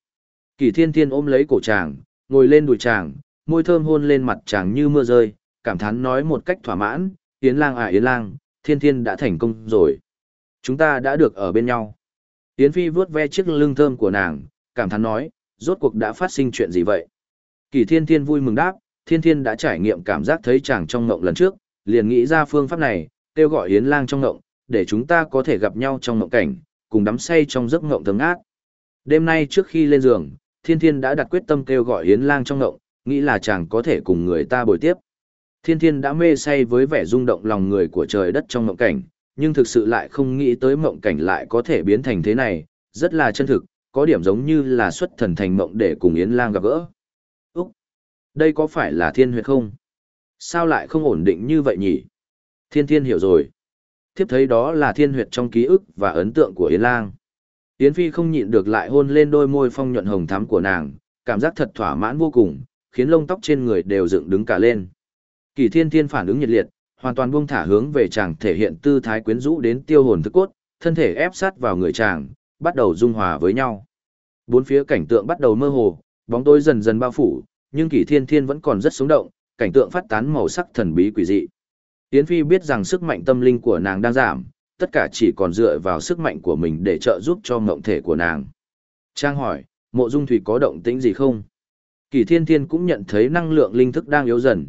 S1: Kỳ thiên thiên ôm lấy cổ chàng, ngồi lên đùi chàng, môi thơm hôn lên mặt chàng như mưa rơi, cảm thán nói một cách thỏa mãn, Yến lang à Yến lang, thiên thiên đã thành công rồi. Chúng ta đã được ở bên nhau. Yến Phi vuốt ve chiếc lưng thơm của nàng, cảm thán nói, rốt cuộc đã phát sinh chuyện gì vậy? Kỳ thiên thiên vui mừng đáp, thiên thiên đã trải nghiệm cảm giác thấy chàng trong ngộng lần trước, liền nghĩ ra phương pháp này, kêu gọi Yến lang trong ngộng, để chúng ta có thể gặp nhau trong ngộng cảnh, cùng đắm say trong giấc ngộng thơm ngát. Đêm nay trước khi lên giường, thiên thiên đã đặt quyết tâm kêu gọi Yến lang trong ngộng, nghĩ là chàng có thể cùng người ta bồi tiếp. Thiên thiên đã mê say với vẻ rung động lòng người của trời đất trong mộng cảnh, nhưng thực sự lại không nghĩ tới mộng cảnh lại có thể biến thành thế này, rất là chân thực, có điểm giống như là xuất thần thành mộng để cùng Yến Lang gặp gỡ. Úc! Đây có phải là thiên huyệt không? Sao lại không ổn định như vậy nhỉ? Thiên thiên hiểu rồi. Thiếp thấy đó là thiên huyệt trong ký ức và ấn tượng của Yến Lang. Yến Phi không nhịn được lại hôn lên đôi môi phong nhuận hồng thắm của nàng, cảm giác thật thỏa mãn vô cùng, khiến lông tóc trên người đều dựng đứng cả lên. Kỳ thiên thiên phản ứng nhiệt liệt, hoàn toàn buông thả hướng về chàng thể hiện tư thái quyến rũ đến tiêu hồn thức cốt, thân thể ép sát vào người chàng, bắt đầu dung hòa với nhau. Bốn phía cảnh tượng bắt đầu mơ hồ, bóng tối dần dần bao phủ, nhưng Kỳ Thiên Thiên vẫn còn rất sống động, cảnh tượng phát tán màu sắc thần bí quỷ dị. Yến Phi biết rằng sức mạnh tâm linh của nàng đang giảm, tất cả chỉ còn dựa vào sức mạnh của mình để trợ giúp cho ngộng thể của nàng. Trang hỏi, mộ dung thủy có động tĩnh gì không? Kỳ Thiên Thiên cũng nhận thấy năng lượng linh thức đang yếu dần,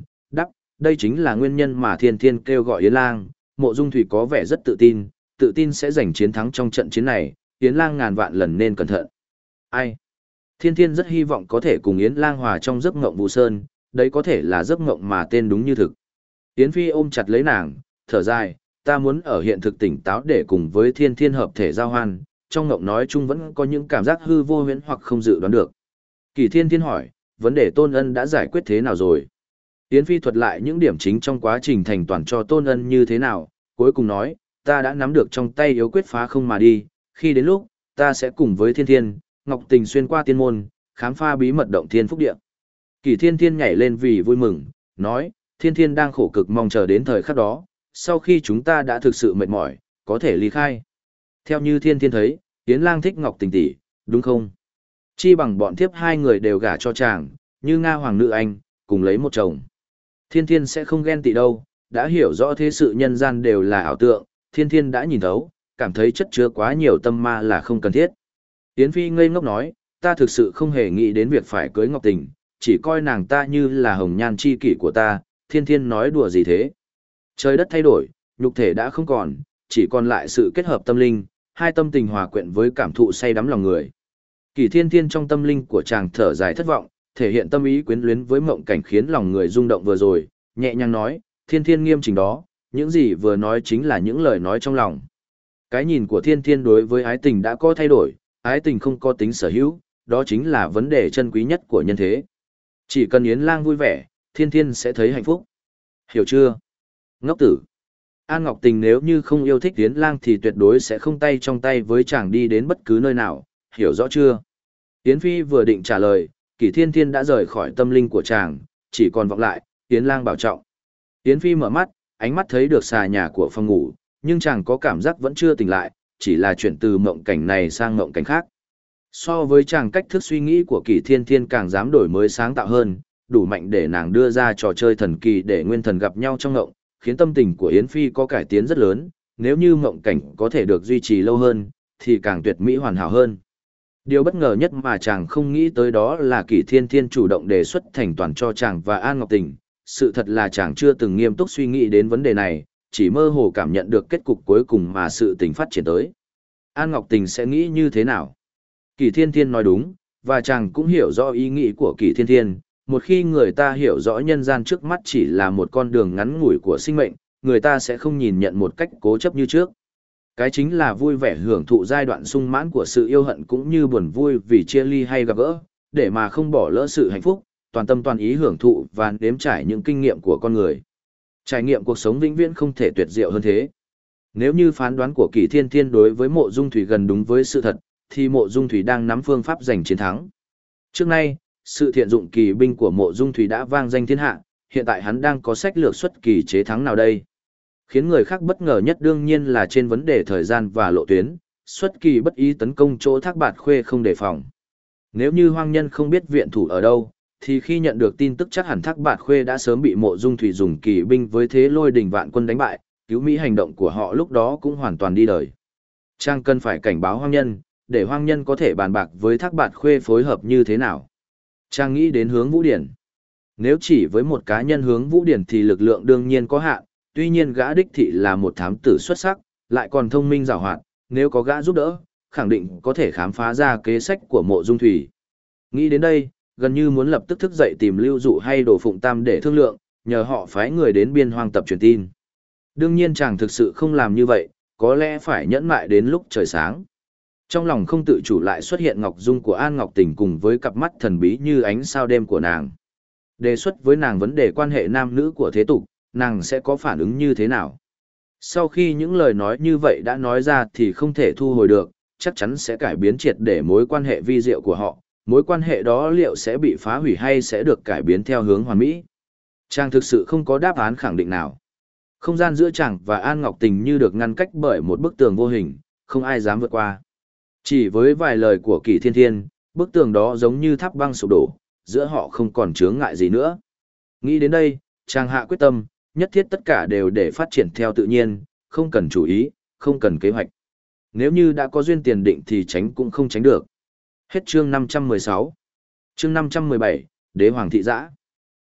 S1: đây chính là nguyên nhân mà thiên thiên kêu gọi Yến Lang, mộ dung thủy có vẻ rất tự tin, tự tin sẽ giành chiến thắng trong trận chiến này, Yến Lang ngàn vạn lần nên cẩn thận. Ai? Thiên thiên rất hy vọng có thể cùng Yến Lang hòa trong giấc ngộng Vũ Sơn, đấy có thể là giấc ngộng mà tên đúng như thực. Yến Phi ôm chặt lấy nàng, thở dài, ta muốn ở hiện thực tỉnh táo để cùng với thiên thiên hợp thể giao hoan, trong ngộng nói chung vẫn có những cảm giác hư vô huyễn hoặc không dự đoán được. Kỳ thiên thiên hỏi, vấn đề tôn ân đã giải quyết thế nào rồi? Yến Phi thuật lại những điểm chính trong quá trình thành toàn cho Tôn Ân như thế nào, cuối cùng nói, ta đã nắm được trong tay yếu quyết phá không mà đi, khi đến lúc, ta sẽ cùng với Thiên Thiên, Ngọc Tình xuyên qua tiên môn, khám phá bí mật động thiên phúc địa. Kỳ Thiên Thiên nhảy lên vì vui mừng, nói, Thiên Thiên đang khổ cực mong chờ đến thời khắc đó, sau khi chúng ta đã thực sự mệt mỏi, có thể ly khai. Theo như Thiên Thiên thấy, Yến Lang thích Ngọc Tình tỷ, đúng không? Chi bằng bọn thiếp hai người đều gả cho chàng, như Nga Hoàng nữ anh, cùng lấy một chồng. Thiên thiên sẽ không ghen tị đâu, đã hiểu rõ thế sự nhân gian đều là ảo tượng, thiên thiên đã nhìn thấu, cảm thấy chất chứa quá nhiều tâm ma là không cần thiết. Yến Phi ngây ngốc nói, ta thực sự không hề nghĩ đến việc phải cưới Ngọc Tình, chỉ coi nàng ta như là hồng nhan chi kỷ của ta, thiên thiên nói đùa gì thế. Trời đất thay đổi, nhục thể đã không còn, chỉ còn lại sự kết hợp tâm linh, hai tâm tình hòa quyện với cảm thụ say đắm lòng người. Kỳ thiên thiên trong tâm linh của chàng thở dài thất vọng, thể hiện tâm ý quyến luyến với mộng cảnh khiến lòng người rung động vừa rồi, nhẹ nhàng nói, thiên thiên nghiêm chỉnh đó, những gì vừa nói chính là những lời nói trong lòng. Cái nhìn của thiên thiên đối với ái tình đã có thay đổi, ái tình không có tính sở hữu, đó chính là vấn đề chân quý nhất của nhân thế. Chỉ cần Yến Lang vui vẻ, thiên thiên sẽ thấy hạnh phúc. Hiểu chưa? Ngốc tử. An Ngọc Tình nếu như không yêu thích Yến Lang thì tuyệt đối sẽ không tay trong tay với chàng đi đến bất cứ nơi nào, hiểu rõ chưa? Yến Phi vừa định trả lời, Kỷ Thiên Thiên đã rời khỏi tâm linh của chàng, chỉ còn vọng lại, Yến Lang bảo trọng. Yến Phi mở mắt, ánh mắt thấy được xà nhà của phòng ngủ, nhưng chàng có cảm giác vẫn chưa tỉnh lại, chỉ là chuyển từ mộng cảnh này sang mộng cảnh khác. So với chàng cách thức suy nghĩ của Kỷ Thiên Thiên càng dám đổi mới sáng tạo hơn, đủ mạnh để nàng đưa ra trò chơi thần kỳ để nguyên thần gặp nhau trong mộng, khiến tâm tình của Yến Phi có cải tiến rất lớn, nếu như mộng cảnh có thể được duy trì lâu hơn, thì càng tuyệt mỹ hoàn hảo hơn. Điều bất ngờ nhất mà chàng không nghĩ tới đó là Kỷ Thiên Thiên chủ động đề xuất thành toàn cho chàng và An Ngọc Tình. Sự thật là chàng chưa từng nghiêm túc suy nghĩ đến vấn đề này, chỉ mơ hồ cảm nhận được kết cục cuối cùng mà sự tình phát triển tới. An Ngọc Tình sẽ nghĩ như thế nào? Kỷ Thiên Thiên nói đúng, và chàng cũng hiểu rõ ý nghĩ của Kỷ Thiên Thiên. Một khi người ta hiểu rõ nhân gian trước mắt chỉ là một con đường ngắn ngủi của sinh mệnh, người ta sẽ không nhìn nhận một cách cố chấp như trước. Cái chính là vui vẻ hưởng thụ giai đoạn sung mãn của sự yêu hận cũng như buồn vui vì chia ly hay gặp gỡ, để mà không bỏ lỡ sự hạnh phúc, toàn tâm toàn ý hưởng thụ và nếm trải những kinh nghiệm của con người. Trải nghiệm cuộc sống vĩnh viễn không thể tuyệt diệu hơn thế. Nếu như phán đoán của Kỳ Thiên Thiên đối với Mộ Dung Thủy gần đúng với sự thật, thì Mộ Dung Thủy đang nắm phương pháp giành chiến thắng. Trước nay, sự thiện dụng kỳ binh của Mộ Dung Thủy đã vang danh thiên hạ, hiện tại hắn đang có sách lược xuất kỳ chế thắng nào đây? Khiến người khác bất ngờ nhất đương nhiên là trên vấn đề thời gian và lộ tuyến, xuất kỳ bất ý tấn công chỗ thác bạt khuê không đề phòng. Nếu như hoang nhân không biết viện thủ ở đâu, thì khi nhận được tin tức chắc hẳn thác bạt khuê đã sớm bị mộ dung thủy dùng kỳ binh với thế lôi đình vạn quân đánh bại, cứu Mỹ hành động của họ lúc đó cũng hoàn toàn đi đời. Trang cần phải cảnh báo hoang nhân, để hoang nhân có thể bàn bạc với thác bạt khuê phối hợp như thế nào. Trang nghĩ đến hướng vũ điển. Nếu chỉ với một cá nhân hướng vũ điển thì lực lượng đương nhiên có hạn, tuy nhiên gã đích thị là một thám tử xuất sắc, lại còn thông minh giàu hoạt, nếu có gã giúp đỡ, khẳng định có thể khám phá ra kế sách của mộ dung thủy. Nghĩ đến đây, gần như muốn lập tức thức dậy tìm lưu dụ hay đồ phụng tam để thương lượng, nhờ họ phái người đến biên hoang tập truyền tin. Đương nhiên chàng thực sự không làm như vậy, có lẽ phải nhẫn mại đến lúc trời sáng. Trong lòng không tự chủ lại xuất hiện Ngọc Dung của An Ngọc Tình cùng với cặp mắt thần bí như ánh sao đêm của nàng. Đề xuất với nàng vấn đề quan hệ nam nữ của thế tục, nàng sẽ có phản ứng như thế nào. Sau khi những lời nói như vậy đã nói ra thì không thể thu hồi được, chắc chắn sẽ cải biến triệt để mối quan hệ vi diệu của họ, mối quan hệ đó liệu sẽ bị phá hủy hay sẽ được cải biến theo hướng hoàn mỹ. Chàng thực sự không có đáp án khẳng định nào. Không gian giữa chàng và An Ngọc Tình như được ngăn cách bởi một bức tường vô hình, không ai dám vượt qua. Chỉ với vài lời của Kỳ Thiên Thiên, bức tường đó giống như tháp băng sụp đổ, giữa họ không còn chướng ngại gì nữa. Nghĩ đến đây, chàng hạ quyết tâm, nhất thiết tất cả đều để phát triển theo tự nhiên, không cần chủ ý, không cần kế hoạch. Nếu như đã có duyên tiền định thì tránh cũng không tránh được. Hết chương 516. Chương 517, Đế Hoàng thị giã.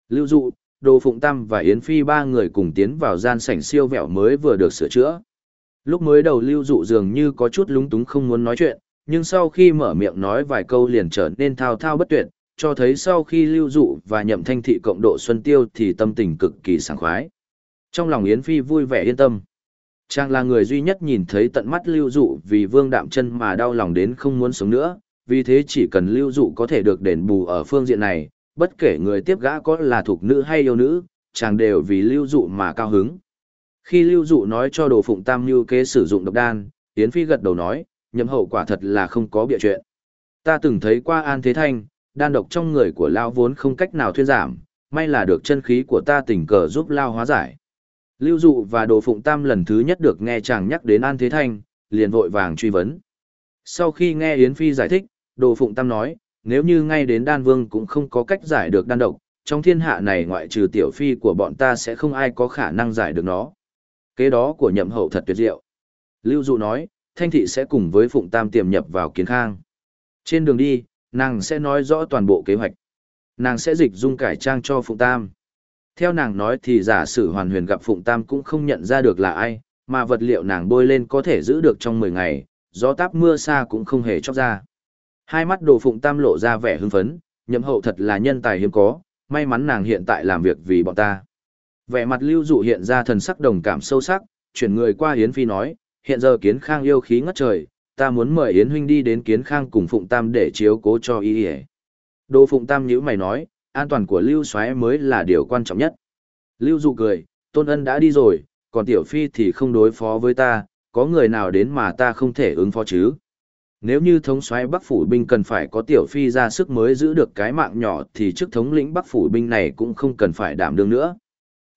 S1: Lưu dụ, Đồ Phụng Tam và Yến Phi ba người cùng tiến vào gian sảnh siêu vẹo mới vừa được sửa chữa. Lúc mới đầu Lưu dụ dường như có chút lúng túng không muốn nói chuyện, nhưng sau khi mở miệng nói vài câu liền trở nên thao thao bất tuyệt, cho thấy sau khi Lưu dụ và nhậm thanh thị cộng độ xuân tiêu thì tâm tình cực kỳ sảng khoái. Trong lòng Yến Phi vui vẻ yên tâm. Chàng là người duy nhất nhìn thấy tận mắt lưu dụ vì vương đạm chân mà đau lòng đến không muốn sống nữa, vì thế chỉ cần lưu dụ có thể được đền bù ở phương diện này, bất kể người tiếp gã có là thuộc nữ hay yêu nữ, chàng đều vì lưu dụ mà cao hứng. Khi lưu dụ nói cho đồ phụng tam lưu kế sử dụng độc đan, Yến Phi gật đầu nói, nhậm hậu quả thật là không có bịa chuyện. Ta từng thấy qua An Thế Thanh, đan độc trong người của Lao vốn không cách nào thuyên giảm, may là được chân khí của ta tình cờ giúp Lao hóa giải. Lưu Dụ và Đồ Phụng Tam lần thứ nhất được nghe chàng nhắc đến An Thế Thanh, liền vội vàng truy vấn. Sau khi nghe Yến Phi giải thích, Đồ Phụng Tam nói, nếu như ngay đến Đan Vương cũng không có cách giải được đan độc, trong thiên hạ này ngoại trừ tiểu phi của bọn ta sẽ không ai có khả năng giải được nó. Kế đó của nhậm hậu thật tuyệt diệu. Lưu Dụ nói, Thanh Thị sẽ cùng với Phụng Tam tiềm nhập vào kiến khang. Trên đường đi, nàng sẽ nói rõ toàn bộ kế hoạch. Nàng sẽ dịch dung cải trang cho Phụng Tam. Theo nàng nói thì giả sử hoàn huyền gặp Phụng Tam cũng không nhận ra được là ai, mà vật liệu nàng bôi lên có thể giữ được trong 10 ngày, gió táp mưa xa cũng không hề chóc ra. Hai mắt đồ phụng tam lộ ra vẻ hưng phấn, nhậm hậu thật là nhân tài hiếm có, may mắn nàng hiện tại làm việc vì bọn ta. Vẻ mặt lưu dụ hiện ra thần sắc đồng cảm sâu sắc, chuyển người qua Yến Phi nói, hiện giờ kiến khang yêu khí ngất trời, ta muốn mời Yến huynh đi đến kiến khang cùng Phụng Tam để chiếu cố cho y hề. Đồ Phụng Tam nhữ mày nói, an toàn của Lưu Soái mới là điều quan trọng nhất. Lưu dụ cười, Tôn Ân đã đi rồi, còn Tiểu Phi thì không đối phó với ta, có người nào đến mà ta không thể ứng phó chứ. Nếu như thống soái Bắc phủ binh cần phải có tiểu phi ra sức mới giữ được cái mạng nhỏ thì chức thống lĩnh Bắc phủ binh này cũng không cần phải đảm đương nữa.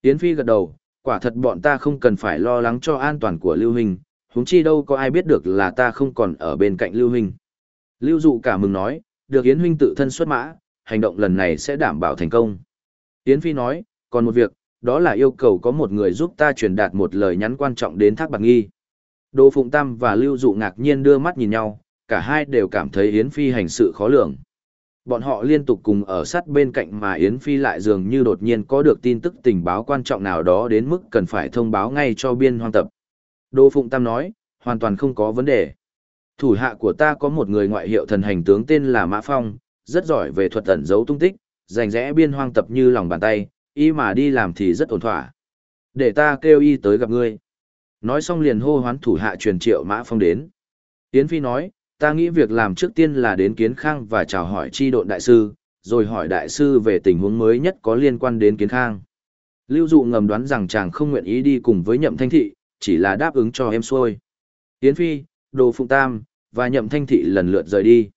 S1: Yến Phi gật đầu, quả thật bọn ta không cần phải lo lắng cho an toàn của Lưu Hình, huống chi đâu có ai biết được là ta không còn ở bên cạnh Lưu Hình. Lưu Dụ cả mừng nói, được Yến Huynh tự thân xuất mã, hành động lần này sẽ đảm bảo thành công. Yến Phi nói, còn một việc, đó là yêu cầu có một người giúp ta truyền đạt một lời nhắn quan trọng đến Thác Bạc Nghi. Đỗ Phụng Tam và Lưu Dụ ngạc nhiên đưa mắt nhìn nhau, cả hai đều cảm thấy Yến Phi hành sự khó lường. Bọn họ liên tục cùng ở sát bên cạnh mà Yến Phi lại dường như đột nhiên có được tin tức tình báo quan trọng nào đó đến mức cần phải thông báo ngay cho biên hoang tập. Đỗ Phụng Tam nói, hoàn toàn không có vấn đề. Thủ hạ của ta có một người ngoại hiệu thần hành tướng tên là Mã Phong, rất giỏi về thuật ẩn giấu tung tích, rành rẽ biên hoang tập như lòng bàn tay, y mà đi làm thì rất ổn thỏa. Để ta kêu y tới gặp ngươi. Nói xong liền hô hoán thủ hạ truyền triệu Mã Phong đến. Yến Phi nói, ta nghĩ việc làm trước tiên là đến kiến khang và chào hỏi chi độn đại sư, rồi hỏi đại sư về tình huống mới nhất có liên quan đến kiến khang. Lưu dụ ngầm đoán rằng chàng không nguyện ý đi cùng với nhậm thanh thị, chỉ là đáp ứng cho em xuôi. Yến Phi, Đồ Phụng Tam, và nhậm thanh thị lần lượt rời đi.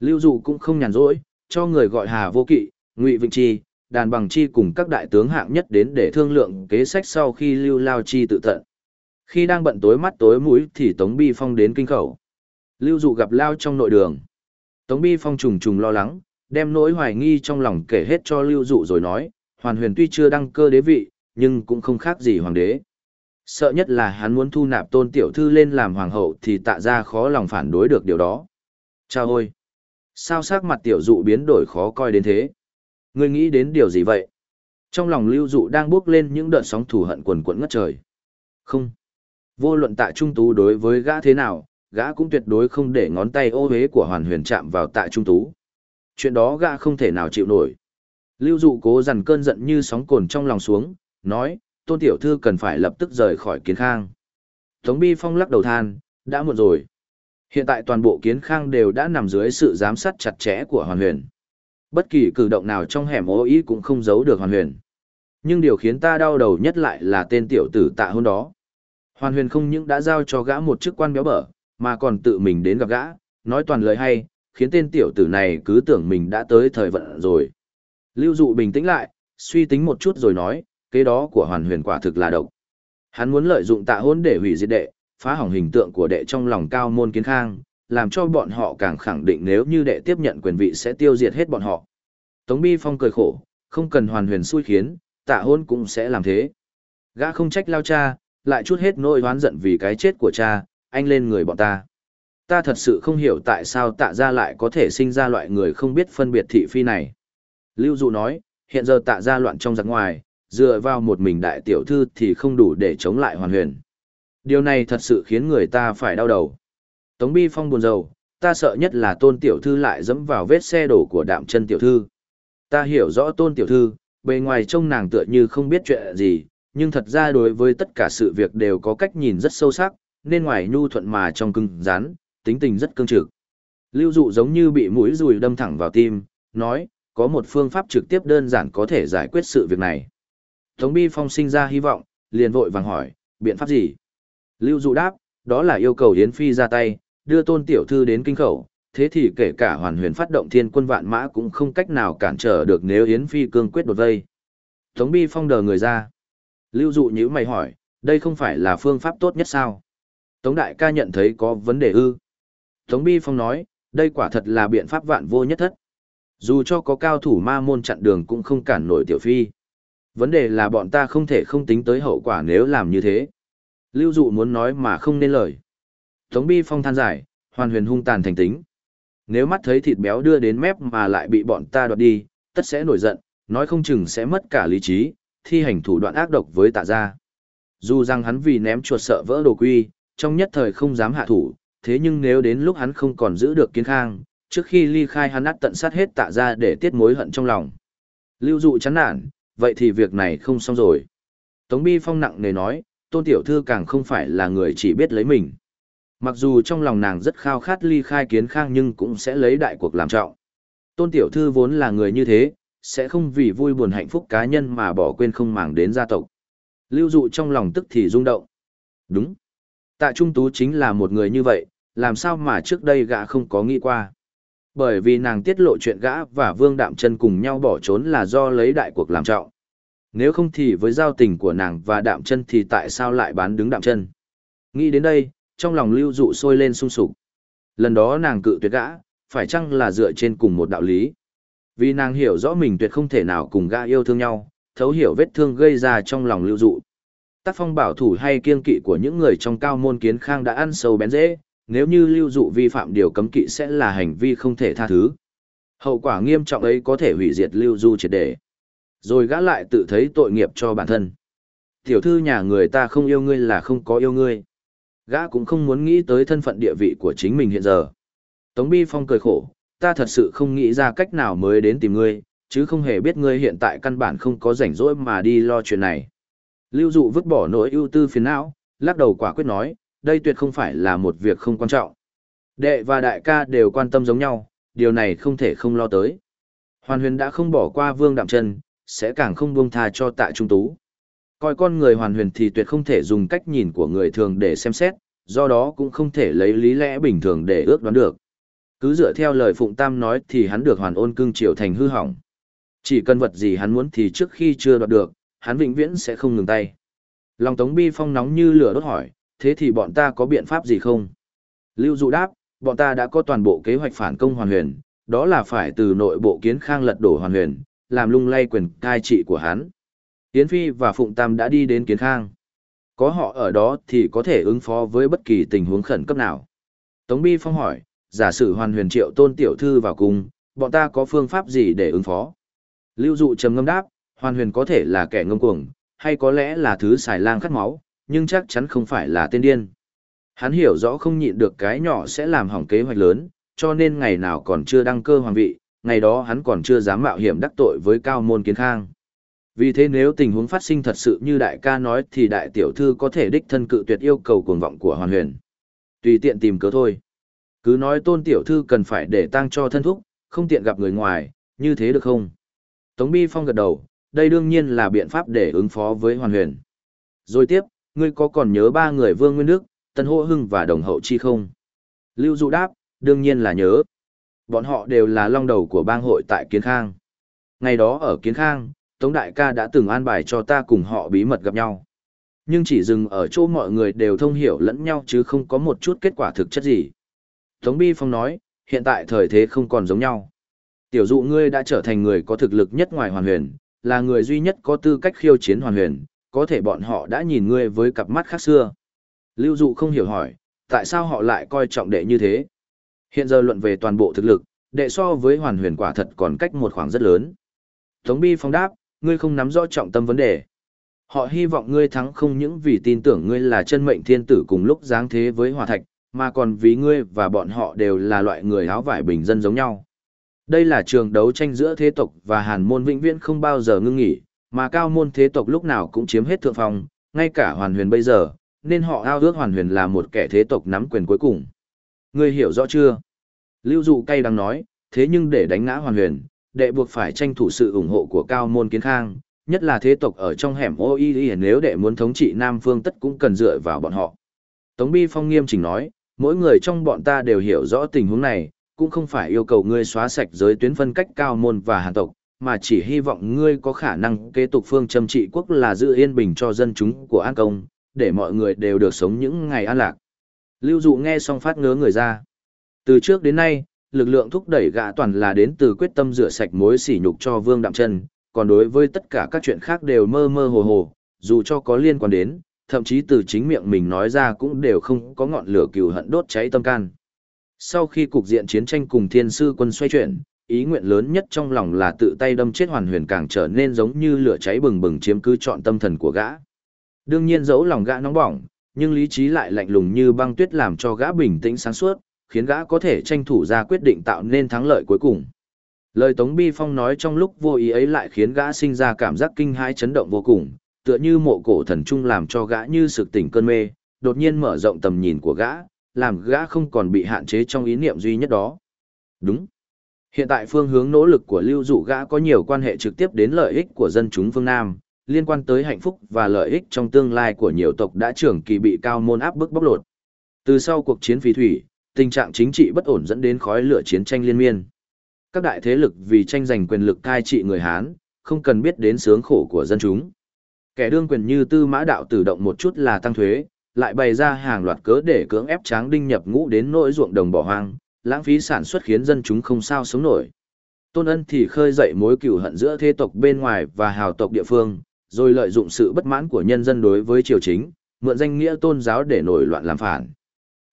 S1: Lưu dụ cũng không nhàn rỗi, cho người gọi Hà Vô Kỵ, Ngụy Vịnh Chi, Đàn Bằng Chi cùng các đại tướng hạng nhất đến để thương lượng kế sách sau khi Lưu Lao Chi tự tận. Khi đang bận tối mắt tối mũi thì Tống Bi Phong đến kinh khẩu. Lưu dụ gặp Lao trong nội đường. Tống Bi Phong trùng trùng lo lắng, đem nỗi hoài nghi trong lòng kể hết cho Lưu dụ rồi nói, Hoàn huyền tuy chưa đăng cơ đế vị, nhưng cũng không khác gì hoàng đế. Sợ nhất là hắn muốn thu nạp tôn tiểu thư lên làm hoàng hậu thì tạ ra khó lòng phản đối được điều đó. Chào ôi! Sao sắc mặt tiểu dụ biến đổi khó coi đến thế? Ngươi nghĩ đến điều gì vậy? Trong lòng lưu dụ đang bước lên những đợt sóng thù hận quần quẫn ngất trời. Không. Vô luận tạ trung tú đối với gã thế nào, gã cũng tuyệt đối không để ngón tay ô hế của hoàn huyền chạm vào tạ trung tú. Chuyện đó gã không thể nào chịu nổi. Lưu dụ cố dằn cơn giận như sóng cồn trong lòng xuống, nói, tôn tiểu thư cần phải lập tức rời khỏi kiến khang. Tống Bi Phong lắc đầu than, đã muộn rồi. Hiện tại toàn bộ kiến khang đều đã nằm dưới sự giám sát chặt chẽ của hoàn huyền. Bất kỳ cử động nào trong hẻm ô ý cũng không giấu được hoàn huyền. Nhưng điều khiến ta đau đầu nhất lại là tên tiểu tử tạ hôn đó. Hoàn huyền không những đã giao cho gã một chức quan béo bở, mà còn tự mình đến gặp gã, nói toàn lời hay, khiến tên tiểu tử này cứ tưởng mình đã tới thời vận rồi. Lưu dụ bình tĩnh lại, suy tính một chút rồi nói, kế đó của hoàn huyền quả thực là độc. Hắn muốn lợi dụng tạ hôn để hủy diệt đệ, phá hỏng hình tượng của đệ trong lòng cao môn kiến khang, làm cho bọn họ càng khẳng định nếu như đệ tiếp nhận quyền vị sẽ tiêu diệt hết bọn họ. Tống Bi Phong cười khổ, không cần hoàn huyền xui khiến, tạ hôn cũng sẽ làm thế. Gã không trách lao cha, lại chút hết nỗi oán giận vì cái chết của cha, anh lên người bọn ta. Ta thật sự không hiểu tại sao tạ gia lại có thể sinh ra loại người không biết phân biệt thị phi này. Lưu Dụ nói, hiện giờ tạ gia loạn trong giặc ngoài, dựa vào một mình đại tiểu thư thì không đủ để chống lại hoàn huyền. Điều này thật sự khiến người ta phải đau đầu. Tống Bi Phong buồn rầu, ta sợ nhất là tôn tiểu thư lại dẫm vào vết xe đổ của đạm chân tiểu thư. Ta hiểu rõ tôn tiểu thư, bề ngoài trông nàng tựa như không biết chuyện gì, nhưng thật ra đối với tất cả sự việc đều có cách nhìn rất sâu sắc, nên ngoài nhu thuận mà trong cưng rắn, tính tình rất cương trực. Lưu dụ giống như bị mũi rùi đâm thẳng vào tim, nói, có một phương pháp trực tiếp đơn giản có thể giải quyết sự việc này. Tống Bi Phong sinh ra hy vọng, liền vội vàng hỏi, biện pháp gì? Lưu dụ đáp, đó là yêu cầu Yến Phi ra tay, đưa tôn tiểu thư đến kinh khẩu, thế thì kể cả hoàn huyền phát động thiên quân vạn mã cũng không cách nào cản trở được nếu Yến Phi cương quyết đột vây. Tống Bi Phong đờ người ra. Lưu dụ nhữ mày hỏi, đây không phải là phương pháp tốt nhất sao? Tống Đại ca nhận thấy có vấn đề ư. Tống Bi Phong nói, đây quả thật là biện pháp vạn vô nhất thất. Dù cho có cao thủ ma môn chặn đường cũng không cản nổi tiểu phi. Vấn đề là bọn ta không thể không tính tới hậu quả nếu làm như thế. Lưu dụ muốn nói mà không nên lời. Tống Bi Phong than giải, hoàn huyền hung tàn thành tính. Nếu mắt thấy thịt béo đưa đến mép mà lại bị bọn ta đoạt đi, tất sẽ nổi giận, nói không chừng sẽ mất cả lý trí, thi hành thủ đoạn ác độc với tạ gia. Dù rằng hắn vì ném chuột sợ vỡ đồ quy, trong nhất thời không dám hạ thủ, thế nhưng nếu đến lúc hắn không còn giữ được kiến khang, trước khi ly khai hắn át tận sát hết tạ ra để tiết mối hận trong lòng. Lưu dụ chán nản, vậy thì việc này không xong rồi. Tống Bi Phong nặng nề nói, tôn tiểu thư càng không phải là người chỉ biết lấy mình. Mặc dù trong lòng nàng rất khao khát ly khai kiến khang nhưng cũng sẽ lấy đại cuộc làm trọng. Tôn tiểu thư vốn là người như thế, sẽ không vì vui buồn hạnh phúc cá nhân mà bỏ quên không màng đến gia tộc. Lưu dụ trong lòng tức thì rung động. Đúng. Tạ Trung Tú chính là một người như vậy, làm sao mà trước đây gã không có nghĩ qua. Bởi vì nàng tiết lộ chuyện gã và Vương Đạm Chân cùng nhau bỏ trốn là do lấy đại cuộc làm trọng. Nếu không thì với giao tình của nàng và Đạm Chân thì tại sao lại bán đứng Đạm Chân? Nghĩ đến đây, trong lòng lưu dụ sôi lên sung sục. Lần đó nàng cự tuyệt gã, phải chăng là dựa trên cùng một đạo lý? Vì nàng hiểu rõ mình tuyệt không thể nào cùng gã yêu thương nhau, thấu hiểu vết thương gây ra trong lòng lưu dụ. Tác phong bảo thủ hay kiên kỵ của những người trong cao môn kiến khang đã ăn sâu bén dễ, nếu như lưu dụ vi phạm điều cấm kỵ sẽ là hành vi không thể tha thứ. Hậu quả nghiêm trọng ấy có thể hủy diệt lưu du triệt để. Rồi gã lại tự thấy tội nghiệp cho bản thân. Tiểu thư nhà người ta không yêu ngươi là không có yêu ngươi. Gã cũng không muốn nghĩ tới thân phận địa vị của chính mình hiện giờ. Tống Bi Phong cười khổ, ta thật sự không nghĩ ra cách nào mới đến tìm ngươi, chứ không hề biết ngươi hiện tại căn bản không có rảnh rỗi mà đi lo chuyện này. Lưu dụ vứt bỏ nỗi ưu tư phiền não, lắc đầu quả quyết nói, đây tuyệt không phải là một việc không quan trọng. Đệ và đại ca đều quan tâm giống nhau, điều này không thể không lo tới. Hoàn huyền đã không bỏ qua vương đạm chân, sẽ càng không buông tha cho tạ trung tú. Coi con người hoàn huyền thì tuyệt không thể dùng cách nhìn của người thường để xem xét, do đó cũng không thể lấy lý lẽ bình thường để ước đoán được. Cứ dựa theo lời Phụng Tam nói thì hắn được hoàn ôn cưng triều thành hư hỏng. Chỉ cần vật gì hắn muốn thì trước khi chưa đoạt được, hắn vĩnh viễn sẽ không ngừng tay. Lòng Tống Bi Phong nóng như lửa đốt hỏi, thế thì bọn ta có biện pháp gì không? Lưu Dụ đáp, bọn ta đã có toàn bộ kế hoạch phản công hoàn huyền, đó là phải từ nội bộ kiến khang lật đổ hoàn huyền, làm lung lay quyền cai trị của hắn. Yến Phi và Phụng Tam đã đi đến kiến khang. Có họ ở đó thì có thể ứng phó với bất kỳ tình huống khẩn cấp nào. Tống Bi Phong hỏi, giả sử hoàn huyền triệu tôn tiểu thư vào cung, bọn ta có phương pháp gì để ứng phó? Lưu Dụ trầm ngâm đáp, hoàn huyền có thể là kẻ ngông cuồng, hay có lẽ là thứ xài lang khát máu, nhưng chắc chắn không phải là tên điên. Hắn hiểu rõ không nhịn được cái nhỏ sẽ làm hỏng kế hoạch lớn, cho nên ngày nào còn chưa đăng cơ hoàng vị, ngày đó hắn còn chưa dám mạo hiểm đắc tội với cao môn kiến khang. Vì thế nếu tình huống phát sinh thật sự như đại ca nói thì đại tiểu thư có thể đích thân cự tuyệt yêu cầu cuồng vọng của hoàn huyền. Tùy tiện tìm cớ thôi. Cứ nói tôn tiểu thư cần phải để tang cho thân thúc, không tiện gặp người ngoài, như thế được không? Tống Bi Phong gật đầu, đây đương nhiên là biện pháp để ứng phó với hoàn huyền. Rồi tiếp, ngươi có còn nhớ ba người Vương Nguyên Đức, Tân Hô Hưng và Đồng Hậu Chi không? Lưu Dụ đáp, đương nhiên là nhớ. Bọn họ đều là long đầu của bang hội tại Kiến Khang. Ngày đó ở Kiến Khang, Tống Đại ca đã từng an bài cho ta cùng họ bí mật gặp nhau. Nhưng chỉ dừng ở chỗ mọi người đều thông hiểu lẫn nhau chứ không có một chút kết quả thực chất gì. Tống Bi Phong nói, hiện tại thời thế không còn giống nhau. Tiểu dụ ngươi đã trở thành người có thực lực nhất ngoài hoàn huyền, là người duy nhất có tư cách khiêu chiến hoàn huyền, có thể bọn họ đã nhìn ngươi với cặp mắt khác xưa. Lưu dụ không hiểu hỏi, tại sao họ lại coi trọng đệ như thế? Hiện giờ luận về toàn bộ thực lực, đệ so với hoàn huyền quả thật còn cách một khoảng rất lớn. Tống Bi Phong đáp, ngươi không nắm rõ trọng tâm vấn đề. Họ hy vọng ngươi thắng không những vì tin tưởng ngươi là chân mệnh thiên tử cùng lúc giáng thế với hòa thạch, mà còn vì ngươi và bọn họ đều là loại người áo vải bình dân giống nhau. Đây là trường đấu tranh giữa thế tộc và hàn môn vĩnh viễn không bao giờ ngưng nghỉ, mà cao môn thế tộc lúc nào cũng chiếm hết thượng phong, ngay cả hoàn huyền bây giờ, nên họ ao ước hoàn huyền là một kẻ thế tộc nắm quyền cuối cùng. Ngươi hiểu rõ chưa? Lưu dụ cay đang nói, thế nhưng để đánh ngã hoàn huyền, đệ buộc phải tranh thủ sự ủng hộ của cao môn kiến khang, nhất là thế tộc ở trong hẻm OII nếu đệ muốn thống trị Nam Phương tất cũng cần dựa vào bọn họ. Tống Bi Phong nghiêm chỉnh nói, mỗi người trong bọn ta đều hiểu rõ tình huống này, cũng không phải yêu cầu ngươi xóa sạch giới tuyến phân cách cao môn và hàn tộc, mà chỉ hy vọng ngươi có khả năng kế tục phương châm trị quốc là giữ yên bình cho dân chúng của An Công, để mọi người đều được sống những ngày an lạc. Lưu Dụ nghe xong phát ngớ người ra. Từ trước đến nay, lực lượng thúc đẩy gã toàn là đến từ quyết tâm rửa sạch mối sỉ nhục cho Vương Đạm Chân, còn đối với tất cả các chuyện khác đều mơ mơ hồ hồ, dù cho có liên quan đến, thậm chí từ chính miệng mình nói ra cũng đều không có ngọn lửa cừu hận đốt cháy tâm can. Sau khi cục diện chiến tranh cùng thiên sư quân xoay chuyển, ý nguyện lớn nhất trong lòng là tự tay đâm chết hoàn huyền càng trở nên giống như lửa cháy bừng bừng chiếm cứ trọn tâm thần của gã. Đương nhiên dẫu lòng gã nóng bỏng, nhưng lý trí lại lạnh lùng như băng tuyết làm cho gã bình tĩnh sáng suốt, khiến gã có thể tranh thủ ra quyết định tạo nên thắng lợi cuối cùng. Lời Tống Bi Phong nói trong lúc vô ý ấy lại khiến gã sinh ra cảm giác kinh hãi chấn động vô cùng, tựa như mộ cổ thần trung làm cho gã như sực tỉnh cơn mê, đột nhiên mở rộng tầm nhìn của gã, làm gã không còn bị hạn chế trong ý niệm duy nhất đó. Đúng. Hiện tại phương hướng nỗ lực của lưu dụ gã có nhiều quan hệ trực tiếp đến lợi ích của dân chúng phương Nam, liên quan tới hạnh phúc và lợi ích trong tương lai của nhiều tộc đã trưởng kỳ bị cao môn áp bức bóc lột. Từ sau cuộc chiến phí thủy, tình trạng chính trị bất ổn dẫn đến khói lửa chiến tranh liên miên. Các đại thế lực vì tranh giành quyền lực cai trị người Hán, không cần biết đến sướng khổ của dân chúng. Kẻ đương quyền như tư mã đạo tự động một chút là tăng thuế, lại bày ra hàng loạt cớ để cưỡng ép tráng đinh nhập ngũ đến nỗi ruộng đồng bỏ hoang, lãng phí sản xuất khiến dân chúng không sao sống nổi. Tôn ân thì khơi dậy mối cừu hận giữa thế tộc bên ngoài và hào tộc địa phương, rồi lợi dụng sự bất mãn của nhân dân đối với triều chính, mượn danh nghĩa tôn giáo để nổi loạn làm phản.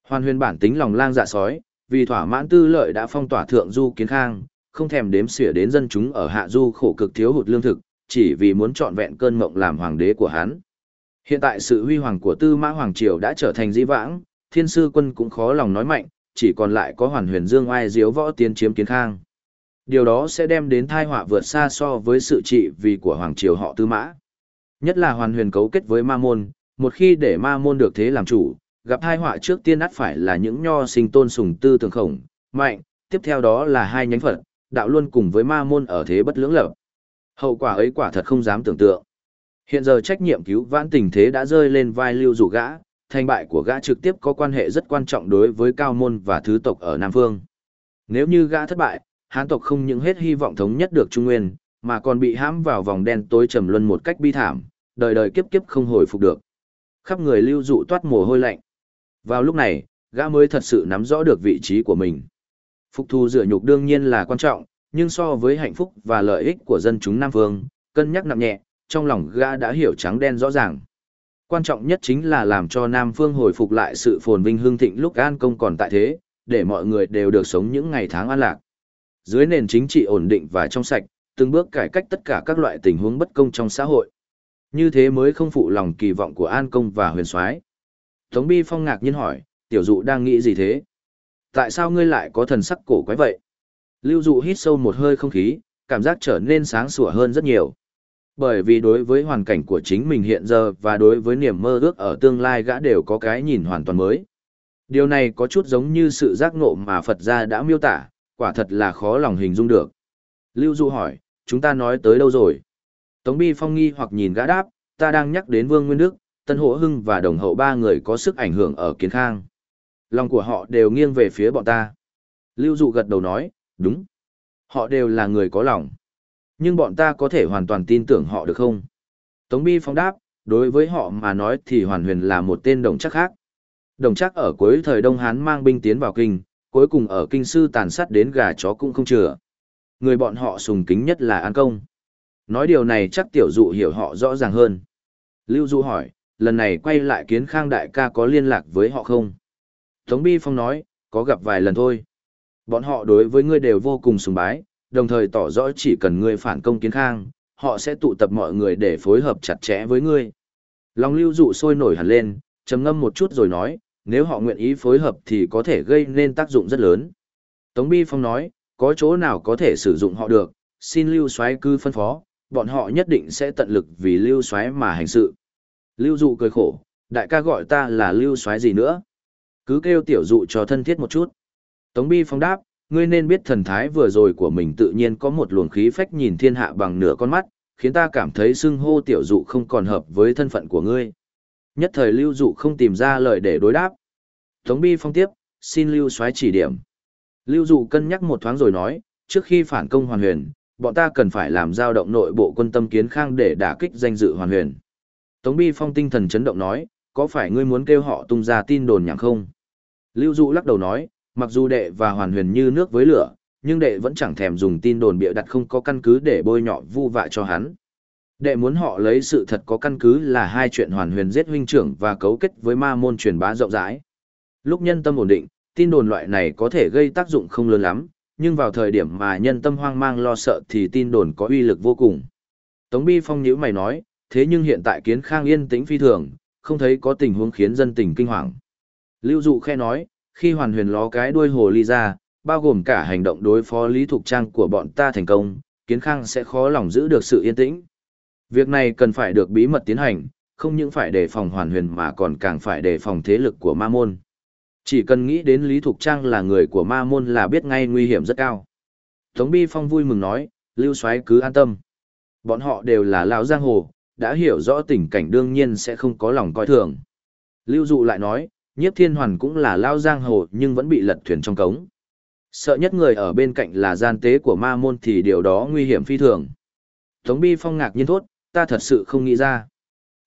S1: Hoàn huyền bản tính lòng lang dạ sói, vì thỏa mãn tư lợi đã phong tỏa thượng du kiến khang, không thèm đếm xỉa đến dân chúng ở hạ du khổ cực thiếu hụt lương thực, chỉ vì muốn trọn vẹn cơn mộng làm hoàng đế của hắn. Hiện tại sự huy hoàng của Tư Mã Hoàng Triều đã trở thành dĩ vãng, thiên sư quân cũng khó lòng nói mạnh, chỉ còn lại có hoàn huyền dương ai diếu võ tiến chiếm kiến khang. Điều đó sẽ đem đến thai họa vượt xa so với sự trị vì của Hoàng Triều họ Tư Mã. Nhất là hoàn huyền cấu kết với ma môn, một khi để ma môn được thế làm chủ, gặp hai họa trước tiên ắt phải là những nho sinh tôn sùng tư tường khổng, mạnh, tiếp theo đó là hai nhánh Phật, đạo luôn cùng với ma môn ở thế bất lưỡng lập. Hậu quả ấy quả thật không dám tưởng tượng. Hiện giờ trách nhiệm cứu vãn tình thế đã rơi lên vai lưu dụ gã, thành bại của gã trực tiếp có quan hệ rất quan trọng đối với cao môn và thứ tộc ở Nam Phương. Nếu như gã thất bại, hán tộc không những hết hy vọng thống nhất được Trung Nguyên, mà còn bị hãm vào vòng đen tối trầm luân một cách bi thảm, đời đời kiếp kiếp không hồi phục được. Khắp người lưu dụ toát mồ hôi lạnh. Vào lúc này, gã mới thật sự nắm rõ được vị trí của mình. Phục thu rửa nhục đương nhiên là quan trọng, nhưng so với hạnh phúc và lợi ích của dân chúng Nam Vương, cân nhắc nặng nhẹ, trong lòng gã đã hiểu trắng đen rõ ràng. Quan trọng nhất chính là làm cho Nam Phương hồi phục lại sự phồn vinh hương thịnh lúc An Công còn tại thế, để mọi người đều được sống những ngày tháng an lạc. Dưới nền chính trị ổn định và trong sạch, từng bước cải cách tất cả các loại tình huống bất công trong xã hội. Như thế mới không phụ lòng kỳ vọng của An Công và huyền soái. Tống Bi Phong ngạc nhiên hỏi, tiểu dụ đang nghĩ gì thế? Tại sao ngươi lại có thần sắc cổ quái vậy? Lưu dụ hít sâu một hơi không khí, cảm giác trở nên sáng sủa hơn rất nhiều. Bởi vì đối với hoàn cảnh của chính mình hiện giờ và đối với niềm mơ ước ở tương lai gã đều có cái nhìn hoàn toàn mới. Điều này có chút giống như sự giác ngộ mà Phật gia đã miêu tả, quả thật là khó lòng hình dung được. Lưu Dụ hỏi, chúng ta nói tới đâu rồi? Tống Bi Phong nghi hoặc nhìn gã đáp, ta đang nhắc đến Vương Nguyên Đức, Tân Hỗ Hưng và Đồng Hậu ba người có sức ảnh hưởng ở Kiến Khang. Lòng của họ đều nghiêng về phía bọn ta. Lưu Dụ gật đầu nói, đúng. Họ đều là người có lòng. Nhưng bọn ta có thể hoàn toàn tin tưởng họ được không? Tống Bi Phong đáp, đối với họ mà nói thì Hoàn Huyền là một tên đồng chắc khác. Đồng chắc ở cuối thời Đông Hán mang binh tiến vào kinh, cuối cùng ở kinh sư tàn sát đến gà chó cũng không chừa. Người bọn họ sùng kính nhất là An Công. Nói điều này chắc tiểu dụ hiểu họ rõ ràng hơn. Lưu Dụ hỏi, lần này quay lại kiến khang đại ca có liên lạc với họ không? Tống Bi Phong nói, có gặp vài lần thôi. Bọn họ đối với ngươi đều vô cùng sùng bái, đồng thời tỏ rõ chỉ cần ngươi phản công kiến khang, họ sẽ tụ tập mọi người để phối hợp chặt chẽ với ngươi. Lòng lưu dụ sôi nổi hẳn lên, trầm ngâm một chút rồi nói, nếu họ nguyện ý phối hợp thì có thể gây nên tác dụng rất lớn. Tống Bi Phong nói, có chỗ nào có thể sử dụng họ được, xin lưu soái cư phân phó, bọn họ nhất định sẽ tận lực vì lưu soái mà hành sự. Lưu dụ cười khổ, đại ca gọi ta là lưu soái gì nữa. Cứ kêu tiểu dụ cho thân thiết một chút. Tống Bi Phong đáp, ngươi nên biết thần thái vừa rồi của mình tự nhiên có một luồng khí phách nhìn thiên hạ bằng nửa con mắt, khiến ta cảm thấy xưng hô tiểu dụ không còn hợp với thân phận của ngươi. Nhất thời lưu dụ không tìm ra lời để đối đáp. Tống Bi Phong tiếp, xin lưu soái chỉ điểm. Lưu dụ cân nhắc một thoáng rồi nói, trước khi phản công hoàn huyền, bọn ta cần phải làm dao động nội bộ quân tâm kiến khang để đả kích danh dự hoàn huyền. Tống Bi Phong tinh thần chấn động nói, có phải ngươi muốn kêu họ tung ra tin đồn nhảm không? Lưu dụ lắc đầu nói, Mặc dù đệ và hoàn huyền như nước với lửa, nhưng đệ vẫn chẳng thèm dùng tin đồn bịa đặt không có căn cứ để bôi nhọ vu vạ cho hắn. Đệ muốn họ lấy sự thật có căn cứ là hai chuyện hoàn huyền giết huynh trưởng và cấu kết với ma môn truyền bá rộng rãi. Lúc nhân tâm ổn định, tin đồn loại này có thể gây tác dụng không lớn lắm, nhưng vào thời điểm mà nhân tâm hoang mang lo sợ thì tin đồn có uy lực vô cùng. Tống Bi Phong nhữ mày nói, thế nhưng hiện tại kiến khang yên tĩnh phi thường, không thấy có tình huống khiến dân tình kinh hoàng. Lưu Dụ khe nói, khi hoàn huyền ló cái đuôi hồ ly ra, bao gồm cả hành động đối phó Lý Thục Trang của bọn ta thành công, Kiến Khang sẽ khó lòng giữ được sự yên tĩnh. Việc này cần phải được bí mật tiến hành, không những phải đề phòng hoàn huyền mà còn càng phải đề phòng thế lực của ma môn. Chỉ cần nghĩ đến Lý Thục Trang là người của ma môn là biết ngay nguy hiểm rất cao. Tống Bi Phong vui mừng nói, Lưu Soái cứ an tâm. Bọn họ đều là lão giang hồ, đã hiểu rõ tình cảnh đương nhiên sẽ không có lòng coi thường. Lưu Dụ lại nói, Nhiếp Thiên Hoàn cũng là lão giang hồ nhưng vẫn bị lật thuyền trong cống. Sợ nhất người ở bên cạnh là gian tế của ma môn thì điều đó nguy hiểm phi thường. Tống Bi Phong ngạc nhiên thốt, ta thật sự không nghĩ ra.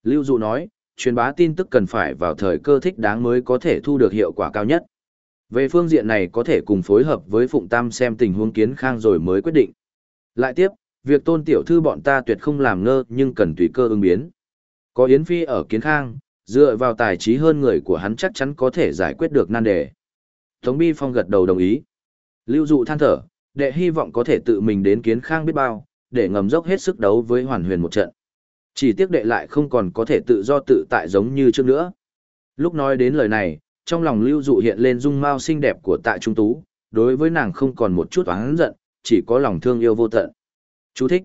S1: Lưu Dụ nói, truyền bá tin tức cần phải vào thời cơ thích đáng mới có thể thu được hiệu quả cao nhất. Về phương diện này có thể cùng phối hợp với Phụng Tam xem tình huống kiến khang rồi mới quyết định. Lại tiếp, việc tôn tiểu thư bọn ta tuyệt không làm ngơ nhưng cần tùy cơ ứng biến. Có Yến Phi ở kiến khang, dựa vào tài trí hơn người của hắn chắc chắn có thể giải quyết được nan đề. Tống Bi Phong gật đầu đồng ý. Lưu dụ than thở, đệ hy vọng có thể tự mình đến kiến khang biết bao, để ngầm dốc hết sức đấu với hoàn huyền một trận. Chỉ tiếc đệ lại không còn có thể tự do tự tại giống như trước nữa. Lúc nói đến lời này, trong lòng lưu dụ hiện lên dung mao xinh đẹp của tạ trung tú, đối với nàng không còn một chút oán giận, chỉ có lòng thương yêu vô tận. Chú thích.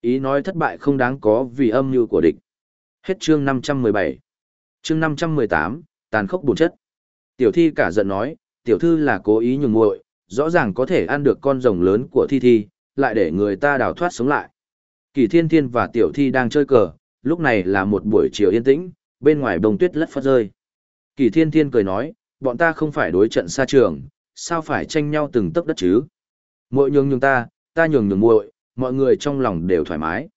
S1: Ý nói thất bại không đáng có vì âm mưu của địch. Hết chương 517. Chương 518, tàn khốc bổn chất. Tiểu thi cả giận nói, tiểu thư là cố ý nhường muội, rõ ràng có thể ăn được con rồng lớn của thi thi, lại để người ta đào thoát sống lại. Kỳ thiên thiên và tiểu thi đang chơi cờ, lúc này là một buổi chiều yên tĩnh, bên ngoài bông tuyết lất phất rơi. Kỳ thiên thiên cười nói, bọn ta không phải đối trận xa trường, sao phải tranh nhau từng tấc đất chứ? Muội nhường nhường ta, ta nhường nhường muội, mọi người trong lòng đều thoải mái.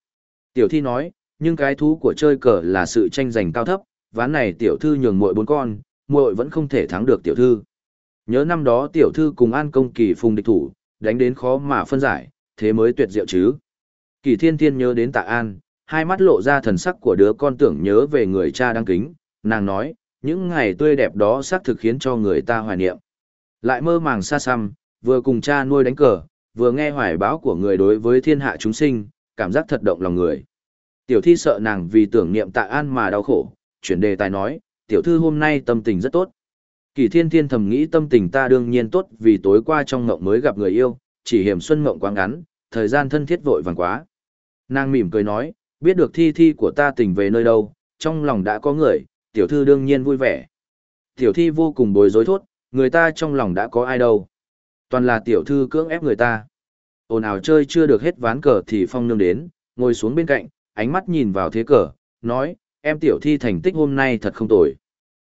S1: Tiểu thi nói, nhưng cái thú của chơi cờ là sự tranh giành cao thấp, ván này tiểu thư nhường muội bốn con, muội vẫn không thể thắng được tiểu thư. Nhớ năm đó tiểu thư cùng An Công Kỳ phùng địch thủ, đánh đến khó mà phân giải, thế mới tuyệt diệu chứ. Kỳ thiên thiên nhớ đến tạ An, hai mắt lộ ra thần sắc của đứa con tưởng nhớ về người cha đáng kính, nàng nói, những ngày tươi đẹp đó xác thực khiến cho người ta hoài niệm. Lại mơ màng xa xăm, vừa cùng cha nuôi đánh cờ, vừa nghe hoài báo của người đối với thiên hạ chúng sinh, cảm giác thật động lòng người. Tiểu thi sợ nàng vì tưởng niệm tạ an mà đau khổ, chuyển đề tài nói, tiểu thư hôm nay tâm tình rất tốt. Kỳ thiên thiên thầm nghĩ tâm tình ta đương nhiên tốt vì tối qua trong ngộng mới gặp người yêu, chỉ hiểm xuân ngộng quá ngắn, thời gian thân thiết vội vàng quá. Nàng mỉm cười nói, biết được thi thi của ta tình về nơi đâu, trong lòng đã có người, tiểu thư đương nhiên vui vẻ. Tiểu thi vô cùng bối rối thốt, người ta trong lòng đã có ai đâu. Toàn là tiểu thư cưỡng ép người ta. Ồn ào chơi chưa được hết ván cờ thì phong nương đến, ngồi xuống bên cạnh, ánh mắt nhìn vào thế cờ, nói, em tiểu thi thành tích hôm nay thật không tồi.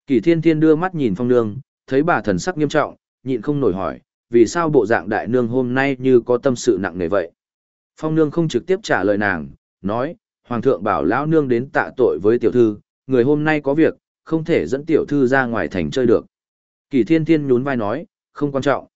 S1: Kỳ thiên thiên đưa mắt nhìn phong nương, thấy bà thần sắc nghiêm trọng, nhịn không nổi hỏi, vì sao bộ dạng đại nương hôm nay như có tâm sự nặng nề vậy. Phong nương không trực tiếp trả lời nàng, nói, Hoàng thượng bảo lão nương đến tạ tội với tiểu thư, người hôm nay có việc, không thể dẫn tiểu thư ra ngoài thành chơi được. Kỳ thiên thiên nhún vai nói, không quan trọng.